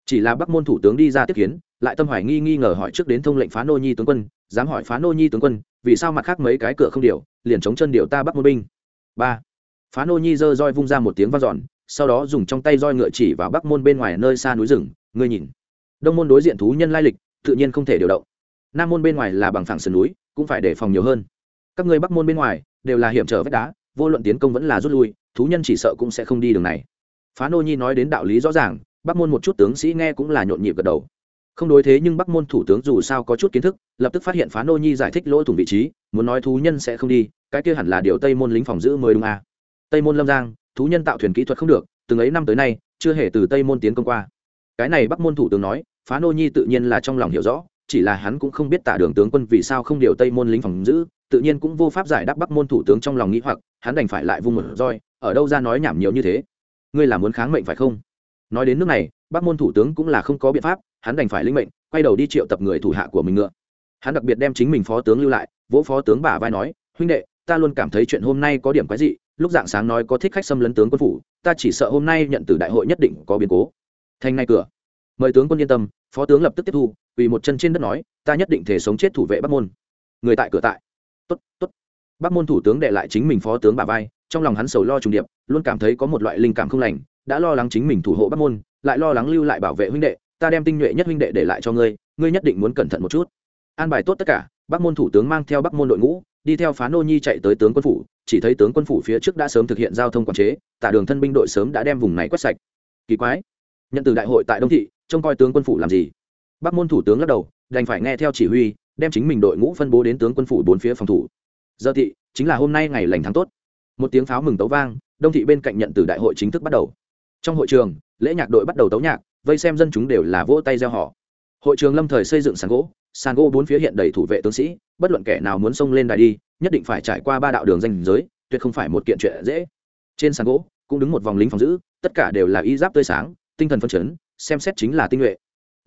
Chỉ là bắc môn thủ tướng đi ra tiếp kiến, lại tâm hoài nghi nghi ngờ hỏi trước đến thông lệnh phá nô nhi tướng quân, dám hỏi phá nô nhi tướng quân, vì sao mặt khác mấy cái cửa không điều, liền chống chân điều ta bắc môn binh. Ba. Phá nô nhi giơ roi vung ra một tiếng vang dọn, sau đó dùng trong tay roi ngựa chỉ vào bắc môn bên ngoài nơi xa núi rừng, ngươi nhìn. Đông môn đối diện thú nhân lai lịch, tự nhiên không thể điều động. Nam môn bên ngoài là bằng phẳng sườn núi, cũng phải đề phòng nhiều hơn các ngươi bắc môn bên ngoài đều là hiểm trở vách đá, vô luận tiến công vẫn là rút lui, thú nhân chỉ sợ cũng sẽ không đi đường này. Phá nô nhi nói đến đạo lý rõ ràng, bắc môn một chút tướng sĩ nghe cũng là nhộn nhịp gật đầu. Không đối thế nhưng bắc môn thủ tướng dù sao có chút kiến thức, lập tức phát hiện phá nô nhi giải thích lỗ thủng vị trí, muốn nói thú nhân sẽ không đi, cái kia hẳn là điều tây môn lính phòng giữ mới đúng à. tây môn lâm giang, thú nhân tạo thuyền kỹ thuật không được, từng ấy năm tới nay, chưa hề từ tây môn tiến công qua. Cái này bắc môn thủ tướng nói, phá nô nhi tự nhiên là trong lòng hiểu rõ, chỉ là hắn cũng không biết tả đường tướng quân vì sao không điều tây môn lính phòng giữ tự nhiên cũng vô pháp giải đáp bắc môn thủ tướng trong lòng nghĩ hoặc, hắn đành phải lại vung một roi, ở đâu ra nói nhảm nhiều như thế? Ngươi là muốn kháng mệnh phải không? Nói đến nước này, bắc môn thủ tướng cũng là không có biện pháp, hắn đành phải linh mệnh, quay đầu đi triệu tập người thủ hạ của mình ngựa. Hắn đặc biệt đem chính mình phó tướng lưu lại, vỗ phó tướng bả vai nói, huynh đệ, ta luôn cảm thấy chuyện hôm nay có điểm quái dị, lúc dạng sáng nói có thích khách xâm lấn tướng quân phủ, ta chỉ sợ hôm nay nhận từ đại hội nhất định có biến cố. Thành ngay cửa. Mời tướng quân yên tâm, phó tướng lập tức tiếp thu vì một chân trên đất nói, ta nhất định thể sống chết thủ vệ bắc môn. Người tại cửa tại tốt tốt. Bắc môn thủ tướng đệ lại chính mình phó tướng bà vai, trong lòng hắn sầu lo trùng điệp, luôn cảm thấy có một loại linh cảm không lành, đã lo lắng chính mình thủ hộ bắc môn, lại lo lắng lưu lại bảo vệ huynh đệ, ta đem tinh nhuệ nhất huynh đệ để lại cho ngươi ngươi nhất định muốn cẩn thận một chút. An bài tốt tất cả, bắc môn thủ tướng mang theo bắc môn đội ngũ, đi theo phá nô nhi chạy tới tướng quân phủ, chỉ thấy tướng quân phủ phía trước đã sớm thực hiện giao thông quản chế, tả đường thân binh đội sớm đã đem vùng này quét sạch. Kỳ quái, nhận từ đại hội tại đông thị, trông coi tướng quân phủ làm gì? Bắc môn thủ tướng lắc đầu, đành phải nghe theo chỉ huy đem chính mình đội ngũ phân bố đến tướng quân phủ bốn phía phòng thủ. Giờ thị, chính là hôm nay ngày lành tháng tốt. Một tiếng pháo mừng tấu vang, đông thị bên cạnh nhận từ đại hội chính thức bắt đầu. Trong hội trường, lễ nhạc đội bắt đầu tấu nhạc, vây xem dân chúng đều là vỗ tay gieo họ. Hội trường lâm thời xây dựng sàn gỗ sàn gỗ bốn phía hiện đầy thủ vệ tướng sĩ, bất luận kẻ nào muốn xông lên đài đi, nhất định phải trải qua ba đạo đường danh giới, tuyệt không phải một kiện chuyện dễ. Trên sàn gỗ, cũng đứng một vòng lính phòng giữ, tất cả đều là y giáp tươi sáng, tinh thần phân chấn, xem xét chính là tinh nhuệ.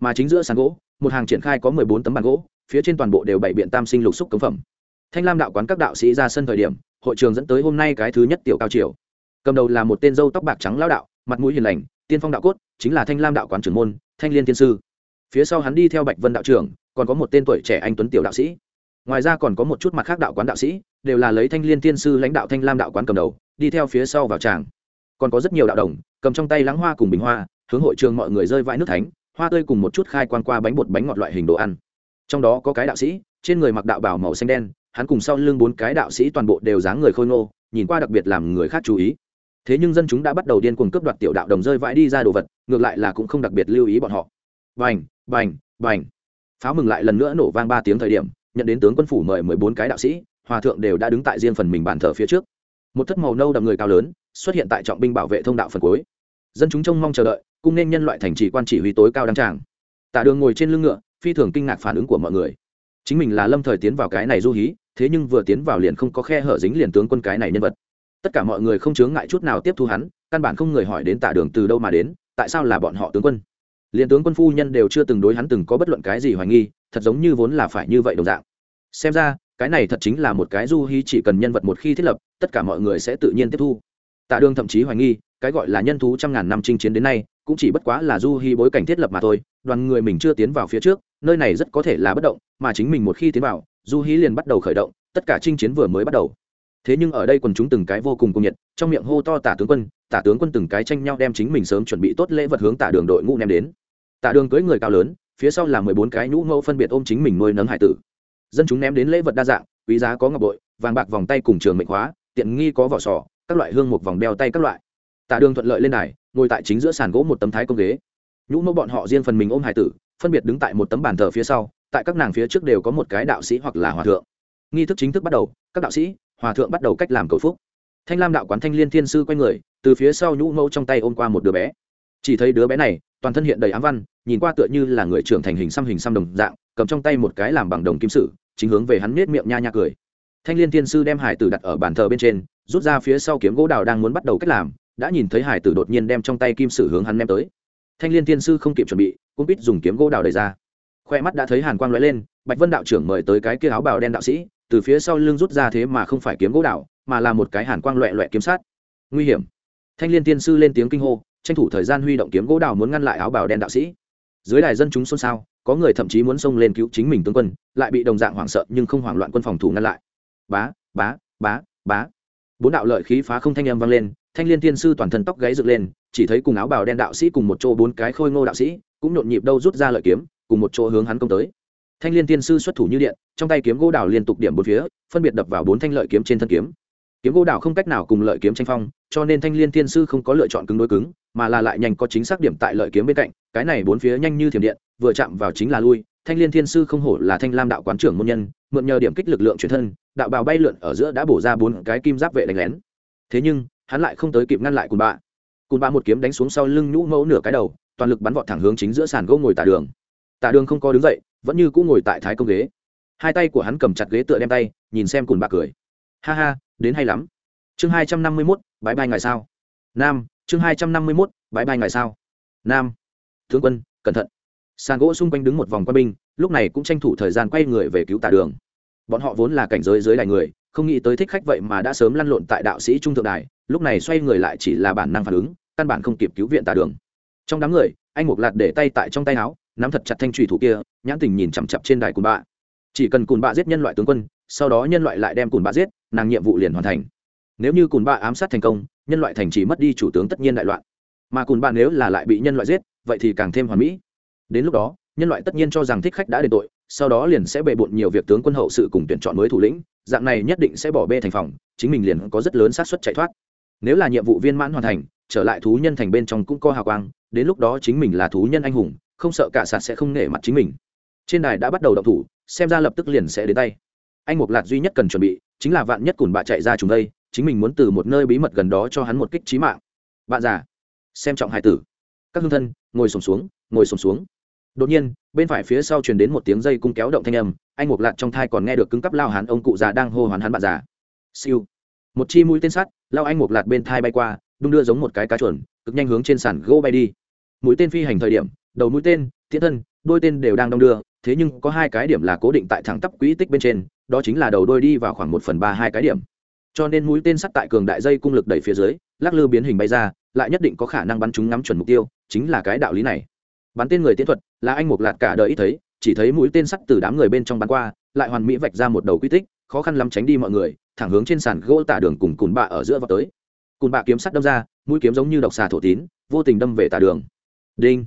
Mà chính giữa sàn gỗ, một hàng triển khai có mười bốn tấm bàn gỗ phía trên toàn bộ đều bảy biện tam sinh lục xúc cống phẩm. Thanh lam đạo quán các đạo sĩ ra sân thời điểm, hội trường dẫn tới hôm nay cái thứ nhất tiểu cao triều. Cầm đầu là một tên dâu tóc bạc trắng lao đạo, mặt mũi hiền lành, tiên phong đạo cốt, chính là thanh lam đạo quán trưởng môn, thanh liên tiên sư. Phía sau hắn đi theo bạch vân đạo trưởng, còn có một tên tuổi trẻ anh tuấn tiểu đạo sĩ. Ngoài ra còn có một chút mặt khác đạo quán đạo sĩ, đều là lấy thanh liên tiên sư lãnh đạo thanh lam đạo quán cầm đầu, đi theo phía sau vào tràng. Còn có rất nhiều đạo đồng, cầm trong tay lắng hoa cùng bình hoa, hướng hội trường mọi người rơi vãi nước thánh, hoa tươi cùng một chút khai quan qua bánh bột bánh ngọt loại hình đồ ăn trong đó có cái đạo sĩ, trên người mặc đạo bảo màu xanh đen, hắn cùng sau lưng bốn cái đạo sĩ toàn bộ đều dáng người khôi ngô, nhìn qua đặc biệt làm người khác chú ý. Thế nhưng dân chúng đã bắt đầu điên cuồng cướp đoạt tiểu đạo đồng rơi vãi đi ra đồ vật, ngược lại là cũng không đặc biệt lưu ý bọn họ. Bành bành bành. Pháo mừng lại lần nữa nổ vang ba tiếng thời điểm, nhận đến tướng quân phủ mời mười bốn cái đạo sĩ, hòa thượng đều đã đứng tại riêng phần mình bàn thờ phía trước. Một thất màu nâu đậm người cao lớn, xuất hiện tại trọng binh bảo vệ thông đạo phần cuối. Dân chúng trông mong chờ đợi cung nên nhân loại thành trì quan chỉ huy tối cao đăng tràng. Tạ đường ngồi trên lưng ngựa phi thường kinh ngạc phản ứng của mọi người. Chính mình là lâm thời tiến vào cái này du hí, thế nhưng vừa tiến vào liền không có khe hở dính liền tướng quân cái này nhân vật. Tất cả mọi người không chướng ngại chút nào tiếp thu hắn, căn bản không người hỏi đến tạ đường từ đâu mà đến, tại sao là bọn họ tướng quân. Liền tướng quân phu nhân đều chưa từng đối hắn từng có bất luận cái gì hoài nghi, thật giống như vốn là phải như vậy đồng dạng. Xem ra, cái này thật chính là một cái du hí chỉ cần nhân vật một khi thiết lập, tất cả mọi người sẽ tự nhiên tiếp thu. Tạ đường thậm chí hoài nghi, cái gọi là nhân thú trăm ngàn năm chinh chiến đến nay, cũng chỉ bất quá là du hí bối cảnh thiết lập mà thôi, đoàn người mình chưa tiến vào phía trước nơi này rất có thể là bất động, mà chính mình một khi tiến vào, du hí liền bắt đầu khởi động, tất cả chinh chiến vừa mới bắt đầu. Thế nhưng ở đây quần chúng từng cái vô cùng cung nhiệt, trong miệng hô to tả tướng quân, tả tướng quân từng cái tranh nhau đem chính mình sớm chuẩn bị tốt lễ vật hướng tả đường đội ngũ ném đến. Tả đường cưới người cao lớn, phía sau là mười bốn cái nhũ ngẫu phân biệt ôm chính mình nuôi nấng hải tử. Dân chúng ném đến lễ vật đa dạng, quý giá có ngọc bội, vàng bạc vòng tay cùng trường mệnh hóa, tiện nghi có vỏ sò, các loại hương một vòng đeo tay các loại. Tả đường thuận lợi lên này ngồi tại chính giữa sàn gỗ một tấm thái công ghế. Nhũ mẫu bọn họ riêng phần mình ôm hải tử phân biệt đứng tại một tấm bàn thờ phía sau, tại các nàng phía trước đều có một cái đạo sĩ hoặc là hòa thượng. Nghi thức chính thức bắt đầu, các đạo sĩ, hòa thượng bắt đầu cách làm cầu phúc. Thanh lam đạo quán thanh liên thiên sư quay người, từ phía sau nhũ mẫu trong tay ôm qua một đứa bé. Chỉ thấy đứa bé này, toàn thân hiện đầy ám văn, nhìn qua tựa như là người trưởng thành hình xăm hình xăm đồng dạng, cầm trong tay một cái làm bằng đồng kim sử, chính hướng về hắn nết miệng nha nha cười. Thanh liên thiên sư đem hải tử đặt ở bàn thờ bên trên, rút ra phía sau kiếm gỗ đào đang muốn bắt đầu cách làm, đã nhìn thấy hải tử đột nhiên đem trong tay kim sử hướng hắn ném tới thanh liên tiên sư không kịp chuẩn bị, cũng biết dùng kiếm gỗ đào đẩy ra. Khoe mắt đã thấy hàn quang lóe lên, bạch vân đạo trưởng mời tới cái kia áo bào đen đạo sĩ, từ phía sau lưng rút ra thế mà không phải kiếm gỗ đào, mà là một cái hàn quang loẹ loẹ kiếm sát. Nguy hiểm. Thanh liên tiên sư lên tiếng kinh hô, tranh thủ thời gian huy động kiếm gỗ đào muốn ngăn lại áo bào đen đạo sĩ. Dưới đài dân chúng xôn xao, có người thậm chí muốn xông lên cứu chính mình tướng quân, lại bị đồng dạng hoảng sợ nhưng không hoảng loạn quân phòng thủ ngăn lại. Bá bá bá bá. Bốn đạo lợi khí phá không thanh âm vang lên thanh liên thiên sư toàn thân tóc gáy dựng lên, chỉ thấy cùng áo bào đen đạo sĩ cùng một chỗ bốn cái khôi ngô đạo sĩ, cũng nhộn nhịp đâu rút ra lợi kiếm, cùng một chỗ hướng hắn công tới. Thanh liên thiên sư xuất thủ như điện, trong tay kiếm gỗ đào liên tục điểm bốn phía, phân biệt đập vào bốn thanh lợi kiếm trên thân kiếm. Kiếm gỗ đào không cách nào cùng lợi kiếm tranh phong, cho nên thanh liên thiên sư không có lựa chọn cứng đối cứng, mà là lại nhanh có chính xác điểm tại lợi kiếm bên cạnh, cái này bốn phía nhanh như thiểm điện, vừa chạm vào chính là lui. Thanh liên thiên sư không hổ là thanh lam đạo quán trưởng môn nhân, mượn nhờ điểm kích lực lượng chuyển thân, đạo bào bay lượn ở giữa đã bổ ra bốn cái kim giáp vệ đánh lén. Thế nhưng hắn lại không tới kịp ngăn lại cùn bạ. Cùn bạ một kiếm đánh xuống sau lưng nhũ mẫu nửa cái đầu, toàn lực bắn vọt thẳng hướng chính giữa sàn gỗ ngồi tả đường. Tả đường không có đứng dậy, vẫn như cũng ngồi tại thái công ghế. Hai tay của hắn cầm chặt ghế tựa đem tay, nhìn xem cùn bạ cười. Ha ha, đến hay lắm. Chương hai trăm năm mươi mốt bãi bay ngày sao? Nam, chương hai trăm năm mươi mốt bãi bay ngày sao? Nam, tướng quân, cẩn thận. Sàn gỗ xung quanh đứng một vòng quân binh, lúc này cũng tranh thủ thời gian quay người về cứu tả đường. Bọn họ vốn là cảnh giới dưới đài người không nghĩ tới thích khách vậy mà đã sớm lăn lộn tại đạo sĩ trung thượng đài, lúc này xoay người lại chỉ là bản năng phản ứng, căn bản không kịp cứu viện tả đường. Trong đám người, anh mục lạt để tay tại trong tay áo, nắm thật chặt thanh trùy thủ kia, nhãn tình nhìn chằm chặp trên đài cùn bạ. Chỉ cần cùn bạ giết nhân loại tướng quân, sau đó nhân loại lại đem cùn bạ giết, nàng nhiệm vụ liền hoàn thành. Nếu như cùn bạ ám sát thành công, nhân loại thành chỉ mất đi chủ tướng tất nhiên đại loạn. Mà cùn bạ nếu là lại bị nhân loại giết, vậy thì càng thêm hoàn mỹ. Đến lúc đó, nhân loại tất nhiên cho rằng thích khách đã đền tội sau đó liền sẽ bề bộn nhiều việc tướng quân hậu sự cùng tuyển chọn mới thủ lĩnh dạng này nhất định sẽ bỏ bê thành phòng chính mình liền có rất lớn xác suất chạy thoát. Nếu là nhiệm vụ viên mãn hoàn thành trở lại thú nhân thành bên trong cũng có hào quang đến lúc đó chính mình là thú nhân anh hùng không sợ cả sạt sẽ không nể mặt chính mình. Trên đài đã bắt đầu động thủ xem ra lập tức liền sẽ đến tay. Anh mục lạc duy nhất cần chuẩn bị chính là vạn nhất cùn bạ chạy ra chúng đây chính mình muốn từ một nơi bí mật gần đó cho hắn một kích trí mạng. Bạn già xem trọng hải tử. Các hương thân ngồi sùng xuống, xuống ngồi sùng xuống, xuống đột nhiên, bên phải phía sau truyền đến một tiếng dây cung kéo động thanh âm, anh một lạt trong thai còn nghe được cứng cắp lao hán ông cụ già đang hô hoán hắn bạn già. Siêu. Một chi mũi tên sắt, lao anh một lạt bên thai bay qua, đung đưa giống một cái cá chuẩn cực nhanh hướng trên sàn gỗ bay đi. Mũi tên phi hành thời điểm, đầu mũi tên thiên thân, đôi tên đều đang đong đưa, thế nhưng có hai cái điểm là cố định tại thẳng tắp quỹ tích bên trên, đó chính là đầu đôi đi vào khoảng một phần ba hai cái điểm. Cho nên mũi tên sắt tại cường đại dây cung lực đẩy phía dưới, lắc lư biến hình bay ra, lại nhất định có khả năng bắn chúng ngắm chuẩn mục tiêu, chính là cái đạo lý này bắn tên người tiến thuật, là anh một lạt cả đời ít thấy, chỉ thấy mũi tên sắt từ đám người bên trong bắn qua, lại hoàn mỹ vạch ra một đầu quy tích, khó khăn lắm tránh đi mọi người, thẳng hướng trên sàn gỗ tả đường cùng cùn bạ ở giữa vào tới. Cùn bạ kiếm sắt đâm ra, mũi kiếm giống như độc xà thổ tín, vô tình đâm về tả đường. Đinh.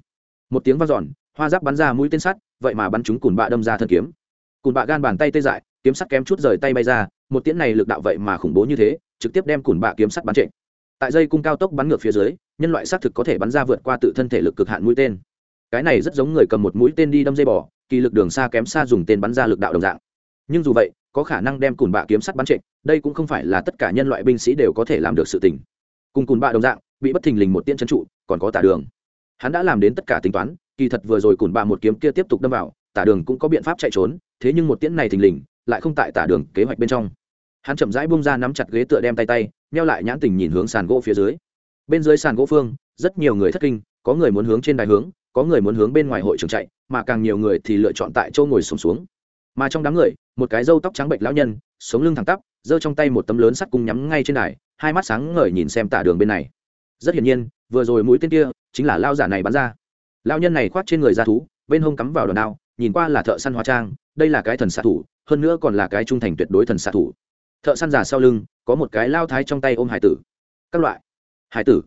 Một tiếng vang dọn, hoa giáp bắn ra mũi tên sắt, vậy mà bắn chúng cùn bạ đâm ra thân kiếm. Cùn bạ gan bàn tay tê dại, kiếm sắt kém chút rời tay bay ra, một tiễn này lực đạo vậy mà khủng bố như thế, trực tiếp đem cùn bạ kiếm sắt bắn trệ. Tại dây cung cao tốc bắn ngược phía dưới, nhân loại xác thực có thể bắn ra vượt qua tự thân thể lực cực hạn mũi tên cái này rất giống người cầm một mũi tên đi đâm dây bò, kỳ lực đường xa kém xa dùng tên bắn ra lực đạo đồng dạng. Nhưng dù vậy, có khả năng đem cùn bạ kiếm sắt bắn trệ, đây cũng không phải là tất cả nhân loại binh sĩ đều có thể làm được sự tình. Cùng cùn bạ đồng dạng, bị bất thình lình một tiên chân trụ, còn có tả đường. Hắn đã làm đến tất cả tính toán, kỳ thật vừa rồi cùn bạ một kiếm kia tiếp tục đâm vào, tả đường cũng có biện pháp chạy trốn, thế nhưng một tiễn này thình lình, lại không tại tả đường kế hoạch bên trong. Hắn chậm rãi bung ra nắm chặt ghế tựa đem tay tay neo lại nhãn tình nhìn hướng sàn gỗ phía dưới. Bên dưới sàn gỗ phương, rất nhiều người thất kinh, có người muốn hướng trên đài hướng có người muốn hướng bên ngoài hội trường chạy mà càng nhiều người thì lựa chọn tại chỗ ngồi sùng xuống, xuống mà trong đám người một cái râu tóc trắng bệnh lão nhân sống lưng thẳng tắp giơ trong tay một tấm lớn sắt cung nhắm ngay trên đài hai mắt sáng ngời nhìn xem tả đường bên này. Rất hiển nhiên vừa rồi mũi tên kia chính là lao giả này bắn ra. Lão nhân này khoác trên người ra thú bên hông cắm vào đòn đao nhìn qua là thợ săn hóa trang đây là cái thần xạ thủ hơn nữa còn là cái trung thành tuyệt đối thần xạ thủ. Thợ săn giả sau lưng có một cái lao thái trong tay ôm hải tử. Các loại. Hải tử.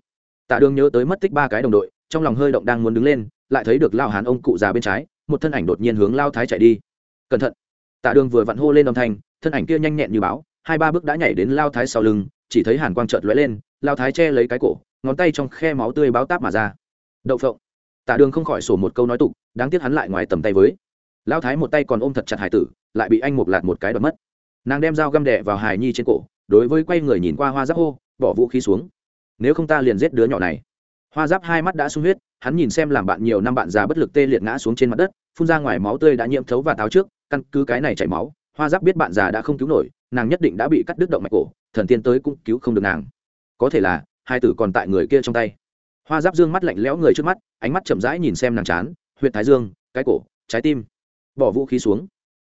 Tạ đường nhớ tới mất tích ba cái đồng đội trong lòng hơi động đang muốn đứng lên lại thấy được lao hán ông cụ già bên trái, một thân ảnh đột nhiên hướng lao thái chạy đi. Cẩn thận. Tạ đường vừa vặn hô lên âm thanh, thân ảnh kia nhanh nhẹn như báo, hai ba bước đã nhảy đến lao thái sau lưng, chỉ thấy hàn quang trợt lóe lên lao thái che lấy cái cổ, ngón tay trong khe máu tươi báo táp mà ra. Đậu phộng. Tạ đường không khỏi sổ một câu nói tục, đáng tiếc hắn lại ngoài tầm tay với. Lao thái một tay còn ôm thật chặt hải tử, lại bị anh một lạt một cái đập mất. Nàng đem dao găm đẻ vào hải nhi trên cổ, đối với quay người nhìn qua hoa giáp hô, bỏ vũ khí xuống. Nếu không ta liền giết đứa nhỏ này hoa giáp hai mắt đã sung huyết, hắn nhìn xem làm bạn nhiều năm bạn già bất lực tê liệt ngã xuống trên mặt đất, phun ra ngoài máu tươi đã nhiễm thấu và táo trước, căn cứ cái này chảy máu, hoa giáp biết bạn già đã không cứu nổi, nàng nhất định đã bị cắt đứt động mạch cổ, thần tiên tới cũng cứu không được nàng. Có thể là, hai tử còn tại người kia trong tay. Hoa giáp dương mắt lạnh lẽo người trước mắt, ánh mắt chậm rãi nhìn xem nàng chán huyện thái dương, cái cổ, trái tim. Bỏ vũ khí xuống.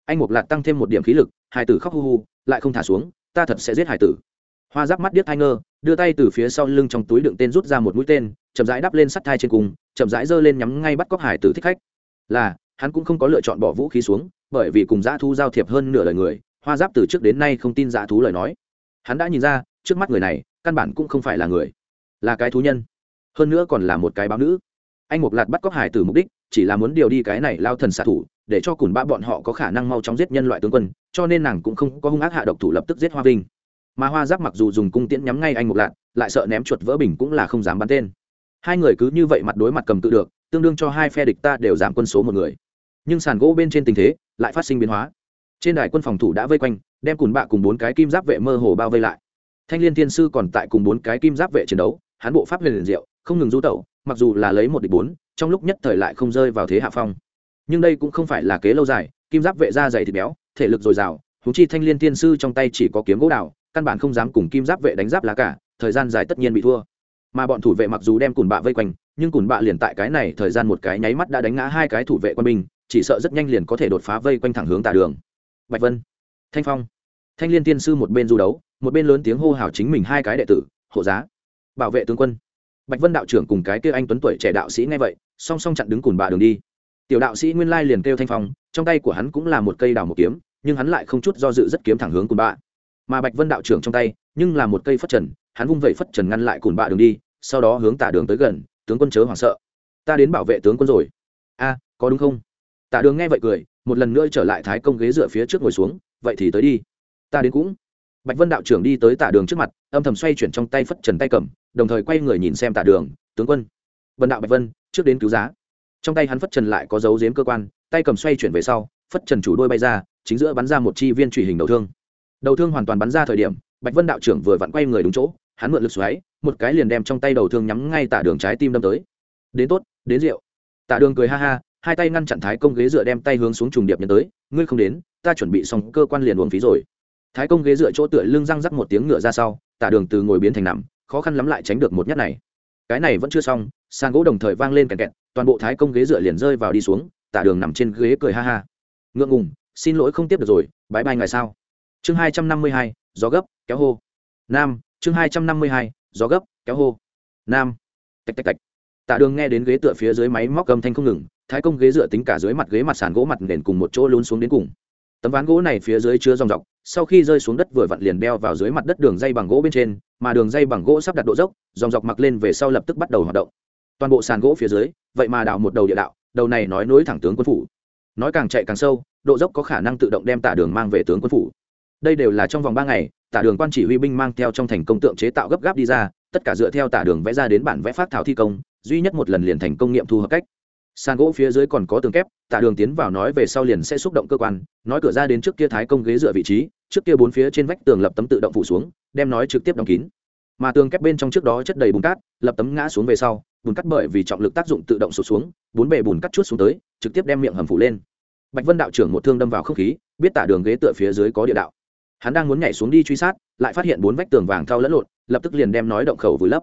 Anh mục lạc tăng thêm một điểm khí lực, hai tử khóc hu hu, lại không thả xuống, ta thật sẽ giết hải tử hoa giáp mắt điếc thai ngơ đưa tay từ phía sau lưng trong túi đựng tên rút ra một mũi tên, chậm rãi đắp lên sắt thai trên cùng, chậm rãi giơ lên nhắm ngay bắt cóc hải tử thích khách. Là, hắn cũng không có lựa chọn bỏ vũ khí xuống, bởi vì cùng dã thú giao thiệp hơn nửa lời người, hoa giáp từ trước đến nay không tin dã thú lời nói. Hắn đã nhìn ra, trước mắt người này, căn bản cũng không phải là người, là cái thú nhân. Hơn nữa còn là một cái báo nữ. Anh mục lạt bắt cóc hải tử mục đích, chỉ là muốn điều đi cái này lao thần xạ thủ, để cho cùn ba bọn họ có khả năng mau chóng giết nhân loại tướng quân, cho nên nàng cũng không có hung ác hạ độc thủ lập tức giết hoa vinh mà hoa giáp mặc dù dùng cung tiễn nhắm ngay anh mục lạt, lại sợ ném chuột vỡ bình cũng là không dám bắn tên. Hai người cứ như vậy mặt đối mặt cầm tự được, tương đương cho hai phe địch ta đều giảm quân số một người. Nhưng sàn gỗ bên trên tình thế lại phát sinh biến hóa. Trên đài quân phòng thủ đã vây quanh, đem cùn bạ cùng bốn cái kim giáp vệ mơ hồ bao vây lại. Thanh liên thiên sư còn tại cùng bốn cái kim giáp vệ chiến đấu, hắn bộ pháp liền liền diệu, không ngừng du tẩu, mặc dù là lấy một địch bốn, trong lúc nhất thời lại không rơi vào thế hạ phong. Nhưng đây cũng không phải là kế lâu dài, kim giáp vệ da dày thịt béo, thể lực dồi dào thú chi thanh liên Thiên sư trong tay chỉ có kiếm gỗ đào căn bản không dám cùng kim giáp vệ đánh giáp lá cả, thời gian dài tất nhiên bị thua. Mà bọn thủ vệ mặc dù đem cùn bạ vây quanh, nhưng cùn bạ liền tại cái này thời gian một cái nháy mắt đã đánh ngã hai cái thủ vệ quân binh, chỉ sợ rất nhanh liền có thể đột phá vây quanh thẳng hướng tà đường. Bạch vân, thanh phong, thanh liên tiên sư một bên du đấu, một bên lớn tiếng hô hào chính mình hai cái đệ tử, hộ giá, bảo vệ tướng quân. Bạch vân đạo trưởng cùng cái kia anh tuấn tuổi trẻ đạo sĩ nghe vậy, song song chặn đứng cùn bạ đường đi. Tiểu đạo sĩ nguyên lai liền kêu thanh phong, trong tay của hắn cũng là một cây đào một kiếm, nhưng hắn lại không chút do dự rất kiếm thẳng hướng cùn bạ mà bạch vân đạo trưởng trong tay, nhưng là một cây phất trần, hắn vung vẩy phất trần ngăn lại cùn bạ đường đi, sau đó hướng tả đường tới gần, tướng quân chớ hoảng sợ. Ta đến bảo vệ tướng quân rồi. A, có đúng không? Tả đường nghe vậy cười, một lần nữa trở lại thái công ghế dựa phía trước ngồi xuống, vậy thì tới đi. Ta đến cũng. Bạch vân đạo trưởng đi tới tả đường trước mặt, âm thầm xoay chuyển trong tay phất trần tay cầm, đồng thời quay người nhìn xem tả đường, tướng quân. Vân đạo bạch vân, trước đến cứu giá. Trong tay hắn phất trần lại có dấu giếm cơ quan, tay cầm xoay chuyển về sau, phất trần chủ đôi bay ra, chính giữa bắn ra một chi viên truy hình đầu thương đầu thương hoàn toàn bắn ra thời điểm, bạch vân đạo trưởng vừa vặn quay người đúng chỗ, hắn mượn lực xoáy, một cái liền đem trong tay đầu thương nhắm ngay tả đường trái tim đâm tới. Đến tốt, đến rượu. Tả đường cười ha ha, hai tay ngăn chặn thái công ghế dựa đem tay hướng xuống trùng điệp nhấn tới, ngươi không đến, ta chuẩn bị xong cơ quan liền uống phí rồi. Thái công ghế dựa chỗ tựa lưng răng rắc một tiếng ngựa ra sau, tả đường từ ngồi biến thành nằm, khó khăn lắm lại tránh được một nhát này. Cái này vẫn chưa xong, sàn gỗ đồng thời vang lên kẹt kẹt, toàn bộ thái công ghế dựa liền rơi vào đi xuống, tả đường nằm trên ghế cười ha ha. Ngượng ngùng, xin lỗi không tiếp được rồi bãi bay ngày sao? Chương hai trăm năm mươi hai, gió gấp, kéo hô. Nam, chương hai trăm năm mươi hai, gió gấp, kéo hô. Nam. Tạch tạch tạch. Tạ đường nghe đến ghế tựa phía dưới máy móc gầm thanh không ngừng, thái công ghế dựa tính cả dưới mặt ghế mặt sàn gỗ mặt nền cùng một chỗ lún xuống đến cùng. Tấm ván gỗ này phía dưới chứa dòng dọc, sau khi rơi xuống đất vừa vặn liền đeo vào dưới mặt đất đường dây bằng gỗ bên trên, mà đường dây bằng gỗ sắp đặt độ dốc, dòng dọc mặc lên về sau lập tức bắt đầu hoạt động. Toàn bộ sàn gỗ phía dưới, vậy mà đào một đầu địa đạo, đầu này nói nối thẳng tướng quân phủ. Nói càng chạy càng sâu, độ dốc có khả năng tự động đem tả đường mang về tướng quân phủ đây đều là trong vòng ba ngày, tả đường quan chỉ huy binh mang theo trong thành công tượng chế tạo gấp gáp đi ra, tất cả dựa theo tả đường vẽ ra đến bản vẽ phát thảo thi công, duy nhất một lần liền thành công nghiệm thu hợp cách. Sàn gỗ phía dưới còn có tường kép, tả đường tiến vào nói về sau liền sẽ xúc động cơ quan, nói cửa ra đến trước kia thái công ghế dựa vị trí, trước kia bốn phía trên vách tường lập tấm tự động phủ xuống, đem nói trực tiếp đóng kín. Mà tường kép bên trong trước đó chất đầy bùn cát, lập tấm ngã xuống về sau, bùn cắt bởi vì trọng lực tác dụng tự động sụt xuống, bốn bề bùn cắt chút xuống tới, trực tiếp đem miệng hầm phủ lên. Bạch vân đạo trưởng một thương đâm vào không khí, biết tả đường ghế tựa phía dưới có địa đạo hắn đang muốn nhảy xuống đi truy sát, lại phát hiện bốn vách tường vàng thau lẫn lộn, lập tức liền đem nói động khẩu vùi lấp.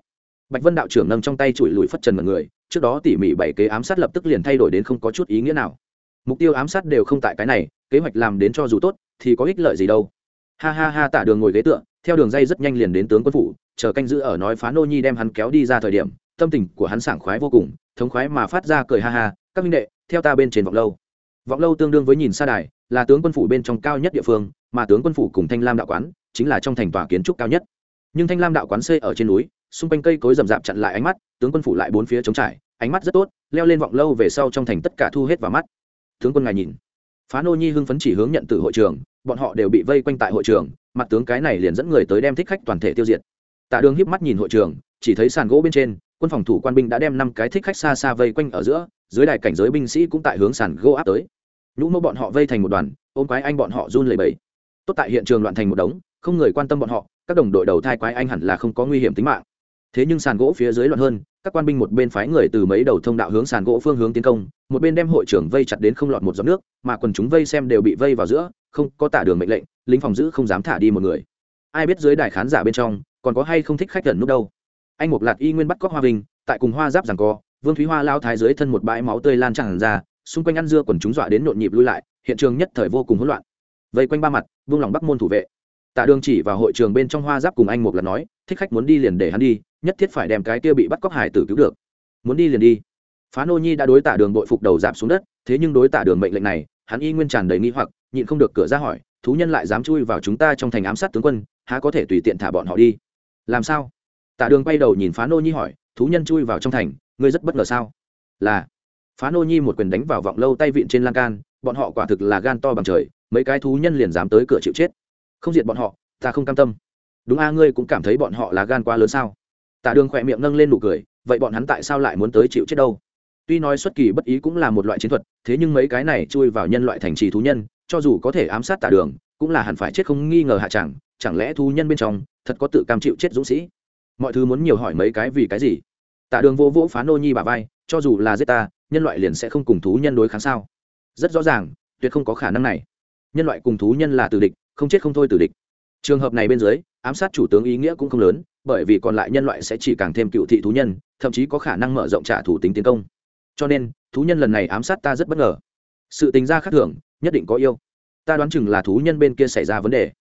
Bạch vân đạo trưởng nâng trong tay chùi lùi phất trần mọi người, trước đó tỉ mỉ bảy kế ám sát lập tức liền thay đổi đến không có chút ý nghĩa nào. Mục tiêu ám sát đều không tại cái này, kế hoạch làm đến cho dù tốt, thì có ích lợi gì đâu. Ha ha ha, tả đường ngồi ghế tựa, theo đường dây rất nhanh liền đến tướng quân phủ, chờ canh giữ ở nói phá nô nhi đem hắn kéo đi ra thời điểm, tâm tình của hắn sảng khoái vô cùng, thống khoái mà phát ra cười ha ha, các minh đệ, theo ta bên trên vọng lâu vọng lâu tương đương với nhìn xa đài, là tướng quân phủ bên trong cao nhất địa phương, mà tướng quân phủ cùng thanh lam đạo quán chính là trong thành tòa kiến trúc cao nhất. Nhưng thanh lam đạo quán xây ở trên núi, xung quanh cây cối rậm rạp chặn lại ánh mắt, tướng quân phủ lại bốn phía trống trải, ánh mắt rất tốt, leo lên vọng lâu về sau trong thành tất cả thu hết vào mắt. Tướng quân ngài nhìn. Phá nô nhi hưng phấn chỉ hướng nhận từ hội trường, bọn họ đều bị vây quanh tại hội trường, mặt tướng cái này liền dẫn người tới đem thích khách toàn thể tiêu diệt. Tạ đường híp mắt nhìn hội trường, chỉ thấy sàn gỗ bên trên, quân phòng thủ quan binh đã đem năm cái thích khách xa xa vây quanh ở giữa, dưới đài cảnh giới binh sĩ cũng tại hướng sàn gỗ áp tới nhũ mẫu bọn họ vây thành một đoàn, ôm quái anh bọn họ run lẩy bẩy. Tốt tại hiện trường loạn thành một đống, không người quan tâm bọn họ, các đồng đội đầu thai quái anh hẳn là không có nguy hiểm tính mạng. Thế nhưng sàn gỗ phía dưới loạn hơn, các quan binh một bên phái người từ mấy đầu thông đạo hướng sàn gỗ phương hướng tiến công, một bên đem hội trưởng vây chặt đến không lọt một giọt nước, mà quần chúng vây xem đều bị vây vào giữa, không có tả đường mệnh lệnh, lính phòng giữ không dám thả đi một người. Ai biết dưới đài khán giả bên trong, còn có hay không thích khách gần nút đâu. Anh một lạt y nguyên bắt cóc hoa vinh, tại cùng hoa giáp rằng co, vương thúy hoa lao thái dưới thân một bãi máu tươi lan tràn ra xung quanh ăn dưa quần chúng dọa đến nhộn nhịp lui lại, hiện trường nhất thời vô cùng hỗn loạn. Vây quanh ba mặt vương lòng bắc môn thủ vệ. Tạ đường chỉ vào hội trường bên trong hoa giáp cùng anh một lần nói, thích khách muốn đi liền để hắn đi, nhất thiết phải đem cái kia bị bắt cóc hải tử cứu được. Muốn đi liền đi. Phá nô nhi đã đối tạ đường bội phục đầu giảm xuống đất, thế nhưng đối tạ đường mệnh lệnh này, hắn y nguyên tràn đầy nghi hoặc, nhịn không được cửa ra hỏi, thú nhân lại dám chui vào chúng ta trong thành ám sát tướng quân, há có thể tùy tiện thả bọn họ đi? Làm sao? Tạ đường quay đầu nhìn phá nô nhi hỏi, thú nhân chui vào trong thành, ngươi rất bất ngờ sao? Là phá nô nhi một quyền đánh vào vọng lâu tay vịn trên lan can, bọn họ quả thực là gan to bằng trời, mấy cái thú nhân liền dám tới cửa chịu chết. Không diệt bọn họ, ta không cam tâm. Đúng a, ngươi cũng cảm thấy bọn họ là gan quá lớn sao? Tạ đường khỏe miệng nâng lên nụ cười, vậy bọn hắn tại sao lại muốn tới chịu chết đâu? Tuy nói xuất kỳ bất ý cũng là một loại chiến thuật, thế nhưng mấy cái này chui vào nhân loại thành trì thú nhân, cho dù có thể ám sát tạ đường, cũng là hẳn phải chết không nghi ngờ hạ chẳng chẳng lẽ thú nhân bên trong thật có tự cam chịu chết dũng sĩ? Mọi thứ muốn nhiều hỏi mấy cái vì cái gì? Tạ đường vô vỗ phá nô nhi bà vai, cho dù là giết ta, nhân loại liền sẽ không cùng thú nhân đối kháng sao? Rất rõ ràng, tuyệt không có khả năng này. Nhân loại cùng thú nhân là tử địch, không chết không thôi tử địch. Trường hợp này bên dưới, ám sát chủ tướng ý nghĩa cũng không lớn, bởi vì còn lại nhân loại sẽ chỉ càng thêm cựu thị thú nhân, thậm chí có khả năng mở rộng trả thủ tính tiến công. Cho nên, thú nhân lần này ám sát ta rất bất ngờ. Sự tính ra khác thường, nhất định có yêu. Ta đoán chừng là thú nhân bên kia xảy ra vấn đề.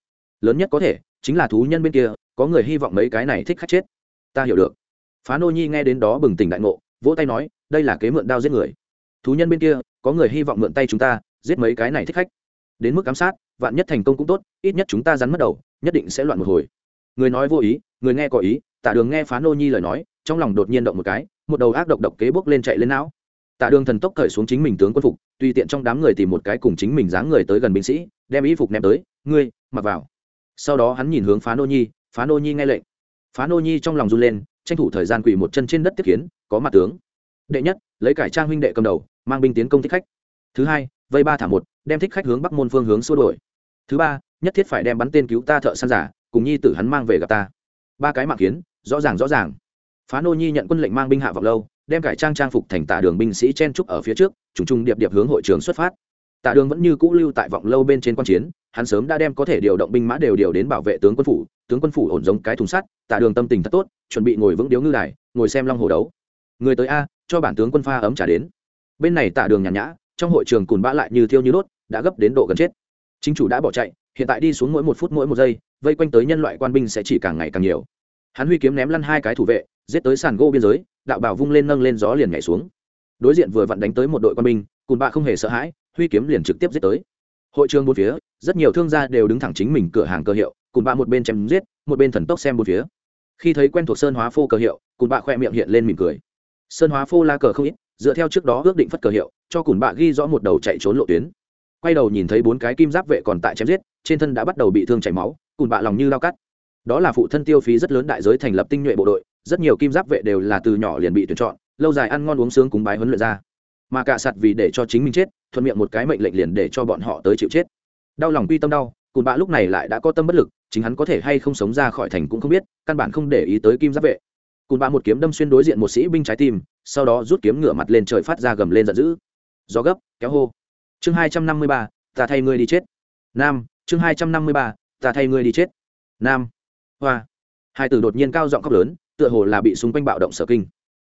Lớn nhất có thể, chính là thú nhân bên kia, có người hy vọng mấy cái này thích khách chết. Ta hiểu được phá nô nhi nghe đến đó bừng tỉnh đại ngộ, vỗ tay nói, đây là kế mượn đao giết người. Thú nhân bên kia, có người hy vọng mượn tay chúng ta, giết mấy cái này thích khách. Đến mức ám sát, vạn nhất thành công cũng tốt, ít nhất chúng ta rắn mất đầu, nhất định sẽ loạn một hồi. Người nói vô ý, người nghe có ý, Tạ đường nghe phá nô nhi lời nói, trong lòng đột nhiên động một cái, một đầu ác độc độc kế bốc lên chạy lên não. Tạ đường thần tốc cởi xuống chính mình tướng quân phục, tùy tiện trong đám người tìm một cái cùng chính mình dáng người tới gần binh sĩ, đem ý phục ném tới, ngươi, mặc vào. Sau đó hắn nhìn hướng phá nô nhi, phá nô nhi nghe lệnh. Phá nô nhi trong lòng run lên tranh thủ thời gian quỳ một chân trên đất tiếp kiến, có mặt tướng. Đệ nhất, lấy cải trang huynh đệ cầm đầu, mang binh tiến công thích khách. Thứ hai, vây ba thả một, đem thích khách hướng bắc môn phương hướng xua đổi thứ ba, nhất thiết phải đem bắn tên cứu ta thợ săn giả, cùng nhi tử hắn mang về gặp ta. Ba cái mạng kiến, rõ ràng rõ ràng. Phá nô nhi nhận quân lệnh mang binh hạ vọng lâu, đem cải trang trang phục thành tả đường binh sĩ chen trúc ở phía trước, trùng trùng điệp điệp hướng hội trường xuất phát. Tạ đường vẫn như cũ lưu tại vọng lâu bên trên quan chiến, hắn sớm đã đem có thể điều động binh mã đều điều đến bảo vệ tướng quân phủ tướng quân phủ ổn giống cái thùng sắt tạ đường tâm tình thật tốt, chuẩn bị ngồi vững điếu ngư đài, ngồi xem long hồ đấu. Người tới a, cho bản tướng quân pha ấm trả đến. Bên này tạ đường nhàn nhã, trong hội trường cùn bã lại như thiêu như đốt, đã gấp đến độ gần chết. Chính chủ đã bỏ chạy, hiện tại đi xuống mỗi một phút mỗi một giây, vây quanh tới nhân loại quan binh sẽ chỉ càng ngày càng nhiều. Hắn huy kiếm ném lăn hai cái thủ vệ, giết tới sàn gỗ biên giới, đạo bảo vung lên nâng lên gió liền nhảy xuống. Đối diện vừa vặn đánh tới một đội quan binh, cùn bạ không hề sợ hãi, huy kiếm liền trực tiếp giết tới. Hội trường bốn phía, rất nhiều thương gia đều đứng thẳng chính mình cửa hàng cơ hiệu cùng bạ một bên chém giết, một bên thần tốc xem một phía. Khi thấy quen thuộc sơn hóa phô cờ hiệu cùn bạ khoe miệng hiện lên mỉm cười. Sơn hóa phô la cờ không ít, dựa theo trước đó ước định phất cờ hiệu, cho cùn bạ ghi rõ một đầu chạy trốn lộ tuyến. Quay đầu nhìn thấy bốn cái kim giáp vệ còn tại chém giết, trên thân đã bắt đầu bị thương chảy máu cùn bạ lòng như lao cắt. Đó là phụ thân tiêu phí rất lớn đại giới thành lập tinh nhuệ bộ đội, rất nhiều kim giáp vệ đều là từ nhỏ liền bị tuyển chọn, lâu dài ăn ngon uống sướng cúng bái huấn luyện ra. Mà cả sạt vì để cho chính mình chết, thuận miệng một cái mệnh lệnh liền để cho bọn họ tới chịu chết. Đau lòng quy tâm đau cùn bạ lúc này lại đã có tâm bất lực chính hắn có thể hay không sống ra khỏi thành cũng không biết, căn bản không để ý tới kim giáp vệ. Cùn bạ một kiếm đâm xuyên đối diện một sĩ binh trái tim, sau đó rút kiếm ngửa mặt lên trời phát ra gầm lên giận dữ. Gió gấp, kéo hô. Chương hai trăm năm mươi ba, ta thay ngươi đi chết. Nam, chương hai trăm năm mươi ba, ta thay ngươi đi chết. Nam, hoa. Hai từ đột nhiên cao giọng khóc lớn, tựa hồ là bị xung quanh bạo động sở kinh.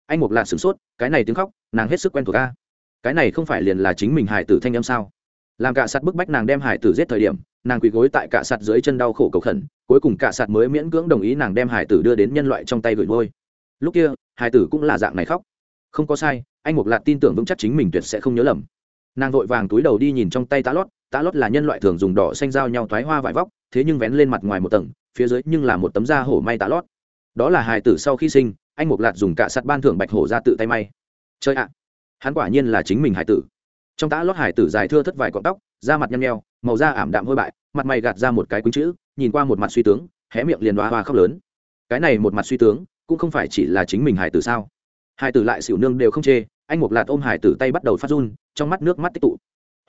Anh mục lạc sửng sốt, cái này tiếng khóc, nàng hết sức quen thuộc ca cái này không phải liền là chính mình hải tử thanh âm sao? Làm cả sạt bức bách nàng đem hải tử giết thời điểm, nàng quỳ gối tại cả sạt dưới chân đau khổ cầu khẩn, cuối cùng cả sạt mới miễn cưỡng đồng ý nàng đem hải tử đưa đến nhân loại trong tay gửi ngôi. Lúc kia, hải tử cũng là dạng này khóc. Không có sai, anh mục lạc tin tưởng vững chắc chính mình tuyệt sẽ không nhớ lầm. Nàng vội vàng túi đầu đi nhìn trong tay tá lót tá lót là nhân loại thường dùng đỏ xanh dao nhau thoái hoa vải vóc, thế nhưng vén lên mặt ngoài một tầng, phía dưới nhưng là một tấm da hổ may tá lót. Đó là hài tử sau khi sinh, anh mục lạt dùng cả sắt ban thưởng bạch hổ ra tự tay may. Chơi ạ, hắn quả nhiên là chính mình hải tử trong tã lót hải tử dài thưa thất vài cọng tóc, da mặt nhăn nheo, màu da ảm đạm hôi bại, mặt mày gạt ra một cái quýnh chữ, nhìn qua một mặt suy tướng, hé miệng liền đoá hoa khóc lớn. Cái này một mặt suy tướng, cũng không phải chỉ là chính mình hải tử sao? Hải tử lại xỉu nương đều không chê, anh mục lạt ôm hải tử tay bắt đầu phát run, trong mắt nước mắt tích tụ.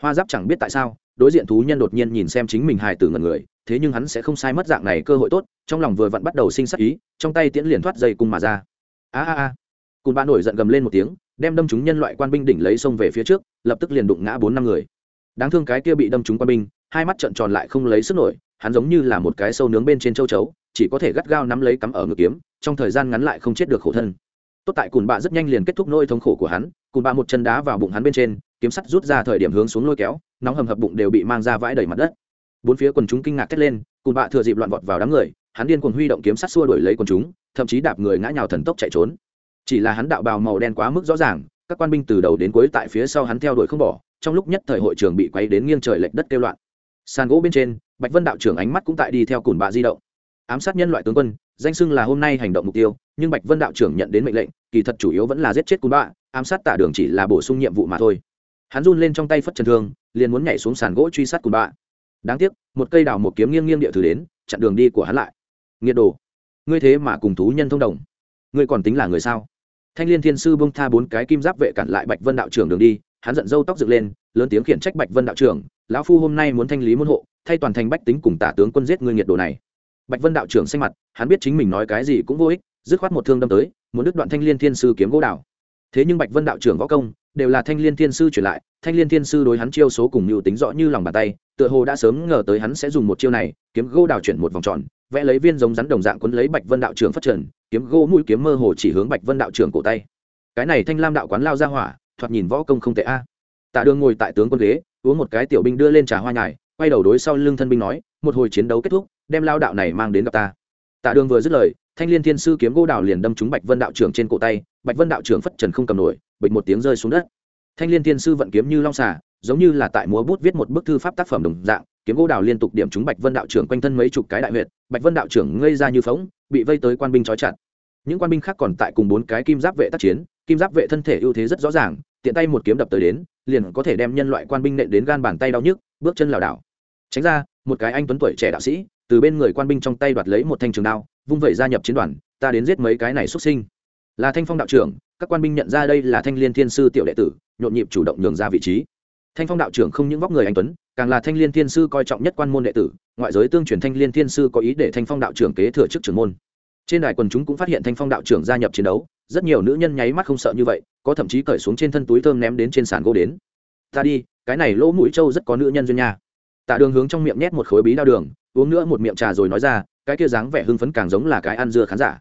Hoa giáp chẳng biết tại sao, đối diện thú nhân đột nhiên nhìn xem chính mình hải tử ngần người, thế nhưng hắn sẽ không sai mất dạng này cơ hội tốt, trong lòng vừa vặn bắt đầu sinh sắc ý, trong tay tiễn liền thoát dây cung mà ra. A a a. Cùn ba nổi giận gầm lên một tiếng, đem đâm chúng nhân loại quan binh đỉnh lấy sông về phía trước lập tức liền đụng ngã bốn năm người. Đáng thương cái kia bị đâm trúng quân binh, hai mắt trợn tròn lại không lấy sức nổi, hắn giống như là một cái sâu nướng bên trên châu chấu, chỉ có thể gắt gao nắm lấy cắm ở ngực kiếm, trong thời gian ngắn lại không chết được khổ thân. Tốt tại cùn bạ rất nhanh liền kết thúc nỗi thống khổ của hắn, cùn bạ một chân đá vào bụng hắn bên trên, kiếm sắt rút ra thời điểm hướng xuống lôi kéo, nóng hầm hập bụng đều bị mang ra vãi đầy mặt đất. Bốn phía quần chúng kinh ngạc thét lên, cùn bạ thừa dịp loạn vọt vào đám người, hắn điên cuồng huy động kiếm sắt xua đuổi lấy quần chúng, thậm chí đạp người ngã nhào thần tốc chạy trốn. Chỉ là hắn đạo bào màu đen quá mức rõ ràng các quan binh từ đầu đến cuối tại phía sau hắn theo đuổi không bỏ, trong lúc nhất thời hội trường bị quay đến nghiêng trời lệch đất kêu loạn. Sàn gỗ bên trên, bạch vân đạo trưởng ánh mắt cũng tại đi theo cùn bạ di động. Ám sát nhân loại tướng quân, danh xưng là hôm nay hành động mục tiêu, nhưng bạch vân đạo trưởng nhận đến mệnh lệnh, kỳ thật chủ yếu vẫn là giết chết cùn bạ, ám sát tả đường chỉ là bổ sung nhiệm vụ mà thôi. Hắn run lên trong tay phất trần thương, liền muốn nhảy xuống sàn gỗ truy sát cùn bạ. Đáng tiếc, một cây đào một kiếm nghiêng nghiêng địa thử đến, chặn đường đi của hắn lại. Nghiệt đồ, ngươi thế mà cùng thú nhân thông đồng. Ngươi còn tính là người sao? Thanh liên thiên sư bông tha bốn cái kim giáp vệ cản lại bạch vân đạo trưởng đường đi, hắn giận dâu tóc dựng lên, lớn tiếng khiển trách bạch vân đạo trưởng, lão phu hôm nay muốn thanh lý môn hộ, thay toàn thành bách tính cùng tả tướng quân giết ngươi nhiệt đồ này. Bạch vân đạo trưởng xanh mặt, hắn biết chính mình nói cái gì cũng vô ích, dứt khoát một thương đâm tới, muốn đứt đoạn thanh liên thiên sư kiếm gỗ đào thế nhưng bạch vân đạo trưởng võ công đều là thanh liên thiên sư truyền lại, thanh liên thiên sư đối hắn chiêu số cùng mưu tính rõ như lòng bàn tay, tựa hồ đã sớm ngờ tới hắn sẽ dùng một chiêu này, kiếm gô đào chuyển một vòng tròn, vẽ lấy viên giống rắn đồng dạng quấn lấy bạch vân đạo trưởng phát trần kiếm gô mũi kiếm mơ hồ chỉ hướng bạch vân đạo trưởng cổ tay. Cái này thanh lam đạo quán lao ra hỏa, thoạt nhìn võ công không tệ a. Tạ đường ngồi tại tướng quân ghế, uống một cái tiểu binh đưa lên trà hoa nhài, quay đầu đối sau lưng thân binh nói, một hồi chiến đấu kết thúc, đem lao đạo này mang đến gặp ta. Tạ đường vừa dứt lời, thanh liên thiên sư kiếm gô đào liền đâm trúng bạch vân đạo trưởng trên cổ tay bạch vân đạo trưởng phất trần không cầm nổi, bịch một tiếng rơi xuống đất. Thanh liên thiên sư vận kiếm như long xà, giống như là tại múa bút viết một bức thư pháp tác phẩm đồng dạng, kiếm gỗ đào liên tục điểm trúng bạch vân đạo trưởng quanh thân mấy chục cái đại huyệt, bạch vân đạo trưởng ngây ra như phóng bị vây tới quan binh trói chặt. Những quan binh khác còn tại cùng bốn cái kim giáp vệ tác chiến, kim giáp vệ thân thể ưu thế rất rõ ràng, tiện tay một kiếm đập tới đến, liền có thể đem nhân loại quan binh nện đến gan bàn tay đau nhức, bước chân lảo đảo. Tránh ra, một cái anh tuấn tuổi trẻ đạo sĩ, từ bên người quan binh trong tay đoạt lấy một thanh trường đao, vung vẩy gia nhập chiến đoàn, ta đến giết mấy cái này xuất sinh là thanh phong đạo trưởng, các quan binh nhận ra đây là thanh liên thiên sư tiểu đệ tử, nhộn nhịp chủ động nhường ra vị trí. Thanh phong đạo trưởng không những vóc người anh tuấn, càng là thanh liên thiên sư coi trọng nhất quan môn đệ tử, ngoại giới tương truyền thanh liên thiên sư có ý để thanh phong đạo trưởng kế thừa chức trưởng môn. Trên đài quần chúng cũng phát hiện thanh phong đạo trưởng gia nhập chiến đấu, rất nhiều nữ nhân nháy mắt không sợ như vậy, có thậm chí cởi xuống trên thân túi thơm ném đến trên sàn gỗ đến. Ta đi, cái này lỗ mũi trâu rất có nữ nhân duyên nha. Tạ đường hướng trong miệng nhét một khối bí đao đường, uống nữa một miệng trà rồi nói ra, cái kia dáng vẻ hưng phấn càng giống là cái ăn dưa khán giả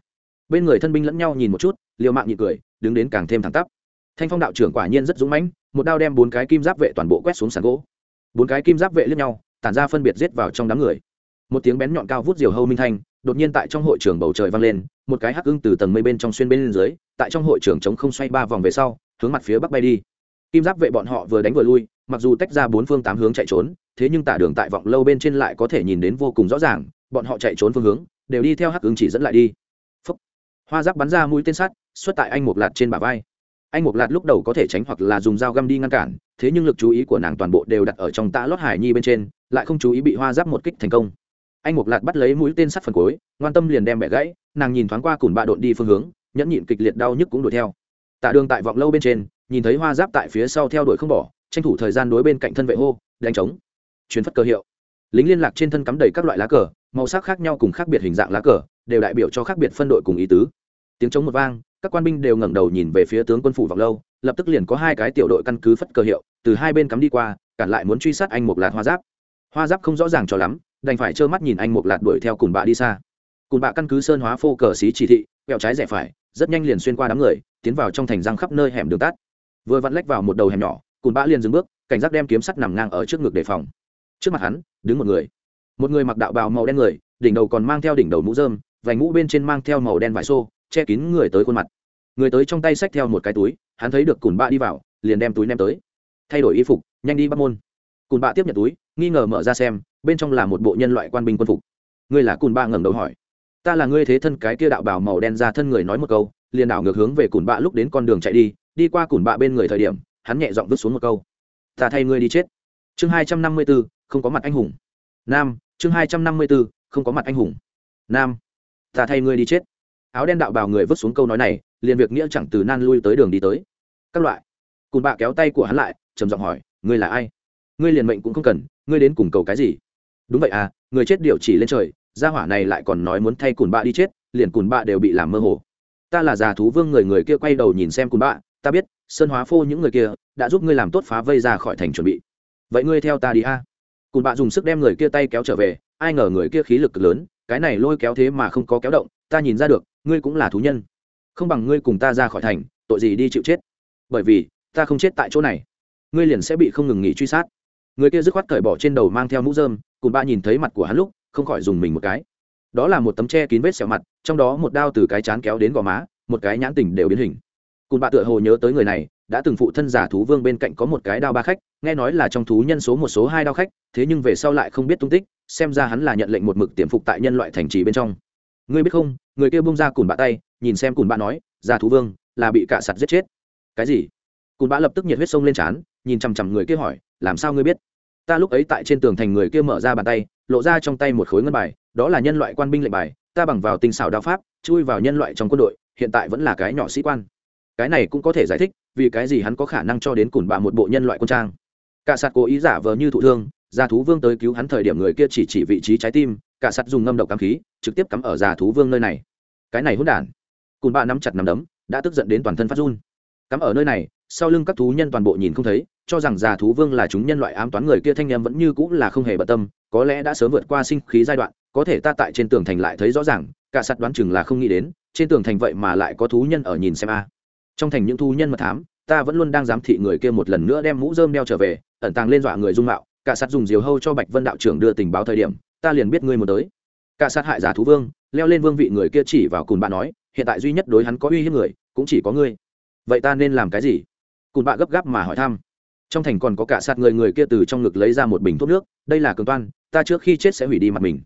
bên người thân binh lẫn nhau nhìn một chút, liều mạng nhị cười, đứng đến càng thêm thẳng tắp. Thanh phong đạo trưởng quả nhiên rất dũng mãnh, một đao đem bốn cái kim giáp vệ toàn bộ quét xuống sàn gỗ. Bốn cái kim giáp vệ lướt nhau, tản ra phân biệt giết vào trong đám người. Một tiếng bén nhọn cao vút diều hâu minh thanh, đột nhiên tại trong hội trường bầu trời vang lên, một cái hắc ưng từ tầng mây bên trong xuyên bên dưới, tại trong hội trường chống không xoay ba vòng về sau, hướng mặt phía bắc bay đi. Kim giáp vệ bọn họ vừa đánh vừa lui, mặc dù tách ra bốn phương tám hướng chạy trốn, thế nhưng tả đường tại vọng lâu bên trên lại có thể nhìn đến vô cùng rõ ràng, bọn họ chạy trốn phương hướng, đều đi theo hắc ứng chỉ dẫn lại đi hoa giáp bắn ra mũi tên sắt, xuất tại anh một lạt trên bả vai. Anh một lạt lúc đầu có thể tránh hoặc là dùng dao găm đi ngăn cản, thế nhưng lực chú ý của nàng toàn bộ đều đặt ở trong tã lót hải nhi bên trên, lại không chú ý bị hoa giáp một kích thành công. Anh một lạt bắt lấy mũi tên sắt phần cuối, ngoan tâm liền đem bẻ gãy, nàng nhìn thoáng qua cùn bạ đột đi phương hướng, nhẫn nhịn kịch liệt đau nhức cũng đuổi theo. Tạ đường tại vọng lâu bên trên, nhìn thấy hoa giáp tại phía sau theo đuổi không bỏ, tranh thủ thời gian đối bên cạnh thân vệ hô, đánh trống. Chuyến phất cơ hiệu. Lính liên lạc trên thân cắm đầy các loại lá cờ, màu sắc khác nhau cùng khác biệt hình dạng lá cờ đều đại biểu cho khác biệt phân đội cùng ý tứ. Tiếng trống một vang, các quan binh đều ngẩng đầu nhìn về phía tướng quân phủ vọng lâu, lập tức liền có hai cái tiểu đội căn cứ phất cờ hiệu, từ hai bên cắm đi qua, cản lại muốn truy sát anh một lạt hoa giáp. Hoa giáp không rõ ràng cho lắm, đành phải trơ mắt nhìn anh một lạt đuổi theo cùng bạ đi xa. Cùng bạ căn cứ sơn hóa phô cờ xí chỉ thị, quẹo trái rẽ phải, rất nhanh liền xuyên qua đám người, tiến vào trong thành răng khắp nơi hẻm đường tắt. Vừa vặn lách vào một đầu hẻm nhỏ cùn bạ liền dừng bước, cảnh giác đem kiếm sắt nằm ngang ở trước ngực đề phòng. Trước mặt hắn, đứng một người. Một người mặc đạo bào màu đen người, đỉnh đầu còn mang theo đỉnh đầu mũ dơm vành mũ bên trên mang theo màu đen vải xô, che kín người tới khuôn mặt. Người tới trong tay xách theo một cái túi, hắn thấy được cùn bạ đi vào, liền đem túi ném tới. Thay đổi y phục, nhanh đi bắt môn. Cùn bạ tiếp nhận túi, nghi ngờ mở ra xem, bên trong là một bộ nhân loại quan binh quân phục. Ngươi là cùn bạ ngẩng đầu hỏi. Ta là ngươi thế thân cái kia đạo bảo màu đen ra thân người nói một câu, liền đảo ngược hướng về cùn bạ lúc đến con đường chạy đi đi qua cùn bạ bên người thời điểm, hắn nhẹ giọng vứt xuống một câu. Ta thay ngươi đi chết. Chương hai trăm năm mươi b ố không có mặt anh hùng. Nam, chương hai trăm năm mươi b ố không có mặt anh hùng. Nam ta thay ngươi đi chết. Áo đen đạo bào người vứt xuống câu nói này, liền việc nghĩa chẳng từ nan lui tới đường đi tới. Các loại. Cùn bạ kéo tay của hắn lại, trầm giọng hỏi, ngươi là ai? Ngươi liền mệnh cũng không cần, ngươi đến cùng cầu cái gì? Đúng vậy à người chết điều chỉ lên trời, gia hỏa này lại còn nói muốn thay cùn bạ đi chết, liền cùn bạ đều bị làm mơ hồ. Ta là già thú vương người người kia quay đầu nhìn xem cùn bạ, ta biết, sơn hóa phô những người kia, đã giúp ngươi làm tốt phá vây ra khỏi thành chuẩn bị. Vậy ngươi theo ta đi a. Cùn bạ dùng sức đem người kia tay kéo trở về, ai ngờ người kia khí lực lớn cái này lôi kéo thế mà không có kéo động, ta nhìn ra được, ngươi cũng là thú nhân. Không bằng ngươi cùng ta ra khỏi thành, tội gì đi chịu chết? Bởi vì, ta không chết tại chỗ này. Ngươi liền sẽ bị không ngừng nghỉ truy sát. Người kia dứt khoát cởi bỏ trên đầu mang theo mũ dơm cùng ba nhìn thấy mặt của hắn lúc, không khỏi dùng mình một cái. Đó là một tấm che kín vết sẹo mặt, trong đó một đao từ cái chán kéo đến gò má, một cái nhãn tình đều biến hình cùng bạn tựa hồ nhớ tới người này, đã từng phụ thân giả thú vương bên cạnh có một cái đao ba khách, nghe nói là trong thú nhân số một số hai đao khách, thế nhưng về sau lại không biết tung tích, xem ra hắn là nhận lệnh một mực tiềm phục tại nhân loại thành trì bên trong. Ngươi biết không, người kia bung ra cùn bạ tay, nhìn xem cùn bạ nói, giả thú vương, là bị cạ sạt giết chết. Cái gì? Cùn bạ lập tức nhiệt huyết sông lên trán, nhìn chằm chằm người kia hỏi, làm sao ngươi biết? Ta lúc ấy tại trên tường thành người kia mở ra bàn tay, lộ ra trong tay một khối ngân bài, đó là nhân loại quan binh lệnh bài, ta bằng vào tinh xảo đao pháp, chui vào nhân loại trong quân đội, hiện tại vẫn là cái nhỏ sĩ quan cái này cũng có thể giải thích vì cái gì hắn có khả năng cho đến cùn bạ một bộ nhân loại quân trang. Cả sạt cố ý giả vờ như thụ thương, già thú vương tới cứu hắn thời điểm người kia chỉ chỉ vị trí trái tim, cả sạt dùng ngâm độc cắm khí, trực tiếp cắm ở già thú vương nơi này. Cái này hỗn đản. Cùn bạ nắm chặt nắm đấm, đã tức giận đến toàn thân phát run. Cắm ở nơi này, sau lưng các thú nhân toàn bộ nhìn không thấy, cho rằng già thú vương là chúng nhân loại ám toán người kia thanh em vẫn như cũng là không hề bận tâm, có lẽ đã sớm vượt qua sinh khí giai đoạn, có thể ta tại trên tường thành lại thấy rõ ràng, cả sạt đoán chừng là không nghĩ đến, trên tường thành vậy mà lại có thú nhân ở nhìn xem a trong thành những thu nhân mật thám, ta vẫn luôn đang giám thị người kia một lần nữa đem mũ dơm đeo trở về, ẩn tàng lên dọa người dung mạo, cả sát dùng diều hâu cho bạch vân đạo trưởng đưa tình báo thời điểm, ta liền biết ngươi một tới. Cả sát hại giả thú vương, leo lên vương vị người kia chỉ vào cùn bạn nói, hiện tại duy nhất đối hắn có uy hiếp người, cũng chỉ có ngươi. Vậy ta nên làm cái gì? Cùn bạ gấp gáp mà hỏi thăm. Trong thành còn có cả sát người người kia từ trong ngực lấy ra một bình thuốc nước, đây là cường toan, ta trước khi chết sẽ hủy đi mặt mình.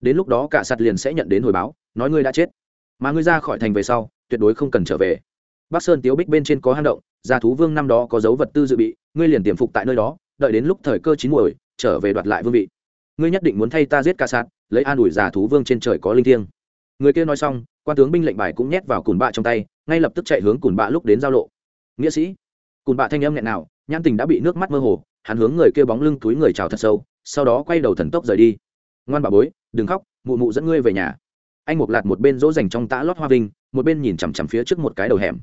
Đến lúc đó cả sát liền sẽ nhận đến hồi báo, nói ngươi đã chết. Mà ngươi ra khỏi thành về sau, tuyệt đối không cần trở về bắc sơn tiếu bích bên trên có hang động, gia thú vương năm đó có dấu vật tư dự bị, ngươi liền tiềm phục tại nơi đó, đợi đến lúc thời cơ chín muồi, trở về đoạt lại vương vị. Ngươi nhất định muốn thay ta giết ca sạt lấy an ủi giả thú vương trên trời có linh thiêng. Người kia nói xong, quan tướng binh lệnh bài cũng nhét vào cùn bạ trong tay, ngay lập tức chạy hướng cùn bạ lúc đến giao lộ. Nghĩa sĩ, cùn bạ thanh âm nghẹn nào, nhãn tình đã bị nước mắt mơ hồ, hắn hướng người kia bóng lưng túi người chào thật sâu, sau đó quay đầu thần tốc rời đi. Ngoan bà bối, đừng khóc, mụ mụ dẫn ngươi về nhà. Anh một lạt một bên dỗ dành trong tã lót hoa vinh, một bên nhìn chằm chằm phía trước một cái đầu hẻm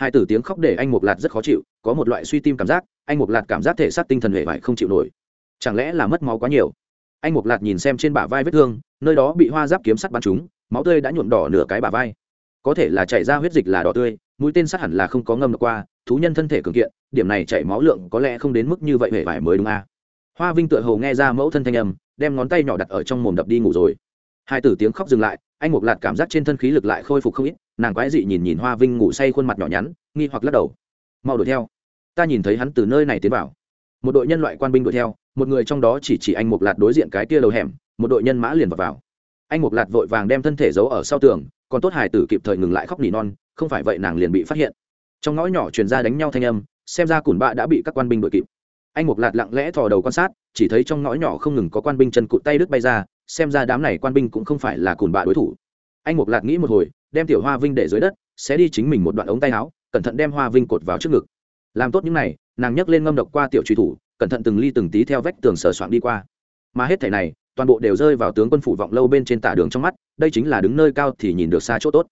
hai tử tiếng khóc để anh mục lạt rất khó chịu, có một loại suy tim cảm giác, anh mục lạt cảm giác thể xác tinh thần hề vải không chịu nổi. Chẳng lẽ là mất máu quá nhiều? Anh mục lạt nhìn xem trên bả vai vết thương, nơi đó bị hoa giáp kiếm sắt bắn trúng, máu tươi đã nhuộm đỏ nửa cái bả vai. Có thể là chảy ra huyết dịch là đỏ tươi, mũi tên sắt hẳn là không có ngâm được qua, thú nhân thân thể cường kiện, điểm này chảy máu lượng có lẽ không đến mức như vậy hề vải mới đúng a. Hoa vinh tựa hồ nghe ra mẫu thân thanh âm, đem ngón tay nhỏ đặt ở trong mồm đập đi ngủ rồi. Hai tử tiếng khóc dừng lại anh mục lạt cảm giác trên thân khí lực lại khôi phục không ít nàng quái dị nhìn nhìn hoa vinh ngủ say khuôn mặt nhỏ nhắn nghi hoặc lắc đầu. Mau đuổi theo. Ta nhìn thấy hắn từ nơi này tiến vào. Một đội nhân loại quan binh đuổi theo một người trong đó chỉ chỉ anh mục lạt đối diện cái tia lầu hẻm một đội nhân mã liền vào, vào. anh mục lạt vội vàng đem thân thể giấu ở sau tường còn tốt hải tử kịp thời ngừng lại khóc nỉ non không phải vậy nàng liền bị phát hiện. Trong ngõ nhỏ truyền ra đánh nhau thanh âm xem ra cùn bạ đã bị các quan binh đuổi kịp. Anh mục lạt lặng lẽ thò đầu quan sát chỉ thấy trong ngõ nhỏ không ngừng có quan binh chân cụt tay đứt bay ra xem ra đám này quan binh cũng không phải là cùn bạ đối thủ. Anh mục lạt nghĩ một hồi, đem tiểu hoa vinh để dưới đất, sẽ đi chính mình một đoạn ống tay áo, cẩn thận đem hoa vinh cột vào trước ngực. Làm tốt những này, nàng nhấc lên ngâm độc qua tiểu truy thủ, cẩn thận từng ly từng tí theo vách tường sờ soạn đi qua. Mà hết thẻ này, toàn bộ đều rơi vào tướng quân phủ vọng lâu bên trên tả đường trong mắt, đây chính là đứng nơi cao thì nhìn được xa chỗ tốt.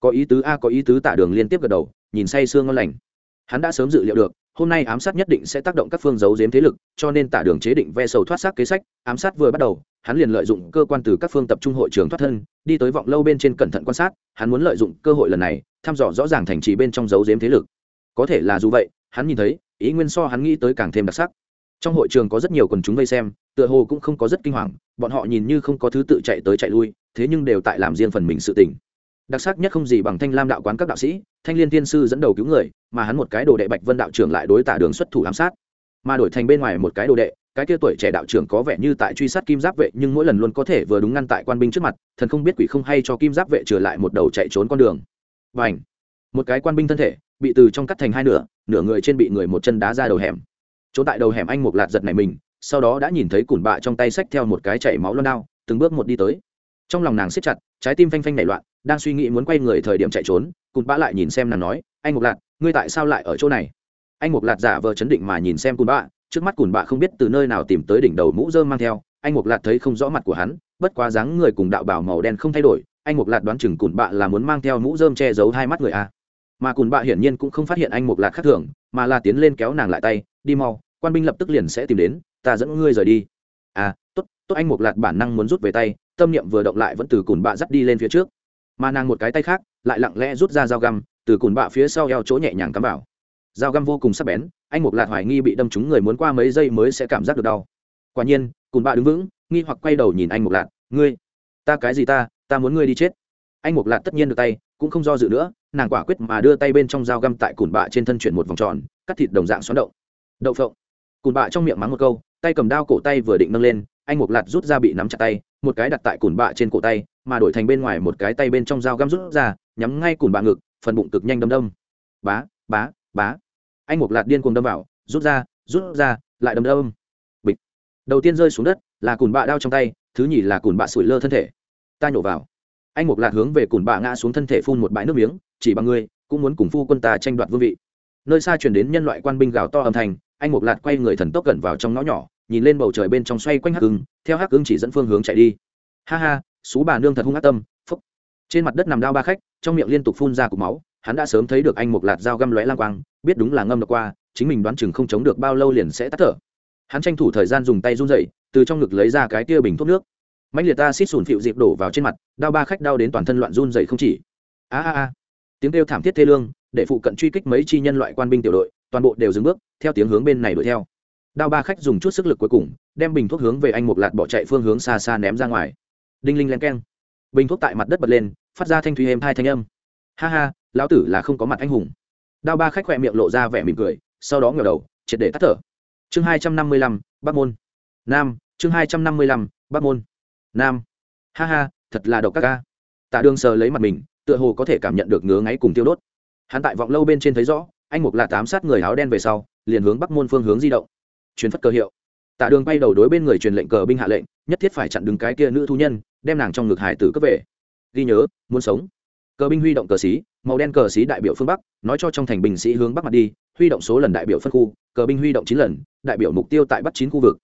Có ý tứ a, có ý tứ tả đường liên tiếp gật đầu, nhìn say sương ngon lành. Hắn đã sớm dự liệu được, hôm nay ám sát nhất định sẽ tác động các phương giấu giếm thế lực, cho nên tả đường chế định ve sầu thoát xác kế sách, ám sát vừa bắt đầu hắn liền lợi dụng cơ quan từ các phương tập trung hội trường thoát thân, đi tới vọng lâu bên trên cẩn thận quan sát, hắn muốn lợi dụng cơ hội lần này, thăm dò rõ ràng thành trì bên trong giấu giếm thế lực. Có thể là dù vậy, hắn nhìn thấy, ý nguyên so hắn nghĩ tới càng thêm đặc sắc. Trong hội trường có rất nhiều quần chúng vây xem, tựa hồ cũng không có rất kinh hoàng, bọn họ nhìn như không có thứ tự chạy tới chạy lui, thế nhưng đều tại làm riêng phần mình sự tình. Đặc sắc nhất không gì bằng thanh lam đạo quán các đạo sĩ, thanh liên Thiên sư dẫn đầu cứu người, mà hắn một cái đồ đệ bạch vân đạo trưởng lại đối tả đường xuất thủ ám sát mà đổi thành bên ngoài một cái đồ đệ, cái kia tuổi trẻ đạo trưởng có vẻ như tại truy sát kim giáp vệ nhưng mỗi lần luôn có thể vừa đúng ngăn tại quan binh trước mặt, thần không biết quỷ không hay cho kim giáp vệ trở lại một đầu chạy trốn con đường. Và ảnh một cái quan binh thân thể, bị từ trong cắt thành hai nửa nửa người trên bị người một chân đá ra đầu hẻm. Chỗ tại đầu hẻm anh một lạt giật này mình, sau đó đã nhìn thấy cùn bạ trong tay xách theo một cái chảy máu loan đao, từng bước một đi tới. Trong lòng nàng siết chặt, trái tim phanh phanh nảy loạn, đang suy nghĩ muốn quay người thời điểm chạy trốn, cùn bã lại nhìn xem nàng nói, anh một lạc ngươi tại sao lại ở chỗ này? Anh một lạt giả vờ chấn định mà nhìn xem cùn bạ, trước mắt cùn bạ không biết từ nơi nào tìm tới đỉnh đầu mũ dơm mang theo. Anh một lạt thấy không rõ mặt của hắn, bất quá dáng người cùng đạo bảo màu đen không thay đổi. Anh một lạt đoán chừng cùn bạ là muốn mang theo mũ dơm che giấu hai mắt người a. Mà cùn bạ hiển nhiên cũng không phát hiện anh một lạt khác thường, mà là tiến lên kéo nàng lại tay, đi mau, quan binh lập tức liền sẽ tìm đến, ta dẫn ngươi rời đi. À tốt tốt. Anh một lạt bản năng muốn rút về tay, tâm niệm vừa động lại vẫn từ cùn bạ dắt đi lên phía trước. Mà nàng một cái tay khác, lại lặng lẽ rút ra dao găm, từ cùn bạ phía sau eo chỗ nhẹ nhàng cắm vào dao găm vô cùng sắc bén, anh mục lạt hoài nghi bị đâm trúng người muốn qua mấy giây mới sẽ cảm giác được đau. Quả nhiên cùn bạ đứng vững, nghi hoặc quay đầu nhìn anh mục lạt, ngươi, ta cái gì ta ta muốn ngươi đi chết. Anh mục lạt tất nhiên được tay, cũng không do dự nữa, nàng quả quyết mà đưa tay bên trong dao găm tại cùn bạ trên thân chuyển một vòng tròn, cắt thịt đồng dạng xoắn động. Đậu phộng. Cùn bạ trong miệng mắng một câu, tay cầm đao cổ tay vừa định nâng lên, anh mục lạt rút ra bị nắm chặt tay, một cái đặt tại cùn bạ trên cổ tay, mà đổi thành bên ngoài một cái tay bên trong dao găm rút ra, nhắm ngay cùn bạ ngực, phần bụng cực nhanh đâm đâm. Bá bá bá. Anh một lạt điên cuồng đâm vào, rút ra rút ra, lại đâm đâm bịch. Đầu tiên rơi xuống đất là cùn bạ đao trong tay, thứ nhì là cùn bạ sủi lơ thân thể. Ta nhổ vào. Anh một lạt hướng về cùn bạ ngã xuống thân thể phun một bãi nước miếng, chỉ bằng ngươi, cũng muốn cùng phu quân ta tranh đoạt vương vị. Nơi xa truyền đến nhân loại quan binh gào to âm thanh, anh một lạt quay người thần tốc gần vào trong ngõ nhỏ, nhìn lên bầu trời bên trong xoay quanh hắc hưng theo hắc hưng chỉ dẫn phương hướng chạy đi. Ha ha, xú bà nương thật hung ác tâm, phúc. Trên mặt đất nằm đao ba khách, trong miệng liên tục phun ra cục máu hắn đã sớm thấy được anh một lạt dao găm lóe lang quang, biết đúng là ngâm được qua, chính mình đoán chừng không chống được bao lâu liền sẽ tắt thở. Hắn tranh thủ thời gian dùng tay run dậy từ trong ngực lấy ra cái tia bình thuốc nước. Mạnh liệt ta xít sùn phịu dịp đổ vào trên mặt, đao ba khách đau đến toàn thân loạn run dậy không chỉ. A a a. Tiếng kêu thảm thiết thê lương, để phụ cận truy kích mấy chi nhân loại quan binh tiểu đội, toàn bộ đều dừng bước, theo tiếng hướng bên này đuổi theo. Đao ba khách dùng chút sức lực cuối cùng, đem bình thuốc hướng về anh một lạt bỏ chạy phương hướng xa xa ném ra ngoài. Đinh linh len keng. Bình thuốc tại mặt đất bật lên, phát ra thanh thúy êm hai thanh âm. Ha ha lão tử là không có mặt anh hùng. Đao ba khách khỏe miệng lộ ra vẻ mỉm cười, sau đó ngờ đầu, triệt để tắt thở. Chương hai trăm năm mươi lăm, bắc môn. Nam, chương hai trăm năm mươi lăm, bắc môn. Nam. Ha ha, thật là độc các ca. Tạ đường sờ lấy mặt mình, tựa hồ có thể cảm nhận được ngứa ngáy cùng tiêu đốt. Hắn tại vọng lâu bên trên thấy rõ, anh mục là tám sát người áo đen về sau, liền hướng bắc môn phương hướng di động. Truyền phất cơ hiệu. Tạ đường bay đầu đối bên người truyền lệnh cờ binh hạ lệnh, nhất thiết phải chặn đứng cái kia nữ thu nhân, đem nàng trong ngực hải tử cấp về. Ghi nhớ, muốn sống cờ binh huy động cờ xí, màu đen cờ xí đại biểu phương bắc, nói cho trong thành binh sĩ hướng bắc mặt đi, huy động số lần đại biểu phân khu, cờ binh huy động chín lần, đại biểu mục tiêu tại bắt chín khu vực.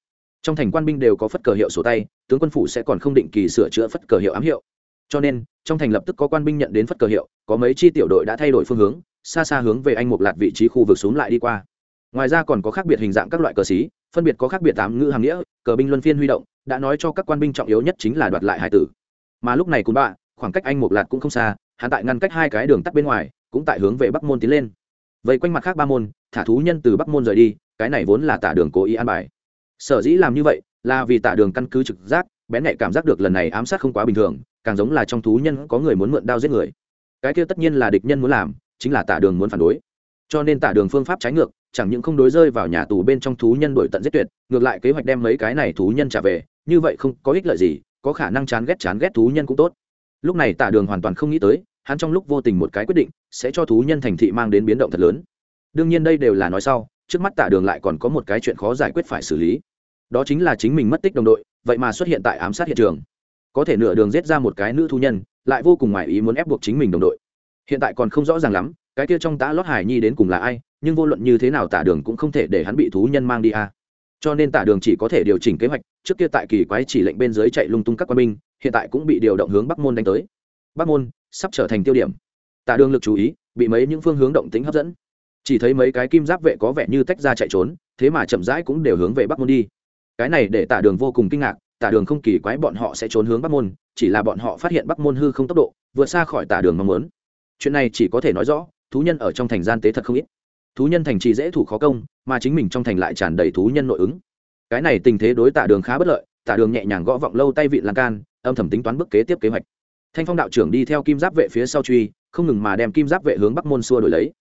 Trong thành quan binh đều có phất cờ hiệu sổ tay, tướng quân phủ sẽ còn không định kỳ sửa chữa phất cờ hiệu ám hiệu. Cho nên, trong thành lập tức có quan binh nhận đến phất cờ hiệu, có mấy chi tiểu đội đã thay đổi phương hướng, xa xa hướng về anh mục lạt vị trí khu vực xuống lại đi qua. Ngoài ra còn có khác biệt hình dạng các loại cờ xí, phân biệt có khác biệt tám ngữ hàm nghĩa, cờ binh luân phiên huy động, đã nói cho các quan binh trọng yếu nhất chính là đoạt lại hải tử. Mà lúc này cún bạ, khoảng cách anh mục lạt cũng không xa hắn tại ngăn cách hai cái đường tắt bên ngoài, cũng tại hướng về bắc môn tiến lên. Vậy quanh mặt khác ba môn, thả thú nhân từ bắc môn rời đi, cái này vốn là tả đường cố ý an bài. Sở dĩ làm như vậy, là vì tả đường căn cứ trực giác, bén nhạy cảm giác được lần này ám sát không quá bình thường, càng giống là trong thú nhân có người muốn mượn đao giết người. Cái kia tất nhiên là địch nhân muốn làm, chính là tả đường muốn phản đối. Cho nên tả đường phương pháp trái ngược, chẳng những không đối rơi vào nhà tù bên trong thú nhân đổi tận giết tuyệt, ngược lại kế hoạch đem mấy cái này thú nhân trả về, như vậy không có ích lợi gì, có khả năng chán ghét chán ghét thú nhân cũng tốt lúc này tả đường hoàn toàn không nghĩ tới, hắn trong lúc vô tình một cái quyết định, sẽ cho thú nhân thành thị mang đến biến động thật lớn. Đương nhiên đây đều là nói sau, trước mắt tả đường lại còn có một cái chuyện khó giải quyết phải xử lý. Đó chính là chính mình mất tích đồng đội, vậy mà xuất hiện tại ám sát hiện trường. Có thể nửa đường giết ra một cái nữ thú nhân, lại vô cùng ngoài ý muốn ép buộc chính mình đồng đội. Hiện tại còn không rõ ràng lắm, cái kia trong tã lót hải nhi đến cùng là ai, nhưng vô luận như thế nào tả đường cũng không thể để hắn bị thú nhân mang đi a à cho nên tả đường chỉ có thể điều chỉnh kế hoạch, trước kia tại kỳ quái chỉ lệnh bên dưới chạy lung tung các quân binh, hiện tại cũng bị điều động hướng bắc môn đánh tới. Bắc môn sắp trở thành tiêu điểm. Tả đường lực chú ý, bị mấy những phương hướng động tính hấp dẫn. Chỉ thấy mấy cái kim giáp vệ có vẻ như tách ra chạy trốn, thế mà chậm rãi cũng đều hướng về bắc môn đi. Cái này để tả đường vô cùng kinh ngạc, tả đường không kỳ quái bọn họ sẽ trốn hướng bắc môn, chỉ là bọn họ phát hiện bắc môn hư không tốc độ, vượt xa khỏi tả đường mong muốn. Chuyện này chỉ có thể nói rõ, thú nhân ở trong thành gian tế thật không ít thú nhân thành trì dễ thủ khó công, mà chính mình trong thành lại tràn đầy thú nhân nội ứng. Cái này tình thế đối tả đường khá bất lợi tả đường nhẹ nhàng gõ vọng lâu tay vị lan can, âm thầm tính toán bức kế tiếp kế hoạch. Thanh phong đạo trưởng đi theo kim giáp vệ phía sau truy, không ngừng mà đem kim giáp vệ hướng bắc môn xua đổi lấy.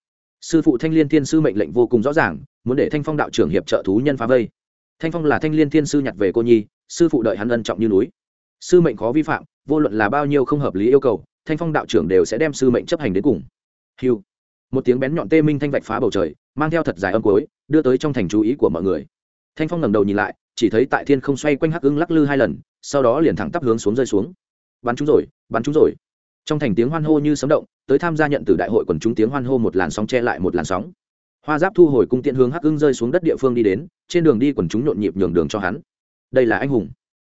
Sư phụ thanh liên thiên sư mệnh lệnh vô cùng rõ ràng, muốn để thanh phong đạo trưởng hiệp trợ thú nhân phá vây. Thanh phong là thanh liên thiên sư nhặt về cô nhi, sư phụ đợi hắn ân trọng như núi. Sư mệnh khó vi phạm, vô luận là bao nhiêu không hợp lý yêu cầu, thanh phong đạo trưởng đều sẽ đem sư mệnh chấp hành đến cùng. Hiu một tiếng bén nhọn tê minh thanh vạch phá bầu trời, mang theo thật dài âm cối đưa tới trong thành chú ý của mọi người. Thanh phong ngẩng đầu nhìn lại, chỉ thấy tại thiên không xoay quanh hắc ưng lắc lư hai lần, sau đó liền thẳng tắp hướng xuống rơi xuống. Bắn chúng rồi, bắn chúng rồi. Trong thành tiếng hoan hô như sấm động, tới tham gia nhận từ đại hội quần chúng tiếng hoan hô một làn sóng che lại một làn sóng. Hoa giáp thu hồi cung tiện hướng hắc ưng rơi xuống đất địa phương đi đến, trên đường đi quần chúng nhộn nhịp nhường đường cho hắn. Đây là anh hùng.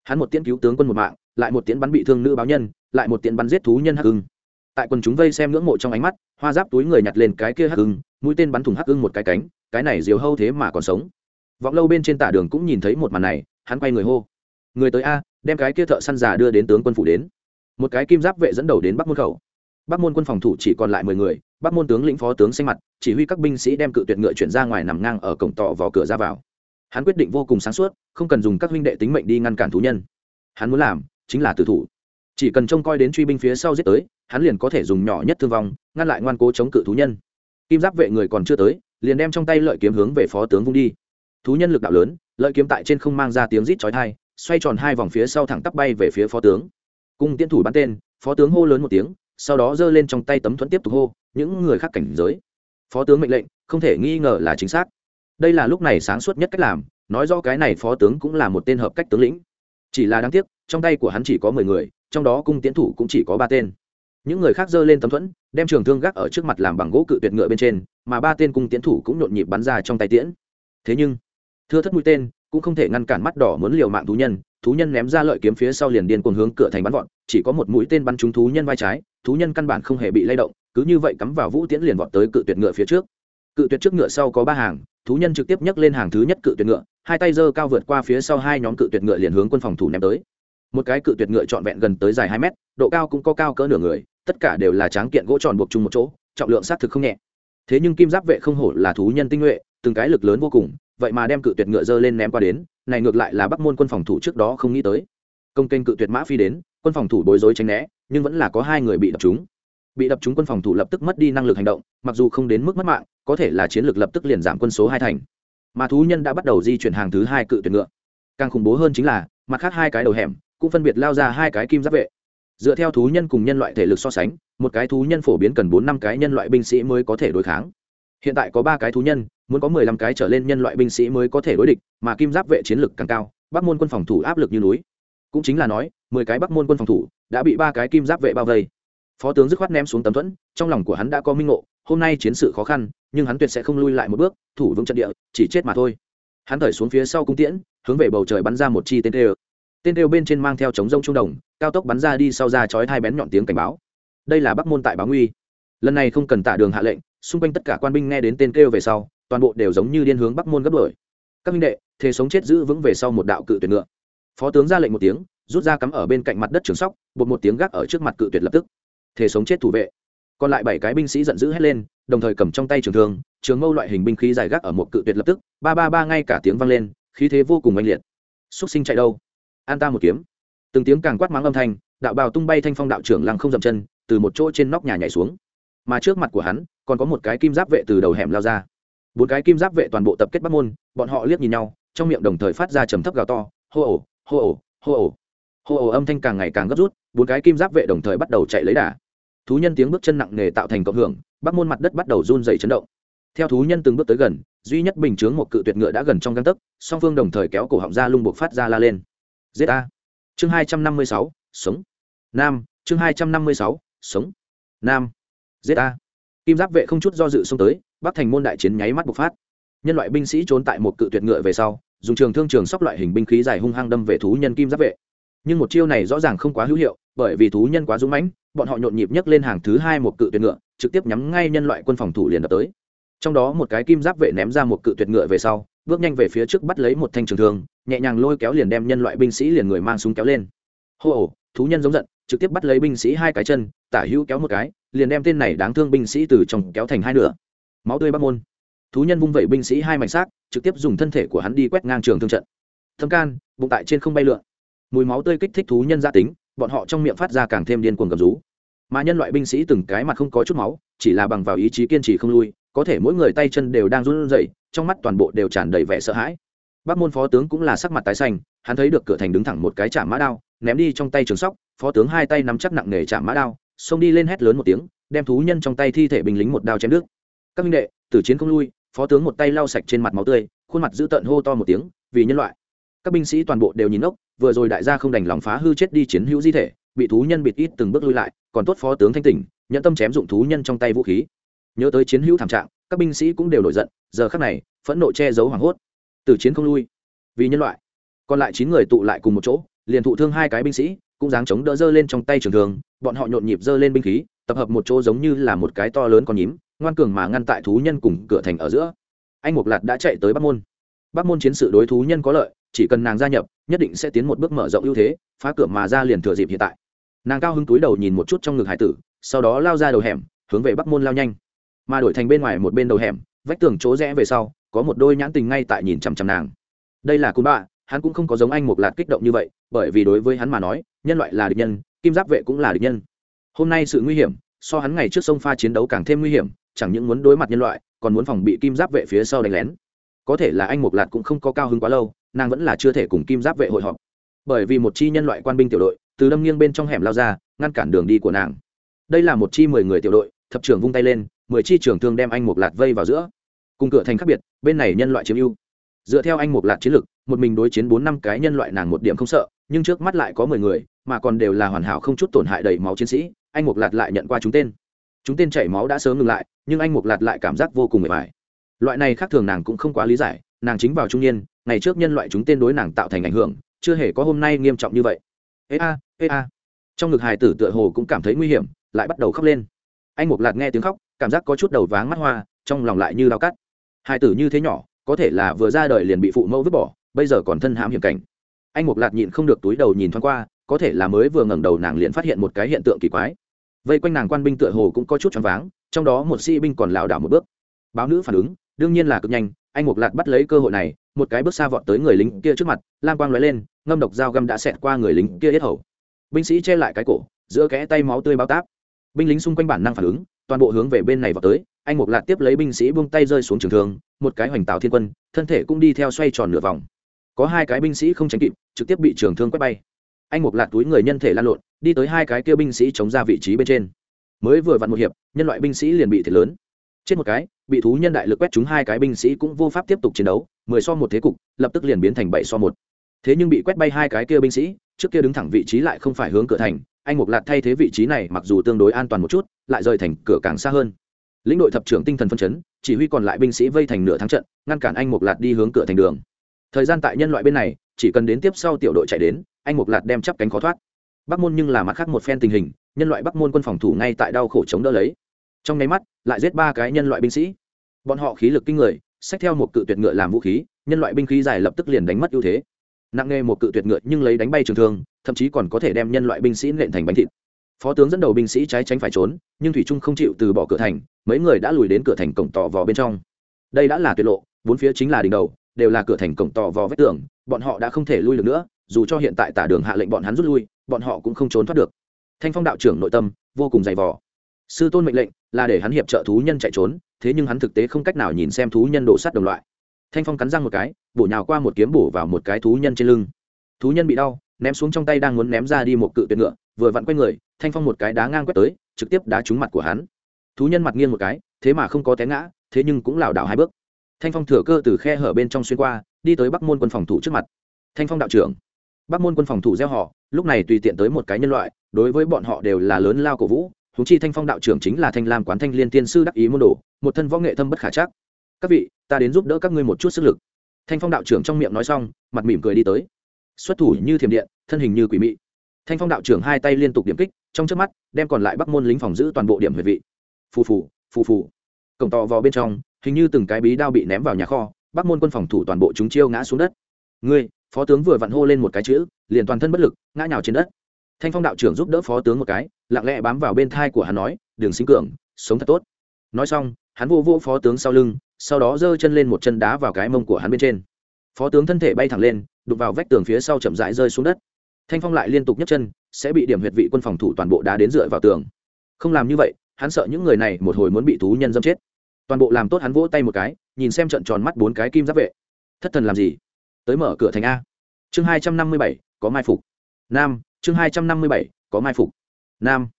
Hắn một tiễn cứu tướng quân một mạng, lại một tiễn bắn bị thương nữ báo nhân, lại một tiễn bắn giết thú nhân hắc ưng tại quần chúng vây xem ngưỡng mộ trong ánh mắt, hoa giáp túi người nhặt lên cái kia hắc ưng, mũi tên bắn thùng hắc ưng một cái cánh, cái này diều hâu thế mà còn sống. Vọng lâu bên trên tả đường cũng nhìn thấy một màn này, hắn quay người hô. Người tới a, đem cái kia thợ săn già đưa đến tướng quân phủ đến. Một cái kim giáp vệ dẫn đầu đến bắc môn khẩu. Bắc môn quân phòng thủ chỉ còn lại mười người, bắc môn tướng lĩnh phó tướng xanh mặt, chỉ huy các binh sĩ đem cự tuyệt ngựa chuyển ra ngoài nằm ngang ở cổng tọ vào cửa ra vào. Hắn quyết định vô cùng sáng suốt, không cần dùng các huynh đệ tính mệnh đi ngăn cản thú nhân. Hắn muốn làm chính là tử thủ. Chỉ cần trông coi đến truy binh phía sau giết tới hắn liền có thể dùng nhỏ nhất thương vong, ngăn lại ngoan cố chống cự thú nhân. Kim giáp vệ người còn chưa tới, liền đem trong tay lợi kiếm hướng về phó tướng vung đi. Thú nhân lực đạo lớn, lợi kiếm tại trên không mang ra tiếng rít chói thai xoay tròn hai vòng phía sau thẳng tắp bay về phía phó tướng. Cung tiến thủ bắn tên, phó tướng hô lớn một tiếng, sau đó giơ lên trong tay tấm thuẫn tiếp tục hô, những người khác cảnh giới. Phó tướng mệnh lệnh, không thể nghi ngờ là chính xác. Đây là lúc này sáng suốt nhất cách làm, nói rõ cái này phó tướng cũng là một tên hợp cách tướng lĩnh. Chỉ là đáng tiếc, trong tay của hắn chỉ có mười người, trong đó cung tiến thủ cũng chỉ có ba tên những người khác giơ lên tấm thuẫn, đem trường thương gác ở trước mặt làm bằng gỗ cự tuyệt ngựa bên trên, mà ba tên cung tiến thủ cũng nhộn nhịp bắn ra trong tay tiễn. Thế nhưng, thưa thất mũi tên, cũng không thể ngăn cản mắt đỏ muốn liều mạng thú nhân thú nhân ném ra lợi kiếm phía sau liền điên cuồng hướng cửa thành bắn vọt, chỉ có một mũi tên bắn trúng thú nhân vai trái, thú nhân căn bản không hề bị lay động, cứ như vậy cắm vào vũ tiễn liền vọt tới cự tuyệt ngựa phía trước. Cự tuyệt trước ngựa sau có ba hàng, thú nhân trực tiếp nhấc lên hàng thứ nhất cự tuyệt ngựa, hai tay giơ cao vượt qua phía sau hai nhóm cự tuyệt ngựa liền hướng quân phòng thủ ném tới. Một cái cự tuyệt ngựa trọn vẹn gần tới dài hai mét, độ cao cũng có cao cỡ nửa người tất cả đều là tráng kiện gỗ tròn buộc chung một chỗ, trọng lượng xác thực không nhẹ. Thế nhưng kim giáp vệ không hổ là thú nhân tinh nhuệ, từng cái lực lớn vô cùng, vậy mà đem cự tuyệt ngựa dơ lên ném qua đến, này ngược lại là bắc môn quân phòng thủ trước đó không nghĩ tới. Công kênh cự tuyệt mã phi đến, quân phòng thủ bối rối tránh né, nhưng vẫn là có hai người bị đập trúng. Bị đập trúng quân phòng thủ lập tức mất đi năng lực hành động, mặc dù không đến mức mất mạng, có thể là chiến lược lập tức liền giảm quân số hai thành. Mà thú nhân đã bắt đầu di chuyển hàng thứ hai cự tuyệt ngựa. Càng khủng bố hơn chính là, mặt khác hai cái đầu hẻm cũng phân biệt lao ra hai cái kim giáp vệ dựa theo thú nhân cùng nhân loại thể lực so sánh, một cái thú nhân phổ biến cần bốn năm cái nhân loại binh sĩ mới có thể đối kháng. Hiện tại có ba cái thú nhân, muốn có mười lăm cái trở lên nhân loại binh sĩ mới có thể đối địch, mà kim giáp vệ chiến lực càng cao, bắc môn quân phòng thủ áp lực như núi. Cũng chính là nói, mười cái bắc môn quân phòng thủ đã bị ba cái kim giáp vệ bao vây. Phó tướng dứt khoát ném xuống tấm thuẫn, trong lòng của hắn đã có minh ngộ, hôm nay chiến sự khó khăn, nhưng hắn tuyệt sẽ không lui lại một bước, thủ vững trận địa, chỉ chết mà thôi. Hắn thởi xuống phía sau cung tiễn, hướng về bầu trời bắn ra một chi tên tê tên kêu bên trên mang theo chống rông trung đồng, cao tốc bắn ra đi sau ra chói hai bén nhọn tiếng cảnh báo. Đây là bắc môn tại báo nguy. Lần này không cần tạ đường hạ lệnh, xung quanh tất cả quan binh nghe đến tên kêu về sau, toàn bộ đều giống như điên hướng bắc môn gấp đổi các minh đệ thế sống chết giữ vững về sau một đạo cự tuyệt ngựa. Phó tướng ra lệnh một tiếng, rút ra cắm ở bên cạnh mặt đất trường sóc bột một tiếng gác ở trước mặt cự tuyệt lập tức. Thế sống chết thủ vệ. Còn lại bảy cái binh sĩ giận dữ hét lên, đồng thời cầm trong tay trường thương, trường mâu loại hình binh khí dài gác ở một cự tuyệt lập tức. Ba ba ba ngay cả tiếng vang lên, khí thế vô cùng oanh liệt. Xúc sinh chạy đâu? An ta một kiếm. Từng tiếng càng quát mắng âm thanh, đạo bào tung bay thanh phong đạo trưởng lăng không dậm chân, từ một chỗ trên nóc nhà nhảy xuống. Mà trước mặt của hắn, còn có một cái kim giáp vệ từ đầu hẻm lao ra. Bốn cái kim giáp vệ toàn bộ tập kết bắt môn, bọn họ liếc nhìn nhau, trong miệng đồng thời phát ra trầm thấp gào to, hô ổ hô ổ hô ổ hô ổ âm thanh càng ngày càng gấp rút, bốn cái kim giáp vệ đồng thời bắt đầu chạy lấy đà. Thú nhân tiếng bước chân nặng nề tạo thành cộng hưởng bắc môn mặt đất bắt đầu run dày chấn động. Theo thú nhân từng bước tới gần, duy nhất bình chướng một cự tuyệt ngựa đã gần trong găng tấc, song phương đồng thời kéo cổ họng ra lung buộc phát ra la lên giết a. Chương hai trăm năm mươi sáu, sống. Nam, chương hai trăm năm mươi sáu, sống. Nam giết a. Kim giáp vệ không chút do dự xông tới, bắc thành môn đại chiến nháy mắt bộc phát. Nhân loại binh sĩ trốn tại một cự tuyệt ngựa về sau, dùng trường thương trường sóc loại hình binh khí dài hung hăng đâm về thú nhân kim giáp vệ. Nhưng một chiêu này rõ ràng không quá hữu hiệu, bởi vì thú nhân quá dũng mãnh, bọn họ nhộn nhịp nhấc lên hàng thứ hai một cự tuyệt ngựa, trực tiếp nhắm ngay nhân loại quân phòng thủ liền đập tới. Trong đó một cái kim giáp vệ ném ra một cự tuyệt ngựa về sau bước nhanh về phía trước bắt lấy một thanh trường thương nhẹ nhàng lôi kéo liền đem nhân loại binh sĩ liền người mang súng kéo lên. Hô ồ, thú nhân giống giận trực tiếp bắt lấy binh sĩ hai cái chân tả hữu kéo một cái liền đem tên này đáng thương binh sĩ từ trong kéo thành hai nửa. Máu tươi bắc môn. Thú nhân vung vẩy binh sĩ hai mảnh xác trực tiếp dùng thân thể của hắn đi quét ngang trường thương trận. Thâm can bụng tại trên không bay lượn. Mùi máu tươi kích thích thú nhân gia tính bọn họ trong miệng phát ra càng thêm điên cuồng gầm rú. Mà nhân loại binh sĩ từng cái mặt không có chút máu chỉ là bằng vào ý chí kiên trì không lui có thể mỗi người tay chân đều đang run rẩy, trong mắt toàn bộ đều tràn đầy vẻ sợ hãi. Bác môn phó tướng cũng là sắc mặt tái xanh, hắn thấy được cửa thành đứng thẳng một cái chạm mã đao, ném đi trong tay trường sóc, phó tướng hai tay nắm chắc nặng nề chạm mã đao, xông đi lên hét lớn một tiếng, đem thú nhân trong tay thi thể binh lính một đao chém nước các minh đệ, tử chiến không lui, phó tướng một tay lau sạch trên mặt máu tươi, khuôn mặt giữ tợn hô to một tiếng, vì nhân loại. Các binh sĩ toàn bộ đều nhìn ốc vừa rồi đại gia không đành lòng phá hư chết đi chiến hữu di thể, bị thú nhân bịt ít từng bước lui lại, còn tốt phó tướng thanh tỉnh nhận tâm chém dụng thú nhân trong tay vũ khí nhớ tới chiến hữu thảm trạng, các binh sĩ cũng đều nổi giận, giờ khắc này, phẫn nộ che giấu hoảng hốt. Từ chiến không lui. Vì nhân loại. Còn lại chín người tụ lại cùng một chỗ, liền thụ thương hai cái binh sĩ, cũng dáng chống đỡ dơ lên trong tay trường thường bọn họ nhộn nhịp dơ lên binh khí, tập hợp một chỗ giống như là một cái to lớn con nhím, ngoan cường mà ngăn tại thú nhân cùng cửa thành ở giữa. Anh mục lạt đã chạy tới bắc môn. Bắc môn chiến sự đối thú nhân có lợi, chỉ cần nàng gia nhập, nhất định sẽ tiến một bước mở rộng ưu thế, phá cửa mà ra liền thừa dịp hiện tại. Nàng cao hứng túi đầu nhìn một chút trong ngực hải tử, sau đó lao ra đầu hẻm, hướng về bắc môn lao nhanh mà đổi thành bên ngoài một bên đầu hẻm, vách tường chỗ rẽ về sau, có một đôi nhãn tình ngay tại nhìn chằm chằm nàng. Đây là cú bạ, hắn cũng không có giống anh một lạt kích động như vậy, bởi vì đối với hắn mà nói, nhân loại là địch nhân, kim giáp vệ cũng là địch nhân. Hôm nay sự nguy hiểm, so hắn ngày trước sông pha chiến đấu càng thêm nguy hiểm, chẳng những muốn đối mặt nhân loại, còn muốn phòng bị kim giáp vệ phía sau đánh lén. Có thể là anh mục lạt cũng không có cao hứng quá lâu, nàng vẫn là chưa thể cùng kim giáp vệ hội họp. Bởi vì một chi nhân loại quan binh tiểu đội, từ đâm nghiêng bên trong hẻm lao ra, ngăn cản đường đi của nàng. Đây là một chi mười người tiểu đội, thập trưởng vung tay lên mười chi trưởng thương đem anh mục lạt vây vào giữa. Cùng cửa thành khác biệt, bên này nhân loại chiếm ưu. Dựa theo anh mục lạt chiến lực, một mình đối chiến bốn năm cái nhân loại nàng một điểm không sợ, nhưng trước mắt lại có mười người, mà còn đều là hoàn hảo không chút tổn hại đầy máu chiến sĩ, anh mục lạt lại nhận qua chúng tên. Chúng tên chảy máu đã sớm ngừng lại, nhưng anh mục lạt lại cảm giác vô cùng mệt mỏi. Loại này khác thường nàng cũng không quá lý giải, nàng chính vào trung niên, ngày trước nhân loại chúng tên đối nàng tạo thành ảnh hưởng, chưa hề có hôm nay nghiêm trọng như vậy. Ê a ê a. Trong ngực hài tử tựa hồ cũng cảm thấy nguy hiểm, lại bắt đầu khóc lên. Anh mục lạt nghe tiếng khóc cảm giác có chút đầu váng mắt hoa, trong lòng lại như đau cắt. Hai tử như thế nhỏ, có thể là vừa ra đời liền bị phụ mẫu vứt bỏ, bây giờ còn thân hãm hiểm cảnh. Anh mục lạt nhịn không được túi đầu nhìn thoáng qua, có thể là mới vừa ngẩng đầu nàng liền phát hiện một cái hiện tượng kỳ quái. Vây quanh nàng quan binh tựa hồ cũng có chút choáng váng, trong đó một sĩ binh còn lảo đảo một bước. Báo nữ phản ứng, đương nhiên là cực nhanh, anh mục lạt bắt lấy cơ hội này, một cái bước xa vọt tới người lính kia trước mặt, lam quang lóe lên, ngâm độc dao găm đã xẹt qua người lính kia yết hầu. Binh sĩ che lại cái cổ, giữa kẽ tay máu tươi bao táp. Binh lính xung quanh bản năng phản ứng toàn bộ hướng về bên này vào tới, anh mục lạc tiếp lấy binh sĩ buông tay rơi xuống trường thương, một cái hoành tạo thiên quân, thân thể cũng đi theo xoay tròn nửa vòng. Có hai cái binh sĩ không tránh kịp, trực tiếp bị trường thương quét bay. Anh mục lạc túi người nhân thể lan lộn, đi tới hai cái kia binh sĩ chống ra vị trí bên trên. Mới vừa vặn một hiệp, nhân loại binh sĩ liền bị thiệt lớn. Trên một cái, bị thú nhân đại lực quét chúng hai cái binh sĩ cũng vô pháp tiếp tục chiến đấu, mười so một thế cục, lập tức liền biến thành bảy so một. Thế nhưng bị quét bay hai cái kia binh sĩ, trước kia đứng thẳng vị trí lại không phải hướng cửa thành anh mục lạt thay thế vị trí này mặc dù tương đối an toàn một chút, lại rời thành cửa càng xa hơn. Lĩnh đội thập trưởng tinh thần phân chấn, chỉ huy còn lại binh sĩ vây thành nửa thắng trận, ngăn cản anh mục lạt đi hướng cửa thành đường. Thời gian tại nhân loại bên này, chỉ cần đến tiếp sau tiểu đội chạy đến, anh mục lạt đem chắp cánh khó thoát. Bắc môn nhưng là mặt khác một phen tình hình, nhân loại bắc môn quân phòng thủ ngay tại đau khổ chống đỡ lấy. Trong nháy mắt, lại giết ba cái nhân loại binh sĩ. Bọn họ khí lực kinh người, xách theo một cự tuyệt ngựa làm vũ khí, nhân loại binh khí dài lập tức liền đánh mất ưu thế nặng nề một cự tuyệt ngựa nhưng lấy đánh bay trường thương, thậm chí còn có thể đem nhân loại binh sĩ nện thành bánh thịt. Phó tướng dẫn đầu binh sĩ trái tránh phải trốn, nhưng thủy trung không chịu từ bỏ cửa thành, mấy người đã lùi đến cửa thành cổng tỏ vò bên trong. Đây đã là tuyệt lộ, bốn phía chính là đỉnh đầu, đều là cửa thành cổng tỏ vò vách tường, bọn họ đã không thể lui được nữa, dù cho hiện tại tả đường hạ lệnh bọn hắn rút lui, bọn họ cũng không trốn thoát được. Thanh phong đạo trưởng nội tâm, vô cùng dày vò. Sư tôn mệnh lệnh là để hắn hiệp trợ thú nhân chạy trốn, thế nhưng hắn thực tế không cách nào nhìn xem thú nhân đổ sát đồng loại thanh phong cắn răng một cái, bổ nhào qua một kiếm bổ vào một cái thú nhân trên lưng. Thú nhân bị đau, ném xuống trong tay đang muốn ném ra đi một cự tuyệt ngựa, vừa vặn quay người, thanh phong một cái đá ngang quét tới, trực tiếp đá trúng mặt của hắn. Thú nhân mặt nghiêng một cái, thế mà không có té ngã, thế nhưng cũng lảo đảo hai bước. Thanh phong thừa cơ từ khe hở bên trong xuyên qua, đi tới bắc môn quân phòng thủ trước mặt. Thanh phong đạo trưởng. Bắc môn quân phòng thủ gieo họ, lúc này tùy tiện tới một cái nhân loại, đối với bọn họ đều là lớn lao cổ vũ thú chi thanh phong đạo trưởng chính là thanh lam quán thanh liên tiên sư đắc ý môn đồ, một thân võ nghệ thâm bất khả chắc các vị, ta đến giúp đỡ các ngươi một chút sức lực. Thanh phong đạo trưởng trong miệng nói xong, mặt mỉm cười đi tới. Xuất thủ như thiểm điện, thân hình như quỷ mị. Thanh phong đạo trưởng hai tay liên tục điểm kích, trong trước mắt, đem còn lại bắc môn lính phòng giữ toàn bộ điểm huệ vị. Phù phù phù phù. Cổng tò vào bên trong, hình như từng cái bí đao bị ném vào nhà kho, bắc môn quân phòng thủ toàn bộ chúng chiêu ngã xuống đất. Ngươi, phó tướng vừa vặn hô lên một cái chữ, liền toàn thân bất lực, ngã nhào trên đất. Thanh phong đạo trưởng giúp đỡ phó tướng một cái, lặng lẽ bám vào bên thai của hắn nói, đường sinh cường, sống thật tốt. Nói xong, hắn vô vô phó tướng sau lưng sau đó giơ chân lên một chân đá vào cái mông của hắn bên trên. Phó tướng thân thể bay thẳng lên đục vào vách tường phía sau chậm rãi rơi xuống đất. Thanh phong lại liên tục nhấc chân, sẽ bị điểm huyệt vị quân phòng thủ toàn bộ đá đến dựa vào tường. Không làm như vậy, hắn sợ những người này một hồi muốn bị thú nhân dâm chết. Toàn bộ làm tốt hắn vỗ tay một cái, nhìn xem trận tròn mắt bốn cái kim giáp vệ. Thất thần làm gì? Tới mở cửa thành a. Chương hai trăm năm mươi bảy, có mai phục. Nam, chương hai trăm năm mươi bảy, có mai phục. Nam.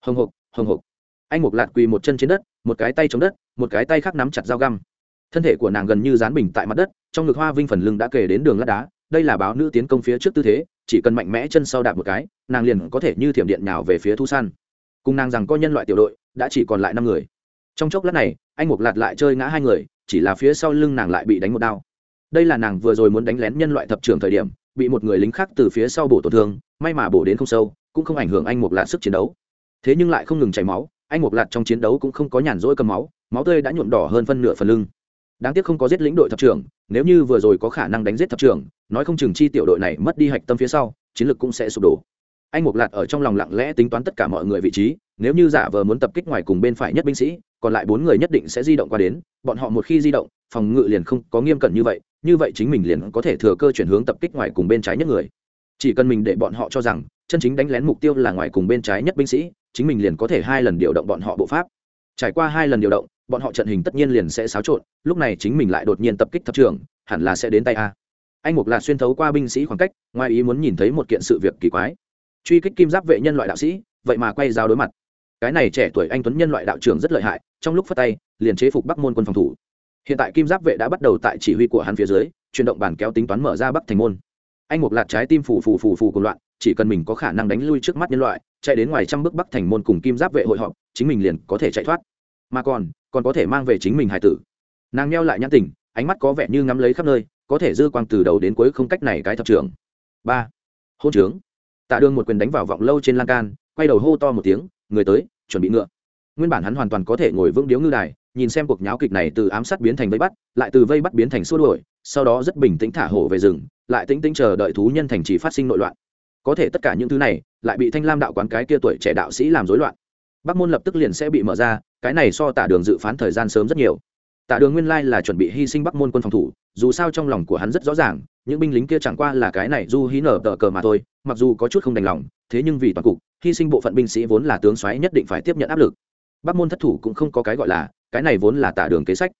Hồng hộc hồng hộc anh mục lạt quỳ một chân trên đất, một cái tay chống đất, một cái tay khác nắm chặt dao găm. Thân thể của nàng gần như dán bình tại mặt đất, trong ngực hoa vinh phần lưng đã kể đến đường lát đá, đây là báo nữ tiến công phía trước tư thế, chỉ cần mạnh mẽ chân sau đạp một cái, nàng liền có thể như thiểm điện nào về phía thu săn cùng nàng rằng có nhân loại tiểu đội, đã chỉ còn lại năm người. Trong chốc lát này, anh mục lạt lại chơi ngã hai người, chỉ là phía sau lưng nàng lại bị đánh một đao. Đây là nàng vừa rồi muốn đánh lén nhân loại thập trường thời điểm, bị một người lính khác từ phía sau bổ tổn thương, may mà bổ đến không sâu, cũng không ảnh hưởng anh mục lạt sức chiến đấu. Thế nhưng lại không ngừng chảy máu anh mục lạt trong chiến đấu cũng không có nhàn rỗi cầm máu máu tươi đã nhuộm đỏ hơn phân nửa phần lưng. Đáng tiếc không có giết lĩnh đội thập trưởng, nếu như vừa rồi có khả năng đánh giết thập trưởng, nói không chừng chi tiểu đội này mất đi hạch tâm phía sau, chiến lược cũng sẽ sụp đổ. Anh mục lạt ở trong lòng lặng lẽ tính toán tất cả mọi người vị trí, nếu như giả vờ muốn tập kích ngoài cùng bên phải nhất binh sĩ, còn lại bốn người nhất định sẽ di động qua đến, bọn họ một khi di động, phòng ngự liền không có nghiêm cẩn như vậy như vậy chính mình liền có thể thừa cơ chuyển hướng tập kích ngoài cùng bên trái nhất người. Chỉ cần mình để bọn họ cho rằng, chân chính đánh lén mục tiêu là ngoài cùng bên trái nhất binh sĩ chính mình liền có thể hai lần điều động bọn họ bộ pháp. Trải qua hai lần điều động, bọn họ trận hình tất nhiên liền sẽ xáo trộn, lúc này chính mình lại đột nhiên tập kích thập trường, hẳn là sẽ đến tay a. Anh mục lạc xuyên thấu qua binh sĩ khoảng cách, ngoài ý muốn nhìn thấy một kiện sự việc kỳ quái. Truy kích kim giáp vệ nhân loại đạo sĩ, vậy mà quay giao đối mặt. Cái này trẻ tuổi anh tuấn nhân loại đạo trưởng rất lợi hại, trong lúc phát tay, liền chế phục bắc môn quân phòng thủ. Hiện tại kim giáp vệ đã bắt đầu tại chỉ huy của hắn phía dưới, chuyển động bản kéo tính toán mở ra bắc thành môn. Anh mục lạc trái tim phù phù phù phù cùng loạn chỉ cần mình có khả năng đánh lui trước mắt nhân loại, chạy đến ngoài trăm bước bắc thành môn cùng kim giáp vệ hội họp, chính mình liền có thể chạy thoát. Mà còn còn có thể mang về chính mình hải tử. Nàng neo lại nhãn tình, ánh mắt có vẻ như ngắm lấy khắp nơi, có thể dư quang từ đầu đến cuối không cách này cái thập trưởng. Ba. Hôn trướng. Tạ đương một quyền đánh vào vọng lâu trên lan can, quay đầu hô to một tiếng, người tới, chuẩn bị ngựa. Nguyên bản hắn hoàn toàn có thể ngồi vững điếu ngư đài, nhìn xem cuộc nháo kịch này từ ám sát biến thành vây bắt, lại từ vây bắt biến thành xua đuổi, sau đó rất bình tĩnh thả hổ về rừng, lại tĩnh tĩnh chờ đợi thú nhân thành trì phát sinh nội loạn có thể tất cả những thứ này lại bị thanh lam đạo quán cái kia tuổi trẻ đạo sĩ làm rối loạn. Bắc môn lập tức liền sẽ bị mở ra, cái này so tả đường dự phán thời gian sớm rất nhiều. Tả đường nguyên lai là chuẩn bị hy sinh bắc môn quân phòng thủ, dù sao trong lòng của hắn rất rõ ràng, những binh lính kia chẳng qua là cái này du hí nở tờ cờ mà thôi, mặc dù có chút không đành lòng, thế nhưng vì toàn cục, hy sinh bộ phận binh sĩ vốn là tướng xoáy nhất định phải tiếp nhận áp lực. Bắc môn thất thủ cũng không có cái gọi là, cái này vốn là tả đường kế sách.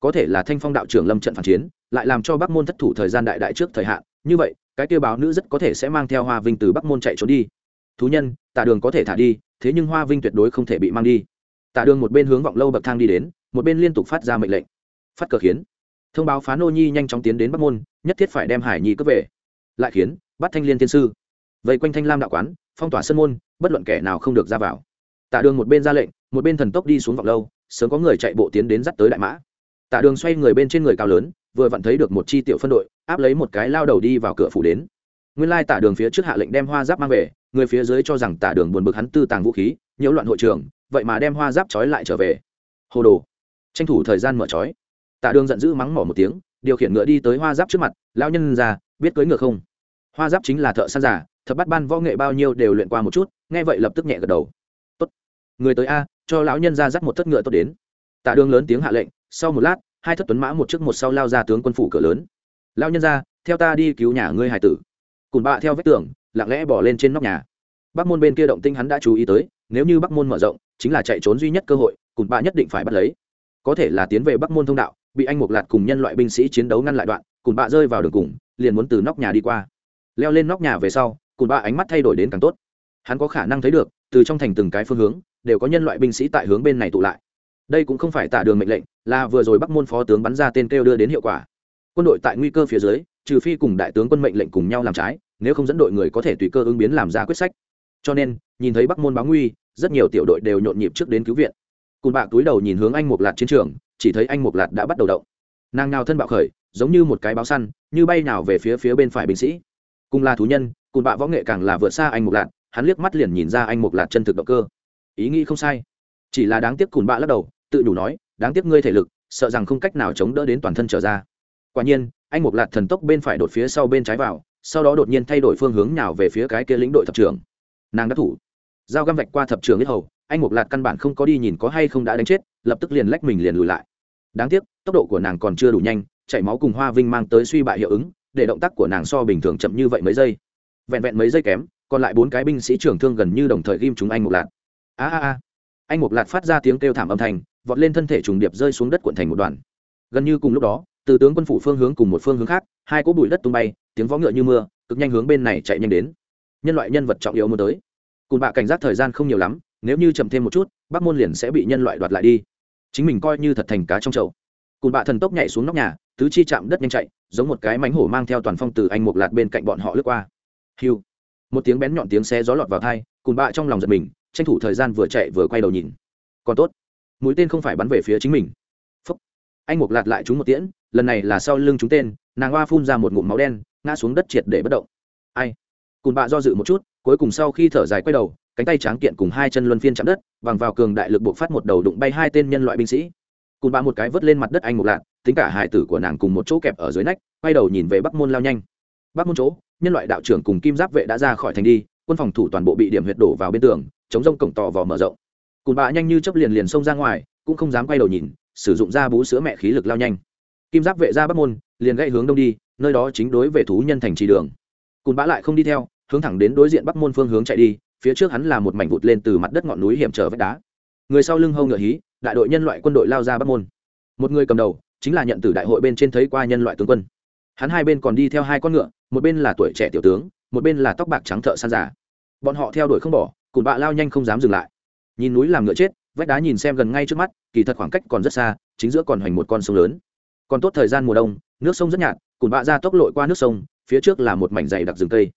Có thể là thanh phong đạo trưởng lâm trận phản chiến, lại làm cho bắc môn thất thủ thời gian đại đại trước thời hạn, như vậy cái kia báo nữ rất có thể sẽ mang theo hoa vinh từ bắc môn chạy trốn đi. Thú nhân, tả đường có thể thả đi, thế nhưng hoa vinh tuyệt đối không thể bị mang đi. Tả đường một bên hướng vọng lâu bậc thang đi đến, một bên liên tục phát ra mệnh lệnh. Phát cờ khiến. Thông báo phá nô nhi nhanh chóng tiến đến bắc môn, nhất thiết phải đem hải nhi cướp về. Lại khiến, bắt thanh liên tiên sư. Vây quanh thanh lam đạo quán, phong tỏa sân môn, bất luận kẻ nào không được ra vào. Tạ đường một bên ra lệnh, một bên thần tốc đi xuống vọng lâu, sớm có người chạy bộ tiến đến dắt tới đại mã. Tạ đường xoay người bên trên người cao lớn, vừa vặn thấy được một chi tiểu phân đội áp lấy một cái lao đầu đi vào cửa phủ đến. Nguyên lai tả đường phía trước hạ lệnh đem hoa giáp mang về, người phía dưới cho rằng tả đường buồn bực hắn tư tàng vũ khí, nhiễu loạn hội trường, vậy mà đem hoa giáp trói lại trở về. Hồ đồ, tranh thủ thời gian mở trói. Tả đường giận dữ mắng mỏ một tiếng, điều khiển ngựa đi tới hoa giáp trước mặt, lão nhân ra biết cưới ngựa không? Hoa giáp chính là thợ săn giả thợ bắt ban võ nghệ bao nhiêu đều luyện qua một chút, nghe vậy lập tức nhẹ gật đầu. Tốt, người tới a, cho lão nhân ra dắt một thất ngựa tốt đến. Tạ đường lớn tiếng hạ lệnh, sau một lát, hai thất tuấn mã một trước một sau lao ra tướng quân phủ cửa lớn lão nhân ra, theo ta đi cứu nhà ngươi hải tử. Cùng bạ theo vết tường, lặng lẽ bỏ lên trên nóc nhà. Bắc môn bên kia động tinh hắn đã chú ý tới, nếu như bắc môn mở rộng, chính là chạy trốn duy nhất cơ hội cùng bạ nhất định phải bắt lấy. Có thể là tiến về bắc môn thông đạo, bị anh mục lạt cùng nhân loại binh sĩ chiến đấu ngăn lại đoạn cùng bạ rơi vào đường cùng, liền muốn từ nóc nhà đi qua. Leo lên nóc nhà về sau cùng bạ ánh mắt thay đổi đến càng tốt. Hắn có khả năng thấy được, từ trong thành từng cái phương hướng, đều có nhân loại binh sĩ tại hướng bên này tụ lại. Đây cũng không phải tả đường mệnh lệnh, là vừa rồi bắc môn phó tướng bắn ra tên kêu đưa đến hiệu quả quân đội tại nguy cơ phía dưới, trừ phi cùng đại tướng quân mệnh lệnh cùng nhau làm trái, nếu không dẫn đội người có thể tùy cơ ứng biến làm ra quyết sách. Cho nên, nhìn thấy bắc môn báo nguy, rất nhiều tiểu đội đều nhộn nhịp trước đến cứu viện. Cùng bạ túi đầu nhìn hướng anh mục lạt chiến trường, chỉ thấy anh mục lạt đã bắt đầu động. Nàng nào thân bạo khởi, giống như một cái báo săn, như bay nào về phía phía bên phải binh sĩ. Cùng là thú nhân cùng bạ võ nghệ càng là vượt xa anh mục lạt, hắn liếc mắt liền nhìn ra anh mục lạt chân thực động cơ. Ý nghĩ không sai. Chỉ là đáng tiếc cùn bạ lắc đầu, tự đủ nói, đáng tiếc ngươi thể lực, sợ rằng không cách nào chống đỡ đến toàn thân trở ra quả nhiên, anh một lạt thần tốc bên phải đột phía sau bên trái vào, sau đó đột nhiên thay đổi phương hướng nào về phía cái kia lĩnh đội thập trưởng. Nàng đã thủ. Dao găm vạch qua thập trưởng ít hầu, anh một lạt căn bản không có đi nhìn có hay không đã đánh chết, lập tức liền lách mình liền lùi lại. Đáng tiếc, tốc độ của nàng còn chưa đủ nhanh, chảy máu cùng hoa vinh mang tới suy bại hiệu ứng, để động tác của nàng so bình thường chậm như vậy mấy giây. Vẹn vẹn mấy giây kém, còn lại bốn cái binh sĩ trưởng thương gần như đồng thời ghim chúng anh một lạt. A a a. Anh một lạt phát ra tiếng kêu thảm âm thanh, vọt lên thân thể trùng điệp rơi xuống đất cuộn thành một đoàn. Gần như cùng lúc đó từ tướng quân phủ phương hướng cùng một phương hướng khác, hai cỗ bụi đất tung bay, tiếng võ ngựa như mưa, cực nhanh hướng bên này chạy nhanh đến. Nhân loại nhân vật trọng yếu muốn tới. Cùng bạ cảnh giác thời gian không nhiều lắm, nếu như chậm thêm một chút, bắc môn liền sẽ bị nhân loại đoạt lại đi. Chính mình coi như thật thành cá trong chậu. Cùng bạ thần tốc nhảy xuống nóc nhà, tứ chi chạm đất nhanh chạy, giống một cái mánh hổ mang theo toàn phong từ anh một lạt bên cạnh bọn họ lướt qua. Hiu. Một tiếng bén nhọn tiếng xe gió lọt vào thai cùng bạ trong lòng giật mình, tranh thủ thời gian vừa chạy vừa quay đầu nhìn. Còn tốt. Mũi tên không phải bắn về phía chính mình. Phúc. anh một lạt lại trúng một tiễn lần này là sau lưng chúng tên, nàng hoa phun ra một ngụm máu đen, ngã xuống đất triệt để bất động. Ai? Cùn bạ do dự một chút, cuối cùng sau khi thở dài quay đầu, cánh tay tráng kiện cùng hai chân luân phiên chạm đất, bằng vào cường đại lực buộc phát một đầu đụng bay hai tên nhân loại binh sĩ. Cùn bạ một cái vớt lên mặt đất anh một lạc tính cả hải tử của nàng cùng một chỗ kẹp ở dưới nách, quay đầu nhìn về bắc môn lao nhanh. Bắc môn chỗ, nhân loại đạo trưởng cùng kim giáp vệ đã ra khỏi thành đi, quân phòng thủ toàn bộ bị điểm huyệt đổ vào bên tường, chống rông cổng tò vò mở rộng. Cùn bạ nhanh như chấp liền liền xông ra ngoài, cũng không dám quay đầu nhìn, sử dụng ra bú sữa mẹ khí lực lao nhanh kim giáp vệ ra bắc môn, liền gãy hướng đông đi, nơi đó chính đối về thú nhân thành trì đường. Cùn bã lại không đi theo, hướng thẳng đến đối diện bắc môn phương hướng chạy đi, phía trước hắn là một mảnh vụt lên từ mặt đất ngọn núi hiểm trở vách đá. Người sau lưng hâu ngựa hí, đại đội nhân loại quân đội lao ra bắc môn. Một người cầm đầu, chính là nhận từ đại hội bên trên thấy qua nhân loại tướng quân. Hắn hai bên còn đi theo hai con ngựa, một bên là tuổi trẻ tiểu tướng, một bên là tóc bạc trắng thợ săn giả bọn họ theo đuổi không bỏ, cùn bạ lao nhanh không dám dừng lại. Nhìn núi làm ngựa chết, vách đá nhìn xem gần ngay trước mắt, kỳ thật khoảng cách còn rất xa, chính giữa còn hoành một con sông lớn còn tốt thời gian mùa đông, nước sông rất nhạt, cùn bạ ra tốc lội qua nước sông, phía trước là một mảnh dày đặc rừng cây.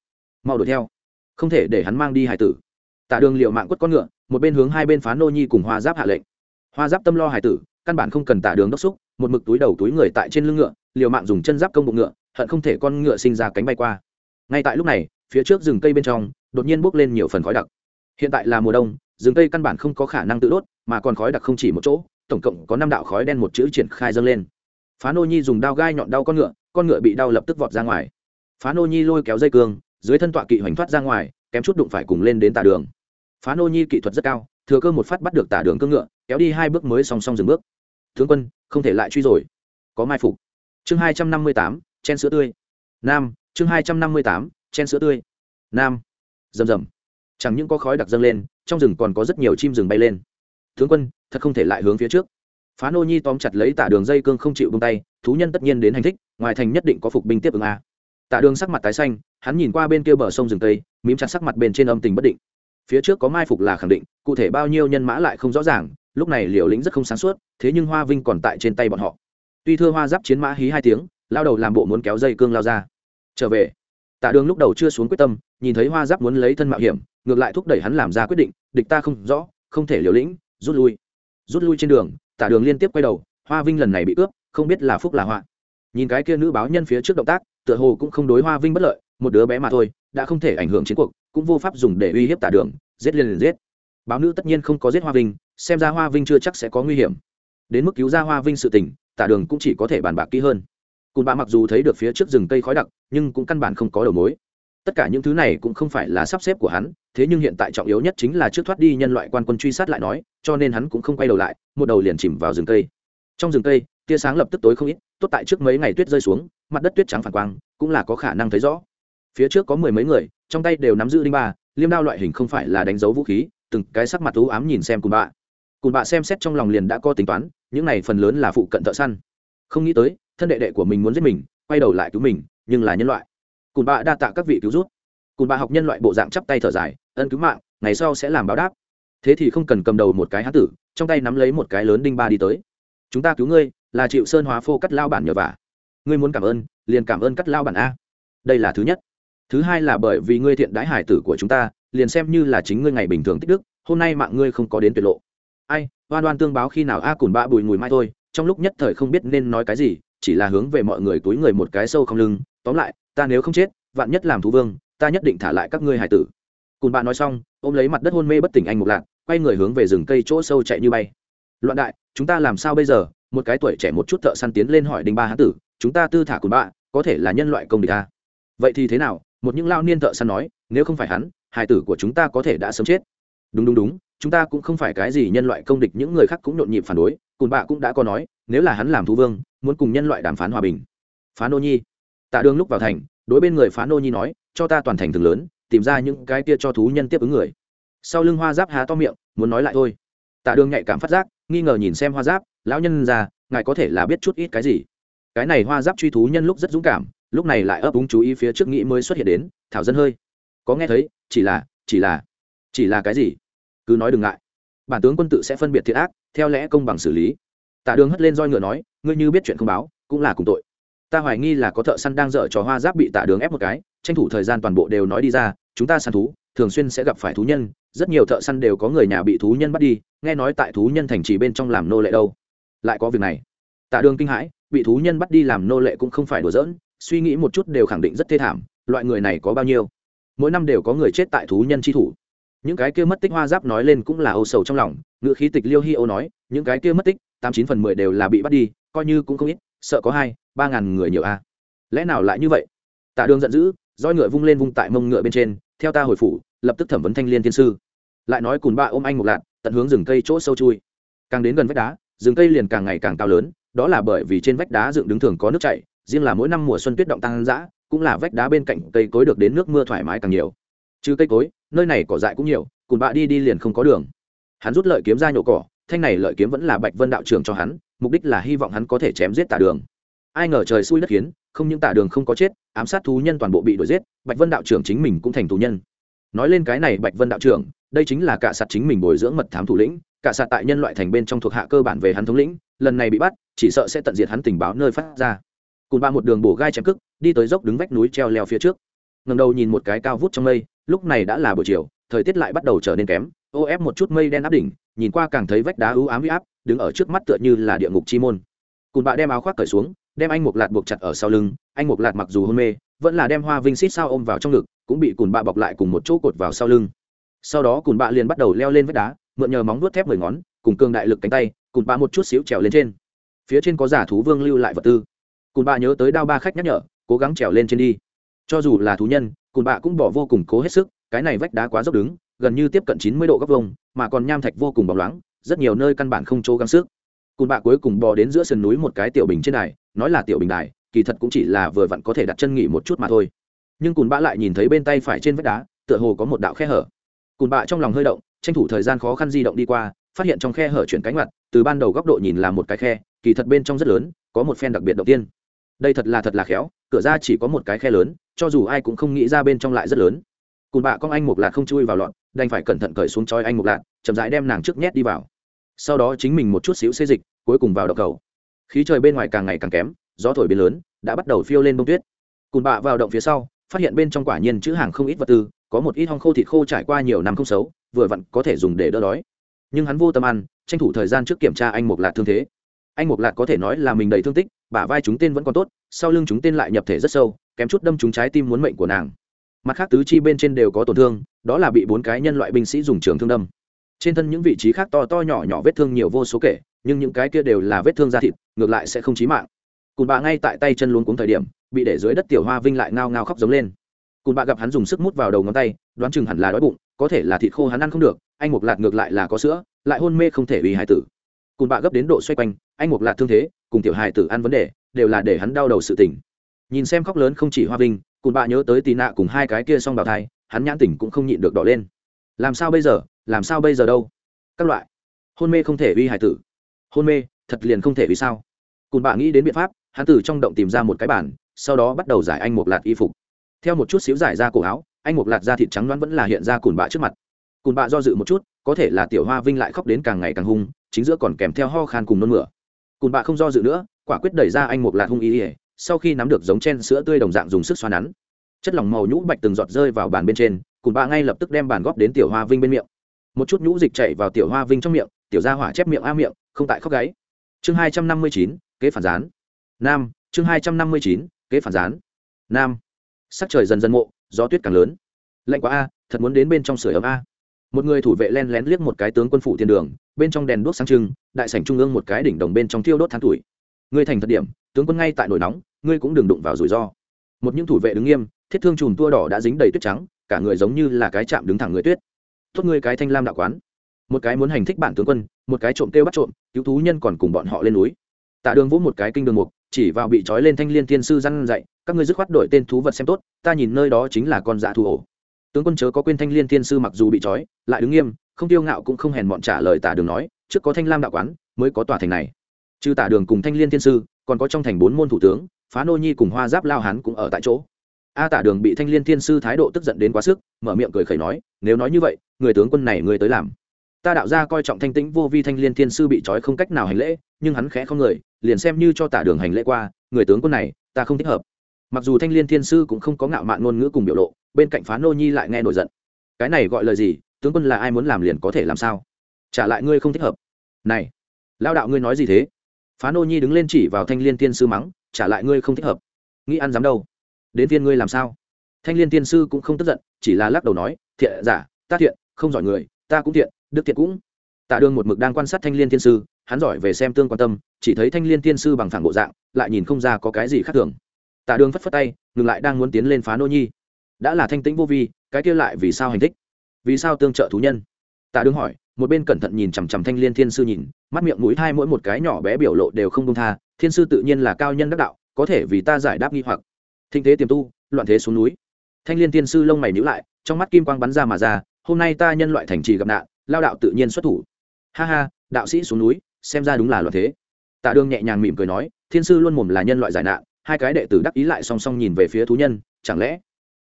Mau đuổi theo. Không thể để hắn mang đi hải tử. Tạ đường liệu mạng quất con ngựa, một bên hướng hai bên phá nô nhi cùng hoa giáp hạ lệnh. Hoa giáp tâm lo hải tử, căn bản không cần tạ đường đốc xúc, một mực túi đầu túi người tại trên lưng ngựa, liều mạng dùng chân giáp công bụng ngựa, hận không thể con ngựa sinh ra cánh bay qua. Ngay tại lúc này, phía trước rừng cây bên trong, đột nhiên bốc lên nhiều phần khói đặc. Hiện tại là mùa đông, rừng cây căn bản không có khả năng tự đốt, mà còn khói đặc không chỉ một chỗ, tổng cộng có năm đạo khói đen một chữ triển khai dâng lên phá nô nhi dùng đao gai nhọn đau con ngựa con ngựa bị đau lập tức vọt ra ngoài. Phá nô nhi lôi kéo dây cương, dưới thân tọa kỵ hoành thoát ra ngoài, kém chút đụng phải cùng lên đến tả đường. Phá nô nhi kỹ thuật rất cao, thừa cơ một phát bắt được tả đường cương ngựa, kéo đi hai bước mới song song dừng bước. Tướng quân, không thể lại truy rồi. Có mai phục. Chương hai trăm năm mươi tám, chen sữa tươi. Nam, chương hai trăm năm mươi tám, chen sữa tươi. Nam. Rầm rầm. Chẳng những có khói đặc dâng lên, trong rừng còn có rất nhiều chim rừng bay lên. Tướng quân, thật không thể lại hướng phía trước phá nô nhi tóm chặt lấy tả đường dây cương không chịu bông tay, thú nhân tất nhiên đến hành thích, ngoài thành nhất định có phục binh tiếp ứng a. Tả đường sắc mặt tái xanh, hắn nhìn qua bên kia bờ sông rừng tây, mím chặt sắc mặt bên trên âm tình bất định. Phía trước có mai phục là khẳng định, cụ thể bao nhiêu nhân mã lại không rõ ràng, lúc này liều lĩnh rất không sáng suốt, thế nhưng hoa vinh còn tại trên tay bọn họ. Tuy thưa hoa giáp chiến mã hí hai tiếng, lao đầu làm bộ muốn kéo dây cương lao ra. Trở về. Tạ đường lúc đầu chưa xuống quyết tâm, nhìn thấy hoa giáp muốn lấy thân mạo hiểm, ngược lại thúc đẩy hắn làm ra quyết định, địch ta không rõ, không thể liều lĩnh, rút lui. Rút lui trên đường Tả đường liên tiếp quay đầu, hoa vinh lần này bị cướp, không biết là phúc là họa. Nhìn cái kia nữ báo nhân phía trước động tác, tựa hồ cũng không đối hoa vinh bất lợi, một đứa bé mà thôi, đã không thể ảnh hưởng chiến cuộc, cũng vô pháp dùng để uy hiếp tả đường, giết liền liền giết. Báo nữ tất nhiên không có giết hoa vinh, xem ra hoa vinh chưa chắc sẽ có nguy hiểm. Đến mức cứu ra hoa vinh sự tình, tả đường cũng chỉ có thể bàn bạc kỹ hơn. Cùn bạ mặc dù thấy được phía trước rừng cây khói đặc, nhưng cũng căn bản không có đầu mối tất cả những thứ này cũng không phải là sắp xếp của hắn, thế nhưng hiện tại trọng yếu nhất chính là trước thoát đi nhân loại quan quân truy sát lại nói, cho nên hắn cũng không quay đầu lại, một đầu liền chìm vào rừng cây. Trong rừng cây, tia sáng lập tức tối không ít, tốt tại trước mấy ngày tuyết rơi xuống, mặt đất tuyết trắng phản quang, cũng là có khả năng thấy rõ. Phía trước có mười mấy người, trong tay đều nắm giữ đinh ba, liêm đao loại hình không phải là đánh dấu vũ khí, từng cái sắc mặt thú ám nhìn xem cùn bạ. Cùn bạ xem xét trong lòng liền đã có tính toán, những này phần lớn là phụ cận thợ săn. Không nghĩ tới, thân đệ đệ của mình muốn giết mình, quay đầu lại cứu mình, nhưng là nhân loại cùn bạ đa tạ các vị cứu rút cùn bạ học nhân loại bộ dạng chắp tay thở dài, ân cứu mạng, ngày sau sẽ làm báo đáp. Thế thì không cần cầm đầu một cái hán tử, trong tay nắm lấy một cái lớn đinh ba đi tới. Chúng ta cứu ngươi, là chịu sơn hóa phô cắt lao bản nhờ vả. Ngươi muốn cảm ơn, liền cảm ơn cắt lao bản a. Đây là thứ nhất. Thứ hai là bởi vì ngươi thiện đãi hải tử của chúng ta, liền xem như là chính ngươi ngày bình thường tích đức, hôm nay mạng ngươi không có đến tuyệt lộ. Ai, oan oan tương báo khi nào a cùn bạ bùi mùi mai thôi, trong lúc nhất thời không biết nên nói cái gì, chỉ là hướng về mọi người túi người một cái sâu không lưng, tóm lại ta nếu không chết, vạn nhất làm thú vương, ta nhất định thả lại các ngươi hải tử. Cùn bạn nói xong, ôm lấy mặt đất hôn mê bất tỉnh anh một lạc, quay người hướng về rừng cây chỗ sâu chạy như bay. Loạn đại, chúng ta làm sao bây giờ? Một cái tuổi trẻ một chút thợ săn tiến lên hỏi đinh ba hán tử, chúng ta tư thả cùn bạ có thể là nhân loại công địch ta vậy thì thế nào? Một những lao niên thợ săn nói, nếu không phải hắn, hải tử của chúng ta có thể đã sớm chết. Đúng đúng đúng, chúng ta cũng không phải cái gì nhân loại công địch, những người khác cũng nhộn nhịp phản đối cùn bạ cũng đã có nói, nếu là hắn làm thú vương, muốn cùng nhân loại đàm phán hòa bình. Phá nô nhi tạ đường lúc vào thành, đối bên người phá nô nhi nói, cho ta toàn thành thường lớn, tìm ra những cái kia cho thú nhân tiếp ứng người. Sau lưng hoa giáp há to miệng, muốn nói lại thôi. Tạ đường nhạy cảm phát giác, nghi ngờ nhìn xem hoa giáp, lão nhân già, ngài có thể là biết chút ít cái gì? Cái này hoa giáp truy thú nhân lúc rất dũng cảm, lúc này lại ấp úng chú ý phía trước nghĩ mới xuất hiện đến, thảo dân hơi. Có nghe thấy, chỉ là chỉ là chỉ là cái gì? Cứ nói đừng ngại. Bản tướng quân tự sẽ phân biệt thiệt ác, theo lẽ công bằng xử lý. Tạ đường hất lên roi ngựa nói, ngươi như biết chuyện không báo, cũng là cùng tội ta hoài nghi là có thợ săn đang dở trò hoa giáp bị tạ đường ép một cái, tranh thủ thời gian toàn bộ đều nói đi ra, chúng ta săn thú, thường xuyên sẽ gặp phải thú nhân, rất nhiều thợ săn đều có người nhà bị thú nhân bắt đi, nghe nói tại thú nhân thành trì bên trong làm nô lệ đâu. Lại có việc này. Tạ đường kinh hãi, bị thú nhân bắt đi làm nô lệ cũng không phải đùa giỡn, suy nghĩ một chút đều khẳng định rất thê thảm, loại người này có bao nhiêu? Mỗi năm đều có người chết tại thú nhân chi thủ. Những cái kia mất tích hoa giáp nói lên cũng là âu sầu trong lòng, ngựa khí tịch liêu hi âu nói, những cái kia mất tích, tám chín phần mười đều là bị bắt đi, coi như cũng không ít, sợ có hai ba ngàn người nhiều a. Lẽ nào lại như vậy? Tạ đường giận dữ, roi ngựa vung lên vung tại mông ngựa bên trên, theo ta hồi phủ, lập tức thẩm vấn thanh liên thiên sư. Lại nói cùn ba ôm anh một lạt, tận hướng rừng cây chỗ sâu chui. Càng đến gần vách đá, rừng cây liền càng ngày càng cao lớn, đó là bởi vì trên vách đá dựng đứng thường có nước chảy, riêng là mỗi năm mùa xuân tuyết động tăng dã, cũng là vách đá bên cạnh cây cối được đến nước mưa thoải mái càng nhiều. Trừ cây cối, nơi này cỏ dại cũng nhiều, cùn bạ đi đi liền không có đường. Hắn rút lợi kiếm ra nhổ cỏ, thanh này lợi kiếm vẫn là bạch vân đạo trưởng cho hắn, mục đích là hy vọng hắn có thể chém giết tả đường ai ngờ trời xui đất khiến, không những tả đường không có chết, ám sát thú nhân toàn bộ bị đuổi giết, bạch vân đạo trưởng chính mình cũng thành thú nhân. Nói lên cái này bạch vân đạo trưởng, đây chính là cả sạt chính mình bồi dưỡng mật thám thủ lĩnh, cả sạt tại nhân loại thành bên trong thuộc hạ cơ bản về hắn thống lĩnh, lần này bị bắt, chỉ sợ sẽ tận diệt hắn tình báo nơi phát ra. Cùng ba một đường bổ gai chém cức đi tới dốc đứng vách núi treo leo phía trước. Ngầm đầu nhìn một cái cao vút trong mây, lúc này đã là buổi chiều, thời tiết lại bắt đầu trở nên kém, ô ép một chút mây đen áp đỉnh, nhìn qua càng thấy vách đá ưu ám huy áp, đứng ở trước mắt tựa như là địa ngục chi môn. Cùng bạ đem áo khoác cởi xuống đem anh một lạt buộc chặt ở sau lưng, anh một lạt mặc dù hôn mê, vẫn là đem hoa vinh xít sao ôm vào trong ngực, cũng bị cùn bạ bọc lại cùng một chỗ cột vào sau lưng. Sau đó cùn bạ liền bắt đầu leo lên vách đá, mượn nhờ móng vuốt thép mười ngón, cùng cường đại lực cánh tay, cùn bạ một chút xíu trèo lên trên. Phía trên có giả thú vương lưu lại vật tư. Cùn bạ nhớ tới đao ba khách nhắc nhở, cố gắng trèo lên trên đi. Cho dù là thú nhân, cùn bạ cũng bỏ vô cùng cố hết sức, cái này vách đá quá dốc đứng, gần như tiếp cận chín mươi độ góc vông mà còn nham thạch vô cùng bóng loáng, rất nhiều nơi căn bản không chỗ gắng sức cùn bạ cuối cùng bò đến giữa sườn núi một cái tiểu bình trên đài, nói là tiểu bình đài, kỳ thật cũng chỉ là vừa vặn có thể đặt chân nghỉ một chút mà thôi. Nhưng cùn bạ lại nhìn thấy bên tay phải trên vách đá, tựa hồ có một đạo khe hở. Cùn bạ trong lòng hơi động, tranh thủ thời gian khó khăn di động đi qua, phát hiện trong khe hở chuyển cánh mặt từ ban đầu góc độ nhìn là một cái khe, kỳ thật bên trong rất lớn, có một phen đặc biệt đầu tiên. Đây thật là thật là khéo, cửa ra chỉ có một cái khe lớn, cho dù ai cũng không nghĩ ra bên trong lại rất lớn. Cùn bạ con anh một lạc không chui vào lọn, đành phải cẩn thận cởi xuống choi anh một lạc, chậm rãi đem nàng trước nhét đi vào. Sau đó chính mình một chút xíu xê dịch cuối cùng vào đậu cầu. Khí trời bên ngoài càng ngày càng kém, gió thổi biến lớn, đã bắt đầu phiêu lên bông tuyết. Cùn bạ vào động phía sau, phát hiện bên trong quả nhiên chữ hàng không ít vật tư, có một ít hong khô thịt khô trải qua nhiều năm không xấu, vừa vặn có thể dùng để đỡ đói. Nhưng hắn vô tâm ăn, tranh thủ thời gian trước kiểm tra anh mục lạc thương thế. Anh mục lạc có thể nói là mình đầy thương tích, bả vai chúng tên vẫn còn tốt, sau lưng chúng tên lại nhập thể rất sâu, kém chút đâm chúng trái tim muốn mệnh của nàng. Mặt khác tứ chi bên trên đều có tổn thương, đó là bị bốn cái nhân loại binh sĩ dùng trường thương đâm. Trên thân những vị trí khác to to nhỏ nhỏ vết thương nhiều vô số kể nhưng những cái kia đều là vết thương da thịt, ngược lại sẽ không chí mạng. Cùn bạ ngay tại tay chân luôn cuống thời điểm, bị để dưới đất tiểu hoa vinh lại ngao ngao khóc giống lên. Cùn bạ gặp hắn dùng sức mút vào đầu ngón tay, đoán chừng hẳn là đói bụng, có thể là thịt khô hắn ăn không được, anh mục lạt ngược lại là có sữa, lại hôn mê không thể uy hài tử. Cùn bạ gấp đến độ xoay quanh, anh mục lạt thương thế, cùng tiểu hài tử ăn vấn đề, đều là để hắn đau đầu sự tỉnh. Nhìn xem khóc lớn không chỉ hoa vinh, cùn bạ nhớ tới tì nạ cùng hai cái kia xong bào thai, hắn nhãn tỉnh cũng không nhịn được đỏ lên. Làm sao bây giờ? Làm sao bây giờ đâu? Các loại. Hôn mê không thể uy hài tử hôn mê, thật liền không thể vì sao. Cùn bạ nghĩ đến biện pháp, hắn từ trong động tìm ra một cái bản sau đó bắt đầu giải anh một lạt y phục. Theo một chút xíu giải ra cổ áo, anh một lạt da thịt trắng loãng vẫn là hiện ra cùn bạ trước mặt. Cùn bạ do dự một chút, có thể là tiểu hoa vinh lại khóc đến càng ngày càng hung, chính giữa còn kèm theo ho khan cùng nôn mửa. Cùn bạ không do dự nữa, quả quyết đẩy ra anh một lạt hung ý ỉa sau khi nắm được giống chen sữa tươi đồng dạng dùng sức xoa nắn. Chất lỏng màu nhũ bạch từng giọt rơi vào bàn bên trên, cùn bạ ngay lập tức đem bàn góp đến tiểu hoa vinh bên miệng. Một chút nhũ dịch chảy vào tiểu hoa vinh trong miệng, tiểu ra hỏa chép miệng a miệng không tại khóc gáy. Chương hai trăm năm mươi chín, kế phản gián. Nam, chương hai trăm năm mươi chín, kế phản gián. Nam. Sắc trời dần dần mộ, gió tuyết càng lớn. Lạnh quá a, thật muốn đến bên trong sửa ấm a. Một người thủ vệ len lén liếc một cái tướng quân phủ thiên đường, bên trong đèn đuốc sáng trưng, đại sảnh trung ương một cái đỉnh đồng bên trong thiêu đốt tháng tuổi. Ngươi thành thật điểm, tướng quân ngay tại nổi nóng, ngươi cũng đừng đụng vào rủi ro. Một những thủ vệ đứng nghiêm, thiết thương chùm tua đỏ đã dính đầy tuyết trắng, cả người giống như là cái chạm đứng thẳng người tuyết. Tốt ngươi cái thanh lam đạo quán một cái muốn hành thích bản tướng quân, một cái trộm kêu bắt trộm, cứu thú nhân còn cùng bọn họ lên núi. Tạ đường vỗ một cái kinh đường mục, chỉ vào bị trói lên thanh liên thiên sư răn dạy, các ngươi dứt khoát đổi tên thú vật xem tốt, ta nhìn nơi đó chính là con dạ thù ổ. Tướng quân chớ có quên thanh liên thiên sư mặc dù bị trói, lại đứng nghiêm, không tiêu ngạo cũng không hèn bọn trả lời tả đường nói, trước có thanh lam đạo quán, mới có tòa thành này. Trừ tả đường cùng thanh liên thiên sư, còn có trong thành bốn môn thủ tướng, phá nô nhi cùng hoa giáp lao hán cũng ở tại chỗ. A tả đường bị thanh liên thiên sư thái độ tức giận đến quá sức, mở miệng cười khẩy nói, nếu nói như vậy, người tướng quân này người tới làm ta đạo ra coi trọng thanh tĩnh vô vi thanh liên thiên sư bị trói không cách nào hành lễ, nhưng hắn khẽ không người, liền xem như cho tả đường hành lễ qua, người tướng quân này, ta không thích hợp. Mặc dù thanh liên thiên sư cũng không có ngạo mạn ngôn ngữ cùng biểu lộ, bên cạnh phá nô nhi lại nghe nổi giận. Cái này gọi lời gì, tướng quân là ai muốn làm liền có thể làm sao? Trả lại ngươi không thích hợp. Này lao đạo ngươi nói gì thế? Phá nô nhi đứng lên chỉ vào thanh liên thiên sư mắng, trả lại ngươi không thích hợp. Nghĩ ăn dám đâu? Đến viên ngươi làm sao? Thanh liên thiên sư cũng không tức giận, chỉ là lắc đầu nói, thiện giả, ta thiện, không giỏi người, ta cũng thiện đức thiện cũng tạ đường một mực đang quan sát thanh liên thiên sư, hắn giỏi về xem tương quan tâm, chỉ thấy thanh liên thiên sư bằng phẳng bộ dạng, lại nhìn không ra có cái gì khác thường. Tạ đường phất phất tay, ngừng lại đang muốn tiến lên phá nô nhi. Đã là thanh tĩnh vô vi, cái kia lại vì sao hành thích? Vì sao tương trợ thú nhân? Tạ đường hỏi, một bên cẩn thận nhìn chằm chằm thanh liên thiên sư nhìn, mắt miệng mũi hai mỗi một cái nhỏ bé biểu lộ đều không công tha, thiên sư tự nhiên là cao nhân đắc đạo, có thể vì ta giải đáp nghi hoặc. Thinh thế tiềm tu, loạn thế xuống núi. Thanh liên thiên sư lông mày nhíu lại, trong mắt kim quang bắn ra mà ra, hôm nay ta nhân loại thành trì gặp nạn lao đạo tự nhiên xuất thủ. Ha ha đạo sĩ xuống núi xem ra đúng là loạn thế. Tạ đương nhẹ nhàng mỉm cười nói thiên sư luôn mồm là nhân loại giải nạn hai cái đệ tử đắc ý lại song song nhìn về phía thú nhân chẳng lẽ?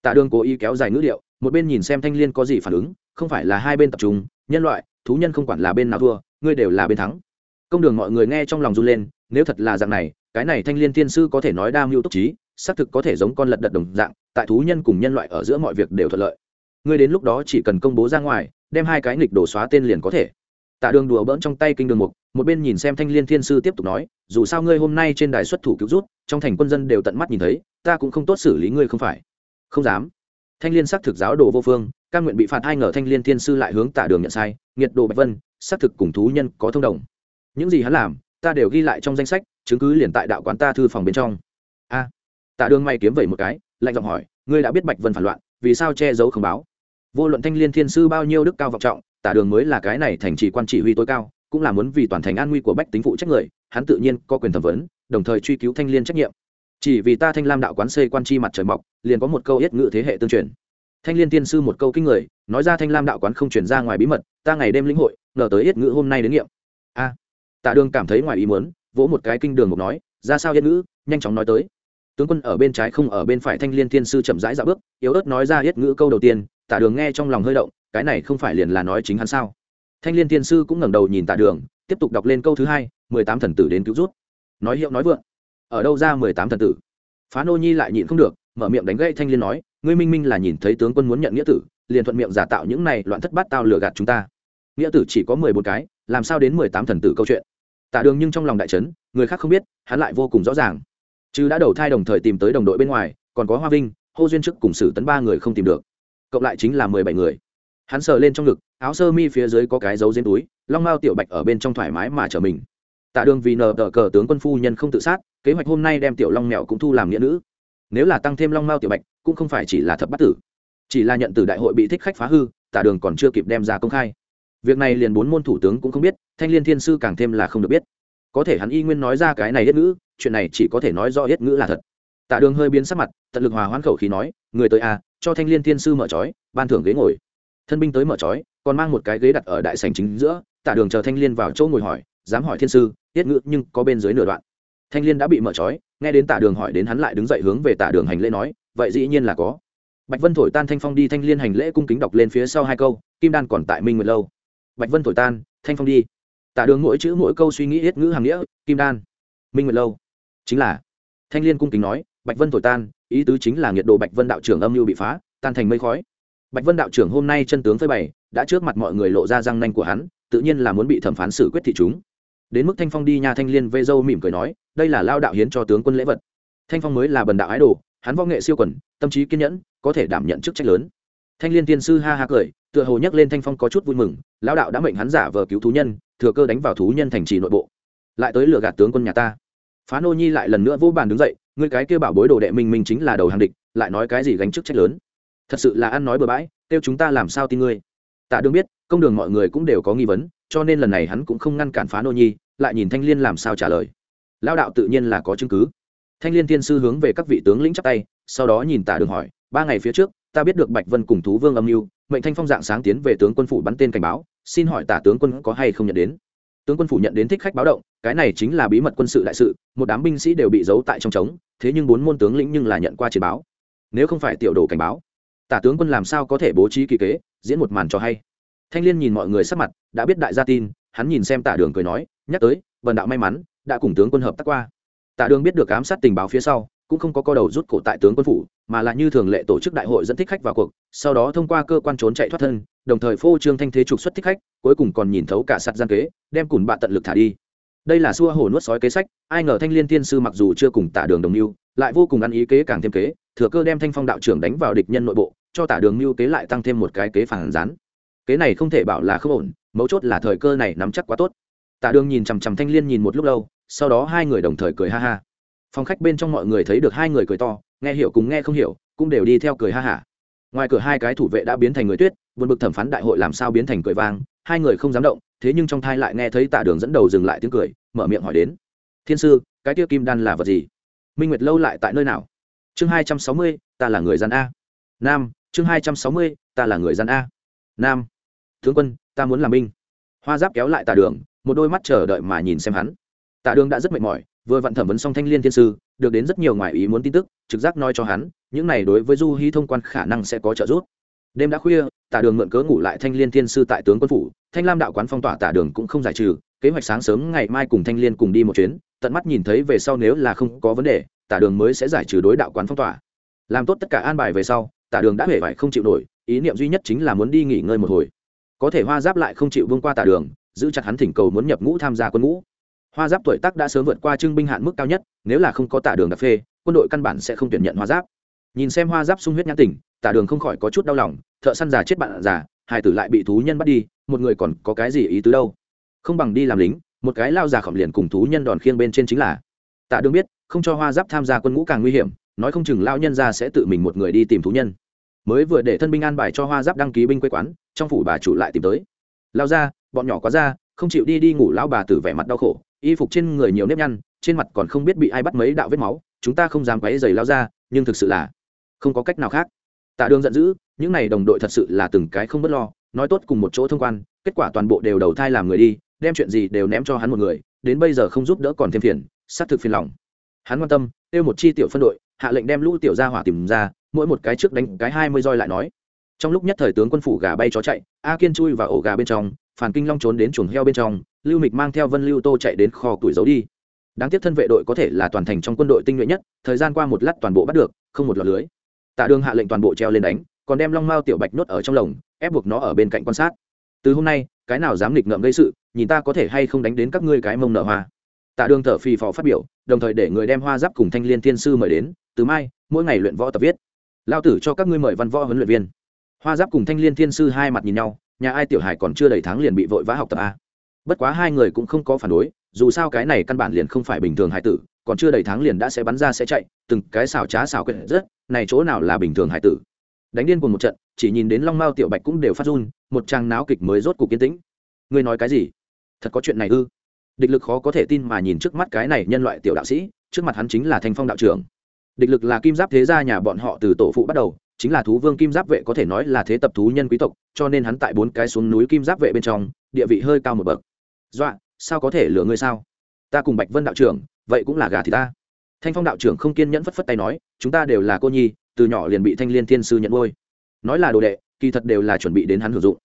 Tạ đương cố ý kéo dài ngữ liệu, một bên nhìn xem thanh liên có gì phản ứng không phải là hai bên tập trung nhân loại thú nhân không quản là bên nào thua ngươi đều là bên thắng. Công đường mọi người nghe trong lòng run lên nếu thật là dạng này cái này thanh liên thiên sư có thể nói đa mưu túc trí xác thực có thể giống con lật đật đồng dạng tại thú nhân cùng nhân loại ở giữa mọi việc đều thuận lợi. Ngươi đến lúc đó chỉ cần công bố ra ngoài đem hai cái nghịch đổ xóa tên liền có thể. Tạ đường đùa bỡn trong tay kinh đường mục, một bên nhìn xem thanh liên thiên sư tiếp tục nói, dù sao ngươi hôm nay trên đài xuất thủ cứu rút, trong thành quân dân đều tận mắt nhìn thấy, ta cũng không tốt xử lý ngươi không phải. Không dám. Thanh liên xác thực giáo đồ vô phương căn nguyện bị phạt ai ngờ thanh liên thiên sư lại hướng tạ đường nhận sai nghiệt đồ bạch vân, xác thực cùng thú nhân có thông đồng. Những gì hắn làm, ta đều ghi lại trong danh sách, chứng cứ liền tại đạo quán ta thư phòng bên trong. A. Tạ đường may kiếm vẩy một cái, lạnh giọng hỏi, ngươi đã biết bạch vân phản loạn, vì sao che giấu không báo? Vô luận thanh liên thiên sư bao nhiêu đức cao vọng trọng tả đường mới là cái này thành trì quan chỉ huy tối cao cũng là muốn vì toàn thành an nguy của bách tính phụ trách người hắn tự nhiên có quyền thẩm vấn đồng thời truy cứu thanh liên trách nhiệm. Chỉ vì ta thanh lam đạo quán xây quan chi mặt trời mọc liền có một câu yết ngự thế hệ tương truyền. Thanh liên tiên sư một câu kinh người nói ra thanh lam đạo quán không chuyển ra ngoài bí mật ta ngày đêm lĩnh hội ngờ tới yết ngữ hôm nay đến nghiệm. A à, tạ đường cảm thấy ngoài ý muốn vỗ một cái kinh đường một nói ra sao yết ngữ nhanh chóng nói tới. Tướng quân ở bên trái không ở bên phải thanh liên tiên sư chậm rãi dạo bước yếu ớt nói ra yết ngữ câu đầu tiên tạ đường nghe trong lòng hơi động, cái này không phải liền là nói chính hắn sao? Thanh liên tiên sư cũng ngẩng đầu nhìn tạ đường, tiếp tục đọc lên câu thứ hai, mười tám thần tử đến cứu rút. Nói hiệu nói vượng. Ở đâu ra mười tám thần tử? Phá nô nhi lại nhịn không được, mở miệng đánh gậy thanh liên nói, ngươi minh minh là nhìn thấy tướng quân muốn nhận nghĩa tử, liền thuận miệng giả tạo những này loạn thất bát tao lừa gạt chúng ta. Nghĩa tử chỉ có mười một cái, làm sao đến mười tám thần tử câu chuyện? Tạ đường nhưng trong lòng đại trấn người khác không biết, hắn lại vô cùng rõ ràng. Chứ đã đầu thai đồng thời tìm tới đồng đội bên ngoài, còn có hoa vinh, hô duyên chức cùng sử tấn ba người không tìm được cộng lại chính là mười bảy người. Hắn sờ lên trong ngực, áo sơ mi phía dưới có cái dấu trên túi, long mao tiểu bạch ở bên trong thoải mái mà chở mình. Tạ đường vì nờ tờ cờ tướng quân phu nhân không tự sát, kế hoạch hôm nay đem tiểu long mèo cũng thu làm nghĩa nữ. Nếu là tăng thêm long mao tiểu bạch, cũng không phải chỉ là thập bắt tử. Chỉ là nhận từ đại hội bị thích khách phá hư, tạ đường còn chưa kịp đem ra công khai. Việc này liền bốn môn thủ tướng cũng không biết, thanh liên thiên sư càng thêm là không được biết. Có thể hắn y nguyên nói ra cái này hết ngữ, chuyện này chỉ có thể nói do hết ngữ là thật. Tạ đường hơi biến sắc mặt, tận lực hòa hoãn khẩu khí nói người tới a à, cho thanh liên thiên sư mở trói ban thưởng ghế ngồi. Thân binh tới mở trói còn mang một cái ghế đặt ở đại sành chính giữa tạ đường chờ thanh liên vào chỗ ngồi hỏi dám hỏi thiên sư tiết ngữ nhưng có bên dưới nửa đoạn. Thanh liên đã bị mở trói nghe đến tạ đường hỏi đến hắn lại đứng dậy hướng về tạ đường hành lễ nói vậy dĩ nhiên là có. Bạch vân thổi tan thanh phong đi thanh liên hành lễ cung kính đọc lên phía sau hai câu kim đan còn tại minh nguyệt lâu. Bạch vân thổi tan thanh phong đi. Tạ đường mỗi chữ mỗi câu suy nghĩ hết ngữ hàng nghĩa kim đan minh nguyệt lâu. Chính là thanh liên cung kính nói bạch vân thổi tan ý tứ chính là nhiệt độ bạch vân đạo trưởng âm mưu bị phá, tan thành mây khói. Bạch vân đạo trưởng hôm nay chân tướng phơi bày, đã trước mặt mọi người lộ ra răng nanh của hắn, tự nhiên là muốn bị thẩm phán xử quyết thị chúng. Đến mức thanh phong đi nhà thanh liên vê dâu mỉm cười nói, đây là lao đạo hiến cho tướng quân lễ vật. Thanh phong mới là bần đạo ái đồ, hắn võ nghệ siêu quẩn tâm trí kiên nhẫn, có thể đảm nhận chức trách lớn. Thanh liên tiên sư ha ha cười, tựa hồ nhắc lên thanh phong có chút vui mừng lão đạo đã mệnh hắn giả vờ cứu thú nhân, thừa cơ đánh vào thú nhân thành trì nội bộ. Lại tới lừa gạt tướng quân nhà ta phá nô nhi lại lần nữa vô bàn đứng dậy người cái kêu bảo bối đồ đệ minh minh chính là đầu hàng địch, lại nói cái gì gánh chức trách lớn? Thật sự là ăn nói bừa bãi, kêu chúng ta làm sao tin ngươi? Tạ đương biết, công đường mọi người cũng đều có nghi vấn, cho nên lần này hắn cũng không ngăn cản phá nô nhi, lại nhìn thanh liên làm sao trả lời. Lao đạo tự nhiên là có chứng cứ. Thanh liên thiên sư hướng về các vị tướng lĩnh chắp tay, sau đó nhìn Tả đường hỏi, ba ngày phía trước, ta biết được bạch vân cùng thú vương âm mưu, mệnh thanh phong dạng sáng tiến về tướng quân phủ bắn tên cảnh báo, xin hỏi tả tướng quân có hay không nhận đến? Tướng quân phủ nhận đến thích khách báo động, cái này chính là bí mật quân sự đại sự, một đám binh sĩ đều bị giấu tại trong trống, thế nhưng bốn môn tướng lĩnh nhưng là nhận qua chiến báo. Nếu không phải tiểu đồ cảnh báo, tả tướng quân làm sao có thể bố trí kỳ kế, diễn một màn cho hay. Thanh liên nhìn mọi người sắc mặt, đã biết đại gia tin, hắn nhìn xem tả đường cười nói, nhắc tới, vần đạo may mắn, đã cùng tướng quân hợp tác qua. Tả đường biết được ám sát tình báo phía sau, cũng không có co đầu rút cổ tại tướng quân phủ mà là như thường lệ tổ chức đại hội dẫn thích khách vào cuộc, sau đó thông qua cơ quan trốn chạy thoát thân, đồng thời phô trương thanh thế trục xuất thích khách, cuối cùng còn nhìn thấu cả sắt gian kế, đem cùn bạ tận lực thả đi. Đây là xua hổ nuốt sói kế sách, ai ngờ thanh liên tiên sư mặc dù chưa cùng tả đường đồng mưu, lại vô cùng ăn ý kế càng thêm kế, thừa cơ đem thanh phong đạo trưởng đánh vào địch nhân nội bộ, cho tả đường mưu kế lại tăng thêm một cái kế phản gián. Kế này không thể bảo là không ổn, mấu chốt là thời cơ này nắm chắc quá tốt. Tả đường nhìn chằm chằm thanh liên nhìn một lúc lâu, sau đó hai người đồng thời cười ha ha. Phòng khách bên trong mọi người thấy được hai người cười to nghe hiểu cùng nghe không hiểu, cũng đều đi theo cười ha hả. Ngoài cửa hai cái thủ vệ đã biến thành người tuyết vượt bực thẩm phán đại hội làm sao biến thành cười vang, hai người không dám động, thế nhưng trong thai lại nghe thấy tạ đường dẫn đầu dừng lại tiếng cười, mở miệng hỏi đến. Thiên sư, cái tiêu kim đan là vật gì? Minh nguyệt lâu lại tại nơi nào? Chương hai trăm sáu mươi, ta là người gian a. Nam, chương hai trăm sáu mươi, ta là người gian a. Nam, tướng quân, ta muốn làm binh. Hoa giáp kéo lại tạ đường, một đôi mắt chờ đợi mà nhìn xem hắn. Tạ đường đã rất mệt mỏi vừa vặn thẩm vấn xong thanh liên thiên sư, được đến rất nhiều ngoại ý muốn tin tức, trực giác nói cho hắn, những này đối với du hí thông quan khả năng sẽ có trợ giúp. Đêm đã khuya, tả đường mượn cớ ngủ lại thanh liên thiên sư tại tướng quân phủ, thanh lam đạo quán phong tỏa tả đường cũng không giải trừ, kế hoạch sáng sớm ngày mai cùng thanh liên cùng đi một chuyến, tận mắt nhìn thấy về sau nếu là không có vấn đề, tả đường mới sẽ giải trừ đối đạo quán phong tỏa. Làm tốt tất cả an bài về sau, tả đường đã hề vải không chịu nổi, ý niệm duy nhất chính là muốn đi nghỉ ngơi một hồi. Có thể hoa giáp lại không chịu vương qua tả đường, giữ chặt hắn thỉnh cầu muốn nhập ngũ tham gia quân ngũ hoa giáp tuổi tác đã sớm vượt qua trưng binh hạn mức cao nhất, nếu là không có tả đường đặc phê, quân đội căn bản sẽ không tuyển nhận hoa giáp. Nhìn xem hoa giáp sung huyết nhãn tỉnh tả đường không khỏi có chút đau lòng, thợ săn già chết bạn già, hai tử lại bị thú nhân bắt đi, một người còn có cái gì ý tứ đâu? Không bằng đi làm lính, một cái lao già khổng liền cùng thú nhân đòn khiêng bên trên chính là. Tạ đường biết, không cho hoa giáp tham gia quân ngũ càng nguy hiểm, nói không chừng lao nhân ra sẽ tự mình một người đi tìm thú nhân. Mới vừa để thân binh an bài cho hoa giáp đăng ký binh quê quán, trong phủ bà chủ lại tìm tới. Lao ra, bọn nhỏ quá ra không chịu đi đi ngủ lão bà tử vẻ mặt đau khổ, y phục trên người nhiều nếp nhăn, trên mặt còn không biết bị ai bắt mấy đạo vết máu, chúng ta không dám quấy giày lao ra nhưng thực sự là không có cách nào khác. Tạ đường giận dữ, những n à y đồng đội thật sự là từng cái không b ấ t lo, nói tốt cùng một chỗ thông quan, kết quả toàn bộ đều đầu thai làm người đi, đem chuyện gì đều ném cho hắn một người, đến bây giờ không giúp đỡ còn thêm phiền, xác thực phiền lòng. Hắn quan tâm, kêu một chi tiểu phân đội, hạ lệnh đem lũ tiểu ra hỏa tìm ra, mỗi một cái trước đánh cái hai mươi roi lại nói trong lúc nhất thời tướng quân phủ gà bay chó chạy, a kiên chui vào ổ gà bên trong phản kinh long trốn đến chuồng heo bên trong, lưu mịch mang theo vân lưu tô chạy đến kho tuổi giấu đi. Đáng tiếc thân vệ đội có thể là toàn thành trong quân đội tinh nhuệ nhất, thời gian qua một lát toàn bộ bắt được, không một lọt lưới. Tạ đường hạ lệnh toàn bộ treo lên đánh, còn đem long mao tiểu bạch nhốt ở trong lồng, ép buộc nó ở bên cạnh quan sát. Từ hôm nay, cái nào dám nghịch ngợm gây sự, nhìn ta có thể hay không đánh đến các ngươi cái mông nở hoa. Tạ đường thở phì phò phát biểu, đồng thời để người đem hoa giáp cùng thanh liên thiên sư mời đến, từ mai, mỗi ngày luyện võ tập viết. Lao tử cho các ngươi mời văn võ huấn luyện viên hoa giáp cùng thanh liên thiên sư hai mặt nhìn nhau, nhà ai tiểu hải còn chưa đầy tháng liền bị vội vã học tập a. Bất quá hai người cũng không có phản đối, dù sao cái này căn bản liền không phải bình thường hải tử, còn chưa đầy tháng liền đã sẽ bắn ra sẽ chạy, từng cái xào trá xào quyệt rất, này chỗ nào là bình thường hải tử. Đánh điên cùng một trận, chỉ nhìn đến long mao tiểu bạch cũng đều phát run, một trang náo kịch mới rốt cuộc kiến tĩnh. Ngươi nói cái gì? Thật có chuyện này ư? Địch lực khó có thể tin mà nhìn trước mắt cái này nhân loại tiểu đạo sĩ, trước mặt hắn chính là thanh phong đạo trưởng. Địch lực là kim giáp thế gia nhà bọn họ từ tổ phụ bắt đầu chính là thú vương kim giáp vệ có thể nói là thế tập thú nhân quý tộc, cho nên hắn tại bốn cái xuống núi kim giáp vệ bên trong, địa vị hơi cao một bậc. Dọa, sao có thể lừa ngươi sao? Ta cùng bạch vân đạo trưởng, vậy cũng là gà thì ta. Thanh phong đạo trưởng không kiên nhẫn phất phất tay nói, chúng ta đều là cô nhi, từ nhỏ liền bị thanh liên thiên sư nhận ngôi nói là đồ đệ, kỳ thật đều là chuẩn bị đến hắn hưởng dụng.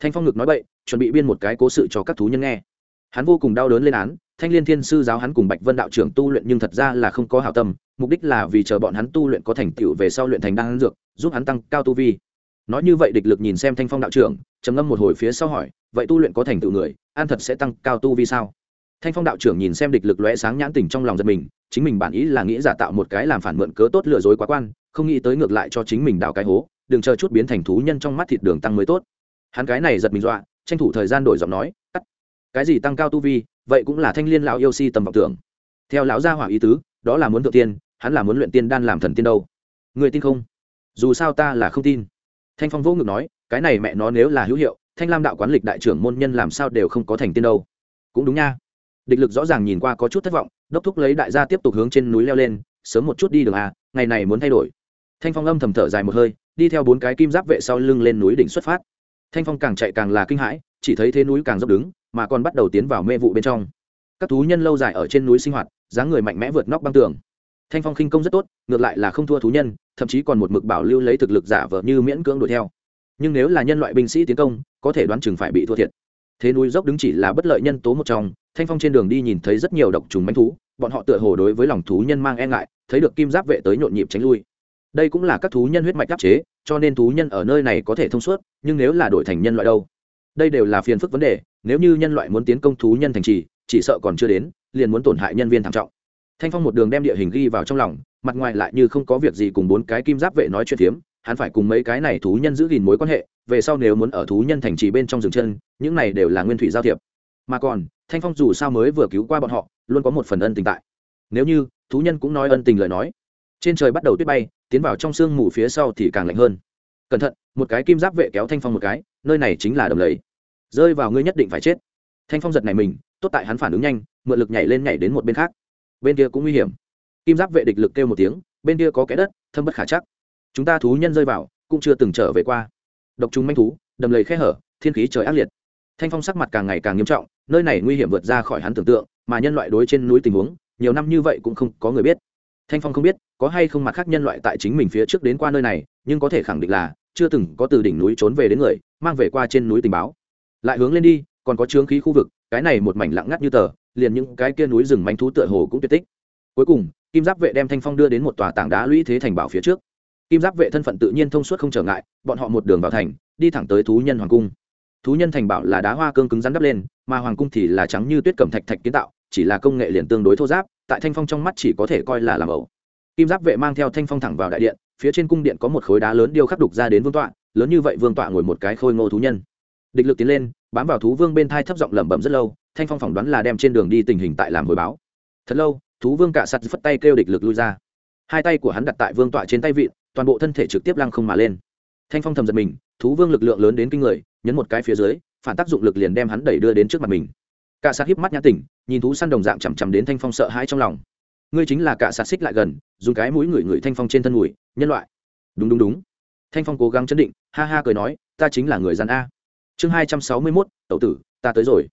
Thanh phong ngực nói bậy, chuẩn bị biên một cái cố sự cho các thú nhân nghe. Hắn vô cùng đau đớn lên án thanh liên thiên sư giáo hắn cùng bạch vân đạo trưởng tu luyện nhưng thật ra là không có hảo tâm, mục đích là vì chờ bọn hắn tu luyện có thành tựu về sau luyện thành đan dược, giúp hắn tăng cao tu vi. Nói như vậy địch lực nhìn xem thanh phong đạo trưởng, trầm ngâm một hồi phía sau hỏi, vậy tu luyện có thành tựu người, an thật sẽ tăng cao tu vi sao? Thanh phong đạo trưởng nhìn xem địch lực lóe sáng nhãn tình trong lòng giật mình, chính mình bản ý là nghĩ giả tạo một cái làm phản mượn cớ tốt lừa dối quá quan, không nghĩ tới ngược lại cho chính mình đào cái hố, đừng chờ chút biến thành thú nhân trong mắt thịt đường tăng mới tốt. Hắn cái này giật mình dọa, tranh thủ thời gian đổi giọng nói, cắt. Cái gì tăng cao tu vi vậy cũng là thanh liên lão yêu si tầm vọng tưởng. Theo lão gia hỏa ý tứ, đó là muốn thượng tiên, hắn là muốn luyện tiên đan làm thần tiên đâu. Người tin không? Dù sao ta là không tin. Thanh phong vô ngực nói, cái này mẹ nó nếu là hữu hiệu, thanh lam đạo quán lịch đại trưởng môn nhân làm sao đều không có thành tiên đâu. Cũng đúng nha. Địch lực rõ ràng nhìn qua có chút thất vọng, đốc thúc lấy đại gia tiếp tục hướng trên núi leo lên, sớm một chút đi đường à ngày này muốn thay đổi. Thanh phong âm thầm thở dài một hơi, đi theo bốn cái kim giáp vệ sau lưng lên núi đỉnh xuất phát. Thanh phong càng chạy càng là kinh hãi, chỉ thấy thế núi càng dốc đứng mà còn bắt đầu tiến vào mê vụ bên trong. Các thú nhân lâu dài ở trên núi sinh hoạt, dáng người mạnh mẽ vượt nóc băng tường. Thanh phong khinh công rất tốt, ngược lại là không thua thú nhân, thậm chí còn một mực bảo lưu lấy thực lực giả vờ như miễn cưỡng đuổi theo. Nhưng nếu là nhân loại binh sĩ tiến công, có thể đoán chừng phải bị thua thiệt. Thế núi dốc đứng chỉ là bất lợi nhân tố một trong, thanh phong trên đường đi nhìn thấy rất nhiều độc trùng manh thú, bọn họ tựa hồ đối với lòng thú nhân mang e ngại, thấy được kim giáp vệ tới nhộn nhịp tránh lui. Đây cũng là các thú nhân huyết mạch đáp chế, cho nên thú nhân ở nơi này có thể thông suốt, nhưng nếu là đổi thành nhân loại đâu? Đây đều là phiền phức vấn đề, nếu như nhân loại muốn tiến công thú nhân thành trì, chỉ sợ còn chưa đến, liền muốn tổn hại nhân viên thảm trọng. Thanh phong một đường đem địa hình ghi vào trong lòng, mặt ngoài lại như không có việc gì cùng bốn cái kim giáp vệ nói chuyện phiếm, hắn phải cùng mấy cái này thú nhân giữ gìn mối quan hệ, về sau nếu muốn ở thú nhân thành trì bên trong rừng chân, những này đều là nguyên thủy giao thiệp. Mà còn, thanh phong dù sao mới vừa cứu qua bọn họ, luôn có một phần ân tình tại. Nếu như, thú nhân cũng nói ân tình lời nói. Trên trời bắt đầu tuyết bay, tiến vào trong sương mù phía sau thì càng lạnh hơn cẩn thận, một cái kim giáp vệ kéo thanh phong một cái, nơi này chính là đầm lầy. Rơi vào ngươi nhất định phải chết. Thanh phong giật này mình, tốt tại hắn phản ứng nhanh, mượn lực nhảy lên nhảy đến một bên khác. Bên kia cũng nguy hiểm. Kim giáp vệ địch lực kêu một tiếng, bên kia có cái đất, thâm bất khả chắc. Chúng ta thú nhân rơi vào, cũng chưa từng trở về qua. Độc trùng manh thú, đầm lầy khe hở, thiên khí trời ác liệt. Thanh phong sắc mặt càng ngày càng nghiêm trọng, nơi này nguy hiểm vượt ra khỏi hắn tưởng tượng, mà nhân loại đối trên núi tình huống, nhiều năm như vậy cũng không có người biết thanh phong không biết có hay không mặt khác nhân loại tại chính mình phía trước đến qua nơi này, nhưng có thể khẳng định là chưa từng có từ đỉnh núi trốn về đến người, mang về qua trên núi tình báo. Lại hướng lên đi, còn có chướng khí khu vực, cái này một mảnh lặng ngắt như tờ, liền những cái kia núi rừng manh thú tựa hồ cũng tuyệt tích. Cuối cùng, kim giáp vệ đem thanh phong đưa đến một tòa tảng đá lũy thế thành bảo phía trước. Kim giáp vệ thân phận tự nhiên thông suốt không trở ngại, bọn họ một đường vào thành, đi thẳng tới thú nhân hoàng cung. Thú nhân thành bảo là đá hoa cương cứng rắn đắp lên, mà hoàng cung thì là trắng như tuyết cẩm thạch thạch kiến tạo chỉ là công nghệ liền tương đối thô giáp, tại thanh phong trong mắt chỉ có thể coi là làm ẩu. Kim giáp vệ mang theo thanh phong thẳng vào đại điện, phía trên cung điện có một khối đá lớn điêu khắc đục ra đến vương tọa, lớn như vậy vương tọa ngồi một cái khôi ngô thú nhân. Địch lực tiến lên, bám vào thú vương bên thai thấp giọng lẩm bẩm rất lâu, thanh phong phỏng đoán là đem trên đường đi tình hình tại làm hồi báo. Thật lâu, thú vương cả sắt phất tay kêu địch lực lui ra. Hai tay của hắn đặt tại vương tọa trên tay vịn toàn bộ thân thể trực tiếp lăng không mà lên. Thanh phong thầm giật mình, thú vương lực lượng lớn đến kinh người, nhấn một cái phía dưới, phản tác dụng lực liền đem hắn đẩy đưa đến trước mặt mình. Cả sắt híp mắt nhã tỉnh nhìn thú săn đồng dạng chằm chằm đến thanh phong sợ hãi trong lòng. Ngươi chính là cả sạt xích lại gần, dùng cái mũi ngửi ngửi thanh phong trên thân mùi, nhân loại. Đúng đúng đúng. Thanh phong cố gắng chấn định, ha ha cười nói, ta chính là người gian a. Chương hai trăm sáu mươi mốt, tẩu tử, ta tới rồi.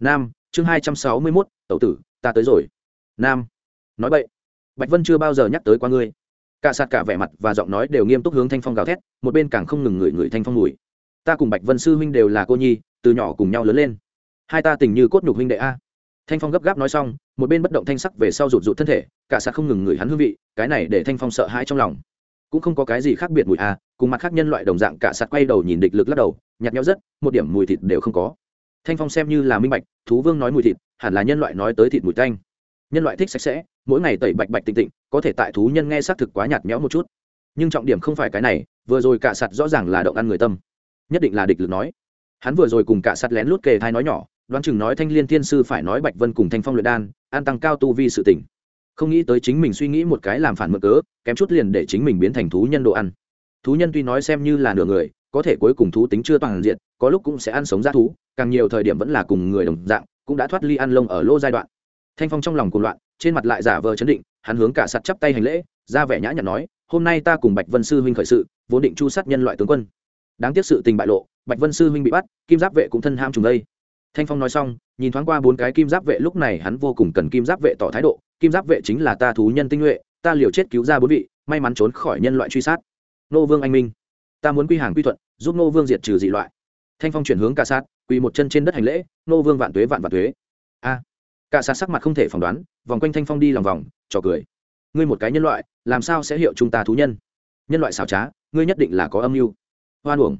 Nam, chương hai trăm sáu mươi mốt, tẩu tử, ta tới rồi. Nam. Nói vậy bạch vân chưa bao giờ nhắc tới qua ngươi. Cả sạt cả vẻ mặt và giọng nói đều nghiêm túc hướng thanh phong gào thét, một bên càng không ngừng ngửi ngửi thanh phong mùi. Ta cùng bạch vân sư huynh đều là cô nhi, từ nhỏ cùng nhau lớn lên. Hai ta tình như cốt nhục huynh đệ a thanh phong gấp gáp nói xong, một bên bất động thanh sắc về sau rụt rụt thân thể, cả sạt không ngừng ngửi hắn hương vị, cái này để thanh phong sợ hãi trong lòng. Cũng không có cái gì khác biệt mùi a cùng mặt khác nhân loại đồng dạng cả sạt quay đầu nhìn địch lực lắc đầu, nhạt nhẽo rất, một điểm mùi thịt đều không có. Thanh phong xem như là minh bạch, thú vương nói mùi thịt, hẳn là nhân loại nói tới thịt mùi tanh. Nhân loại thích sạch sẽ, mỗi ngày tẩy bạch bạch tịnh tịnh, có thể tại thú nhân nghe xác thực quá nhạt nhẽo một chút. Nhưng trọng điểm không phải cái này, vừa rồi cả sạt rõ ràng là động ăn người tâm. Nhất định là địch lực nói. Hắn vừa rồi cùng cả sạt lén lút kề thai nói nhỏ đoán chừng nói thanh liên thiên sư phải nói bạch vân cùng thanh phong luyện đan, an tăng cao tu vi sự tỉnh không nghĩ tới chính mình suy nghĩ một cái làm phản mực cớ, kém chút liền để chính mình biến thành thú nhân đồ ăn. Thú nhân tuy nói xem như là nửa người, có thể cuối cùng thú tính chưa toàn diện, có lúc cũng sẽ ăn sống ra thú, càng nhiều thời điểm vẫn là cùng người đồng dạng, cũng đã thoát ly ăn lông ở lô giai đoạn. Thanh phong trong lòng cuồng loạn, trên mặt lại giả vờ chấn định, hắn hướng cả sắt chắp tay hành lễ, ra vẻ nhã nhặn nói, hôm nay ta cùng bạch vân sư huynh khởi sự, vốn định chu sát nhân loại tướng quân. Đáng tiếc sự tình bại lộ, bạch vân sư huynh bị bắt, kim giáp vệ cũng thân ham trùng đây thanh phong nói xong nhìn thoáng qua bốn cái kim giáp vệ lúc này hắn vô cùng cần kim giáp vệ tỏ thái độ. Kim giáp vệ chính là ta thú nhân tinh nhuệ ta liều chết cứu ra bốn vị may mắn trốn khỏi nhân loại truy sát. Nô vương anh minh ta muốn quy hàng quy thuận giúp nô vương diệt trừ dị loại. Thanh phong chuyển hướng cả sát quỳ một chân trên đất hành lễ nô vương vạn tuế vạn vạn tuế. A. À, sát sắc mặt không thể phỏng đoán vòng quanh thanh phong đi lòng vòng trò cười. Ngươi một cái nhân loại làm sao sẽ hiệu chúng ta thú nhân? Nhân loại xảo trá ngươi nhất định là có âm mưu. Hoan uổng.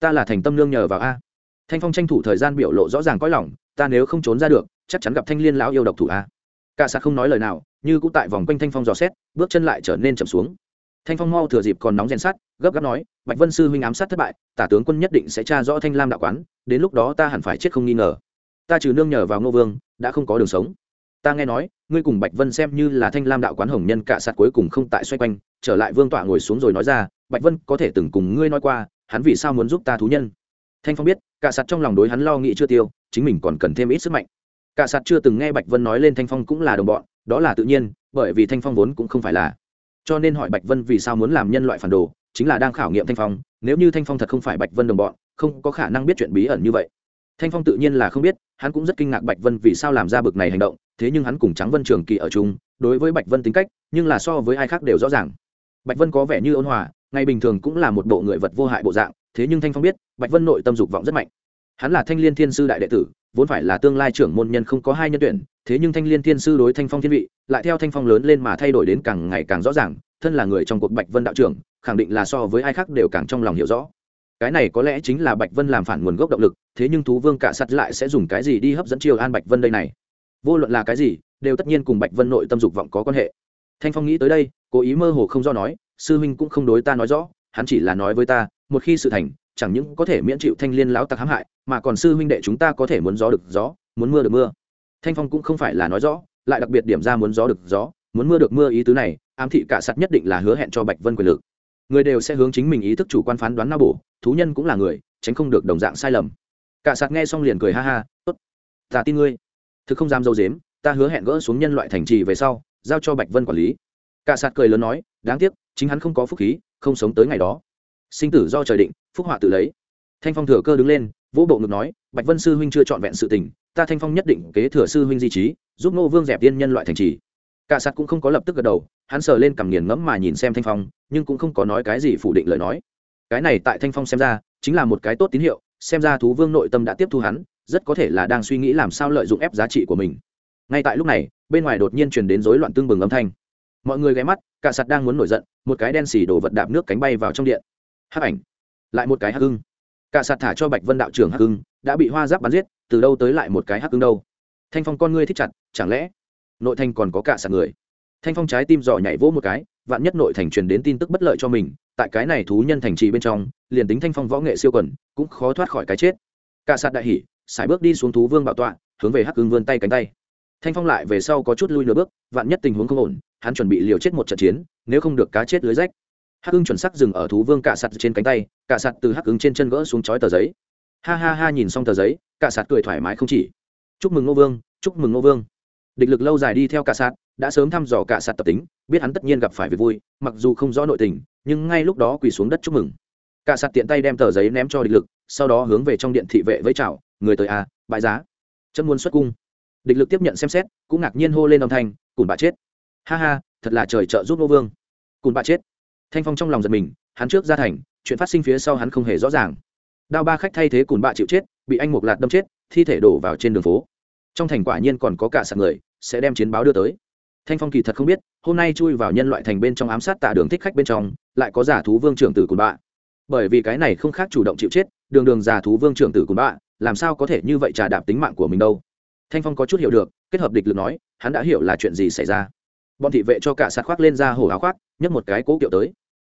Ta là thành tâm lương nhờ vào a thanh phong tranh thủ thời gian biểu lộ rõ ràng coi lòng, ta nếu không trốn ra được, chắc chắn gặp thanh liên lão yêu độc thủ a. Cả sạc không nói lời nào, như cũng tại vòng quanh thanh phong dò xét, bước chân lại trở nên chậm xuống. Thanh phong mau thừa dịp còn nóng rèn sát, gấp gáp nói, bạch vân sư huynh ám sát thất bại, tả tướng quân nhất định sẽ tra rõ thanh lam đạo quán, đến lúc đó ta hẳn phải chết không nghi ngờ. Ta trừ nương nhờ vào ngô vương, đã không có đường sống. Ta nghe nói, ngươi cùng bạch vân xem như là thanh lam đạo quán hồng nhân cả sạt cuối cùng không tại xoay quanh, trở lại vương tọa ngồi xuống rồi nói ra, bạch vân có thể từng cùng ngươi nói qua, hắn vì sao muốn giúp ta thú nhân? Thanh phong biết cả sạt trong lòng đối hắn lo nghĩ chưa tiêu, chính mình còn cần thêm ít sức mạnh. Cả sạt chưa từng nghe bạch vân nói lên thanh phong cũng là đồng bọn, đó là tự nhiên, bởi vì thanh phong vốn cũng không phải là. Cho nên hỏi bạch vân vì sao muốn làm nhân loại phản đồ, chính là đang khảo nghiệm thanh phong, nếu như thanh phong thật không phải bạch vân đồng bọn, không có khả năng biết chuyện bí ẩn như vậy. Thanh phong tự nhiên là không biết, hắn cũng rất kinh ngạc bạch vân vì sao làm ra bực này hành động, thế nhưng hắn cùng trắng vân trường kỳ ở chung, đối với bạch vân tính cách, nhưng là so với ai khác đều rõ ràng. Bạch vân có vẻ như ôn hòa, ngày bình thường cũng là một bộ người vật vô hại bộ dạng thế nhưng thanh phong biết, bạch vân nội tâm dục vọng rất mạnh. Hắn là thanh l i ê n thiên sư đại đệ tử, vốn phải là tương lai trưởng môn nhân không có hai nhân tuyển, thế nhưng thanh l i ê n thiên sư đối thanh phong thiên vị, lại theo thanh phong lớn lên mà thay đổi đến càng ngày càng rõ ràng, thân là người trong cuộc bạch vân đạo trưởng, khẳng định là so với ai khác đều càng trong lòng hiểu rõ. Cái này có lẽ chính là bạch vân làm phản nguồn gốc động lực, thế nhưng thú vương cả sắt lại sẽ dùng cái gì đi hấp dẫn chiêu an bạch vân đây này? Vô luận là cái gì, đều tất nhiên cùng bạch vân nội tâm dục vọng có quan hệ. Thanh phong nghĩ tới đây, cố ý mơ hồ không do nói, sư huynh cũng không đối ta nói rõ, hắn chỉ là nói với ta một khi sự thành, chẳng những có thể miễn chịu thanh liên lão tặc hãm hại, mà còn sư huynh đệ chúng ta có thể muốn gió được gió, muốn mưa được mưa. Thanh phong cũng không phải là nói rõ, lại đặc biệt điểm ra muốn gió được gió, muốn mưa được mưa ý tứ này, ám thị cả sắt nhất định là hứa hẹn cho bạch vân quyền lực. Người đều sẽ hướng chính mình ý thức chủ quan phán đoán na bổ, thú nhân cũng là người, tránh không được đồng dạng sai lầm. Cả sạt nghe xong liền cười ha ha, tốt, ta tin ngươi. Thực không dám dâu dếm, ta hứa hẹn gỡ xuống nhân loại thành trì về sau, giao cho bạch vân quản lý. Cả sạt cười lớn nói, đáng tiếc, chính hắn không có phúc khí, không sống tới ngày đó sinh tử do trời định, phúc họa tự lấy. Thanh phong thừa cơ đứng lên, vỗ bộ ngực nói, bạch vân sư huynh chưa trọn vẹn sự tình, ta thanh phong nhất định kế thừa sư huynh di trí, giúp nô vương dẹp tiên nhân loại thành trì. Cả sạt cũng không có lập tức gật đầu, hắn sờ lên cằm nghiền ngẫm mà nhìn xem thanh phong, nhưng cũng không có nói cái gì phủ định lời nói. Cái này tại thanh phong xem ra, chính là một cái tốt tín hiệu, xem ra thú vương nội tâm đã tiếp thu hắn, rất có thể là đang suy nghĩ làm sao lợi dụng ép giá trị của mình. Ngay tại lúc này, bên ngoài đột nhiên truyền đến rối loạn tương bừng âm thanh. Mọi người ghé mắt, cả sạt đang muốn nổi giận, một cái đen xì đổ vật đạp nước cánh bay vào trong điện hắc ảnh. Lại một cái hắc hưng cả sạt thả cho bạch vân đạo trưởng hắc hưng đã bị hoa giáp bắn giết, từ đâu tới lại một cái hắc hưng đâu? Thanh phong con ngươi thích chặt, chẳng lẽ nội thành còn có cả sạt người? Thanh phong trái tim giỏ nhảy vỗ một cái, vạn nhất nội thành truyền đến tin tức bất lợi cho mình, tại cái này thú nhân thành trì bên trong, liền tính thanh phong võ nghệ siêu quần, cũng khó thoát khỏi cái chết. Cả sạt đại hỉ, sải bước đi xuống thú vương bảo tọa, hướng về hắc hưng vươn tay cánh tay. Thanh phong lại về sau có chút lui nửa bước, vạn nhất tình huống không ổn, hắn chuẩn bị liều chết một trận chiến, nếu không được cá chết lưới rách hắc ưng chuẩn sắc dừng ở thú vương cạ sạt trên cánh tay, cạ sạt từ hắc ưng trên chân gỡ xuống chói tờ giấy. Ha ha ha, nhìn xong tờ giấy, cạ sạt cười thoải mái không chỉ. Chúc mừng ngô vương, chúc mừng ngô vương. Địch lực lâu dài đi theo cạ sạt, đã sớm thăm dò cạ sạt tập tính, biết hắn tất nhiên gặp phải việc vui, mặc dù không rõ nội tình, nhưng ngay lúc đó quỳ xuống đất chúc mừng. Cạ sạt tiện tay đem tờ giấy ném cho địch lực, sau đó hướng về trong điện thị vệ với chào, người tới à bại giá. Chân muốn xuất cung. Địch lực tiếp nhận xem xét, cũng ngạc nhiên hô lên âm thanh, cùn bà chết. Ha ha, thật là trời trợ giúp ngô vương. Cùn bà chết thanh phong trong lòng giật mình, hắn trước ra thành, chuyện phát sinh phía sau hắn không hề rõ ràng. Đao ba khách thay thế cùn bạ chịu chết, bị anh một lạt đâm chết, thi thể đổ vào trên đường phố. Trong thành quả nhiên còn có cả sạc người, sẽ đem chiến báo đưa tới. Thanh phong kỳ thật không biết, hôm nay chui vào nhân loại thành bên trong ám sát tạ đường thích khách bên trong, lại có giả thú vương trưởng tử cùn bạ. Bởi vì cái này không khác chủ động chịu chết, đường đường giả thú vương trưởng tử cùn bạ, làm sao có thể như vậy trà đạp tính mạng của mình đâu? Thanh phong có chút hiểu được, kết hợp địch lực nói, hắn đã hiểu là chuyện gì xảy ra bọn thị vệ cho cả sạt khoác lên ra hổ áo khoác, nhấc một cái cố kiệu tới.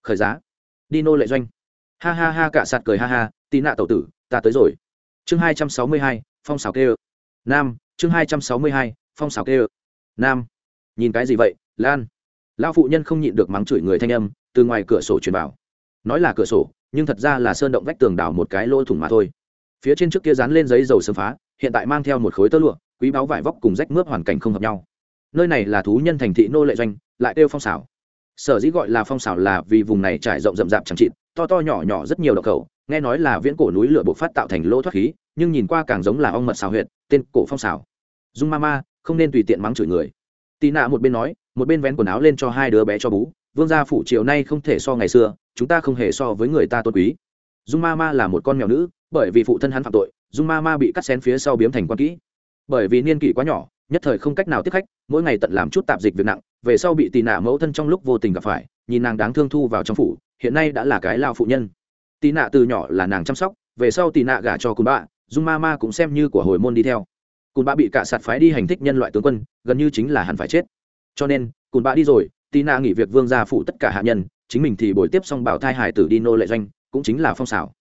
Khởi giá. Đi nô lệ doanh. Ha ha ha, cả sạt cười ha ha, tì nạ tẩu tử, ta tới rồi. Chương hai trăm sáu mươi hai, phong xào kê nam, chương hai trăm sáu mươi hai, phong xào kê nam. Nhìn cái gì vậy, lan? Lao phụ nhân không nhịn được mắng chửi người thanh âm, từ ngoài cửa sổ truyền vào. Nói là cửa sổ, nhưng thật ra là sơn động vách tường đào một cái lỗ thủng mà thôi. Phía trên trước kia dán lên giấy dầu sớm phá, hiện tại mang theo một khối tơ lụa, quý báo vải vóc cùng rách mướp hoàn cảnh không hợp nhau nơi này là thú nhân thành thị nô lệ doanh, lại kêu phong xảo. Sở dĩ gọi là phong xảo là vì vùng này trải rộng rậm rạp chẳng trịt to to nhỏ nhỏ rất nhiều đậu khẩu, nghe nói là viễn cổ núi lửa bộc phát tạo thành lỗ thoát khí, nhưng nhìn qua càng giống là ong mật xào huyệt, tên cổ phong xảo. Dung ma ma, không nên tùy tiện mắng chửi người. Tì nạ một bên nói, một bên vén quần áo lên cho hai đứa bé cho bú, vương gia phủ chiều nay không thể so ngày xưa, chúng ta không hề so với người ta tôn quý. Dung ma ma là một con mèo nữ, bởi vì phụ thân hắn phạm tội, dung ma ma bị cắt xén phía sau biếm thành quan kỹ. Bởi vì niên kỷ quá nhỏ nhất thời không cách nào tiếp khách, mỗi ngày tận làm chút tạp dịch việc nặng, về sau bị tì nạ mẫu thân trong lúc vô tình gặp phải, nhìn nàng đáng thương thu vào trong phủ, hiện nay đã là cái lao phụ nhân. Tì nạ từ nhỏ là nàng chăm sóc, về sau tì nạ gả cho cùn bạ, dung ma ma cũng xem như của hồi môn đi theo. Cùn bạ bị cả sạt phái đi hành thích nhân loại tướng quân, gần như chính là hẳn phải chết. Cho nên, cùn bạ đi rồi, tì nạ nghỉ việc vương gia phụ tất cả hạ nhân, chính mình thì bồi tiếp xong bảo thai hải tử đi nô lệ doanh, cũng chính là phong xảo.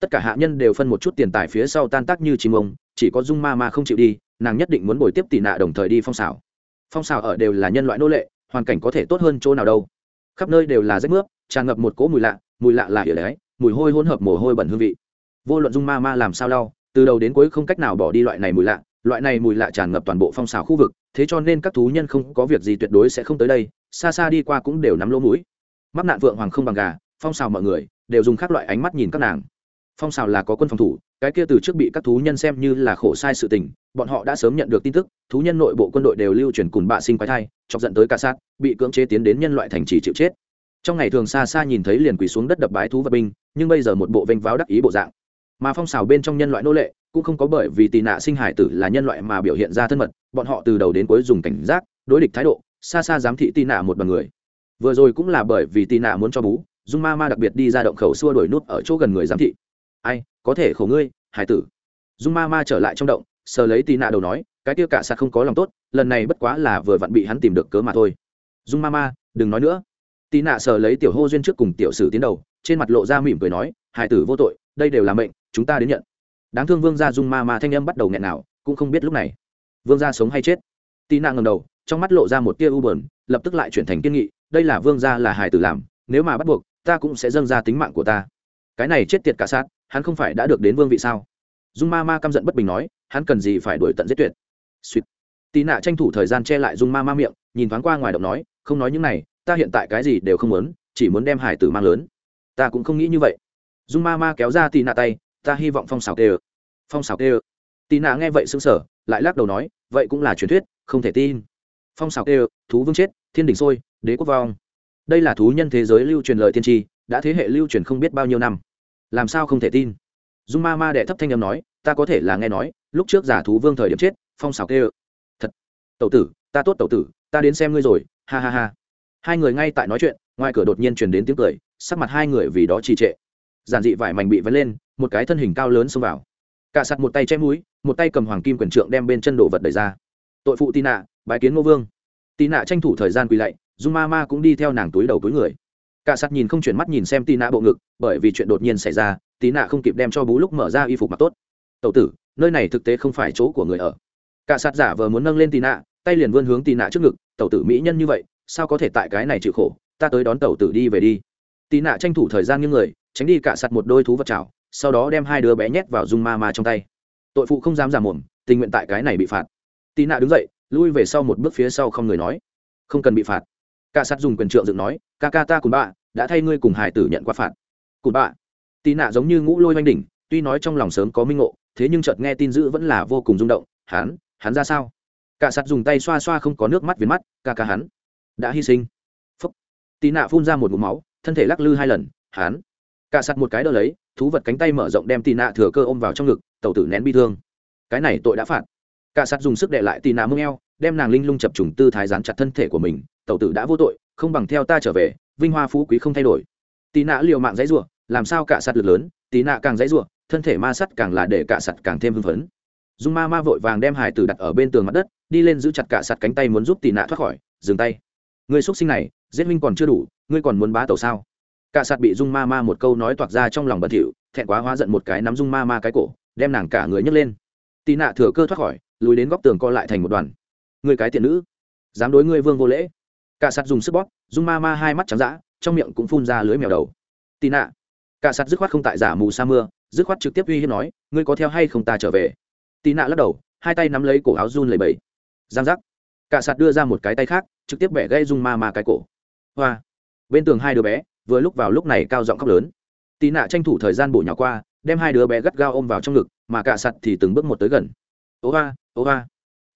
Tất cả hạ nhân đều phân một chút tiền tài phía sau tan tác như chim ông chỉ có dung ma ma không chịu đi, nàng nhất định muốn bồi tiếp tị nạ đồng thời đi phong xảo phong xảo ở đều là nhân loại nô lệ, hoàn cảnh có thể tốt hơn chỗ nào đâu. Khắp nơi đều là rách nước tràn ngập một cỗ mùi lạ mùi lạ là ỉa đấy mùi hôi hỗn hợp mồ hôi bẩn hương vị. Vô luận dung ma ma làm sao đau từ đầu đến cuối không cách nào bỏ đi loại này mùi lạ, loại này mùi lạ tràn ngập toàn bộ phong xảo khu vực, thế cho nên các thú nhân không có việc gì tuyệt đối sẽ không tới đây, xa xa đi qua cũng đều nắm lỗ mũi. Mắc nạn vượng hoàng không bằng gà, phong xào mọi người đều dùng các loại ánh mắt nhìn các nàng phong xào là có quân phòng thủ, cái kia từ trước bị các thú nhân xem như là khổ sai sự tình, bọn họ đã sớm nhận được tin tức, thú nhân nội bộ quân đội đều lưu truyền cùn bạ sinh quái thai, chọc dẫn tới cả sát, bị cưỡng chế tiến đến nhân loại thành trì chịu chết. Trong ngày thường xa xa nhìn thấy liền quỳ xuống đất đập bái thú vật binh, nhưng bây giờ một bộ vênh váo đắc ý bộ dạng. Mà phong xào bên trong nhân loại nô lệ, cũng không có bởi vì tì nạ sinh hải tử là nhân loại mà biểu hiện ra thân mật, bọn họ từ đầu đến cuối dùng cảnh giác, đối địch thái độ, xa xa giám thị tì nạ một bằng người. Vừa rồi cũng là bởi vì tì nạ muốn cho bú, dung ma ma đặc biệt đi ra động khẩu xua đuổi nút ở chỗ gần người giám thị ai, có thể khổ ngươi, hải tử. Dung ma ma trở lại trong động, sờ lấy tì nạ đầu nói, cái kia cả sạt không có lòng tốt, lần này bất quá là vừa vặn bị hắn tìm được cớ mà thôi. Dung ma ma, đừng nói nữa. Tì nạ sờ lấy tiểu hô duyên trước cùng tiểu sử tiến đầu, trên mặt lộ ra mỉm cười nói, hải tử vô tội, đây đều là mệnh, chúng ta đến nhận. Đáng thương vương gia dung ma ma thanh âm bắt đầu nghẹn nào, cũng không biết lúc này, vương gia sống hay chết. Tì nạ ngầm đầu, trong mắt lộ ra một tia u bờn lập tức lại chuyển thành kiên nghị, đây là vương gia là hải tử làm, nếu mà bắt buộc, ta cũng sẽ dâng ra tính mạng của ta. Cái này chết tiệt cả sát hắn không phải đã được đến vương vị sao? Dung ma ma căm giận bất bình nói, hắn cần gì phải đuổi tận giết tuyệt? Suýt tì nạ tranh thủ thời gian che lại dung ma ma miệng, nhìn thoáng qua ngoài động nói, không nói những này, ta hiện tại cái gì đều không muốn, chỉ muốn đem hải tử mang lớn. Ta cũng không nghĩ như vậy. Dung ma ma kéo ra tì nạ tay, ta hy vọng phong xào tê ơ. Phong xào tê ơ. Tì nạ nghe vậy sững sờ, lại lắc đầu nói, vậy cũng là truyền thuyết, không thể tin. Phong xào tê ơ, thú vương chết, thiên đình sôi, đế quốc vong. Đây là thú nhân thế giới lưu truyền lời tiên tri, đã thế hệ lưu truyền không biết bao nhiêu năm làm sao không thể tin? Dung ma ma đệ thấp thanh âm nói, ta có thể là nghe nói, lúc trước giả thú vương thời điểm chết, phong xào kê ơ thật. Tẩu tử, ta tốt tẩu tử, ta đến xem ngươi rồi, ha ha ha. Hai người ngay tại nói chuyện, ngoài cửa đột nhiên truyền đến tiếng cười, sắc mặt hai người vì đó trì trệ. Giản dị vải mảnh bị vấn lên, một cái thân hình cao lớn xông vào. Cả sặt một tay che mũi, một tay cầm hoàng kim quyền trượng đem bên chân đồ vật đẩy ra. Tội phụ tị nạ bái kiến ngô vương. Tị nạ tranh thủ thời gian quỳ lạy dung ma ma cũng đi theo nàng túi đầu túi người cả sắt nhìn không chuyển mắt nhìn xem tì nạ bộ ngực, bởi vì chuyện đột nhiên xảy ra tì nạ không kịp đem cho bú lúc mở ra y phục mặc tốt. Tậu tử, nơi này thực tế không phải chỗ của người ở. Cả sắt giả vờ muốn nâng lên tì nạ tay liền vươn hướng tì nạ trước ngực tậu tử mỹ nhân như vậy, sao có thể tại cái này chịu khổ? Ta tới đón tậu tử đi về đi. Tì nạ tranh thủ thời gian như người, tránh đi cả sắt một đôi thú vật chảo, sau đó đem hai đứa bé nhét vào dung ma ma trong tay. Tội phụ không dám giả mồm, tình nguyện tại cái này bị phạt. Tì nạ đứng dậy, lui về sau một bước phía sau không người nói. Không cần bị phạt cả sát dùng quyền trượng dựng nói, ca ca ta cùng bạ, đã thay ngươi cùng hải tử nhận qua phạt. Cùng bạ, tì nạ giống như ngũ lôi oanh đỉnh, tuy nói trong lòng sớm có minh ngộ, thế nhưng chợt nghe tin dữ vẫn là vô cùng rung động, hắn hắn ra sao? Cả sát dùng tay xoa xoa không có nước mắt viền mắt, ca ca hắn, đã hy sinh. Phúc. Tì nạ phun ra một mũ máu, thân thể lắc lư hai lần, hắn. Cả sát một cái đỡ lấy, thú vật cánh tay mở rộng đem tì nạ thừa cơ ôm vào trong ngực, tẩu tử nén bi thương. Cái này tội đã phạt. Cả sát dùng sức đè lại tì nạ mông eo đem nàng linh lung chập trùng tư thái dán chặt thân thể của mình, tẩu tử đã vô tội, không bằng theo ta trở về, vinh hoa phú quý không thay đổi. Tì nạ liều mạng dãy rủa, làm sao cả sạt lực lớn? Tì nạ càng dãy rủa, thân thể ma sắt càng là để cả sạt càng thêm hưng phấn. Dung ma ma vội vàng đem hải tử đặt ở bên tường mặt đất, đi lên giữ chặt cả sạt cánh tay muốn giúp tì nạ thoát khỏi, dừng tay. Người xuất sinh này, giết minh còn chưa đủ, ngươi còn muốn bá tàu sao? Cả sạt bị dung ma ma một câu nói toạc ra trong lòng bẩn thỉu, thẹn quá hóa giận một cái nắm dung ma ma cái cổ, đem nàng cả người nhấc lên. Tì nạ thừa cơ thoát khỏi, lùi đến góc tường co lại thành một đoàn người cái tiện nữ, dám đối ngươi vương vô lễ. Cả sạt dùng sức bóp, dung ma ma hai mắt trắng dã, trong miệng cũng phun ra lưới mèo đầu. Tì nạ. Cả sạt dứt khoát không tại giả mù sa mưa, dứt khoát trực tiếp uy hiếp nói, ngươi có theo hay không ta trở về? Tì nạ lắc đầu, hai tay nắm lấy cổ áo run lầy bẫy giang giác. Cả sạt đưa ra một cái tay khác, trực tiếp bẻ gây dung ma ma cái cổ. Hoa. Bên tường hai đứa bé, vừa lúc vào lúc này cao giọng khóc lớn. Tì nạ tranh thủ thời gian bổ nhỏ qua, đem hai đứa bé gắt gao ôm vào trong ngực, mà cả sạt thì từng bước một tới gần. Ố hoa ố hoa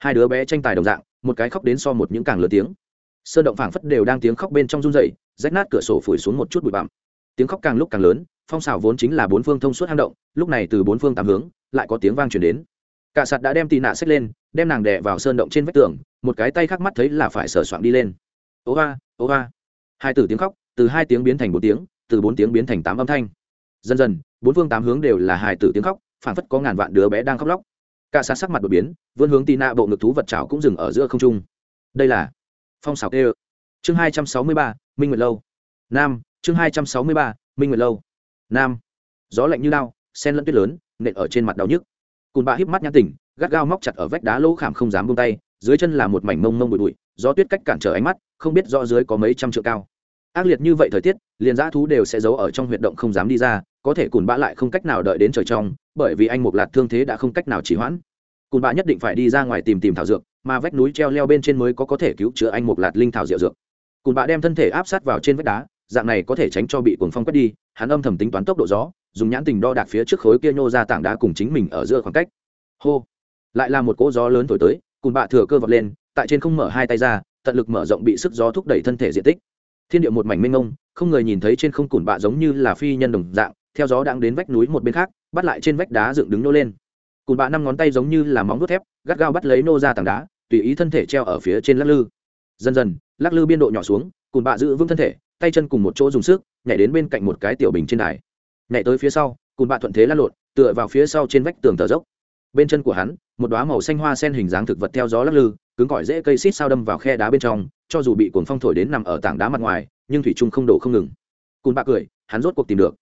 hai đứa bé tranh tài đồng dạng, một cái khóc đến so một những càng lớn tiếng. Sơn động phảng phất đều đang tiếng khóc bên trong run rẩy, rách nát cửa sổ phủi xuống một chút bụi bặm. Tiếng khóc càng lúc càng lớn, phong xào vốn chính là bốn phương thông suốt hang động, lúc này từ bốn phương tám hướng, lại có tiếng vang chuyển đến. Cả sạt đã đem tì nạ xách lên, đem nàng đè vào sơn động trên vách tường, một cái tay khác mắt thấy là phải sửa soạn đi lên. Ố ga ố ga hai từ tiếng khóc, từ hai tiếng biến thành bốn tiếng, từ bốn tiếng biến thành tám âm thanh. Dần dần, bốn phương tám hướng đều là hài tử tiếng khóc, phảng phất có ngàn vạn đứa bé đang khóc lóc cả xa sắc mặt đột biến, vươn hướng tì nạ bộ ngực thú vật trào cũng dừng ở giữa không trung. Đây là phong xào kê chương hai trăm sáu mươi ba, minh nguyệt lâu. Nam, chương hai trăm sáu mươi ba, minh nguyệt lâu. Nam. Gió lạnh như lao sen lẫn tuyết lớn, nện ở trên mặt đau nhức. Cùn bạ híp mắt nhãn tỉnh, gắt gao móc chặt ở vách đá lỗ khảm không dám buông tay, dưới chân là một mảnh mông mông bụi bụi, gió tuyết cách cản trở ánh mắt, không biết rõ dưới có mấy trăm trượng cao ác liệt như vậy thời tiết, liền dã thú đều sẽ giấu ở trong huyệt động không dám đi ra, có thể cùn bã lại không cách nào đợi đến trời trong, bởi vì anh mục lạt thương thế đã không cách nào chỉ hoãn. Cùn bã nhất định phải đi ra ngoài tìm tìm thảo dược, mà vách núi treo leo bên trên mới có có thể cứu chữa anh mục lạt linh thảo diệu dược. Cùn bã đem thân thể áp sát vào trên vách đá, dạng này có thể tránh cho bị cuồng phong quét đi, hắn âm thầm tính toán tốc độ gió, dùng nhãn tình đo đạc phía trước khối kia nhô ra tảng đá cùng chính mình ở giữa khoảng cách. Hô! Lại là một cỗ gió lớn thổi tới, Cùn bạ thừa cơ vọt lên, tại trên không mở hai tay ra, tận lực mở rộng bị sức gió thúc đẩy thân thể diện tích thiên địa một mảnh mênh mông, không người nhìn thấy trên không cùn bạ giống như là phi nhân đồng dạng, theo gió đang đến vách núi một bên khác, bắt lại trên vách đá dựng đứng nô lên. Cùn bạ năm ngón tay giống như là móng vuốt thép, gắt gao bắt lấy nô ra tảng đá, tùy ý thân thể treo ở phía trên lắc lư. Dần dần, lắc lư biên độ nhỏ xuống, cùn bạ giữ vững thân thể, tay chân cùng một chỗ dùng sức, nhảy đến bên cạnh một cái tiểu bình trên đài. Nhảy tới phía sau, cùn bạ thuận thế lăn lộn, tựa vào phía sau trên vách tường thờ dốc. Bên chân của hắn, một đoá màu xanh hoa sen hình dáng thực vật theo gió lắc lư cứng cỏi dễ cây xít sao đâm vào khe đá bên trong, cho dù bị cuồng phong thổi đến nằm ở tảng đá mặt ngoài, nhưng thủy trung không đổ không ngừng. Cùn bạ cười, hắn rốt cuộc tìm được.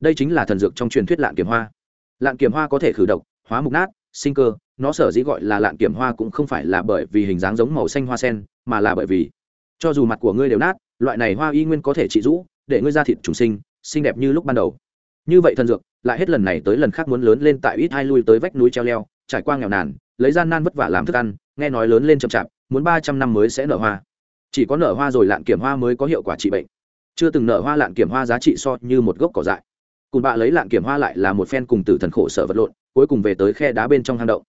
Đây chính là thần dược trong truyền thuyết lạn kiểm hoa. Lạn kiểm hoa có thể khử độc, hóa mục nát, sinh cơ, nó sở dĩ gọi là lạn kiểm hoa cũng không phải là bởi vì hình dáng giống màu xanh hoa sen, mà là bởi vì, cho dù mặt của ngươi đều nát, loại này hoa y nguyên có thể trị rũ, để ngươi ra thịt trùng sinh, xinh đẹp như lúc ban đầu. Như vậy thần dược, lại hết lần này tới lần khác muốn lớn lên tại ít hai lui tới vách núi treo leo, trải qua nghèo nàn, lấy gian nan vất vả làm thức ăn nghe nói lớn lên chậm chạp, muốn ba trăm năm mới sẽ nở hoa. Chỉ có nở hoa rồi lạn kiểm hoa mới có hiệu quả trị bệnh. Chưa từng nở hoa lạn kiểm hoa giá trị so như một gốc cỏ dại. Cùng bạ lấy lạn kiểm hoa lại là một phen cùng tử thần khổ sở vật lộn, cuối cùng về tới khe đá bên trong hang động.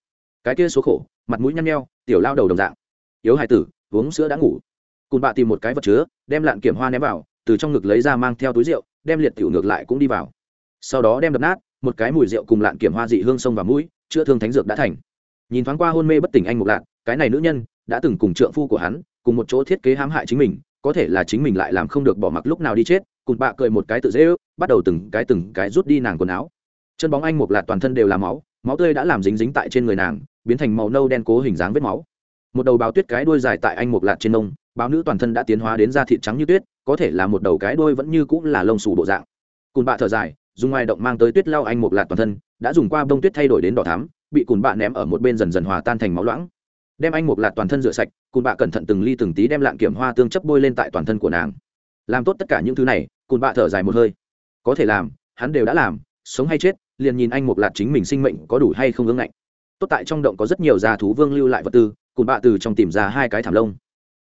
Cái kia số khổ, mặt mũi nhăn nheo, tiểu lao đầu đồng dạng. Yếu hài tử, uống sữa đã ngủ. Cùng bạ tìm một cái vật chứa, đem lạn kiểm hoa ném vào, từ trong ngực lấy ra mang theo túi rượu, đem liệt tiểu ngược lại cũng đi vào. Sau đó đem đập nát, một cái mùi rượu cùng lạn kiểm hoa dị hương sông vào mũi, chữa thương thánh dược đã thành nhìn thoáng qua hôn mê bất tỉnh anh mục lạc, cái này nữ nhân đã từng cùng trượng phu của hắn cùng một chỗ thiết kế hãm hại chính mình, có thể là chính mình lại làm không được bỏ mặc lúc nào đi chết, cùng bạ cười một cái tự dễ ước, bắt đầu từng cái từng cái rút đi nàng quần áo. Chân bóng anh mục lạt toàn thân đều là máu máu tươi đã làm dính dính tại trên người nàng, biến thành màu nâu đen cố hình dáng vết máu. Một đầu báo tuyết cái đuôi dài tại anh mục lạt trên nông báo nữ toàn thân đã tiến hóa đến da thịt trắng như tuyết, có thể là một đầu cái đuôi vẫn như cũng là lông xù bộ dạng. Cùn bạ thở dài, dùng ngoài động mang tới tuyết lao anh mục lạt toàn thân, đã dùng qua bông tuyết thay đổi đến đỏ thắm bị cùn bạ ném ở một bên dần dần hòa tan thành máu loãng. Đem anh một lạt toàn thân rửa sạch, cùn bạ cẩn thận từng ly từng tí đem lạng kiểm hoa tương chấp bôi lên tại toàn thân của nàng. Làm tốt tất cả những thứ này, cùn bạ thở dài một hơi. Có thể làm, hắn đều đã làm, sống hay chết, liền nhìn anh một lạt chính mình sinh mệnh có đủ hay không ương ngạnh. Tốt tại trong động có rất nhiều già thú vương lưu lại vật tư, cùn bạ từ trong tìm ra hai cái thảm lông.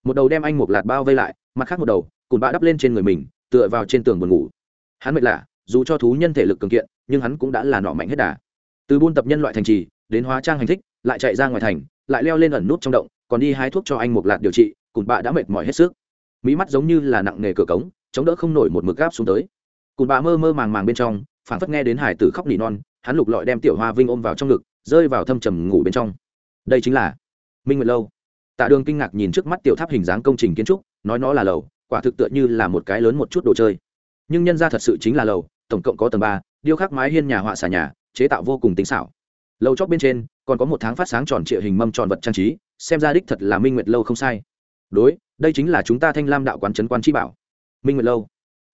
Một đầu đem anh một lạt bao vây lại, mặt khác một đầu, cùn bạ đắp lên trên người mình, tựa vào trên tường buồn ngủ. Hắn mệt lạ, dù cho thú nhân thể lực cường kiện, nhưng hắn cũng đã là nọ mạnh hết đà. Từ buôn tập nhân loại thành trì đến hóa trang hành thích, lại chạy ra ngoài thành, lại leo lên ẩn nút trong động, còn đi hái thuốc cho anh một lạt điều trị, cùn bạ đã mệt mỏi hết sức. Mỹ mắt giống như là nặng nghề cửa cống, chống đỡ không nổi một mực gáp xuống tới. Cùn bạ mơ mơ màng màng bên trong phản phất nghe đến hải tử khóc nỉ non, hắn lục lọi đem tiểu hoa vinh ôm vào trong ngực, rơi vào thâm trầm ngủ bên trong. Đây chính là minh nguyệt lâu. Tạ đường kinh ngạc nhìn trước mắt tiểu tháp hình dáng công trình kiến trúc, nói nó là lầu, quả thực tựa như là một cái lớn một chút đồ chơi. Nhưng nhân ra thật sự chính là lầu, tổng cộng có tầng ba, điêu khắc mái hiên nhà họa xà nhà, chế tạo vô cùng tinh xảo lâu chóp bên trên, còn có một tháng phát sáng tròn trịa hình mâm tròn vật trang trí, xem ra đích thật là minh nguyệt lâu không sai. Đối, đây chính là chúng ta thanh lam đạo quán trấn quan chi bảo. Minh nguyệt lâu.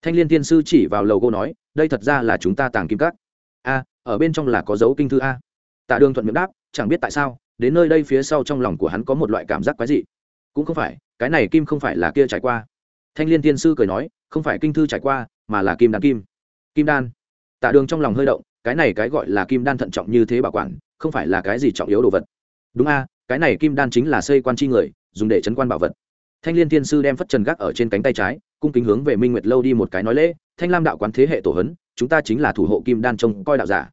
Thanh liên tiên sư chỉ vào lầu cô nói, đây thật ra là chúng ta tàng kim cắt a, ở bên trong là có dấu kinh thư a. Tạ đường thuận miệng đáp, chẳng biết tại sao, đến nơi đây phía sau trong lòng của hắn có một loại cảm giác quái dị. Cũng không phải, cái này kim không phải là kia trải qua. Thanh liên tiên sư cười nói, không phải kinh thư trải qua, mà là kim đan kim. Kim đan. Tạ đường trong lòng hơi động cái này cái gọi là kim đan thận trọng như thế bảo quản, không phải là cái gì trọng yếu đồ vật. Đúng a, cái này kim đan chính là xây quan chi người, dùng để chấn quan bảo vật. Thanh liên thiên sư đem phất trần gác ở trên cánh tay trái, cung kính hướng về minh nguyệt lâu đi một cái nói lễ, thanh lam đạo quán thế hệ tổ hấn, chúng ta chính là thủ hộ kim đan trông coi đạo giả.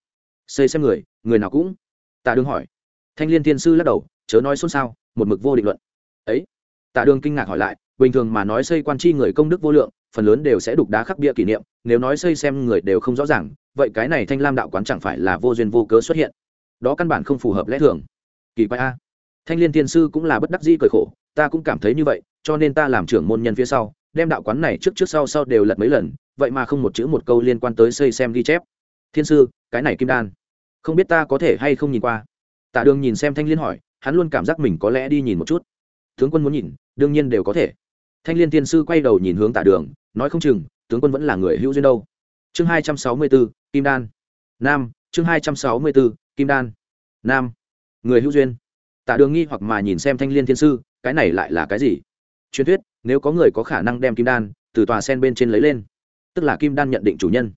Xây xem người người nào cũng? Tạ đương hỏi. Thanh liên thiên sư lắc đầu, chớ nói xôn xao, một mực vô định luận. Ấy? Tạ đương kinh ngạc hỏi lại, bình thường mà nói xây quan chi người công đức vô lượng, phần lớn đều sẽ đục đá khắc bia kỷ niệm, nếu nói xây xem người đều không rõ ràng vậy cái này thanh lam đạo quán chẳng phải là vô duyên vô cớ xuất hiện? Đó căn bản không phù hợp lẽ thường. Kỳ quái a. Thanh liên thiên sư cũng là bất đắc dĩ cởi khổ, ta cũng cảm thấy như vậy, cho nên ta làm trưởng môn nhân phía sau, đem đạo quán này trước trước sau sau đều lật mấy lần, vậy mà không một chữ một câu liên quan tới xây xem ghi chép. Thiên sư, cái này kim đan, không biết ta có thể hay không nhìn qua? Tạ đường nhìn xem thanh liên hỏi, hắn luôn cảm giác mình có lẽ đi nhìn một chút. Tướng quân muốn nhìn, đương nhiên đều có thể. Thanh liên thiên sư quay đầu nhìn hướng tạ đường, nói không chừng, tướng quân vẫn là người hữu duyên đâu. Chương hai trăm sáu mươi bốn kim đan. Nam, chương hai trăm sáu mươi bốn kim đan. Nam, người hữu duyên. Tạ đường nghi hoặc mà nhìn xem thanh liên thiên sư, cái này lại là cái gì? Truyền thuyết, nếu có người có khả năng đem kim đan từ tòa sen bên trên lấy lên, tức là kim đan nhận định chủ nhân.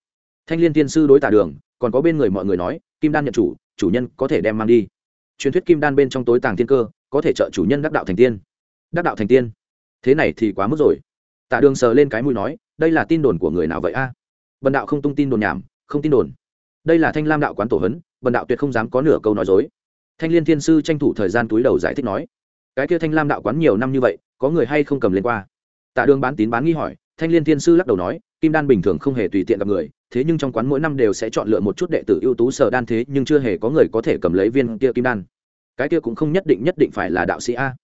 Thanh liên thiên sư đối tạ đường, còn có bên người mọi người nói, kim đan nhận chủ chủ nhân có thể đem mang đi. Truyền thuyết kim đan bên trong tối tàng thiên cơ, có thể trợ chủ nhân đắc đạo thành tiên. Đắc đạo thành tiên? Thế này thì quá mức rồi. Tạ đường sờ lên cái mũi nói, đây là tin đồn của người nào vậy a? À? bần đạo không tung tin đồn nhảm không tin đồn. Đây là thanh lam đạo quán tổ hấn bần đạo tuyệt không dám có nửa câu nói dối. Thanh liên thiên sư tranh thủ thời gian túi đầu giải thích nói, cái kia thanh lam đạo quán nhiều năm như vậy, có người hay không cầm lên qua? Tạ đường bán tín bán nghi hỏi, thanh liên thiên sư lắc đầu nói, kim đan bình thường không hề tùy tiện gặp người, thế nhưng trong quán mỗi năm đều sẽ chọn lựa một chút đệ tử ưu tú sở đan thế, nhưng chưa hề có người có thể cầm lấy viên kia kim đan. Cái kia cũng không nhất định nhất định phải là đạo sĩ a.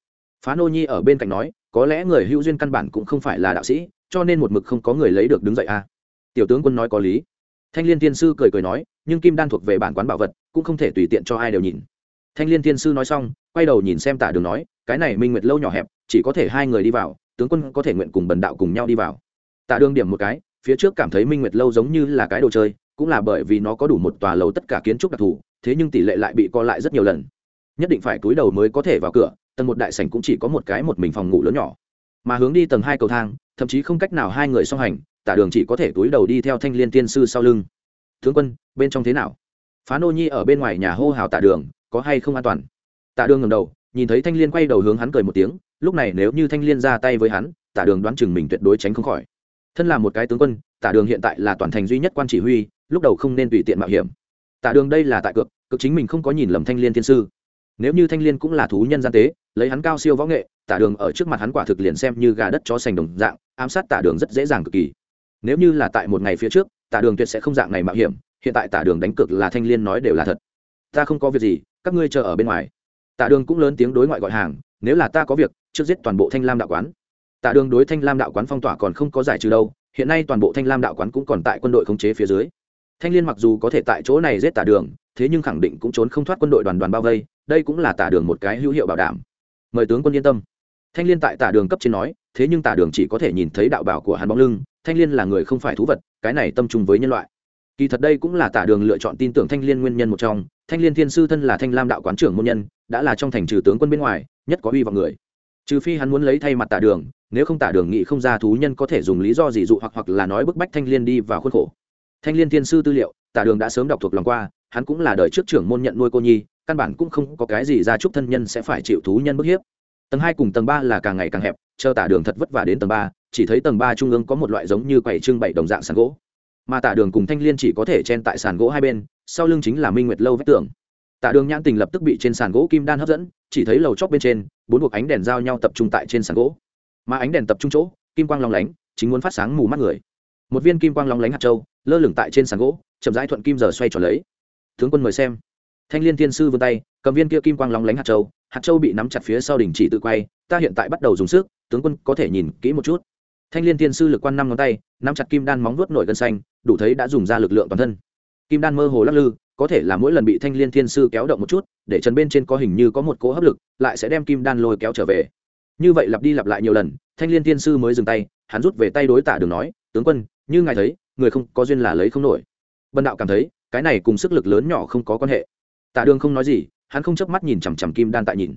Phá nô nhi ở bên cạnh nói, có lẽ người hữu duyên căn bản cũng không phải là đạo sĩ, cho nên một mực không có người lấy được đứng dậy a. Tiểu tướng quân nói có lý thanh liên tiên sư cười cười nói, nhưng kim đan thuộc về bản quán bảo vật, cũng không thể tùy tiện cho ai đều nhìn. Thanh liên tiên sư nói xong, quay đầu nhìn xem tả đường nói, cái này minh nguyệt lâu nhỏ hẹp, chỉ có thể hai người đi vào, tướng quân có thể nguyện cùng bần đạo cùng nhau đi vào. Tạ đường điểm một cái, phía trước cảm thấy minh nguyệt lâu giống như là cái đồ chơi, cũng là bởi vì nó có đủ một tòa lầu tất cả kiến trúc đặc thù, thế nhưng tỷ lệ lại bị co lại rất nhiều lần. Nhất định phải cúi đầu mới có thể vào cửa, tầng một đại sảnh cũng chỉ có một cái một mình phòng ngủ lớn nhỏ. Mà hướng đi tầng hai cầu thang, thậm chí không cách nào hai người song hành tả đường chỉ có thể túi đầu đi theo thanh liên tiên sư sau lưng. Tướng quân, bên trong thế nào? Phá nô nhi ở bên ngoài nhà hô hào tả đường, có hay không an toàn? Tả đường ngầm đầu, nhìn thấy thanh liên quay đầu hướng hắn cười một tiếng, lúc này nếu như thanh liên ra tay với hắn, tả đường đoán chừng mình tuyệt đối tránh không khỏi. Thân là một cái tướng quân, tả đường hiện tại là toàn thành duy nhất quan chỉ huy, lúc đầu không nên tùy tiện mạo hiểm. Tả đường đây là tại cược cực chính mình không có nhìn lầm thanh liên tiên sư. Nếu như thanh liên cũng là thú nhân gian tế, lấy hắn cao siêu võ nghệ, tả đường ở trước mặt hắn quả thực liền xem như gà đất chó sành đồng dạng, ám sát tả đường rất dễ dàng cực kỳ nếu như là tại một ngày phía trước, tả đường tuyệt sẽ không dạng này mạo hiểm, hiện tại tả đường đánh cực là thanh liên nói đều là thật. Ta không có việc gì, các ngươi chờ ở bên ngoài. Tả đường cũng lớn tiếng đối ngoại gọi hàng, nếu là ta có việc, trước giết toàn bộ thanh lam đạo quán. Tả đường đối thanh lam đạo quán phong tỏa còn không có giải trừ đâu, hiện nay toàn bộ thanh lam đạo quán cũng còn tại quân đội khống chế phía dưới. Thanh liên mặc dù có thể tại chỗ này giết tả đường, thế nhưng khẳng định cũng trốn không thoát quân đội đoàn đoàn bao vây, đây cũng là tả đường một cái hữu hiệu bảo đảm. Mời tướng quân yên tâm thanh liên tại tả đường cấp trên nói, thế nhưng tả đường chỉ có thể nhìn thấy đạo bảo của hắn bóng lưng, thanh liên là người không phải thú vật, cái này tâm trung với nhân loại. Kỳ thật đây cũng là tả đường lựa chọn tin tưởng thanh liên nguyên nhân một trong, thanh liên thiên sư thân là thanh lam đạo quán trưởng môn nhân, đã là trong thành trừ tướng quân bên ngoài, nhất có uy vọng người. Trừ phi hắn muốn lấy thay mặt tả đường, nếu không tả đường nghĩ không ra thú nhân có thể dùng lý do gì dụ hoặc hoặc là nói bức bách thanh liên đi vào khuôn khổ. Thanh liên thiên sư tư liệu, tả đường đã sớm đọc thuộc lòng qua, hắn cũng là đời trước trưởng môn nhận nuôi cô nhi, căn bản cũng không có cái gì ra chúc thân nhân sẽ phải chịu thú nhân bức hiếp tầng hai cùng tầng ba là càng ngày càng hẹp, chờ tả đường thật vất vả đến tầng ba, chỉ thấy tầng ba trung ương có một loại giống như quầy trưng bày đồng dạng sàn gỗ. Mà tả đường cùng thanh liên chỉ có thể chen tại sàn gỗ hai bên, sau lưng chính là minh nguyệt lâu vách tường. Tả đường nhãn tình lập tức bị trên sàn gỗ kim đan hấp dẫn, chỉ thấy lầu chóp bên trên, bốn buộc ánh đèn giao nhau tập trung tại trên sàn gỗ. Mà ánh đèn tập trung chỗ, kim quang long lánh, chính muốn phát sáng mù mắt người. Một viên kim quang long lánh hạt châu, lơ lửng tại trên sàn gỗ, chậm rãi thuận kim giờ xoay tròn lấy. Tướng quân mời xem. Thanh liên thiên sư vươn tay, cầm viên kia kim quang long lánh hạt châu hạt châu bị nắm chặt phía sau đình chỉ tự quay, ta hiện tại bắt đầu dùng sức, tướng quân có thể nhìn kỹ một chút. Thanh liên thiên sư lực quan năm ngón tay, nắm chặt kim đan móng vuốt nổi gân xanh, đủ thấy đã dùng ra lực lượng toàn thân. Kim đan mơ hồ lắc lư, có thể là mỗi lần bị thanh liên thiên sư kéo động một chút, để trần bên trên có hình như có một cỗ hấp lực, lại sẽ đem kim đan lôi kéo trở về. Như vậy lặp đi lặp lại nhiều lần, thanh liên thiên sư mới dừng tay, hắn rút về tay đối tả đường nói, tướng quân, như ngài thấy, người không, có duyên là lấy không nổi. Bần đạo cảm thấy, cái này cùng sức lực lớn nhỏ không có quan hệ. Tả đường không nói gì hắn không chớp mắt nhìn chằm chằm kim đan tại nhìn.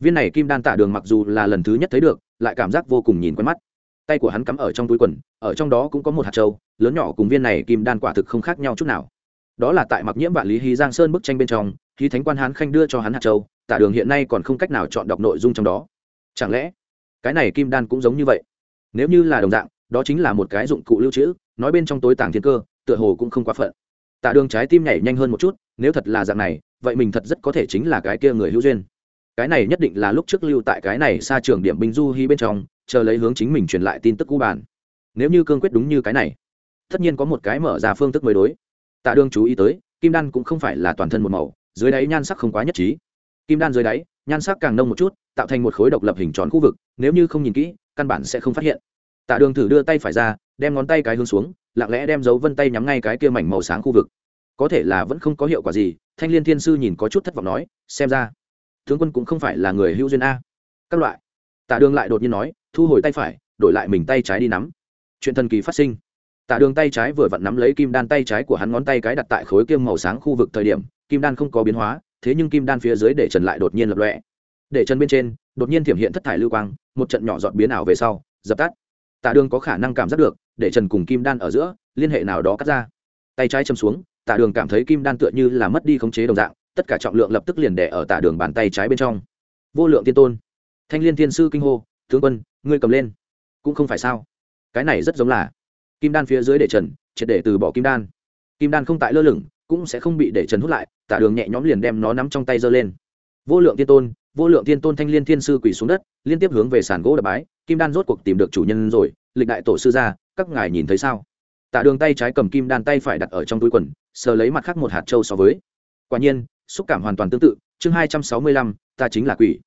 Viên này kim đan tả đường mặc dù là lần thứ nhất thấy được, lại cảm giác vô cùng nhìn quen mắt. Tay của hắn cắm ở trong túi quần, ở trong đó cũng có một hạt trâu lớn nhỏ cùng viên này kim đan quả thực không khác nhau chút nào. Đó là tại mặc nhiễm vạn lý hí giang sơn bức tranh bên trong khi thánh quan hán khanh đưa cho hắn hạt châu, tả đường hiện nay còn không cách nào chọn đọc nội dung trong đó. Chẳng lẽ, cái này kim đan cũng giống như vậy? Nếu như là đồng dạng, đó chính là một cái dụng cụ lưu trữ, nói bên trong tối tàng thiên cơ, tựa hồ cũng không quá phận. Tả đường trái tim nhảy nhanh hơn một chút nếu thật là dạng này, vậy mình thật rất có thể chính là cái kia người hữu duyên. Cái này nhất định là lúc trước lưu tại cái này xa trường điểm binh du hy bên trong, chờ lấy hướng chính mình truyền lại tin tức cũ bản. Nếu như cương quyết đúng như cái này, tất nhiên có một cái mở ra phương thức mới đối. Tạ đương chú ý tới, kim đan cũng không phải là toàn thân một màu, dưới đáy nhan sắc không quá nhất trí. Kim đan dưới đáy, nhan sắc càng nông một chút, tạo thành một khối độc lập hình tròn khu vực, nếu như không nhìn kỹ, căn bản sẽ không phát hiện. Tạ đường thử đưa tay phải ra, đem ngón tay cái hướng xuống, lặng lẽ đem dấu vân tay nhắm ngay cái kia mảnh màu sáng khu vực có thể là vẫn không có hiệu quả gì, thanh liên thiên sư nhìn có chút thất vọng nói, xem ra, tướng quân cũng không phải là người hữu duyên a. Các loại. Tạ đường lại đột nhiên nói, thu hồi tay phải, đổi lại mình tay trái đi nắm. Chuyện thần kỳ phát sinh. Tạ đường tay trái vừa vặn nắm lấy kim đan tay trái của hắn ngón tay cái đặt tại khối kim màu sáng khu vực thời điểm, kim đan không có biến hóa, thế nhưng kim đan phía dưới để trần lại đột nhiên lập lọe để trần bên trên, đột nhiên thiểm hiện thất thải lưu quang, một trận nhỏ dọn biến ảo về sau, dập tắt. Tạ đường có khả năng cảm giác được, để trần cùng kim đan ở giữa, liên hệ nào đó cắt ra. Tay trái châm xuống tạ đường cảm thấy kim đan tựa như là mất đi khống chế đồng dạng, tất cả trọng lượng lập tức liền đẻ ở tạ đường bàn tay trái bên trong. Vô lượng tiên tôn, thanh liên thiên sư kinh hô, tướng quân, ngươi cầm lên. Cũng không phải sao? Cái này rất giống là kim đan phía dưới để trần, triệt để từ bỏ kim đan. Kim đan không tại lơ lửng, cũng sẽ không bị để trần hút lại, tả đường nhẹ nhõm liền đem nó nắm trong tay giơ lên. Vô lượng tiên tôn, vô lượng tiên tôn thanh liên thiên sư quỳ xuống đất, liên tiếp hướng về sàn gỗ đập bái, kim đan rốt cuộc tìm được chủ nhân rồi, lịch đại tổ sư ra các ngài nhìn thấy sao? Tả đường tay trái cầm kim đan tay phải đặt ở trong túi quần sờ lấy mặt khác một hạt trâu so với. Quả nhiên, xúc cảm hoàn toàn tương tự, chương hai trăm sáu mươi lăm, ta chính là quỷ.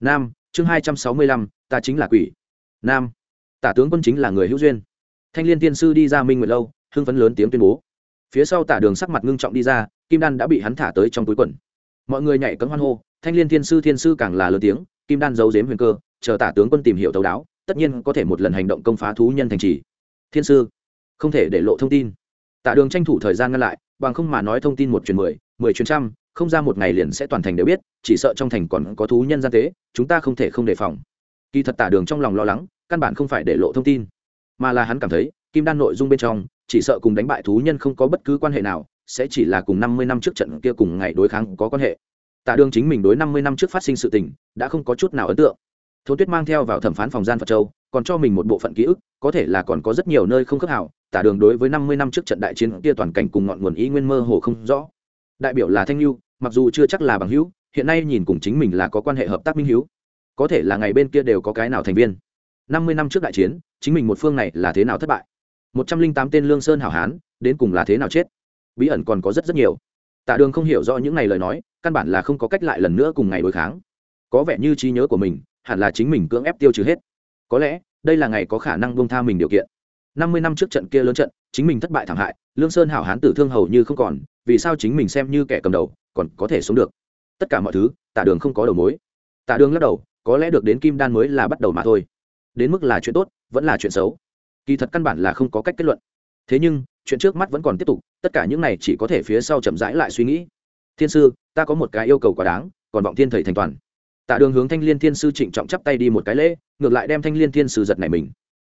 Nam, chương hai trăm sáu mươi lăm, ta chính là quỷ. Nam, tả tướng quân chính là người hữu duyên. Thanh liên tiên sư đi ra minh nguyện lâu, hưng phấn lớn tiếng tuyên bố. Phía sau tả đường sắc mặt ngưng trọng đi ra, kim đan đã bị hắn thả tới trong túi quần. Mọi người nhảy cấm hoan hô, thanh liên thiên sư thiên sư càng là lớn tiếng, kim đan giấu giếm huyền cơ, chờ tả tướng quân tìm hiểu thấu đáo, tất nhiên có thể một lần hành động công phá thú nhân thành trì. Thiên sư, không thể để lộ thông tin. Tả đường tranh thủ thời gian ngăn lại bằng không mà nói thông tin một chuyến mười mười chuyến trăm, không ra một ngày liền sẽ toàn thành đều biết, chỉ sợ trong thành còn có thú nhân gian tế, chúng ta không thể không đề phòng. Kỳ thật tả đường trong lòng lo lắng, căn bản không phải để lộ thông tin, mà là hắn cảm thấy, kim đan nội dung bên trong, chỉ sợ cùng đánh bại thú nhân không có bất cứ quan hệ nào, sẽ chỉ là cùng năm mươi năm trước trận kia cùng ngày đối kháng có quan hệ. Tạ đường chính mình đối năm mươi năm trước phát sinh sự tình, đã không có chút nào ấn tượng. Thố tuyết mang theo vào thẩm phán phòng gian phật châu, còn cho mình một bộ phận ký ức, có thể là còn có rất nhiều nơi không khớp hảo tả đường đối với năm mươi năm trước trận đại chiến kia toàn cảnh cùng ngọn nguồn ý nguyên mơ hồ không rõ. Đại biểu là thanh lưu mặc dù chưa chắc là bằng hữu, hiện nay nhìn cùng chính mình là có quan hệ hợp tác minh hữu. Có thể là ngày bên kia đều có cái nào thành viên. Năm mươi năm trước đại chiến, chính mình một phương này là thế nào thất bại? Một trăm linh tám tên lương sơn hảo hán, đến cùng là thế nào chết? Bí ẩn còn có rất rất nhiều. Tạ đường không hiểu rõ những ngày lời nói, căn bản là không có cách lại lần nữa cùng ngày đối kháng. Có vẻ như trí nhớ của mình, hẳn là chính mình cưỡng ép tiêu trừ hết. Có lẽ, đây là ngày có khả năng bông tha mình điều kiện năm mươi năm trước trận kia lớn trận, chính mình thất bại thảm hại, lương sơn hảo hán tử thương hầu như không còn, vì sao chính mình xem như kẻ cầm đầu, còn có thể sống được? Tất cả mọi thứ tạ đường không có đầu mối. Tạ đường lắc đầu, có lẽ được đến kim đan mới là bắt đầu mà thôi. Đến mức là chuyện tốt, vẫn là chuyện xấu. Kỳ thật căn bản là không có cách kết luận. Thế nhưng, chuyện trước mắt vẫn còn tiếp tục, tất cả những này chỉ có thể phía sau chậm rãi lại suy nghĩ. Thiên sư, ta có một cái yêu cầu quá đáng, còn vọng thiên thầy thành toàn. Tạ đường hướng thanh liên thiên sư trịnh trọng chắp tay đi một cái lễ, ngược lại đem thanh liên thiên sư giật này mình.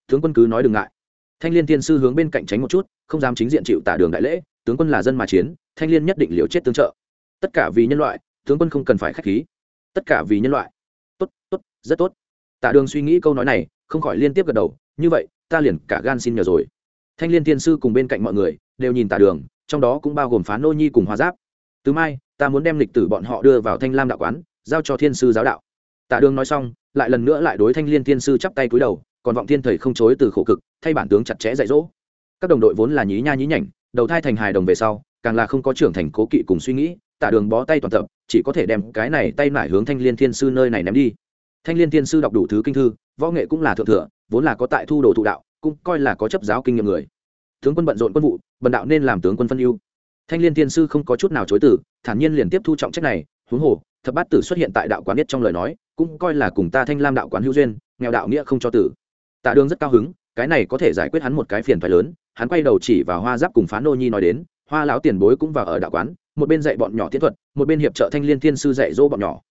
Tướng quân cứ nói đừng ngại thanh liên thiên sư hướng bên cạnh tránh một chút, không dám chính diện chịu tạ đường đại lễ, tướng quân là dân mà chiến, thanh liên nhất định liều chết tương trợ. Tất cả vì nhân loại, tướng quân không cần phải k h á c h khí. Tất cả vì nhân loại. Tốt tốt, rất tốt. Tạ đường suy nghĩ câu nói này, không khỏi liên tiếp gật đầu, như vậy, ta liền cả gan xin nhờ rồi. Thanh liên thiên sư cùng bên cạnh mọi người, đều nhìn tả đường, trong đó cũng bao gồm phá nô nhi cùng hóa giáp. Từ mai, ta muốn đem lịch tử bọn họ đưa vào thanh lam đạo quán, giao cho thiên sư giáo đạo. Tả đường nói xong, lại lần nữa lại đối thanh liên thiên sư chắp tay cúi đầu còn vọng thiên thầy không chối từ khổ cực, thay bản tướng chặt chẽ dạy dỗ. Các đồng đội vốn là nhí nha nhí nhảnh, đầu thai thành hài đồng về sau, càng là không có trưởng thành cố kỵ cùng suy nghĩ, tả đường bó tay toàn tập, chỉ có thể đem cái này tay nải hướng thanh liên thiên sư nơi này ném đi. Thanh liên thiên sư đọc đủ thứ kinh thư, võ nghệ cũng là thượng thừa, vốn là có tại thu đồ thụ đạo, cũng coi là có chấp giáo kinh nghiệm người. Tướng quân bận rộn quân vụ, bần đạo nên làm tướng quân phân ưu. Thanh liên thiên sư không có chút nào chối từ, thản nhiên liền tiếp thu trọng trách này, huống hồ, thập bát tử xuất hiện tại đạo quán biết trong lời nói, cũng coi là cùng ta thanh lam đạo quán hữu duyên, nghèo đạo nghĩa không cho tử tạ đường rất cao hứng, cái này có thể giải quyết hắn một cái phiền phải lớn, hắn quay đầu chỉ vào hoa giáp cùng phán nô nhi nói đến, hoa lão tiền bối cũng vào ở đạo quán, một bên dạy bọn nhỏ tiến thuật, một bên hiệp trợ thanh liên thiên sư dạy dỗ bọn nhỏ.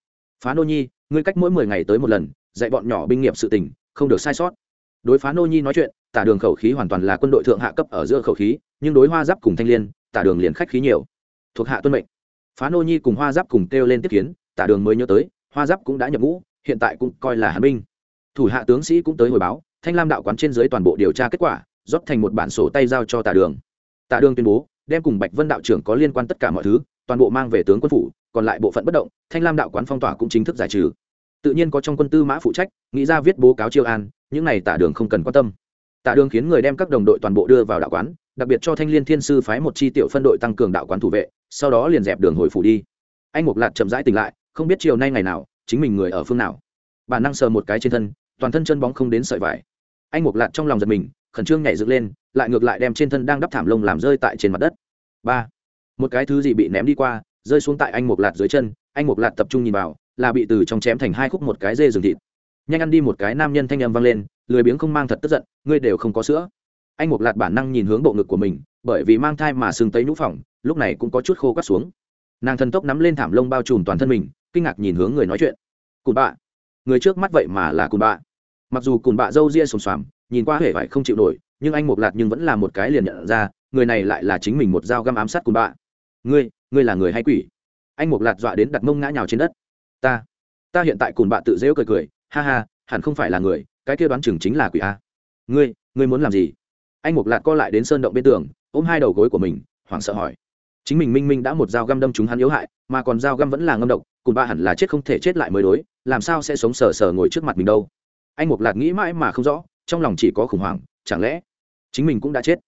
Phá nô nhi, ngươi cách mỗi mười ngày tới một lần, dạy bọn nhỏ binh nghiệp sự tình, không được sai sót. Đối phá nô nhi nói chuyện tả đường khẩu khí hoàn toàn là quân đội thượng hạ cấp ở giữa khẩu khí, nhưng đối hoa giáp cùng thanh liên tả đường liền khách khí nhiều. Thuộc hạ tuân mệnh. Phá nô nhi cùng hoa giáp cùng kêu lên tiếp kiến tả đường mới nhớ tới, hoa giáp cũng đã nhập ngũ, hiện tại cũng coi là hàn binh. Thủ hạ tướng sĩ cũng tới hồi báo thanh lam đạo quán trên dưới toàn bộ điều tra kết quả, rót thành một bản sổ tay giao cho Tạ đường. Tạ đường tuyên bố, đem cùng bạch vân đạo trưởng có liên quan tất cả mọi thứ, toàn bộ mang về tướng quân phủ, còn lại bộ phận bất động, thanh lam đạo quán phong tỏa cũng chính thức giải trừ. Tự nhiên có trong quân tư mã phụ trách, nghĩ ra viết bố cáo chiêu an, những này Tạ đường không cần quan tâm. Tạ đường khiến người đem các đồng đội toàn bộ đưa vào đạo quán, đặc biệt cho thanh liên thiên sư phái một chi tiểu phân đội tăng cường đạo quán thủ vệ, sau đó liền dẹp đường hồi phủ đi. Anh mục lạt chậm rãi tỉnh lại, không biết chiều nay ngày nào, chính mình người ở phương nào. Bản năng sờ một cái trên thân toàn thân chân bóng không đến sợi vải. Anh mục lạt trong lòng giật mình, khẩn trương nhảy dựng lên, lại ngược lại đem trên thân đang đắp thảm lông làm rơi tại trên mặt đất. Ba, một cái thứ gì bị ném đi qua, rơi xuống tại anh mục lạt dưới chân, anh mục lạt tập trung nhìn vào, là bị từ trong chém thành hai khúc một cái dê rừng thịt. Nhanh ăn đi một cái nam nhân thanh âm vang lên, lười biếng không mang thật tức giận, ngươi đều không có sữa. Anh mục lạt bản năng nhìn hướng bộ ngực của mình, bởi vì mang thai mà sưng tấy nhũ phỏng, lúc này cũng có chút khô cắt xuống. Nàng thần tốc nắm lên thảm lông bao trùm toàn thân mình, kinh ngạc nhìn hướng người nói chuyện. Cụt bạ. Người trước mắt vậy mà là cụt bạ mặc dù cùn bạ râu ria xồm xoàm, nhìn qua hể vải không chịu nổi, nhưng anh mục lạt nhưng vẫn là một cái liền nhận ra, người này lại là chính mình một dao găm ám sát cùn bạ. Ngươi ngươi là người hay quỷ? Anh mục lạt dọa đến đặt mông ngã nhào trên đất. Ta ta hiện tại cùn bạ tự dễu cười cười, ha ha, hẳn không phải là người, cái kia đoán chừng chính là quỷ a. Ngươi ngươi muốn làm gì? Anh mục lạt co lại đến sơn động bên tường, ôm hai đầu gối của mình, hoảng sợ hỏi. Chính mình minh minh đã một dao găm đâm chúng hắn yếu hại, mà còn dao găm vẫn là ngâm độc, cùn bạ hẳn là chết không thể chết lại mới đối, làm sao sẽ sống sờ sờ ngồi trước mặt mình đâu? Anh mục Lạc nghĩ mãi mà không rõ, trong lòng chỉ có khủng hoảng, chẳng lẽ chính mình cũng đã chết,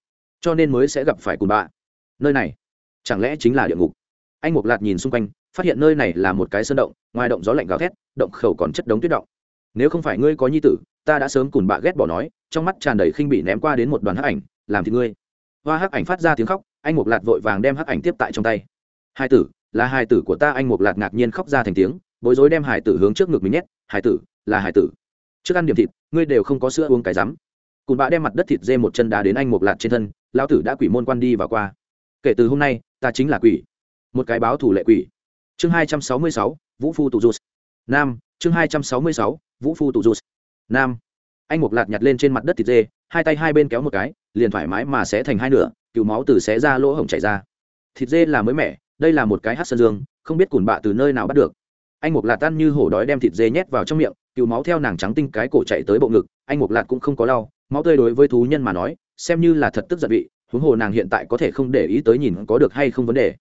cho nên mới sẽ gặp phải cùn bạ nơi này, chẳng lẽ chính là địa ngục? Anh mục Lạc nhìn xung quanh, phát hiện nơi này là một cái sơn động, ngoài động gió lạnh gào thét, động khẩu còn chất đống tuyết động. Nếu không phải ngươi có nhi tử, ta đã sớm cùn bạ ghét bỏ nói, trong mắt tràn đầy khinh bị ném qua đến một đoàn hắc ảnh, làm thì ngươi. Hoa hắc ảnh phát ra tiếng khóc, anh mục lạt vội vàng đem hắc ảnh tiếp tại trong tay. Hai tử, là hai tử của ta, anh mục lạt ngạc nhiên khóc ra thành tiếng, bối rối đem hải tử hướng trước ngực mình nhét. Hải tử, là hải tử trước ăn điểm thịt, ngươi đều không có sữa uống cái rắm. Cùn bạ đem mặt đất thịt dê một chân đá đến anh một lạt trên thân, lão tử đã quỷ môn quan đi và qua. Kể từ hôm nay, ta chính là quỷ. Một cái báo thủ lệ quỷ. Chương hai trăm sáu mươi sáu, vũ phu tụ dù nam, chương hai trăm sáu mươi sáu, vũ phu tụ dù nam. Anh một lạt nhặt lên trên mặt đất thịt dê, hai tay hai bên kéo một cái, liền thoải mái mà sẽ thành hai nửa, cựu máu từ xé ra lỗ hổng chảy ra. Thịt dê là mới mẻ, đây là một cái hát sơn dương, không biết cùn bạ từ nơi nào bắt được. Anh một lạt tan như hổ đói đem thịt dê nhét vào trong miệng cựu máu theo nàng trắng tinh cái cổ chạy tới bộ ngực, anh mục lạt cũng không có đau máu tươi đối với thú nhân mà nói, xem như là thật tức giận vị, huống hồ nàng hiện tại có thể không để ý tới nhìn có được hay không vấn đề.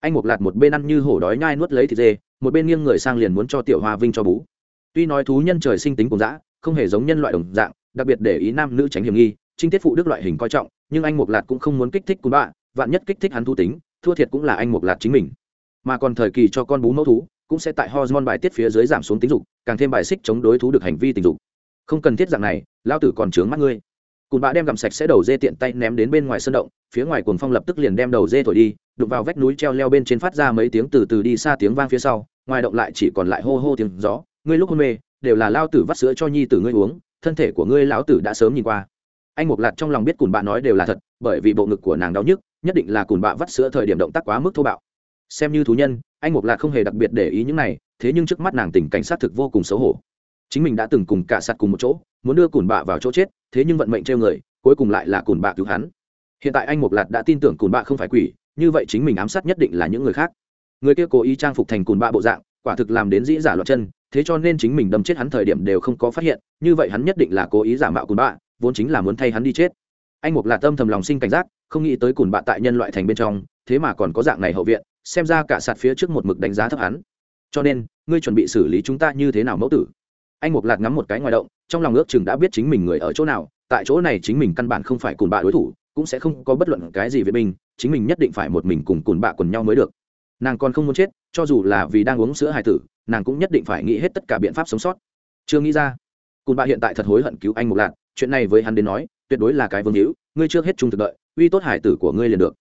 Anh mục lạt một bên ăn như hổ đói nhai nuốt lấy thịt dê, một bên nghiêng người sang liền muốn cho tiểu hoa vinh cho bú. Tuy nói thú nhân trời sinh tính cùng dã, không hề giống nhân loại đồng dạng, đặc biệt để ý nam nữ tránh hiểm nghi, trinh tiết phụ đức loại hình coi trọng, nhưng anh mục lạt cũng không muốn kích thích cùng bạ, vạn nhất kích thích hắn thu tính, thua thiệt cũng là anh mục lạt chính mình. Mà còn thời kỳ cho con bú mẫu thú cũng sẽ tại hormone bài tiết phía dưới giảm xuống tính dục, càng thêm bài xích chống đối thú được hành vi tình dục. Không cần thiết dạng này lao tử còn trướng mắt ngươi. Cùn bạ đem gặm sạch sẽ đầu dê tiện tay ném đến bên ngoài sân động, phía ngoài cuồng phong lập tức liền đem đầu dê thổi đi, đụng vào vách núi treo leo bên trên phát ra mấy tiếng từ từ đi xa tiếng vang phía sau, ngoài động lại chỉ còn lại hô hô tiếng gió. Ngươi lúc hôn mê, đều là lao tử vắt sữa cho nhi tử ngươi uống, thân thể của ngươi lão tử đã sớm nhìn qua. Anh mục lạt trong lòng biết cùn bạ nói đều là thật, bởi vì bộ ngực của nàng đau nhức, nhất định là cùn bạ vắt sữa thời điểm động tác quá mức thô bạo xem như thú nhân, anh mục lạc không hề đặc biệt để ý những này, thế nhưng trước mắt nàng tình cảnh sát thực vô cùng xấu hổ. Chính mình đã từng cùng cả sạt cùng một chỗ, muốn đưa cùn bạ vào chỗ chết, thế nhưng vận mệnh treo người, cuối cùng lại là cùn bạ cứu hắn. Hiện tại anh mục lạc đã tin tưởng cùn bạ không phải quỷ, như vậy chính mình ám sát nhất định là những người khác. Người kia cố ý trang phục thành cùn bạ bộ dạng, quả thực làm đến dĩ giả loạt chân, thế cho nên chính mình đâm chết hắn thời điểm đều không có phát hiện, như vậy hắn nhất định là cố ý giả mạo cùn bạ, vốn chính là muốn thay hắn đi chết. Anh mục lạc tâm thầm lòng sinh cảnh giác, không nghĩ tới cùn bạ tại nhân loại thành bên trong, thế mà còn có dạng này hậu viện xem ra cả sạt phía trước một mực đánh giá thấp hắn. Cho nên, ngươi chuẩn bị xử lý chúng ta như thế nào mẫu tử? Anh mục lạt ngắm một cái ngoài động, trong lòng ước chừng đã biết chính mình người ở chỗ nào, tại chỗ này chính mình căn bản không phải cùn bạ đối thủ, cũng sẽ không có bất luận cái gì về mình chính mình nhất định phải một mình cùng cùn bạ quần nhau mới được. Nàng còn không muốn chết, cho dù là vì đang uống sữa hài tử, nàng cũng nhất định phải nghĩ hết tất cả biện pháp sống sót. Chưa nghĩ ra, cùn bạ hiện tại thật hối hận cứu anh mục lạt chuyện này với hắn đến nói, tuyệt đối là cái vương hữu, ngươi chưa hết trung thực đợi, uy tốt hải tử của ngươi liền được.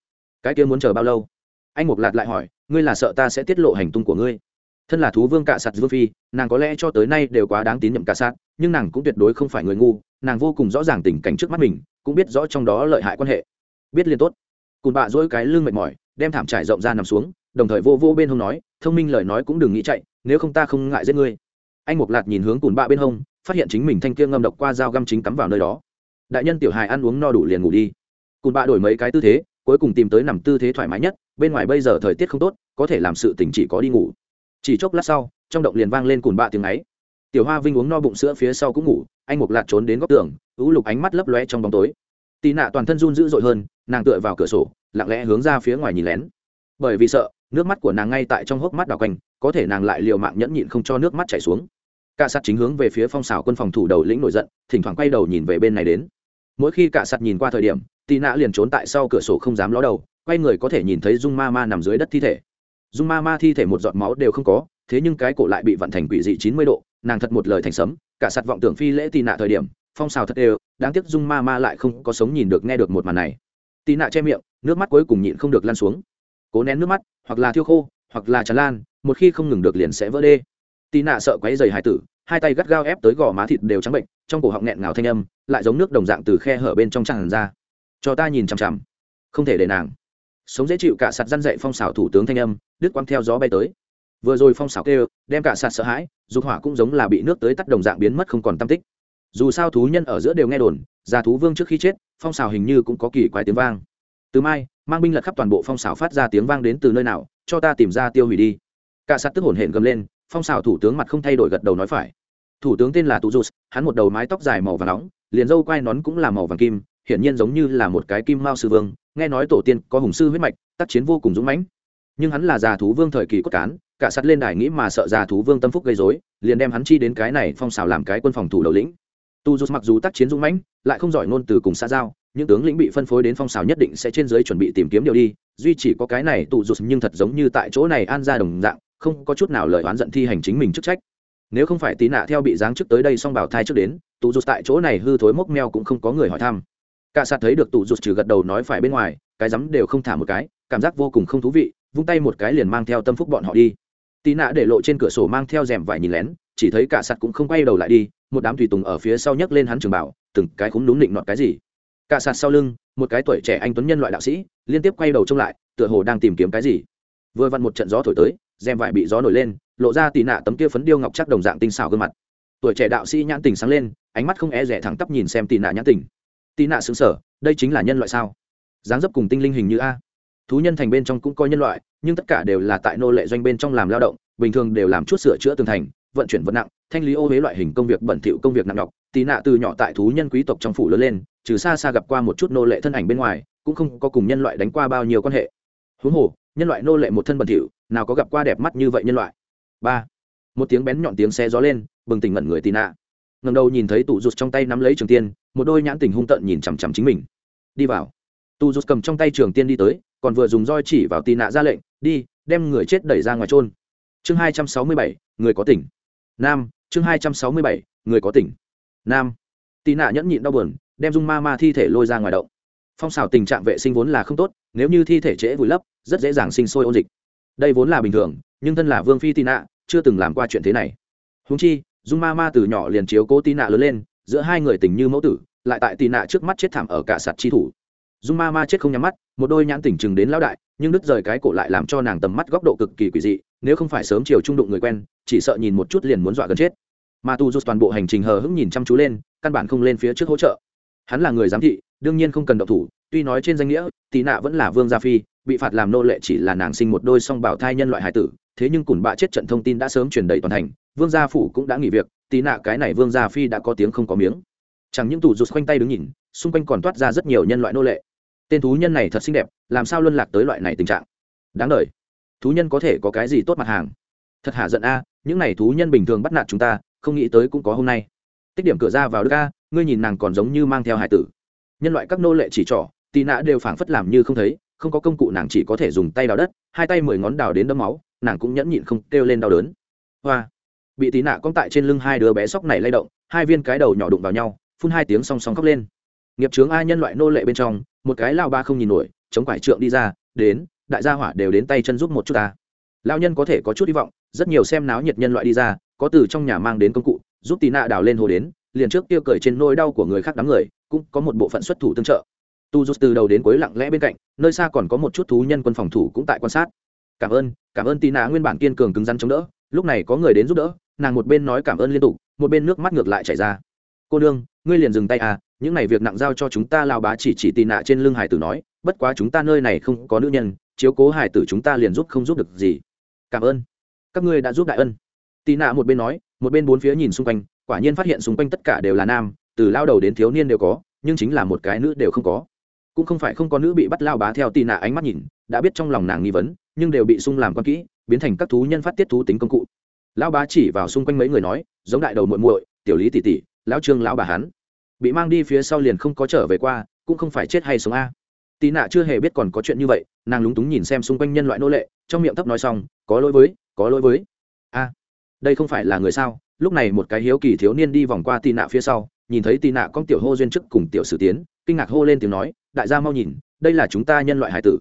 Cái kia muốn chờ bao lâu? Anh mục lạt lại hỏi, ngươi là sợ ta sẽ tiết lộ hành tung của ngươi? Thân là thú vương cạ sạt vương phi, nàng có lẽ cho tới nay đều quá đáng tín nhiệm cạ sạt, nhưng nàng cũng tuyệt đối không phải người ngu, nàng vô cùng rõ ràng tình cảnh trước mắt mình, cũng biết rõ trong đó lợi hại quan hệ. Biết liền tốt. Cùn bạ dỗi cái lưng mệt mỏi, đem thảm trải rộng ra nằm xuống, đồng thời vô vô bên hông nói, thông minh lời nói cũng đừng nghĩ chạy, nếu không ta không ngại giết ngươi. Anh mục lạt nhìn hướng cùn bạ bên hông, phát hiện chính mình thanh kia ngâm độc qua dao găm chính cắm vào nơi đó. Đại nhân tiểu hài ăn uống no đủ liền ngủ đi. Cùn bạ đổi mấy cái tư thế, cuối cùng tìm tới nằm tư thế thoải mái nhất bên ngoài bây giờ thời tiết không tốt, có thể làm sự tình chỉ có đi ngủ. Chỉ chốc lát sau, trong động liền vang lên cùn bạ tiếng ấy. Tiểu hoa vinh uống no bụng sữa phía sau cũng ngủ, anh mục lạt trốn đến góc tường ứ lục ánh mắt lấp lóe trong bóng tối. Tì nạ toàn thân run dữ dội hơn, nàng tựa vào cửa sổ, lặng lẽ hướng ra phía ngoài nhìn lén. Bởi vì sợ, nước mắt của nàng ngay tại trong hốc mắt đào quanh, có thể nàng lại liều mạng nhẫn nhịn không cho nước mắt chảy xuống. Cả sắt chính hướng về phía phong xào quân phòng thủ đầu lĩnh nổi giận, thỉnh thoảng quay đầu nhìn về bên này đến. Mỗi khi cả sắt nhìn qua thời điểm, tì nạ liền trốn tại sau cửa sổ không dám ló đầu quay người có thể nhìn thấy dung ma ma nằm dưới đất thi thể. Dung ma ma thi thể một giọt máu đều không có, thế nhưng cái cổ lại bị vận thành quỷ dị chín mươi độ, nàng thật một lời thành sấm, cả sạt vọng tưởng phi lễ tì nạ thời điểm, phong xào thật đều, đáng tiếc dung ma ma lại không có sống nhìn được nghe được một màn này. Tì nạ che miệng, nước mắt cuối cùng nhịn không được lan xuống. Cố nén nước mắt, hoặc là thiêu khô, hoặc là tràn lan, một khi không ngừng được liền sẽ vỡ đê. Tì nạ sợ quấy dày hải tử, hai tay gắt gao ép tới gò má thịt đều trắng bệnh, trong cổ họng nghẹn ngào thanh âm, lại giống nước đồng dạng từ khe hở bên trong tràn ra. Cho ta nhìn chằm chằm. Không thể để nàng sống dễ chịu cả sạt răn dậy phong xảo thủ tướng thanh âm, đứt quăng theo gió bay tới. Vừa rồi phong xảo kêu, đem cả sạt sợ hãi, dục hỏa cũng giống là bị nước tới tắt đồng dạng biến mất không còn tâm tích. Dù sao thú nhân ở giữa đều nghe đồn, già thú vương trước khi chết, phong xào hình như cũng có kỳ quái tiếng vang. Từ mai, mang binh lật khắp toàn bộ phong xào phát ra tiếng vang đến từ nơi nào, cho ta tìm ra tiêu hủy đi. Cả sạt tức hổn hển gầm lên, phong xào thủ tướng mặt không thay đổi gật đầu nói phải. Thủ tướng tên là tú dụt hắn một đầu mái tóc dài màu vàng nóng, liền râu quai nón cũng là màu vàng kim, hiển nhiên giống như là một cái kim mao sư vương nghe nói tổ tiên có hùng sư huyết mạch, tác chiến vô cùng dũng mãnh. Nhưng hắn là già thú vương thời kỳ cốt cán, cả sắt lên đài nghĩ mà sợ già thú vương tâm phúc gây dối liền đem hắn chi đến cái này phong xào làm cái quân phòng thủ đầu lĩnh. Tu dù mặc dù tác chiến dũng mãnh, lại không giỏi ngôn từ cùng xã giao, những tướng lĩnh bị phân phối đến phong xào nhất định sẽ trên dưới chuẩn bị tìm kiếm điều đi, duy chỉ có cái này tụ rụt nhưng thật giống như tại chỗ này an ra đồng dạng, không có chút nào lời oán giận thi hành chính mình chức trách. Nếu không phải tí nạ theo bị giáng chức tới đây xong bảo thai trước đến tụ rụt tại chỗ này hư thối mốc meo cũng không có người hỏi thăm cả sạt thấy được tụ rụt trừ gật đầu nói phải bên ngoài, cái rắm đều không thả một cái, cảm giác vô cùng không thú vị, vung tay một cái liền mang theo tâm phúc bọn họ đi. Tí nạ để lộ trên cửa sổ mang theo rèm vải nhìn lén, chỉ thấy cả sạt cũng không quay đầu lại đi, một đám tùy tùng ở phía sau nhấc lên hắn trường bảo, từng cái cũng đúng định nọt cái gì. Cả sạt sau lưng, một cái tuổi trẻ anh tuấn nhân loại đạo sĩ, liên tiếp quay đầu trông lại, tựa hồ đang tìm kiếm cái gì. Vừa vặn một trận gió thổi tới, rèm vải bị gió nổi lên, lộ ra tì nạ tấm kia phấn điêu ngọc chắc đồng dạng tinh xảo gương mặt. Tuổi trẻ đạo sĩ nhãn tình sáng lên, ánh mắt không e rẻ thẳng tắp nhìn xem tì nạ nhãn tình tì nạ xứng sở, đây chính là nhân loại sao? Dáng dấp cùng tinh linh hình như a. Thú nhân thành bên trong cũng coi nhân loại, nhưng tất cả đều là tại nô lệ doanh bên trong làm lao động, bình thường đều làm chút sửa chữa tường thành, vận chuyển vật nặng, thanh lý ô huế loại hình công việc bẩn thỉu công việc nặng nhọc. Tì nạ từ nhỏ tại thú nhân quý tộc trong phủ lớn lên, trừ xa xa gặp qua một chút nô lệ thân ảnh bên ngoài, cũng không có cùng nhân loại đánh qua bao nhiêu quan hệ. Huống hồ, nhân loại nô lệ một thân bẩn thỉu, nào có gặp qua đẹp mắt như vậy nhân loại. Ba. Một tiếng bén nhọn tiếng xe gió lên, bừng tỉnh ngẩn người tì nạ. Ngầm đầu nhìn thấy tủ rụt trong tay nắm lấy trường tiên một đôi nhãn tình hung tợn nhìn chằm chằm chính mình. Đi vào. Tu rút cầm trong tay trường tiên đi tới, còn vừa dùng roi chỉ vào tì nạ ra lệnh, đi, đem người chết đẩy ra ngoài trôn chương hai trăm sáu mươi bảy, người có tỉnh. Nam, chương hai trăm sáu mươi bảy, người có tỉnh. Nam. Tì nạ nhẫn nhịn đau buồn, đem dung ma ma thi thể lôi ra ngoài động. Phong xào tình trạng vệ sinh vốn là không tốt, nếu như thi thể trễ vùi lấp, rất dễ dàng sinh sôi ôn dịch. Đây vốn là bình thường, nhưng thân là vương phi tì nạ, chưa từng làm qua chuyện thế này. Húng chi, dung ma ma từ nhỏ liền chiếu cố tì nạ lớn lên giữa hai người tình như mẫu tử, lại tại tì nạ trước mắt chết thảm ở cả sạt chi thủ. Dung ma ma chết không nhắm mắt, một đôi nhãn tỉnh chừng đến lão đại, nhưng đứt rời cái cổ lại làm cho nàng tầm mắt góc độ cực kỳ quỷ dị, nếu không phải sớm chiều trung đụng người quen, chỉ sợ nhìn một chút liền muốn dọa gần chết. Mà tu rút toàn bộ hành trình hờ hững nhìn chăm chú lên, căn bản không lên phía trước hỗ trợ. Hắn là người giám thị, đương nhiên không cần độc thủ, tuy nói trên danh nghĩa, tì nạ vẫn là vương gia phi, bị phạt làm nô lệ chỉ là nàng sinh một đôi song bảo thai nhân loại hải tử, thế nhưng cùn bạ chết trận thông tin đã sớm truyền đầy toàn thành, vương gia phủ cũng đã nghỉ việc tì nạ cái này vương gia phi đã có tiếng không có miếng. Chẳng những tù rụt khoanh tay đứng nhìn, xung quanh còn toát ra rất nhiều nhân loại nô lệ. Tên thú nhân này thật xinh đẹp, làm sao luân lạc tới loại này tình trạng? Đáng đ thú nhân có thể có cái gì tốt mặt hàng? Thật hạ giận a, những n à y thú nhân bình thường bắt nạt chúng ta, không nghĩ tới cũng có hôm nay. Tích điểm cửa ra vào đức a, ngươi nhìn nàng còn giống như mang theo hải tử. Nhân loại các nô lệ chỉ trỏ, tì nạ đều phảng phất làm như không thấy, không có công cụ nàng chỉ có thể dùng tay đào đất, hai tay mười ngón đào đến đấm máu, nàng cũng nhẫn nhịn không kêu lên đau đớn. Hoa bị tì nạ cong tại trên lưng hai đứa bé sóc này lay động, hai viên cái đầu nhỏ đụng vào nhau, phun hai tiếng song song khóc lên. Nghiệp trướng ai nhân loại nô lệ bên trong, một cái lao ba không nhìn nổi, chống quải trượng đi ra, đến, đại gia hỏa đều đến tay chân giúp một chút ta. Lao nhân có thể có chút hy vọng, rất nhiều xem náo nhiệt nhân loại đi ra, có từ trong nhà mang đến công cụ, giúp tì nạ đào lên hồ đến, liền trước tiêu cởi trên nỗi đau của người khác đám người, cũng có một bộ phận xuất thủ tương trợ. Tu rút từ đầu đến cuối lặng lẽ bên cạnh, nơi xa còn có một chút thú nhân quân phòng thủ cũng tại quan sát. Cảm ơn cảm ơn tì nạ nguyên bản kiên cường cứng rắn chống đỡ, lúc này có người đến giúp đỡ nàng một bên nói cảm ơn liên tục, một bên nước mắt ngược lại chảy ra. Cô đương ngươi liền dừng tay à những này việc nặng giao cho chúng ta lao bá chỉ chỉ tì nạ trên lưng hải tử nói, bất quá chúng ta nơi này không có nữ nhân, chiếu cố hải tử chúng ta liền giúp không giúp được gì. Cảm ơn. Các ngươi đã giúp đại ân. Tì nạ một bên nói, một bên bốn phía nhìn xung quanh, quả nhiên phát hiện xung quanh tất cả đều là nam, từ lao đầu đến thiếu niên đều có, nhưng chính là một cái nữ đều không có. Cũng không phải không có nữ bị bắt lao bá theo tì nạ ánh mắt nhìn, đã biết trong lòng nàng nghi vấn, nhưng đều bị sung làm quan kỹ, biến thành các thú nhân phát tiết thú tính công cụ lão bá chỉ vào xung quanh mấy người nói, giống đại đầu muội muội, tiểu lý tỷ tỷ, lão trương lão bà hắn. Bị mang đi phía sau liền không có trở về qua, cũng không phải chết hay sống a. Tì nạ chưa hề biết còn có chuyện như vậy, nàng lúng túng nhìn xem xung quanh nhân loại nô lệ, trong miệng thấp nói xong, có lỗi với, có lỗi với. A, đây không phải là người sao? Lúc này một cái hiếu kỳ thiếu niên đi vòng qua tì nạ phía sau, nhìn thấy tì nạ con tiểu hô duyên chức cùng tiểu sử tiến, kinh ngạc hô lên tiếng nói, đại gia mau nhìn, đây là chúng ta nhân loại hải tử.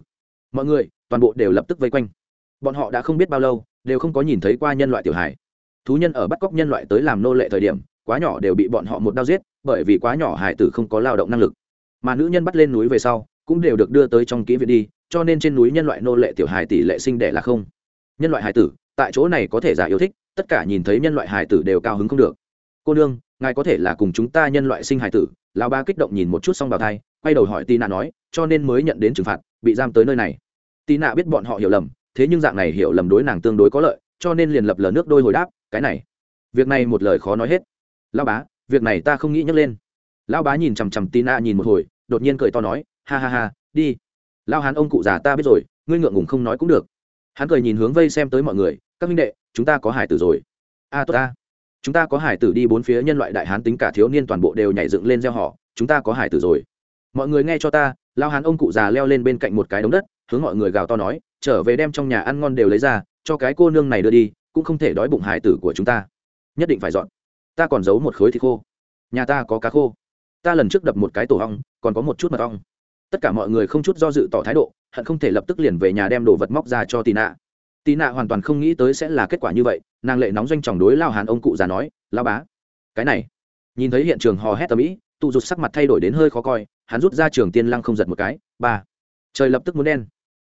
Mọi người, toàn bộ đều lập tức vây quanh bọn họ đã không biết bao lâu, đều không có nhìn thấy qua nhân loại tiểu hải thú nhân ở bắt cóc nhân loại tới làm nô lệ thời điểm, quá nhỏ đều bị bọn họ một đao giết, bởi vì quá nhỏ hải tử không có lao động năng lực. Mà nữ nhân bắt lên núi về sau, cũng đều được đưa tới trong kỹ viện đi, cho nên trên núi nhân loại nô lệ tiểu hải tỷ lệ sinh đẻ là không. Nhân loại hải tử, tại chỗ này có thể giả yêu thích, tất cả nhìn thấy nhân loại hải tử đều cao hứng không được. Cô nương, ngài có thể là cùng chúng ta nhân loại sinh hải tử? Lao ba kích động nhìn một chút xong bào thai, quay đầu hỏi tì nạ nói, cho nên mới nhận đến trừng phạt, bị giam tới nơi này. Tì nạ biết bọn họ hiểu lầm thế nhưng dạng này hiểu lầm đối nàng tương đối có lợi, cho nên liền lập lờ nước đôi hồi đáp, cái này, việc này một lời khó nói hết. Lao bá, việc này ta không nghĩ nhắc lên. Lao bá nhìn chằm chằm tina nhìn một hồi, đột nhiên cười to nói, ha ha ha, đi. Lao hán ông cụ già ta biết rồi, ngươi ngượng ngùng không nói cũng được. Hắn cười nhìn hướng vây xem tới mọi người, các minh đệ, chúng ta có hải tử rồi. A, tốt ta. Chúng ta có hải tử đi bốn phía nhân loại đại hán tính cả thiếu niên toàn bộ đều nhảy dựng lên gieo họ, chúng ta có hải tử rồi. Mọi người nghe cho ta lao hán ông cụ già leo lên bên cạnh một cái đống đất hướng mọi người gào to nói, trở về đem trong nhà ăn ngon đều lấy ra, cho cái cô nương này đưa đi, cũng không thể đói bụng hải tử của chúng ta. Nhất định phải dọn. Ta còn giấu một khối thịt khô. Nhà ta có cá khô. Ta lần trước đập một cái tổ ong, còn có một chút mật ong. Tất cả mọi người không chút do dự tỏ thái độ, hận không thể lập tức liền về nhà đem đồ vật móc ra cho tì nạ tì nạ hoàn toàn không nghĩ tới sẽ là kết quả như vậy, nàng lệ nóng doanh chòng đối lao hàn ông cụ già nói lao bá, cái này. Nhìn thấy hiện trường hò hét tầm ĩ, tụ rụt sắc mặt thay đổi đến hơi khó coi, hắn rút ra trường tiên lăng không giật một cái, ba trời lập tức muốn đen.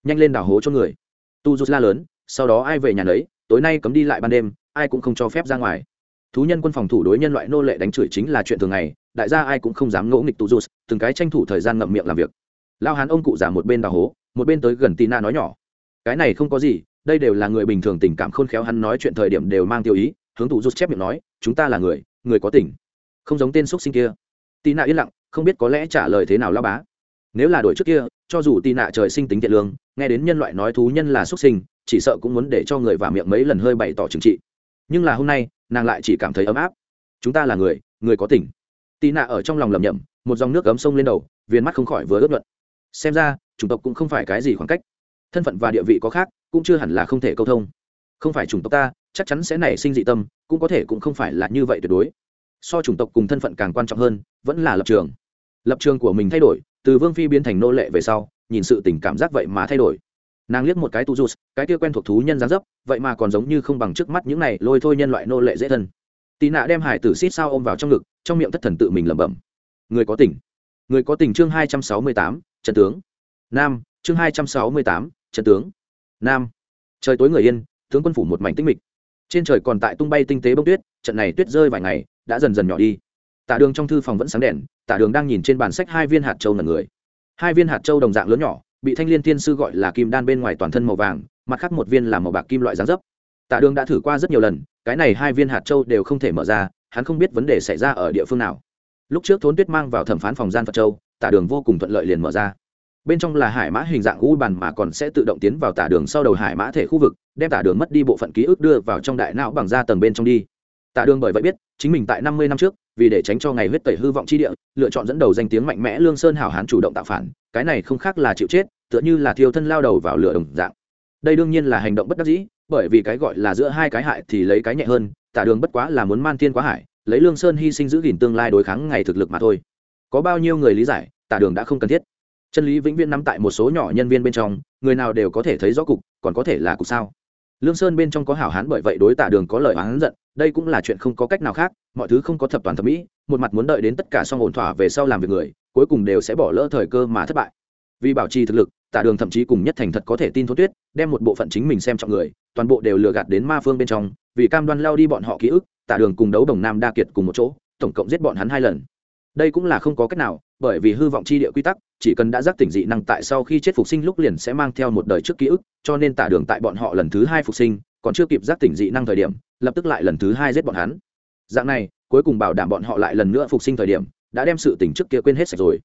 Nhanh lên đảo hố cho người. Tu rút la lớn, sau đó ai về nhà lấy tối nay cấm đi lại ban đêm, ai cũng không cho phép ra ngoài. Thú nhân quân phòng thủ đối nhân loại nô lệ đánh chửi chính là chuyện thường ngày, đại gia ai cũng không dám ngỗ nghịch tu rút từng cái tranh thủ thời gian ngậm miệng làm việc. Lao hán ông cụ giả một bên đào hố, một bên tới gần tina nói nhỏ. Cái này không có gì, đây đều là người bình thường tình cảm khôn khéo, hắn nói chuyện thời điểm đều mang tiêu ý, hướng tụ rút chép miệng nói, chúng ta là người người có tình. Không giống tên x sinh kia. Tina yên lặng, không biết có lẽ trả lời thế nào lao bá. Nếu là đổi trước kia cho dù tì nạ trời sinh tính thiện lương, nghe đến nhân loại nói thú nhân là xuất sinh, chỉ sợ cũng muốn để cho người vào miệng mấy lần hơi bày tỏ trừng trị. Nhưng là hôm nay, nàng lại chỉ cảm thấy ấm áp. Chúng ta là người người có tình. Tì nạ ở trong lòng lầm nhầm một dòng nước cấm sông lên đầu viên mắt không khỏi vừa ướt luận xem ra, chủng tộc cũng không phải cái gì khoảng cách. Thân phận và địa vị có khác, cũng chưa hẳn là không thể câu thông. Không phải chủng tộc ta, chắc chắn sẽ nảy sinh dị tâm, cũng có thể cũng không phải là như vậy tuyệt đối. So chủng tộc cùng thân phận càng quan trọng hơn, vẫn là lập trường. Lập trường của mình thay đổi từ vương phi biến thành nô lệ về sau, nhìn sự tình cảm giác vậy mà thay đổi. Nàng liếc một cái tu rút cái kia quen thuộc thú nhân gián dấp, vậy mà còn giống như không bằng trước mắt những này lôi thôi nhân loại nô lệ dễ thân. Tì nạ đem hải tử xít sao ôm vào trong ngực, trong miệng thất thần tự mình lẩm bẩm. Người có tình. Người có tình chương hai trăm sáu mươi tám trần tướng. Nam, chương hai trăm sáu mươi tám trần tướng. Nam. Trời tối người yên, tướng quân phủ một mảnh tinh mịch. Trên trời còn tại tung bay tinh tế bông tuyết, trận này tuyết rơi vài ngày, đã dần dần nhỏ đi. Tả đường trong thư phòng vẫn sáng đèn tả đường đang nhìn trên bàn sách hai viên hạt châu là người. Hai viên hạt châu đồng dạng lớn nhỏ, bị thanh liên tiên sư gọi là kim đan bên ngoài toàn thân màu vàng, mặt khác một viên là màu bạc kim loại dáng dấp. Tạ đường đã thử qua rất nhiều lần, cái này hai viên hạt châu đều không thể mở ra, hắn không biết vấn đề xảy ra ở địa phương nào. Lúc trước thốn tuyết mang vào thẩm phán phòng gian phật châu Tạ đường vô cùng thuận lợi liền mở ra. Bên trong là hải mã hình dạng u bàn mà còn sẽ tự động tiến vào tả đường sau đầu hải mã thể khu vực, đem tả đường mất đi bộ phận ký ức đưa vào trong đại não bằng da tầng bên trong đi. Tạ đường bởi vậy biết, chính mình tại năm mươi năm trước, vì để tránh cho ngày huyết tẩy hư vọng chi địa, lựa chọn dẫn đầu danh tiếng mạnh mẽ lương sơn hảo hán chủ động tạo phản, cái này không khác là chịu chết, tựa như là thiêu thân lao đầu vào lửa đồng dạng. Đây đương nhiên là hành động bất đắc dĩ, bởi vì cái gọi là giữa hai cái hại thì lấy cái nhẹ hơn tả đường bất quá là muốn man thiên quá hải, lấy lương sơn hy sinh giữ gìn tương lai đối kháng ngày thực lực mà thôi. Có bao nhiêu người lý giải tả đường đã không cần thiết. Chân lý vĩnh viễn nắm tại một số nhỏ nhân viên bên trong, người nào đều có thể thấy rõ cục, còn có thể là cục sao? Lương sơn bên trong có hảo hán bởi vậy đối tạ đường có lời oán giận đây cũng là chuyện không có cách nào khác, mọi thứ không có thập toàn thẩm mỹ, một mặt muốn đợi đến tất cả xong ổn thỏa về sau làm việc người, cuối cùng đều sẽ bỏ lỡ thời cơ mà thất bại. Vì bảo trì thực lực tạ đường thậm chí cùng nhất thành thật có thể tin thốt tuyết, đem một bộ phận chính mình xem trọng người, toàn bộ đều lừa gạt đến ma phương bên trong, vì cam đoan lao đi bọn họ ký ức tạ đường cùng đấu đồng nam đa kiệt cùng một chỗ, tổng cộng giết bọn hắn hai lần. Đây cũng là không có cách nào, bởi vì hư vọng chi địa quy tắc, chỉ cần đã giác tỉnh dị năng tại sau khi chết phục sinh lúc liền sẽ mang theo một đời trước ký ức, cho nên tả đường tại bọn họ lần thứ hai phục sinh, còn chưa kịp giác tỉnh dị năng thời điểm lập tức lại lần thứ hai giết bọn hắn. Dạng này, cuối cùng bảo đảm bọn họ lại lần nữa phục sinh thời điểm, đã đem sự tỉnh trước kia quên hết sạch rồi.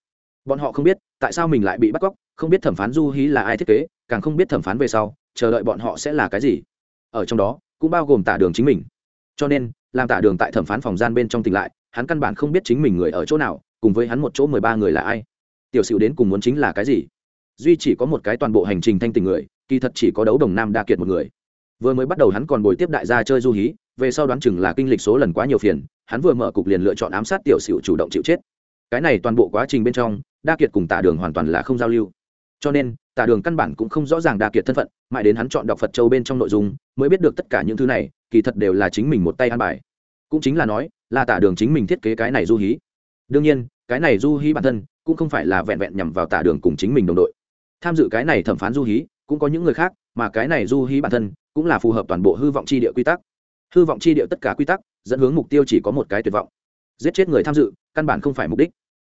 Bọn họ không biết, tại sao mình lại bị bắt cóc, không biết thẩm phán du hí là ai thiết kế, càng không biết thẩm phán về sau, chờ đợi bọn họ sẽ là cái gì. Ở trong đó, cũng bao gồm tả đường chính mình. Cho nên, làm tả đường tại thẩm phán phòng gian bên trong tỉnh lại, hắn căn bản không biết chính mình người ở chỗ nào, cùng với hắn một chỗ mười ba người là ai. Tiểu sửu đến cùng muốn chính là cái gì? Duy chỉ có một cái toàn bộ hành trình thanh tình người, kỳ thật chỉ có đấu đồng nam đa kiệt một người vừa mới bắt đầu hắn còn bồi tiếp đại gia chơi du hí, về sau đoán chừng là kinh lịch số lần quá nhiều phiền, hắn vừa mở cục liền lựa chọn ám sát tiểu sửu chủ động chịu chết. Cái này toàn bộ quá trình bên trong, đa kiệt cùng tả đường hoàn toàn là không giao lưu. Cho nên tả đường căn bản cũng không rõ ràng đa kiệt thân phận, mãi đến hắn chọn đọc phật châu bên trong nội dung, mới biết được tất cả những thứ này, kỳ thật đều là chính mình một tay ăn bài. Cũng chính là nói, là tả đường chính mình thiết kế cái này du hí. Đương nhiên, cái này du hí bản thân, cũng không phải là vẹn vẹn nhằm vào tả đường cùng chính mình đồng đội. Tham dự cái này thẩm phán du hí, cũng có những người khác, mà cái này du hí bản thân cũng là phù hợp toàn bộ hư vọng chi địa quy tắc. Hư vọng chi địa tất cả quy tắc, dẫn hướng mục tiêu chỉ có một cái tuyệt vọng. Giết chết người tham dự, căn bản không phải mục đích.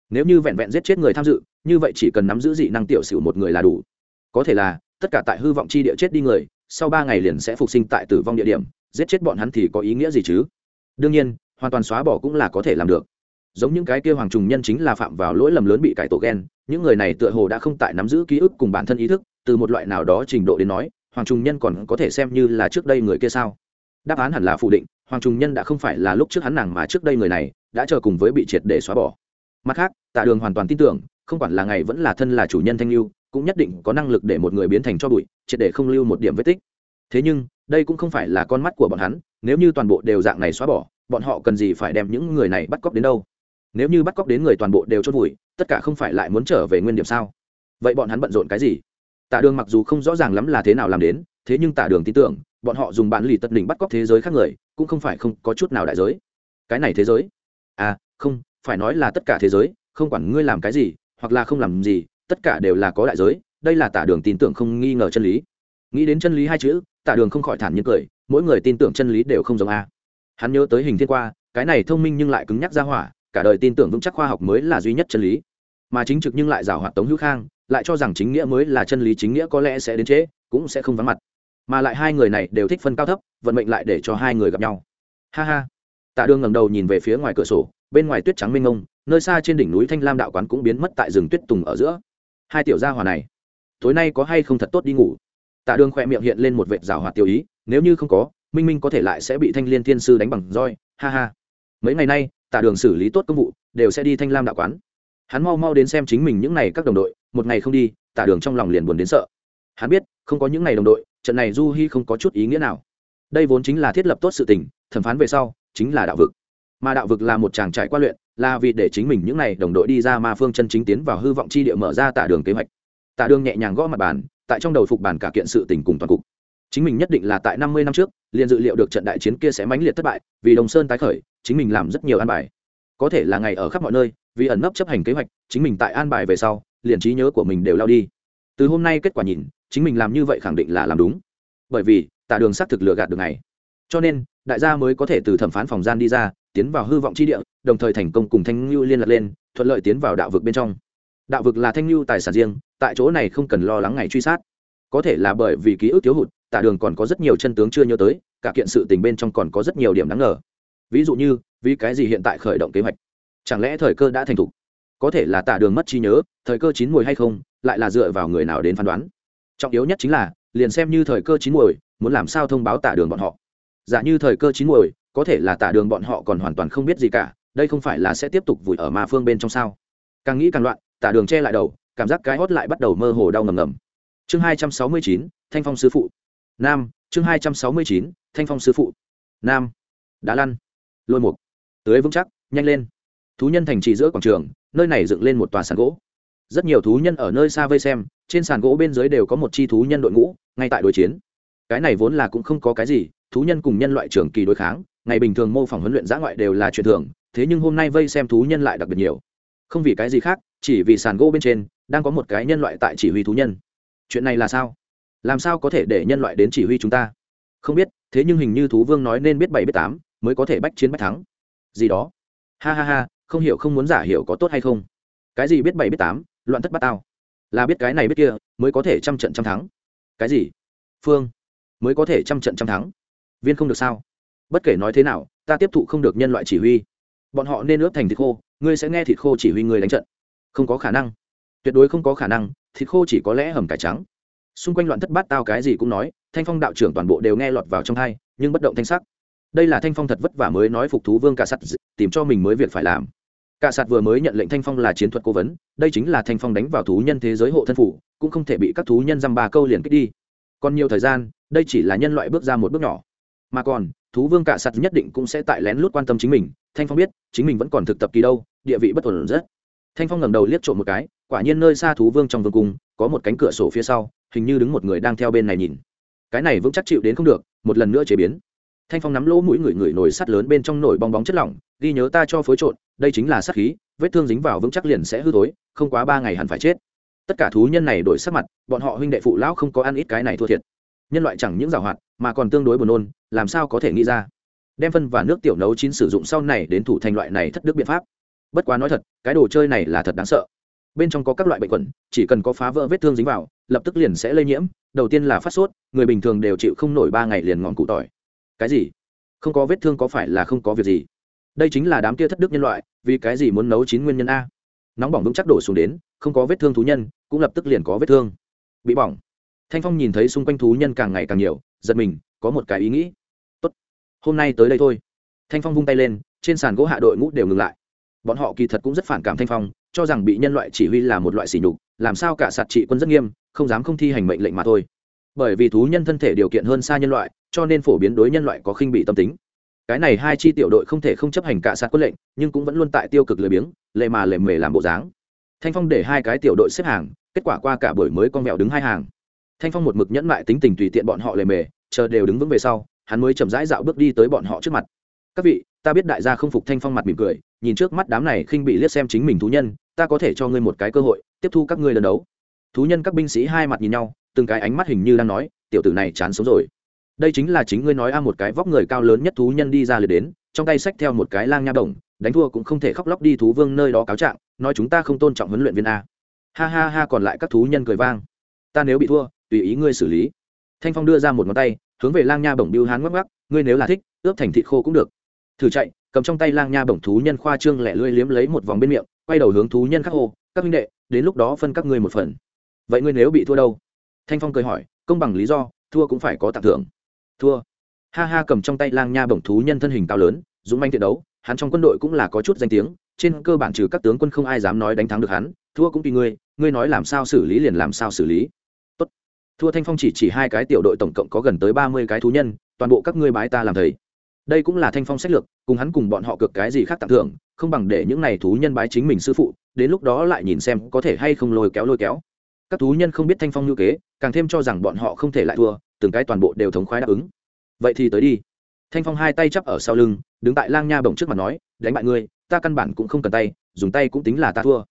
Nếu như vẹn vẹn giết chết người tham dự, như vậy chỉ cần nắm giữ dị năng tiểu sử một người là đủ. Có thể là, tất cả tại hư vọng chi địa chết đi người, sau ba ngày liền sẽ phục sinh tại tử vong địa điểm, giết chết bọn hắn thì có ý nghĩa gì chứ? Đương nhiên, hoàn toàn xóa bỏ cũng là có thể làm được. Giống những cái kia hoàng trùng nhân chính là phạm vào lỗi lầm lớn bị cải tổ gen, những người này tựa hồ đã không tại nắm giữ ký ức cùng bản thân ý thức, từ một loại nào đó trình độ đến nói hoàng trùng nhân còn có thể xem như là trước đây người kia sao? Đáp án hẳn là phủ định, hoàng trùng nhân đã không phải là lúc trước hắn nàng mà trước đây người này, đã chờ cùng với bị triệt để xóa bỏ. Mặt khác, tạ đường hoàn toàn tin tưởng, không quản là ngày vẫn là thân là chủ nhân thanh lưu, cũng nhất định có năng lực để một người biến thành cho bụi, triệt để không lưu một điểm vết tích. Thế nhưng, đây cũng không phải là con mắt của bọn hắn, nếu như toàn bộ đều dạng này xóa bỏ, bọn họ cần gì phải đem những người này bắt cóc đến đâu? Nếu như bắt cóc đến người toàn bộ đều chốt vùi, tất cả không phải lại muốn trở về nguyên điểm sao? Vậy bọn hắn bận rộn cái gì? Tạ đường mặc dù không rõ ràng lắm là thế nào làm đến, thế nhưng tạ đường tin tưởng, bọn họ dùng bản lì tật đỉnh bắt cóc thế giới khác người, cũng không phải không có chút nào đại giới. Cái này thế giới? À không, phải nói là tất cả thế giới, không quản ngươi làm cái gì, hoặc là không làm gì, tất cả đều là có đại giới, đây là tạ đường tin tưởng không nghi ngờ chân lý. Nghĩ đến chân lý hai chữ tạ đường không khỏi thản nhiên cười, mỗi người tin tưởng chân lý đều không giống a. Hắn nhớ tới hình thiên qua, cái này thông minh nhưng lại cứng nhắc ra hỏa, cả đời tin tưởng vững chắc khoa học mới là duy nhất chân lý. Mà chính trực nhưng lại giảo hoạt tống hữu khang lại cho rằng chính nghĩa mới là chân lý chính nghĩa có lẽ sẽ đến trễ cũng sẽ không vắng mặt. Mà lại hai người này đều thích phân cao thấp, vận mệnh lại để cho hai người gặp nhau. Ha ha. Tạ đường ngẩng đầu nhìn về phía ngoài cửa sổ, bên ngoài tuyết trắng mênh mông, nơi xa trên đỉnh núi thanh lam đạo quán cũng biến mất tại rừng tuyết tùng ở giữa. Hai tiểu gia hòa này, tối nay có hay không thật tốt đi ngủ? Tạ đường khỏe miệng hiện lên một vệt rào hoạt tiêu ý, nếu như không có, minh minh có thể lại sẽ bị thanh liên thiên sư đánh bằng roi, ha ha. Mấy ngày nay, tạ đường xử lý tốt công vụ, đều sẽ đi thanh lam đạo quán hắn mau mau đến xem chính mình những n à y các đồng đội, một ngày không đi tạ đường trong lòng liền buồn đến sợ. Hắn biết, không có những n à y đồng đội, trận này du hy không có chút ý nghĩa nào. Đây vốn chính là thiết lập tốt sự tình, thẩm phán về sau, chính là đạo vực. Mà đạo vực là một chàng trải qua luyện, là vì để chính mình những n à y đồng đội đi ra ma phương chân chính tiến vào hư vọng chi địa mở ra tạ đường kế hoạch. Tạ đường nhẹ nhàng gõ mặt bàn, tại trong đầu phục bàn cả kiện sự tình cùng toàn cục. Chính mình nhất định là tại năm mươi năm trước, liền dự liệu được trận đại chiến kia sẽ mãnh liệt thất bại, vì đồng sơn tái khởi, chính mình làm rất nhiều an bài. Có thể là ngày ở khắp mọi nơi vì ẩn nấp chấp hành kế hoạch, chính mình tại an bài về sau, liền trí nhớ của mình đều lao đi. Từ hôm nay kết quả nhìn, chính mình làm như vậy khẳng định là làm đúng. Bởi vì tạ đường xác thực lừa gạt được này cho nên, đại gia mới có thể từ thẩm phán phòng gian đi ra, tiến vào hư vọng chi địa, đồng thời thành công cùng thanh lưu liên lạc lên, thuận lợi tiến vào đạo vực bên trong. Đạo vực là thanh lưu tài sản riêng, tại chỗ này không cần lo lắng ngày truy sát. Có thể là bởi vì ký ức thiếu hụt tạ đường còn có rất nhiều chân tướng chưa nhớ tới, cả kiện sự tình bên trong còn có rất nhiều điểm đáng ngờ. Ví dụ như, vì cái gì hiện tại khởi động kế hoạch? Chẳng lẽ thời cơ đã thành thục? Có thể là tạ đường mất trí nhớ, thời cơ chín mùi hay không, lại là dựa vào người nào đến phán đoán? Trọng yếu nhất chính là, liền xem như thời cơ chín mùi, muốn làm sao thông báo tạ đường bọn họ? Giả như thời cơ chín mùi, có thể là tạ đường bọn họ còn hoàn toàn không biết gì cả, đây không phải là sẽ tiếp tục vùi ở ma phương bên trong sao? Càng nghĩ càng loạn tạ đường che lại đầu, cảm giác cái hót lại bắt đầu mơ hồ đau ngầm ngầm. Chương hai trăm sáu mươi chín, thanh phong sư phụ. Nam, chương hai trăm sáu mươi chín, thanh phong sư phụ. Nam đá lăn. Lôi mục. Tưới vững chắc, nhanh lên thú nhân thành trì giữa quảng trường, nơi này dựng lên một tòa sàn gỗ. Rất nhiều thú nhân ở nơi xa vây xem, trên sàn gỗ bên dưới đều có một chi thú nhân đội ngũ, ngay tại đối chiến. Cái này vốn là cũng không có cái gì, thú nhân cùng nhân loại trường kỳ đối kháng, ngày bình thường mô phỏng huấn luyện giã ngoại đều là chuyện thường, thế nhưng hôm nay vây xem thú nhân lại đặc biệt nhiều. Không vì cái gì khác, chỉ vì sàn gỗ bên trên, đang có một cái nhân loại tại chỉ huy thú nhân. Chuyện này là sao? Làm sao có thể để nhân loại đến chỉ huy chúng ta? Không biết, thế nhưng hình như thú vương nói nên biết bảy, biết tám, mới có thể bách chiến bách thắng. Gì đó? Ha ha ha không hiểu không muốn giả hiểu có tốt hay không. Cái gì biết bảy biết tám, loạn thất bát tao. Là biết cái này biết kia, mới có thể trăm trận trăm thắng. Cái gì? Phương, mới có thể trăm trận trăm thắng. Viên không được sao? Bất kể nói thế nào, ta tiếp thụ không được nhân loại chỉ huy. Bọn họ nên ướp thành thịt khô, ngươi sẽ nghe thịt khô chỉ huy người đánh trận. Không có khả năng. Tuyệt đối không có khả năng, thịt khô chỉ có lẽ hầm cải trắng. Xung quanh loạn thất bát tao cái gì cũng nói, thanh phong đạo trưởng toàn bộ đều nghe lọt vào trong thai nhưng bất động thanh sắc. Đây là thanh phong thật vất vả mới nói phục thú vương cả sắt, tìm cho mình mới việc phải làm cả sạt vừa mới nhận lệnh thanh phong là chiến thuật cố vấn, đây chính là thanh phong đánh vào thú nhân thế giới hộ thân phủ, cũng không thể bị các thú nhân dăm ba câu liền kích đi. Còn nhiều thời gian, đây chỉ là nhân loại bước ra một bước nhỏ. Mà còn, thú vương cả sạt nhất định cũng sẽ tại lén lút quan tâm chính mình. Thanh phong biết, chính mình vẫn còn thực tập kỳ đâu, địa vị bất ổn rất. Thanh phong ngẩng đầu liếc trộm một cái, quả nhiên nơi xa thú vương trong vương cung, có một cánh cửa sổ phía sau, hình như đứng một người đang theo bên này nhìn. Cái này vững chắc chịu đến không được, một lần nữa chế biến thanh phong nắm lỗ mũi người người nổi sắt lớn bên trong nổi bong bóng chất lỏng, ghi nhớ ta cho phối trộn, đây chính là sát khí, vết thương dính vào vững chắc liền sẽ hư tối không quá ba ngày hẳn phải chết. Tất cả thú nhân này đổi sắc mặt, bọn họ huynh đệ phụ lão không có ăn ít cái này thua thiệt. Nhân loại chẳng những giảo hoạt, mà còn tương đối buồn nôn, làm sao có thể nghĩ ra? Đem phân và nước tiểu nấu chín sử dụng sau này đến thủ thành loại này thất đức biện pháp. Bất quá nói thật, cái đồ chơi này là thật đáng sợ. Bên trong có các loại bệnh khuẩn chỉ cần có phá vỡ vết thương dính vào, lập tức liền sẽ lây nhiễm, đầu tiên là phát sốt, người bình thường đều chịu không nổi ba ngày liền ngọn cụ tỏi cái gì? Không có vết thương có phải là không có việc gì? Đây chính là đám kia thất đức nhân loại, vì cái gì muốn nấu chín nguyên nhân a? Nóng bỏng vững chắc đổ xuống đến, không có vết thương thú nhân, cũng lập tức liền có vết thương. Bị bỏng. Thanh phong nhìn thấy xung quanh thú nhân càng ngày càng nhiều, giật mình, có một cái ý nghĩ. Tốt. Hôm nay tới đây thôi. Thanh phong vung tay lên, trên sàn gỗ hạ đội ngũ đều ngừng lại. Bọn họ kỳ thật cũng rất phản cảm thanh phong, cho rằng bị nhân loại chỉ huy là một loại sỉ nhục, làm sao cả sạt trị quân rất nghiêm, không dám không thi hành mệnh lệnh mà thôi. Bởi vì thú nhân thân thể điều kiện hơn xa nhân loại cho nên phổ biến đối nhân loại có khinh bị tâm tính. Cái này hai chi tiểu đội không thể không chấp hành cả sát quân lệnh, nhưng cũng vẫn luôn tại tiêu cực lười biếng, lệ mà lệ mề làm bộ dáng. Thanh phong để hai cái tiểu đội xếp hàng, kết quả qua cả buổi mới con mèo đứng hai hàng. Thanh phong một mực nhẫn mại tính tình tùy tiện bọn họ lề mề, chờ đều đứng vững về sau, hắn mới chậm rãi dạo bước đi tới bọn họ trước mặt. Các vị, ta biết đại gia không phục thanh phong mặt mỉm cười, nhìn trước mắt đám này khinh bị liếc xem chính mình thú nhân, ta có thể cho ngươi một cái cơ hội, tiếp thu các ngươi lần đấu. Thú nhân các binh sĩ hai mặt nhìn nhau, từng cái ánh mắt hình như đang nói, tiểu tử này chán sống rồi đây chính là chính ngươi nói a một cái vóc người cao lớn nhất thú nhân đi ra liệt đến, trong tay xách theo một cái lang nha đồng, đánh thua cũng không thể khóc lóc đi thú vương nơi đó cáo trạng, nói chúng ta không tôn trọng huấn luyện viên a. Ha ha ha còn lại các thú nhân cười vang. Ta nếu bị thua, tùy ý ngươi xử lý. Thanh phong đưa ra một ngón tay, hướng về lang nha bổng biêu hán ngắc ngắc ngươi nếu là thích, ướp thành thịt khô cũng được. Thử chạy, cầm trong tay lang nha bổng thú nhân khoa trương lẻ lươi liếm lấy một vòng bên miệng, quay đầu hướng thú nhân khắc hô, các minh đệ, đến lúc đó phân các ngươi một phần. Vậy ngươi nếu bị thua đâu? Thanh phong cười hỏi, công bằng lý do, thua cũng phải có tặng thưởng thua. Ha ha cầm trong tay lang nha bổng thú nhân thân hình cao lớn, dũng manh thiện đấu, hắn trong quân đội cũng là có chút danh tiếng, trên cơ bản trừ các tướng quân không ai dám nói đánh thắng được hắn, thua cũng tùy ngươi ngươi nói làm sao xử lý liền làm sao xử lý. Tốt. Thua thanh phong chỉ chỉ hai cái tiểu đội tổng cộng có gần tới ba mươi cái thú nhân, toàn bộ các ngươi bái ta làm thầy. Đây cũng là thanh phong sách lược, cùng hắn cùng bọn họ cực cái gì khác tặng thưởng, không bằng để những này thú nhân bái chính mình sư phụ, đến lúc đó lại nhìn xem có thể hay không lôi kéo lôi kéo. Các thú nhân không biết thanh phong như kế, càng thêm cho rằng bọn họ không thể lại thua từng cái toàn bộ đều thống khoái đáp ứng. Vậy thì tới đi. Thanh phong hai tay chắp ở sau lưng, đứng tại lang nha bổng trước mặt nói, đánh bại ngươi, ta căn bản cũng không cần tay, dùng tay cũng tính là ta thua.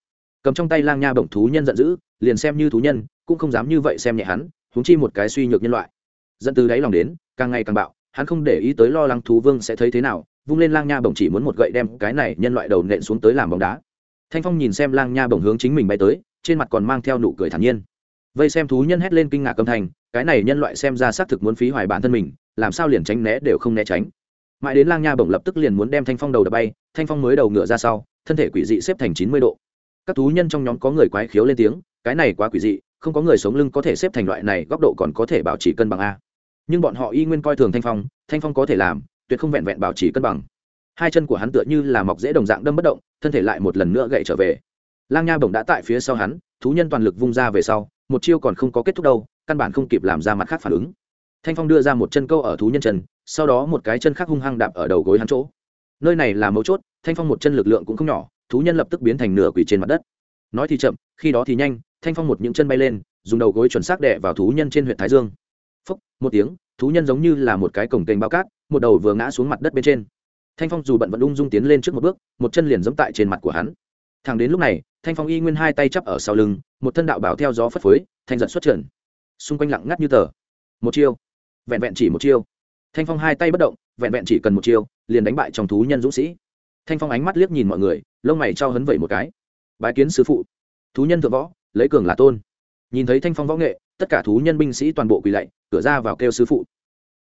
Cầm trong tay lang nha bổng thú nhân giận dữ, liền xem như thú nhân, cũng không dám như vậy xem nhẹ hắn húng chi một cái suy nhược nhân loại. Dẫn từ đáy lòng đến, càng ngày càng bạo, hắn không để ý tới lo lắng thú vương sẽ thấy thế nào, vung lên lang nha bổng chỉ muốn một gậy đem cái này nhân loại đầu nện xuống tới làm bóng đá. Thanh phong nhìn xem lang nha bổng hướng chính mình bay tới, trên mặt còn mang theo nụ cười thản nhiên vây xem thú nhân hét lên kinh ngạc âm thanh, cái này nhân loại xem ra xác thực muốn phí hoài bản thân mình, làm sao liền tránh né đều không né tránh. Mãi đến lang nha bổng lập tức liền muốn đem thanh phong đầu đập bay, thanh phong mới đầu ngựa ra sau, thân thể quỷ dị xếp thành chín mươi độ. Các thú nhân trong nhóm có người quái khiếu lên tiếng, cái này quá quỷ dị, không có người sống lưng có thể xếp thành loại này, góc độ còn có thể bảo trì cân bằng a. Nhưng bọn họ y nguyên coi thường thanh phong thanh phong có thể làm, tuyệt không vẹn vẹn bảo trì cân bằng. Hai chân của hắn tựa như là mọc dễ đồng dạng đâm bất động, thân thể lại một lần nữa gậy trở về. Lang nha bổng đã tại phía sau hắn, thú nhân toàn lực vung ra về sau một chiêu còn không có kết thúc đâu căn bản không kịp làm ra mặt khác phản ứng. Thanh phong đưa ra một chân câu ở thú nhân trần, sau đó một cái chân khác hung hăng đạp ở đầu gối hắn chỗ. Nơi này là mấu chốt thanh phong một chân lực lượng cũng không nhỏ thú nhân lập tức biến thành nửa quỷ trên mặt đất. Nói thì chậm khi đó thì nhanh thanh phong một những chân bay lên dùng đầu gối chuẩn xác đẻ vào thú nhân trên huyện thái dương. Phúc một tiếng thú nhân giống như là một cái cổng kênh bao cát một đầu vừa ngã xuống mặt đất bên trên. Thanh phong dù bận vẫn ung dung tiến lên trước một bước một chân liền giẫm tại trên mặt của hắn. Thẳng đến lúc này thanh phong y nguyên hai tay chắp ở sau lưng, một thân đạo bảo theo gió phất phới, thanh giật xuất trần. Xung quanh lặng ngắt như tờ. Một chiêu. Vẹn vẹn chỉ một chiêu. Thanh phong hai tay bất động, vẹn vẹn chỉ cần một chiêu, liền đánh bại trong thú nhân dũng sĩ. Thanh phong ánh mắt liếc nhìn mọi người, lông mày trao hấn vẩy một cái. Bái kiến sứ phụ. Thú nhân thượng võ, lấy cường là tôn. Nhìn thấy thanh phong võ nghệ, tất cả thú nhân binh sĩ toàn bộ quỳ lạy, cửa ra vào kêu sư phụ.